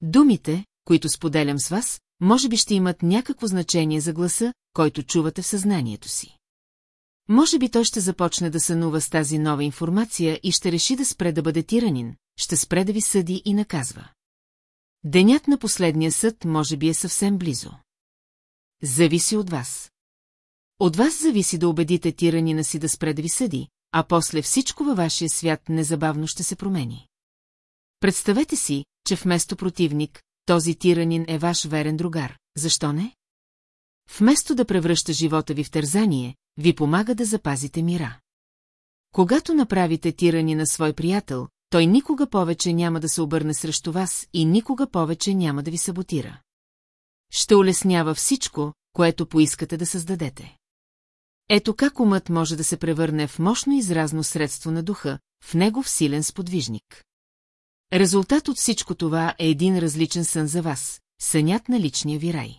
Думите, които споделям с вас, може би ще имат някакво значение за гласа, който чувате в съзнанието си. Може би той ще започне да сънува с тази нова информация и ще реши да спре да бъде тиранин, ще спре да ви съди и наказва. Денят на последния съд може би е съвсем близо. Зависи от вас. От вас зависи да убедите тиранина си да спре да ви съди, а после всичко във вашия свят незабавно ще се промени. Представете си, че вместо противник, този тиранин е ваш верен другар. Защо не? Вместо да превръща живота ви в тързание, ви помага да запазите мира. Когато направите тирани на свой приятел, той никога повече няма да се обърне срещу вас и никога повече няма да ви саботира. Ще улеснява всичко, което поискате да създадете. Ето как умът може да се превърне в мощно изразно средство на духа, в него в силен сподвижник. Резултат от всичко това е един различен сън за вас, сънят на личния ви рай.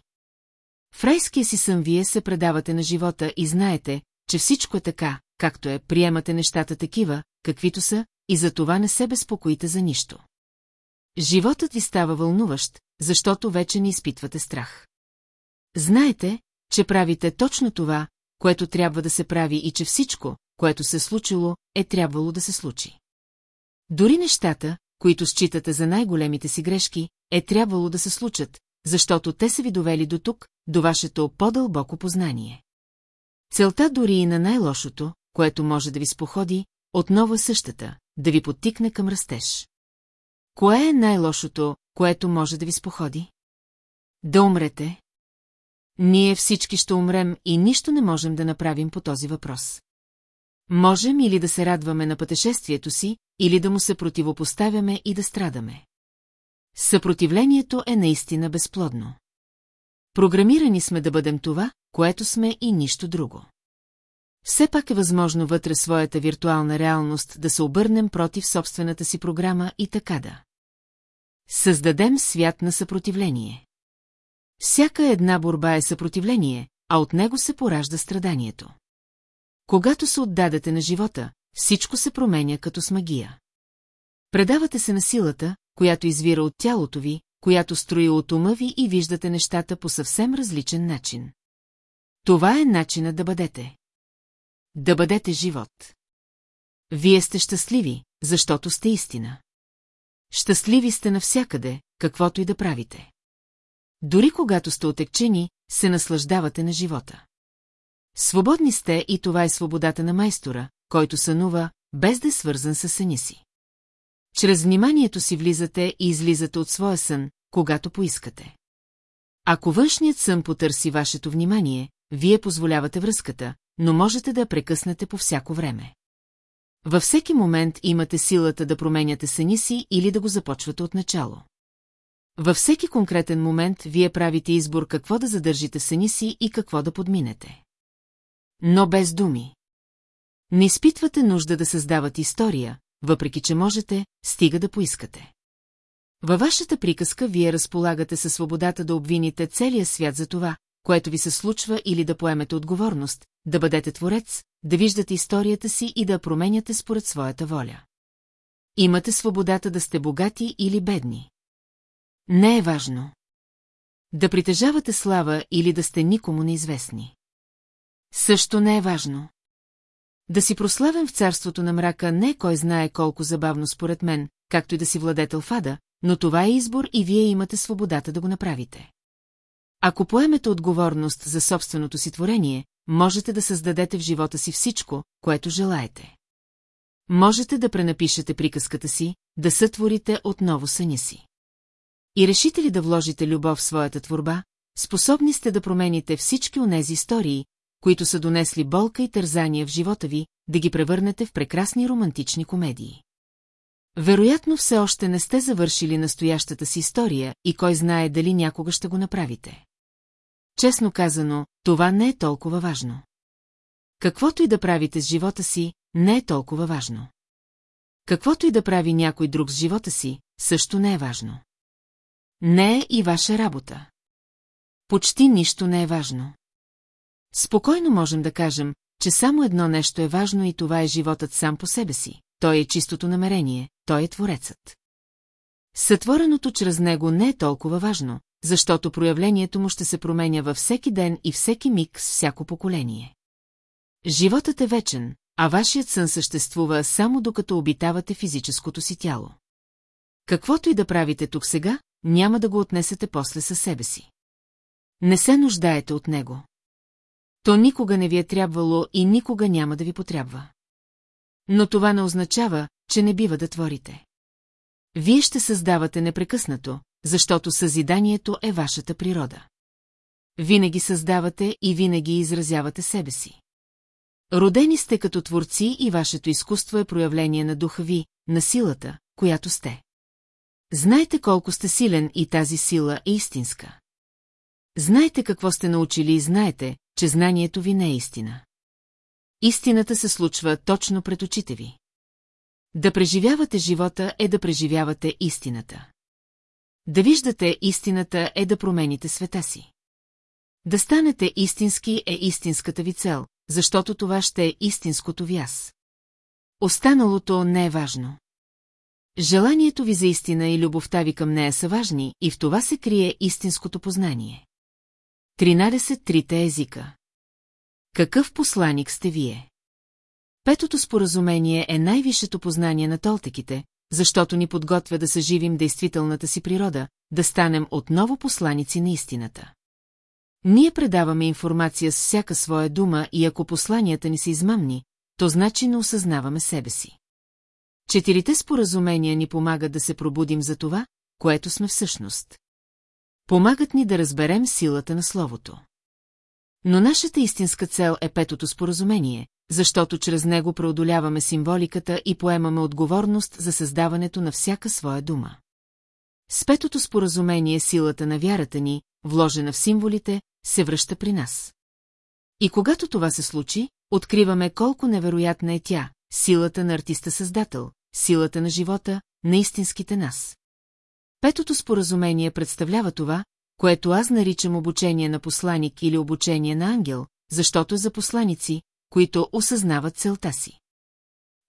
В райския си сън вие се предавате на живота и знаете, че всичко е така, както е, приемате нещата такива, каквито са, и за това не се безпокоите за нищо. Животът ви става вълнуващ, защото вече не изпитвате страх. Знаете, че правите точно това, което трябва да се прави и че всичко, което се случило, е трябвало да се случи. Дори нещата, които считате за най-големите си грешки, е трябвало да се случат, защото те са ви довели до тук, до вашето по-дълбоко познание. Целта дори и на най-лошото, което може да ви споходи, отново е същата, да ви подтикне към растеж. Кое е най-лошото, което може да ви споходи? Да умрете. Ние всички ще умрем и нищо не можем да направим по този въпрос. Можем или да се радваме на пътешествието си, или да му се противопоставяме и да страдаме. Съпротивлението е наистина безплодно. Програмирани сме да бъдем това, което сме и нищо друго. Все пак е възможно вътре своята виртуална реалност да се обърнем против собствената си програма и така да. Създадем свят на съпротивление. Всяка една борба е съпротивление, а от него се поражда страданието. Когато се отдадете на живота, всичко се променя като с магия. Предавате се на силата, която извира от тялото ви, която строи от ума ви и виждате нещата по съвсем различен начин. Това е начинът да бъдете. Да бъдете живот. Вие сте щастливи, защото сте истина. Щастливи сте навсякъде, каквото и да правите. Дори когато сте отекчени, се наслаждавате на живота. Свободни сте и това е свободата на майстора, който сънува, без да е свързан с съня си. Чрез вниманието си влизате и излизате от своя сън, когато поискате. Ако външният сън потърси вашето внимание, вие позволявате връзката, но можете да я прекъснете по всяко време. Във всеки момент имате силата да променяте съни си или да го започвате от начало. Във всеки конкретен момент вие правите избор какво да задържите съни си и какво да подминете. Но без думи. Не изпитвате нужда да създавате история, въпреки че можете, стига да поискате. Във вашата приказка вие разполагате със свободата да обвините целия свят за това, което ви се случва или да поемете отговорност, да бъдете творец, да виждате историята си и да променяте според своята воля. Имате свободата да сте богати или бедни. Не е важно. Да притежавате слава или да сте никому неизвестни. Също не е важно. Да си прославен в царството на мрака не кой знае колко забавно според мен, както и да си владетел фада, но това е избор и вие имате свободата да го направите. Ако поемете отговорност за собственото си творение, можете да създадете в живота си всичко, което желаете. Можете да пренапишете приказката си, да сътворите отново съня си. И решите ли да вложите любов в своята творба, способни сте да промените всички онези истории, които са донесли болка и тързания в живота ви, да ги превърнете в прекрасни романтични комедии. Вероятно все още не сте завършили настоящата си история и кой знае дали някога ще го направите. Честно казано, това не е толкова важно. Каквото и да правите с живота си, не е толкова важно. Каквото и да прави някой друг с живота си, също не е важно. Не е и ваша работа. Почти нищо не е важно. Спокойно можем да кажем, че само едно нещо е важно и това е животът сам по себе си. Той е чистото намерение, той е творецът. Сътвореното чрез него не е толкова важно, защото проявлението му ще се променя във всеки ден и всеки миг с всяко поколение. Животът е вечен, а вашият сън съществува само докато обитавате физическото си тяло. Каквото и да правите тук сега, няма да го отнесете после със себе си. Не се нуждаете от него. То никога не ви е трябвало и никога няма да ви потрябва. Но това не означава, че не бива да творите. Вие ще създавате непрекъснато, защото съзиданието е вашата природа. Винаги създавате и винаги изразявате себе си. Родени сте като творци и вашето изкуство е проявление на духа ви, на силата, която сте. Знаете колко сте силен и тази сила е истинска. Знаете какво сте научили и знаете, че знанието ви не е истина. Истината се случва точно пред очите ви. Да преживявате живота е да преживявате истината. Да виждате истината е да промените света си. Да станете истински е истинската ви цел, защото това ще е истинското ви аз. Останалото не е важно. Желанието ви за истина и любовта ви към нея са важни и в това се крие истинското познание. 13 трите езика Какъв посланик сте вие? Петото споразумение е най-висшето познание на толтеките, защото ни подготвя да съживим действителната си природа, да станем отново посланици на истината. Ние предаваме информация с всяка своя дума и ако посланията ни са измамни, то значи не осъзнаваме себе си. Четирите споразумения ни помагат да се пробудим за това, което сме всъщност. Помагат ни да разберем силата на Словото. Но нашата истинска цел е петото споразумение, защото чрез него преодоляваме символиката и поемаме отговорност за създаването на всяка своя дума. С петото споразумение силата на вярата ни, вложена в символите, се връща при нас. И когато това се случи, откриваме колко невероятна е тя, силата на артиста-създател, силата на живота, на истинските нас. Петото споразумение представлява това, което аз наричам обучение на посланик или обучение на ангел, защото е за посланици, които осъзнават целта си.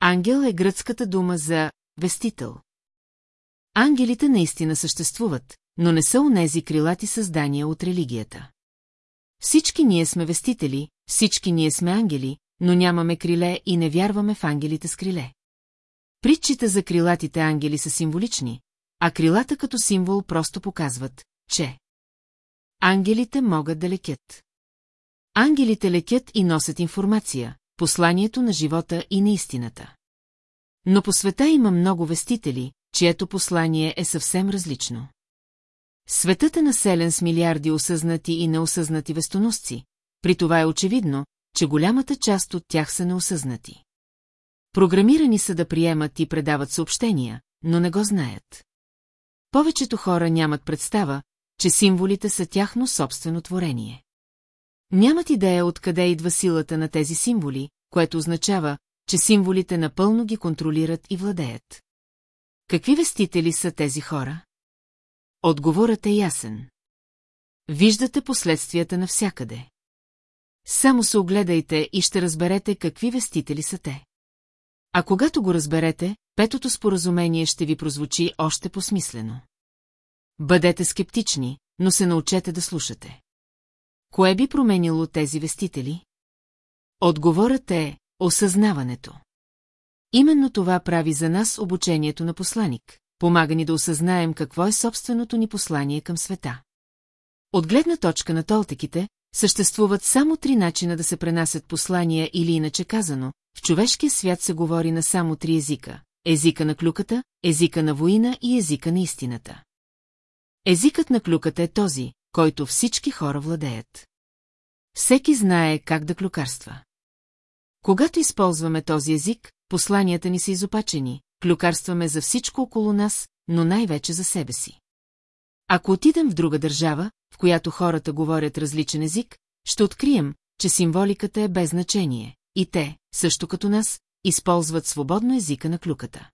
Ангел е гръцката дума за вестител. Ангелите наистина съществуват, но не са унези крилати създания от религията. Всички ние сме вестители, всички ние сме ангели, но нямаме криле и не вярваме в ангелите с криле. Притчите за крилатите ангели са символични, а крилата като символ просто показват, че ангелите могат да лекят. Ангелите лекят и носят информация, посланието на живота и на истината. Но по света има много вестители, чието послание е съвсем различно. Светът е населен с милиарди осъзнати и неосъзнати вестоносци, при това е очевидно, че голямата част от тях са неосъзнати. Програмирани са да приемат и предават съобщения, но не го знаят. Повечето хора нямат представа, че символите са тяхно собствено творение. Нямат идея откъде идва силата на тези символи, което означава, че символите напълно ги контролират и владеят. Какви вестители са тези хора? Отговорът е ясен. Виждате последствията навсякъде. Само се огледайте и ще разберете какви вестители са те. А когато го разберете, петото споразумение ще ви прозвучи още посмислено. Бъдете скептични, но се научете да слушате. Кое би променило тези вестители? Отговорът е осъзнаването. Именно това прави за нас обучението на посланик, помага ни да осъзнаем какво е собственото ни послание към света. От гледна точка на толтеките, съществуват само три начина да се пренасят послания или иначе казано, в човешкия свят се говори на само три езика – езика на клюката, езика на воина и езика на истината. Езикът на клюката е този, който всички хора владеят. Всеки знае как да клюкарства. Когато използваме този език, посланията ни са изопачени, клюкарстваме за всичко около нас, но най-вече за себе си. Ако отидем в друга държава, в която хората говорят различен език, ще открием, че символиката е без значение, и те, също като нас, използват свободно езика на клюката.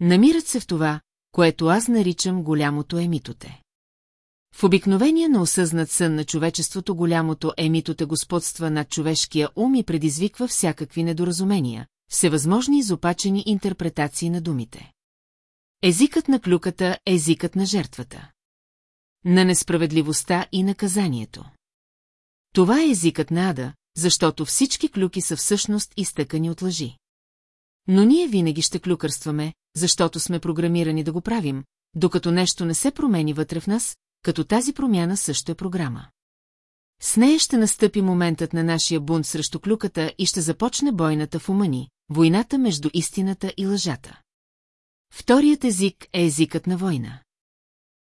Намират се в това, което аз наричам голямото емитоте. В обикновения на осъзнат сън на човечеството голямото емитоте господства над човешкия ум и предизвиква всякакви недоразумения, всевъзможни изопачени интерпретации на думите. Езикът на клюката е езикът на жертвата. На несправедливостта и наказанието. Това е езикът на ада, защото всички клюки са всъщност изтъкани от лъжи. Но ние винаги ще клюкърстваме, защото сме програмирани да го правим, докато нещо не се промени вътре в нас, като тази промяна също е програма. С нея ще настъпи моментът на нашия бунт срещу клюката и ще започне бойната в ума ни, войната между истината и лъжата. Вторият език е езикът на война.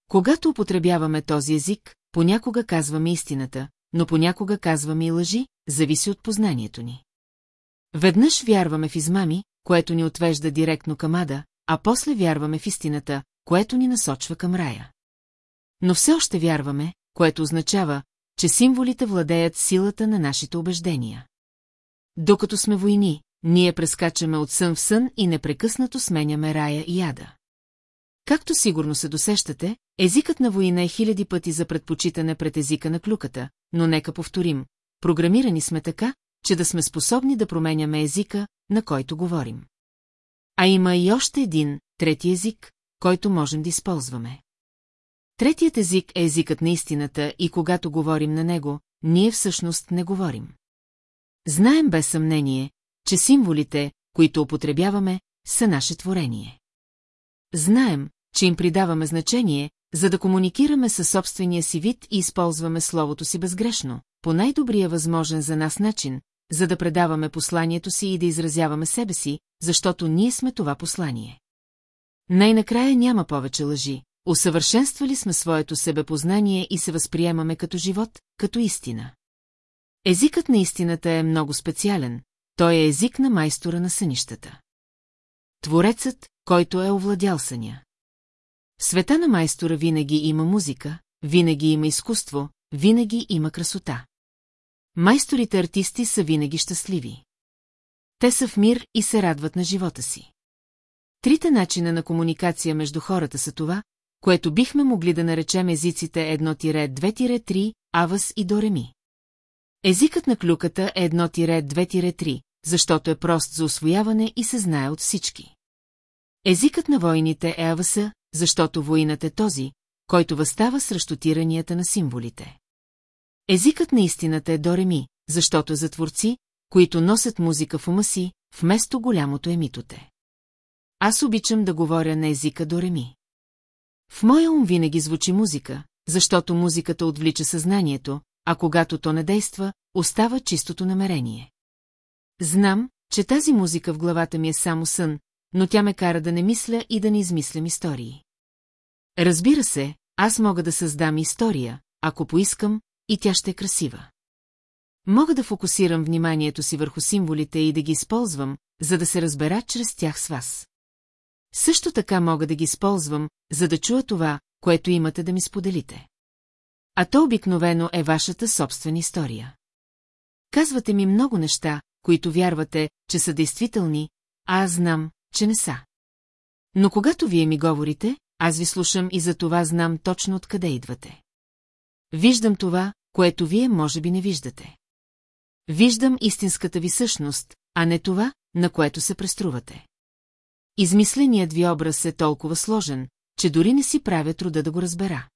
Когато употребяваме този език, понякога казваме истината, но понякога казваме и лъжи, зависи от познанието ни. Веднъж вярваме в измами, което ни отвежда директно към ада, а после вярваме в истината, което ни насочва към рая. Но все още вярваме, което означава, че символите владеят силата на нашите убеждения. Докато сме войни, ние прескачаме от сън в сън и непрекъснато сменяме рая и яда. Както сигурно се досещате, езикът на война е хиляди пъти за предпочитане пред езика на клюката, но нека повторим, програмирани сме така, че да сме способни да променяме езика, на който говорим. А има и още един, трети език, който можем да използваме. Третият език е езикът на истината и когато говорим на него, ние всъщност не говорим. Знаем без съмнение, че символите, които употребяваме, са наше творение. Знаем, че им придаваме значение, за да комуникираме със собствения си вид и използваме словото си безгрешно, по най-добрия възможен за нас начин, за да предаваме посланието си и да изразяваме себе си, защото ние сме това послание. Най-накрая няма повече лъжи, усъвършенствали сме своето себепознание и се възприемаме като живот, като истина. Езикът на истината е много специален, той е език на майстора на сънищата. Творецът, който е овладял съня. Света на майстора винаги има музика, винаги има изкуство, винаги има красота. Майсторите артисти са винаги щастливи. Те са в мир и се радват на живота си. Трите начина на комуникация между хората са това, което бихме могли да наречем езиците 1-2-3, авас и дореми. Езикът на клюката е 1-2-3, защото е прост за освояване и се знае от всички. Езикът на войните е аваса, защото воинът е този, който възстава срещу тиранията на символите. Езикът на истината е дореми, защото е за творци, които носят музика в ума си, вместо голямото емитоте. Аз обичам да говоря на езика дореми. В моя ум винаги звучи музика, защото музиката отвлича съзнанието, а когато то не действа, остава чистото намерение. Знам, че тази музика в главата ми е само сън, но тя ме кара да не мисля и да не измислям истории. Разбира се, аз мога да създам история, ако поискам, и тя ще е красива. Мога да фокусирам вниманието си върху символите и да ги използвам, за да се разбера чрез тях с вас. Също така мога да ги използвам, за да чуя това, което имате да ми споделите. А то обикновено е вашата собствена история. Казвате ми много неща, които вярвате, че са действителни, а аз знам, че не са. Но когато вие ми говорите, аз ви слушам и за това знам точно откъде идвате. Виждам това, което вие може би не виждате. Виждам истинската ви същност, а не това, на което се преструвате. Измисленият ви образ е толкова сложен, че дори не си правя труда да го разбера.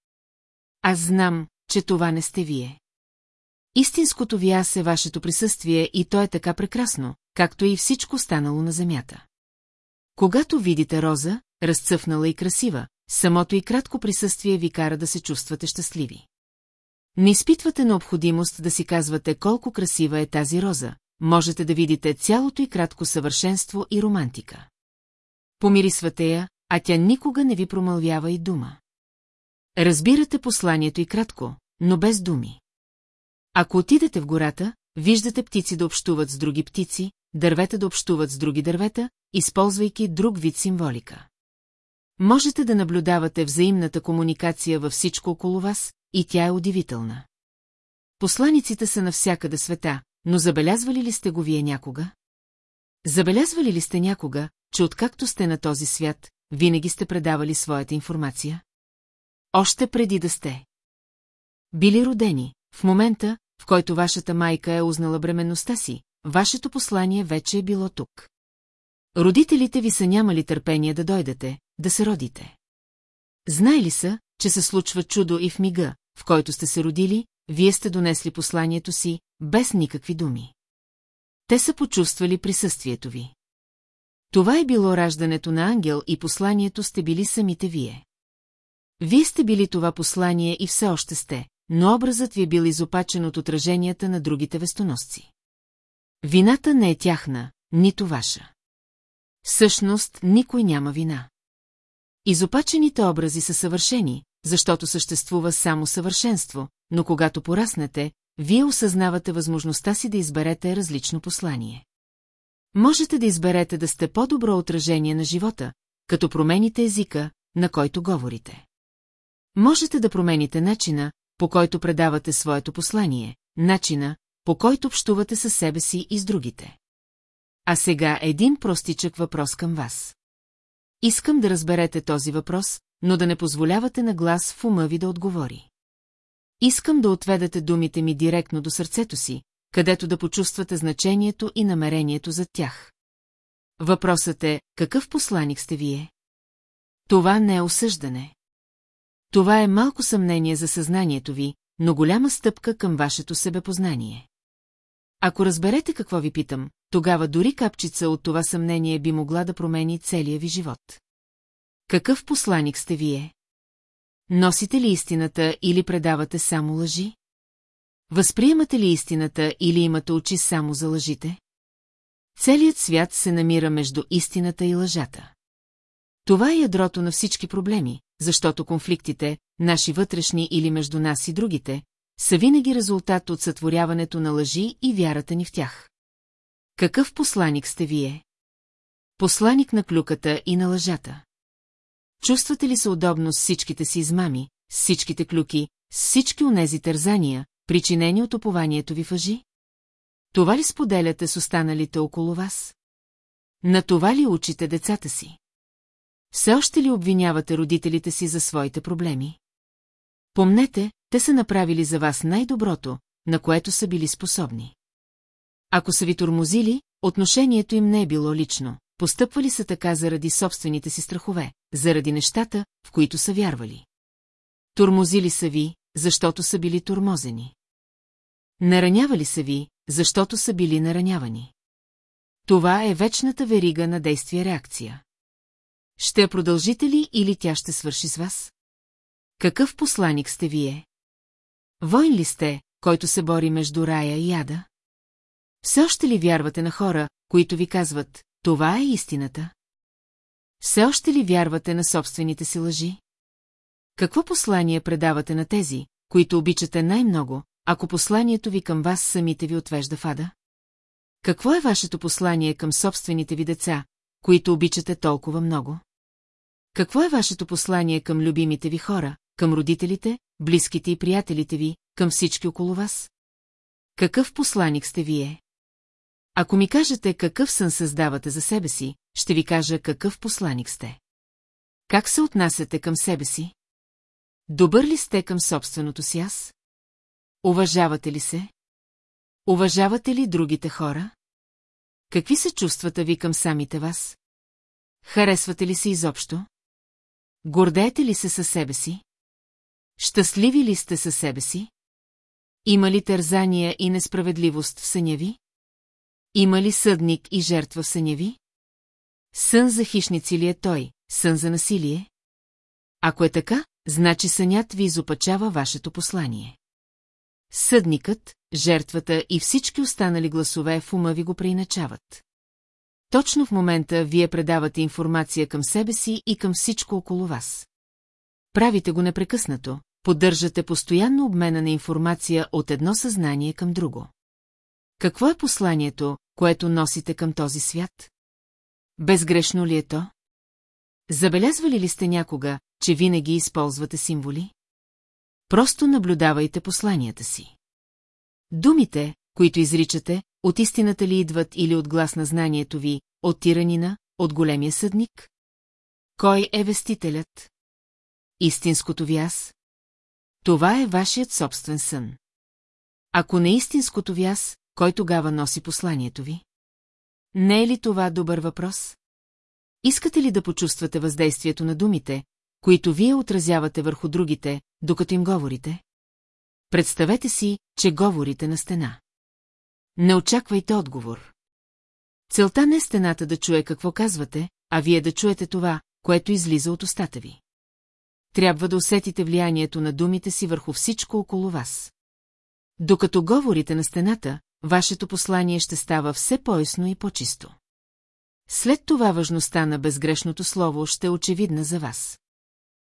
Аз знам, че това не сте вие. Истинското ви аз е вашето присъствие и то е така прекрасно, както и всичко станало на земята. Когато видите роза, разцъфнала и красива, самото и кратко присъствие ви кара да се чувствате щастливи. Не изпитвате необходимост да си казвате колко красива е тази роза, можете да видите цялото и кратко съвършенство и романтика. Помирисвате я, а тя никога не ви промълвява и дума. Разбирате посланието и кратко, но без думи. Ако отидете в гората, виждате птици да общуват с други птици, дървета да общуват с други дървета, използвайки друг вид символика. Можете да наблюдавате взаимната комуникация във всичко около вас, и тя е удивителна. Посланиците са навсякъде света, но забелязвали ли сте го вие някога? Забелязвали ли сте някога, че откакто сте на този свят, винаги сте предавали своята информация? Още преди да сте. били родени, в момента, в който вашата майка е узнала бременността си, вашето послание вече е било тук. Родителите ви са нямали търпение да дойдете, да се родите. Знай ли са, че се случва чудо и в мига, в който сте се родили, вие сте донесли посланието си, без никакви думи. Те са почувствали присъствието ви. Това е било раждането на ангел и посланието сте били самите вие. Вие сте били това послание и все още сте, но образът ви е бил изопачен от отраженията на другите вестоносци. Вината не е тяхна, нито ваша. Всъщност, никой няма вина. Изопачените образи са съвършени, защото съществува само съвършенство, но когато пораснете, вие осъзнавате възможността си да изберете различно послание. Можете да изберете да сте по-добро отражение на живота, като промените езика, на който говорите. Можете да промените начина, по който предавате своето послание, начина, по който общувате със себе си и с другите. А сега един простичък въпрос към вас. Искам да разберете този въпрос, но да не позволявате на глас в ума ви да отговори. Искам да отведете думите ми директно до сърцето си, където да почувствате значението и намерението за тях. Въпросът е, какъв посланик сте вие? Това не е осъждане. Това е малко съмнение за съзнанието ви, но голяма стъпка към вашето себепознание. Ако разберете какво ви питам, тогава дори капчица от това съмнение би могла да промени целия ви живот. Какъв посланик сте вие? Носите ли истината или предавате само лъжи? Възприемате ли истината или имате очи само за лъжите? Целият свят се намира между истината и лъжата. Това е ядрото на всички проблеми, защото конфликтите, наши вътрешни или между нас и другите, са винаги резултат от сътворяването на лъжи и вярата ни в тях. Какъв посланик сте вие? Посланик на клюката и на лъжата. Чувствате ли се удобно с всичките си измами, с всичките клюки, с всички онези тързания, причинени от опованието ви въжи? Това ли споделяте с останалите около вас? На това ли учите децата си? Все още ли обвинявате родителите си за своите проблеми? Помнете, те са направили за вас най-доброто, на което са били способни. Ако са ви тормозили, отношението им не е било лично, постъпвали са така заради собствените си страхове, заради нещата, в които са вярвали. Тормозили са ви, защото са били тормозени. Наранявали са ви, защото са били наранявани. Това е вечната верига на действие-реакция. Ще продължите ли или тя ще свърши с вас? Какъв посланик сте вие? Войн ли сте, който се бори между рая и яда? Все още ли вярвате на хора, които ви казват, това е истината? Все още ли вярвате на собствените си лъжи? Какво послание предавате на тези, които обичате най-много, ако посланието ви към вас самите ви отвежда в ада? Какво е вашето послание към собствените ви деца, които обичате толкова много? Какво е вашето послание към любимите ви хора, към родителите, близките и приятелите ви, към всички около вас? Какъв посланик сте вие? Ако ми кажете какъв сън създавате за себе си, ще ви кажа какъв посланик сте. Как се отнасяте към себе си? Добър ли сте към собственото си аз? Уважавате ли се? Уважавате ли другите хора? Какви са чувствата ви към самите вас? Харесвате ли се изобщо? Гордеете ли се със себе си? Щастливи ли сте със себе си? Има ли тързания и несправедливост в съня ви? Има ли съдник и жертва в съня ви? Сън за хищници ли е той, сън за насилие? Ако е така, значи сънят ви изопачава вашето послание. Съдникът, жертвата и всички останали гласове в ума ви го преиначават. Точно в момента вие предавате информация към себе си и към всичко около вас. Правите го непрекъснато, поддържате постоянно обмена на информация от едно съзнание към друго. Какво е посланието, което носите към този свят? Безгрешно ли е то? Забелязвали ли сте някога, че винаги използвате символи? Просто наблюдавайте посланията си. Думите, които изричате, от истината ли идват или от глас на знанието ви, от тиранина, от големия съдник? Кой е вестителят? Истинското ви аз? това е вашият собствен сън. Ако не истинското ви аз, кой тогава носи посланието ви? Не е ли това добър въпрос? Искате ли да почувствате въздействието на думите, които вие отразявате върху другите, докато им говорите? Представете си, че говорите на стена. Не очаквайте отговор. Целта не е стената да чуе какво казвате, а вие да чуете това, което излиза от устата ви. Трябва да усетите влиянието на думите си върху всичко около вас. Докато говорите на стената, вашето послание ще става все по-ясно и по-чисто. След това важността на безгрешното слово ще е очевидна за вас.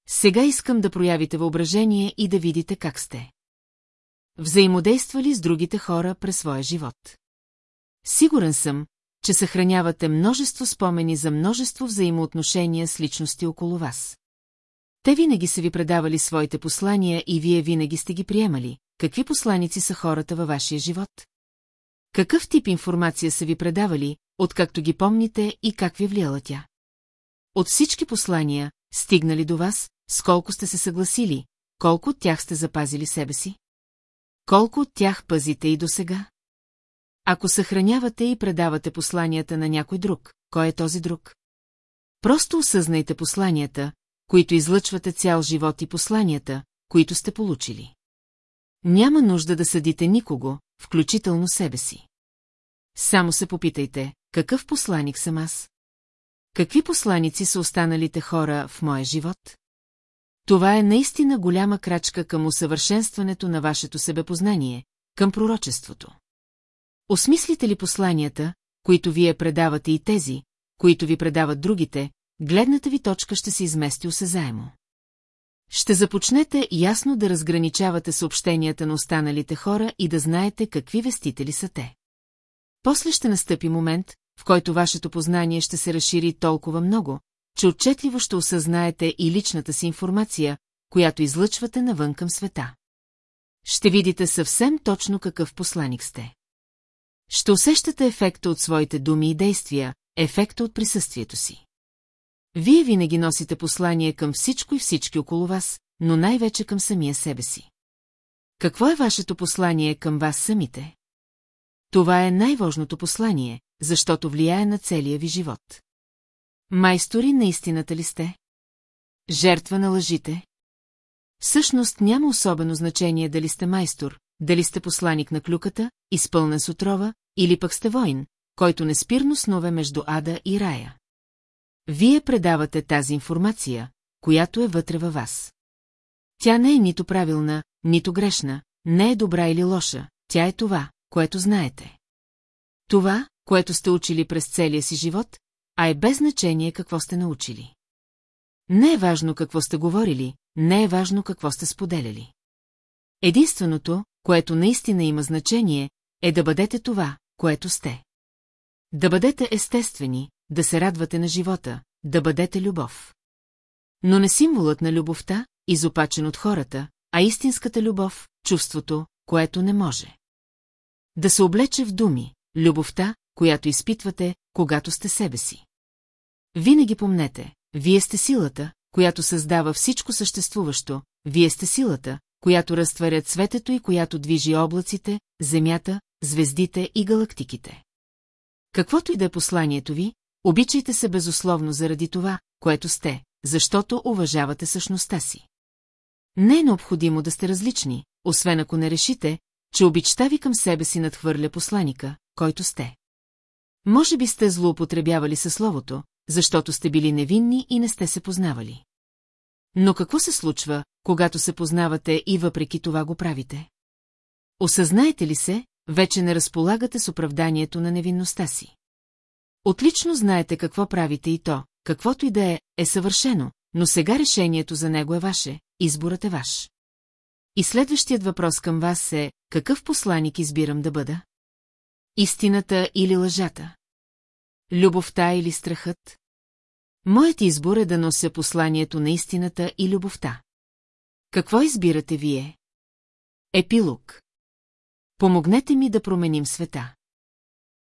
Сега искам да проявите въображение и да видите как сте. Взаимодействали с другите хора през своя живот. Сигурен съм, че съхранявате множество спомени за множество взаимоотношения с личности около вас. Те винаги са ви предавали своите послания и вие винаги сте ги приемали. Какви посланици са хората във вашия живот? Какъв тип информация са ви предавали, откакто ги помните и как ви е влияла тя? От всички послания, стигнали до вас, сколко сте се съгласили, колко от тях сте запазили себе си? Колко от тях пазите и досега? Ако съхранявате и предавате посланията на някой друг, кой е този друг? Просто осъзнайте посланията, които излъчвате цял живот и посланията, които сте получили. Няма нужда да съдите никого, включително себе си. Само се попитайте, какъв посланик съм аз? Какви посланици са останалите хора в моя живот? Това е наистина голяма крачка към усъвършенстването на вашето себепознание, към пророчеството. Осмислите ли посланията, които вие предавате и тези, които ви предават другите, гледната ви точка ще се измести осезаемо. Ще започнете ясно да разграничавате съобщенията на останалите хора и да знаете какви вестители са те. После ще настъпи момент, в който вашето познание ще се разшири толкова много, че отчетливо ще осъзнаете и личната си информация, която излъчвате навън към света. Ще видите съвсем точно какъв посланик сте. Ще усещате ефекта от своите думи и действия, ефекта от присъствието си. Вие винаги носите послание към всичко и всички около вас, но най-вече към самия себе си. Какво е вашето послание към вас самите? Това е най-важното послание, защото влияе на целия ви живот. Майстори на истината ли сте? Жертва на лъжите? Всъщност няма особено значение дали сте майстор, дали сте посланик на клюката, изпълнен с отрова, или пък сте воин, който неспирно снове между ада и рая. Вие предавате тази информация, която е вътре във вас. Тя не е нито правилна, нито грешна, не е добра или лоша, тя е това, което знаете. Това, което сте учили през целия си живот, а е без значение какво сте научили. Не е важно какво сте говорили, не е важно какво сте споделяли. Единственото, което наистина има значение, е да бъдете това, което сте. Да бъдете естествени, да се радвате на живота, да бъдете любов. Но не символът на любовта, изопачен от хората, а истинската любов, чувството, което не може. Да се облече в думи, любовта, която изпитвате, когато сте себе си. Винаги помнете, вие сте силата, която създава всичко съществуващо, вие сте силата, която разтваря цветето и която движи облаците, земята, звездите и галактиките. Каквото и да е посланието ви, обичайте се безусловно заради това, което сте, защото уважавате същността си. Не е необходимо да сте различни, освен ако не решите, че обичта ви към себе си надхвърля посланика, който сте. Може би сте злоупотребявали със словото, защото сте били невинни и не сте се познавали. Но какво се случва, когато се познавате и въпреки това го правите? Осъзнаете ли се, вече не разполагате с оправданието на невинността си. Отлично знаете какво правите и то, каквото и да е, е съвършено, но сега решението за него е ваше, изборът е ваш. И следващият въпрос към вас е, какъв посланик избирам да бъда? Истината или лъжата? Любовта или страхът? Моят избор е да нося посланието на истината и любовта. Какво избирате вие? Епилог. Помогнете ми да променим света.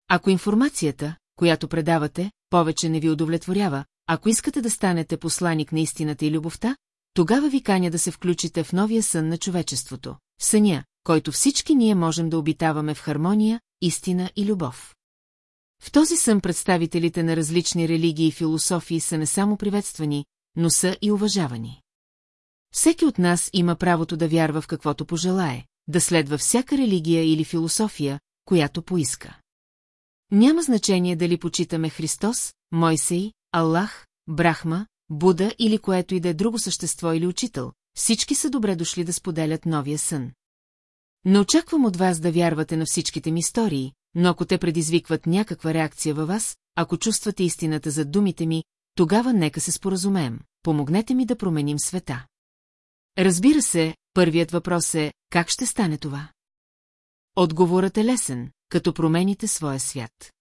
Ако информацията, която предавате, повече не ви удовлетворява, ако искате да станете посланик на истината и любовта, тогава ви каня да се включите в новия сън на човечеството, съня, който всички ние можем да обитаваме в хармония, истина и любов. В този сън представителите на различни религии и философии са не само приветствани, но са и уважавани. Всеки от нас има правото да вярва в каквото пожелае, да следва всяка религия или философия, която поиска. Няма значение дали почитаме Христос, Мойсей, Аллах, Брахма, Буда или което и да е друго същество или учител, всички са добре дошли да споделят новия сън. Не очаквам от вас да вярвате на всичките ми истории, но ако те предизвикват някаква реакция във вас, ако чувствате истината за думите ми, тогава нека се споразумеем, помогнете ми да променим света. Разбира се, първият въпрос е, как ще стане това? Отговорът е лесен, като промените своя свят.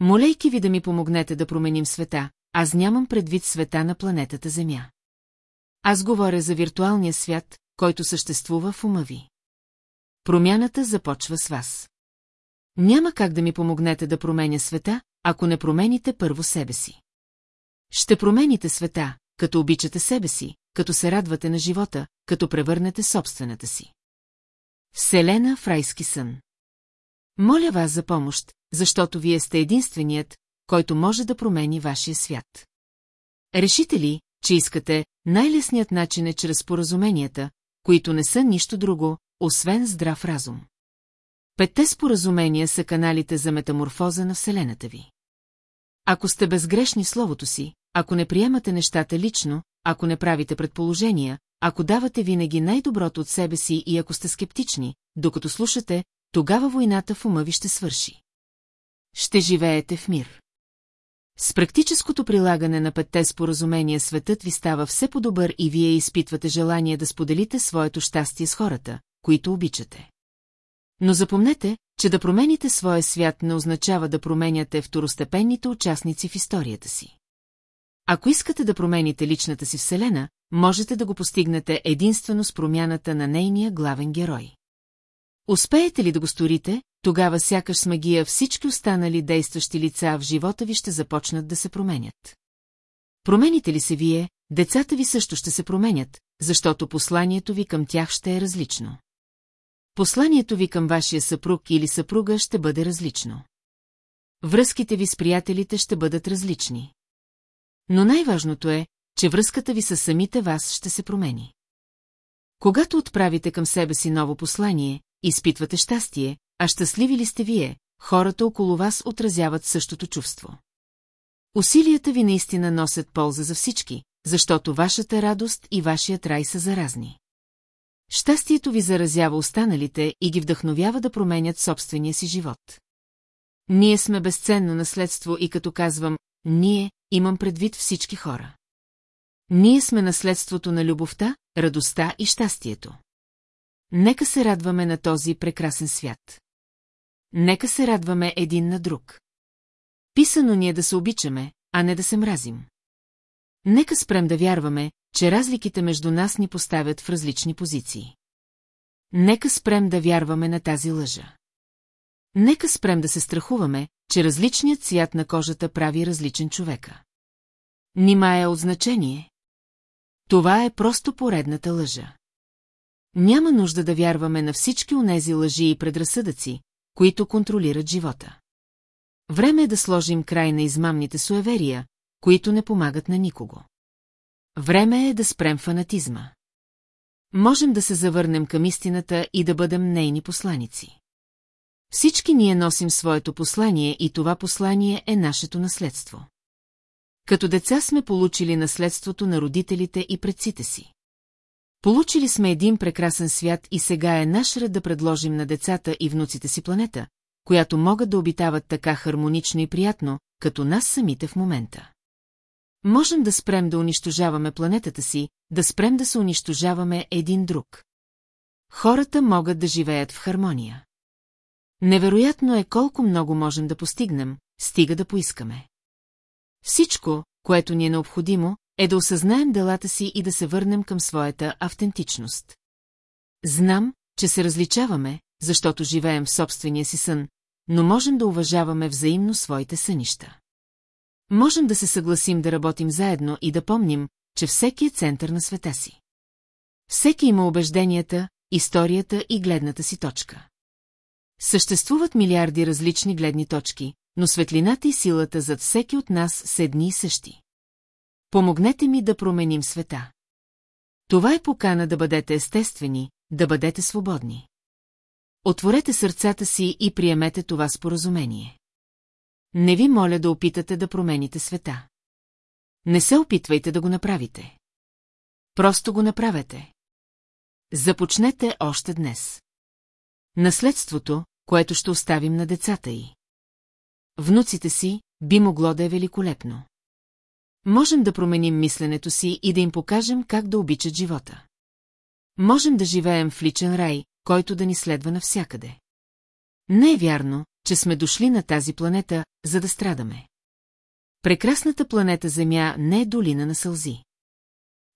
Молейки ви да ми помогнете да променим света, аз нямам предвид света на планетата Земя. Аз говоря за виртуалния свят, който съществува в ума ви. Промяната започва с вас. Няма как да ми помогнете да променя света, ако не промените първо себе си. Ще промените света, като обичате себе си, като се радвате на живота, като превърнете собствената си. Вселена в райски сън. Моля вас за помощ, защото вие сте единственият, който може да промени вашия свят. Решите ли, че искате, най-лесният начин е чрез споразуменията, които не са нищо друго, освен здрав разум. Петте споразумения са каналите за метаморфоза на Вселената ви. Ако сте безгрешни словото си, ако не приемате нещата лично, ако не правите предположения, ако давате винаги най-доброто от себе си и ако сте скептични, докато слушате, тогава войната в ума ви ще свърши. Ще живеете в мир. С практическото прилагане на петте споразумения светът ви става все по-добър и вие изпитвате желание да споделите своето щастие с хората, които обичате. Но запомнете, че да промените своя свят не означава да променяте второстепенните участници в историята си. Ако искате да промените личната си вселена, можете да го постигнете единствено с промяната на нейния главен герой. Успеете ли да го сторите, тогава сякаш с магия всички останали действащи лица в живота ви ще започнат да се променят. Промените ли се вие, децата ви също ще се променят, защото посланието ви към тях ще е различно. Посланието ви към вашия съпруг или съпруга ще бъде различно. Връзките ви с приятелите ще бъдат различни. Но най-важното е, че връзката ви с самите вас ще се промени. Когато отправите към себе си ново послание, изпитвате щастие, а щастливи ли сте вие, хората около вас отразяват същото чувство. Усилията ви наистина носят полза за всички, защото вашата радост и вашият рай са заразни. Щастието ви заразява останалите и ги вдъхновява да променят собствения си живот. Ние сме безценно наследство и като казвам «ние», имам предвид всички хора. Ние сме наследството на любовта, радостта и щастието. Нека се радваме на този прекрасен свят. Нека се радваме един на друг. Писано ни е да се обичаме, а не да се мразим. Нека спрем да вярваме, че разликите между нас ни поставят в различни позиции. Нека спрем да вярваме на тази лъжа. Нека спрем да се страхуваме, че различният цвят на кожата прави различен човека. Нима е от значение. Това е просто поредната лъжа. Няма нужда да вярваме на всички онези лъжи и предразсъдъци, които контролират живота. Време е да сложим край на измамните суеверия, които не помагат на никого. Време е да спрем фанатизма. Можем да се завърнем към истината и да бъдем нейни посланици. Всички ние носим своето послание и това послание е нашето наследство. Като деца сме получили наследството на родителите и предците си. Получили сме един прекрасен свят и сега е наш ред да предложим на децата и внуците си планета, която могат да обитават така хармонично и приятно, като нас самите в момента. Можем да спрем да унищожаваме планетата си, да спрем да се унищожаваме един друг. Хората могат да живеят в хармония. Невероятно е колко много можем да постигнем, стига да поискаме. Всичко, което ни е необходимо, е да осъзнаем делата си и да се върнем към своята автентичност. Знам, че се различаваме, защото живеем в собствения си сън, но можем да уважаваме взаимно своите сънища. Можем да се съгласим да работим заедно и да помним, че всеки е център на света си. Всеки има убежденията, историята и гледната си точка. Съществуват милиарди различни гледни точки, но светлината и силата зад всеки от нас са едни и същи. Помогнете ми да променим света. Това е покана да бъдете естествени, да бъдете свободни. Отворете сърцата си и приемете това споразумение. Не ви моля да опитате да промените света. Не се опитвайте да го направите. Просто го направете. Започнете още днес. Наследството, което ще оставим на децата й. Внуците си би могло да е великолепно. Можем да променим мисленето си и да им покажем как да обичат живота. Можем да живеем в личен рай, който да ни следва навсякъде. Не е вярно, че сме дошли на тази планета, за да страдаме. Прекрасната планета Земя не е долина на сълзи.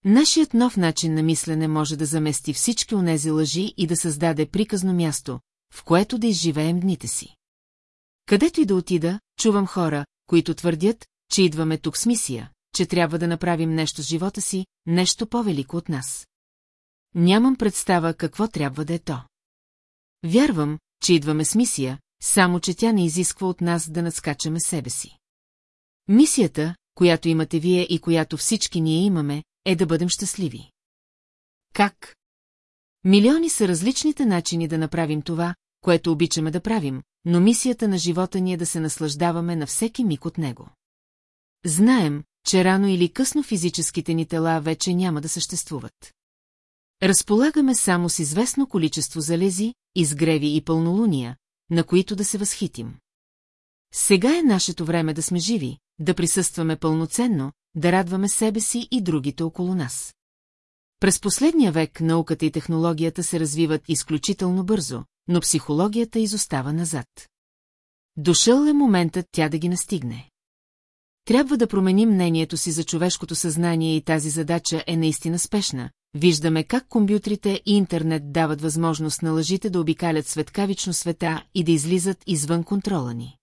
Нашият нов начин на мислене може да замести всички онези лъжи и да създаде приказно място, в което да изживеем дните си. Където и да отида, чувам хора, които твърдят, че идваме тук с мисия, че трябва да направим нещо с живота си, нещо по-велико от нас. Нямам представа какво трябва да е то. Вярвам, че идваме с мисия, само че тя не изисква от нас да надскачаме себе си. Мисията, която имате вие и която всички ние имаме, е да бъдем щастливи. Как? Милиони са различните начини да направим това, което обичаме да правим, но мисията на живота ни е да се наслаждаваме на всеки миг от него. Знаем, че рано или късно физическите ни тела вече няма да съществуват. Разполагаме само с известно количество залези, изгреви и пълнолуния, на които да се възхитим. Сега е нашето време да сме живи, да присъстваме пълноценно, да радваме себе си и другите около нас. През последния век науката и технологията се развиват изключително бързо, но психологията изостава назад. Дошъл е моментът тя да ги настигне. Трябва да променим мнението си за човешкото съзнание и тази задача е наистина спешна. Виждаме как компютрите и интернет дават възможност на лъжите да обикалят светкавично света и да излизат извън контрола ни.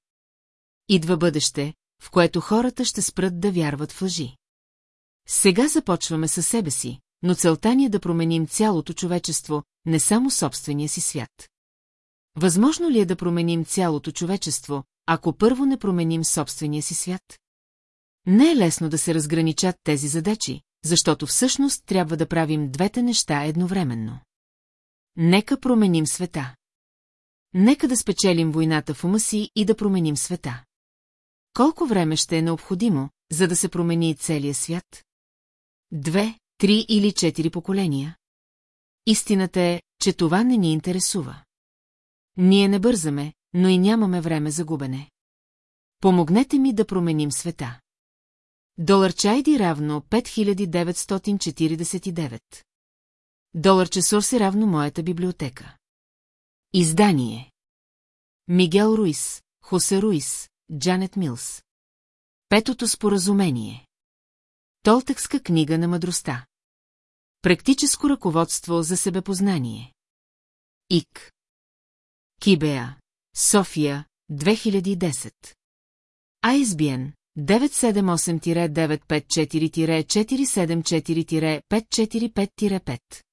Идва бъдеще, в което хората ще спрат да вярват в лъжи. Сега започваме със себе си, но целта ни е да променим цялото човечество, не само собствения си свят. Възможно ли е да променим цялото човечество, ако първо не променим собствения си свят? Не е лесно да се разграничат тези задачи, защото всъщност трябва да правим двете неща едновременно. Нека променим света. Нека да спечелим войната в ума си и да променим света. Колко време ще е необходимо, за да се промени целия свят? Две, три или четири поколения? Истината е, че това не ни интересува. Ние не бързаме, но и нямаме време за губене. Помогнете ми да променим света. Долар чайди равно 5949. Долар часорс е равно моята библиотека. Издание. Мигел Руис, Хосе Руис, Джанет Милс. Петото споразумение. Толтекска книга на мъдростта. Практическо ръководство за себепознание. ИК. Кибеа. София, 2010. ISBN 978-954-474-545-5.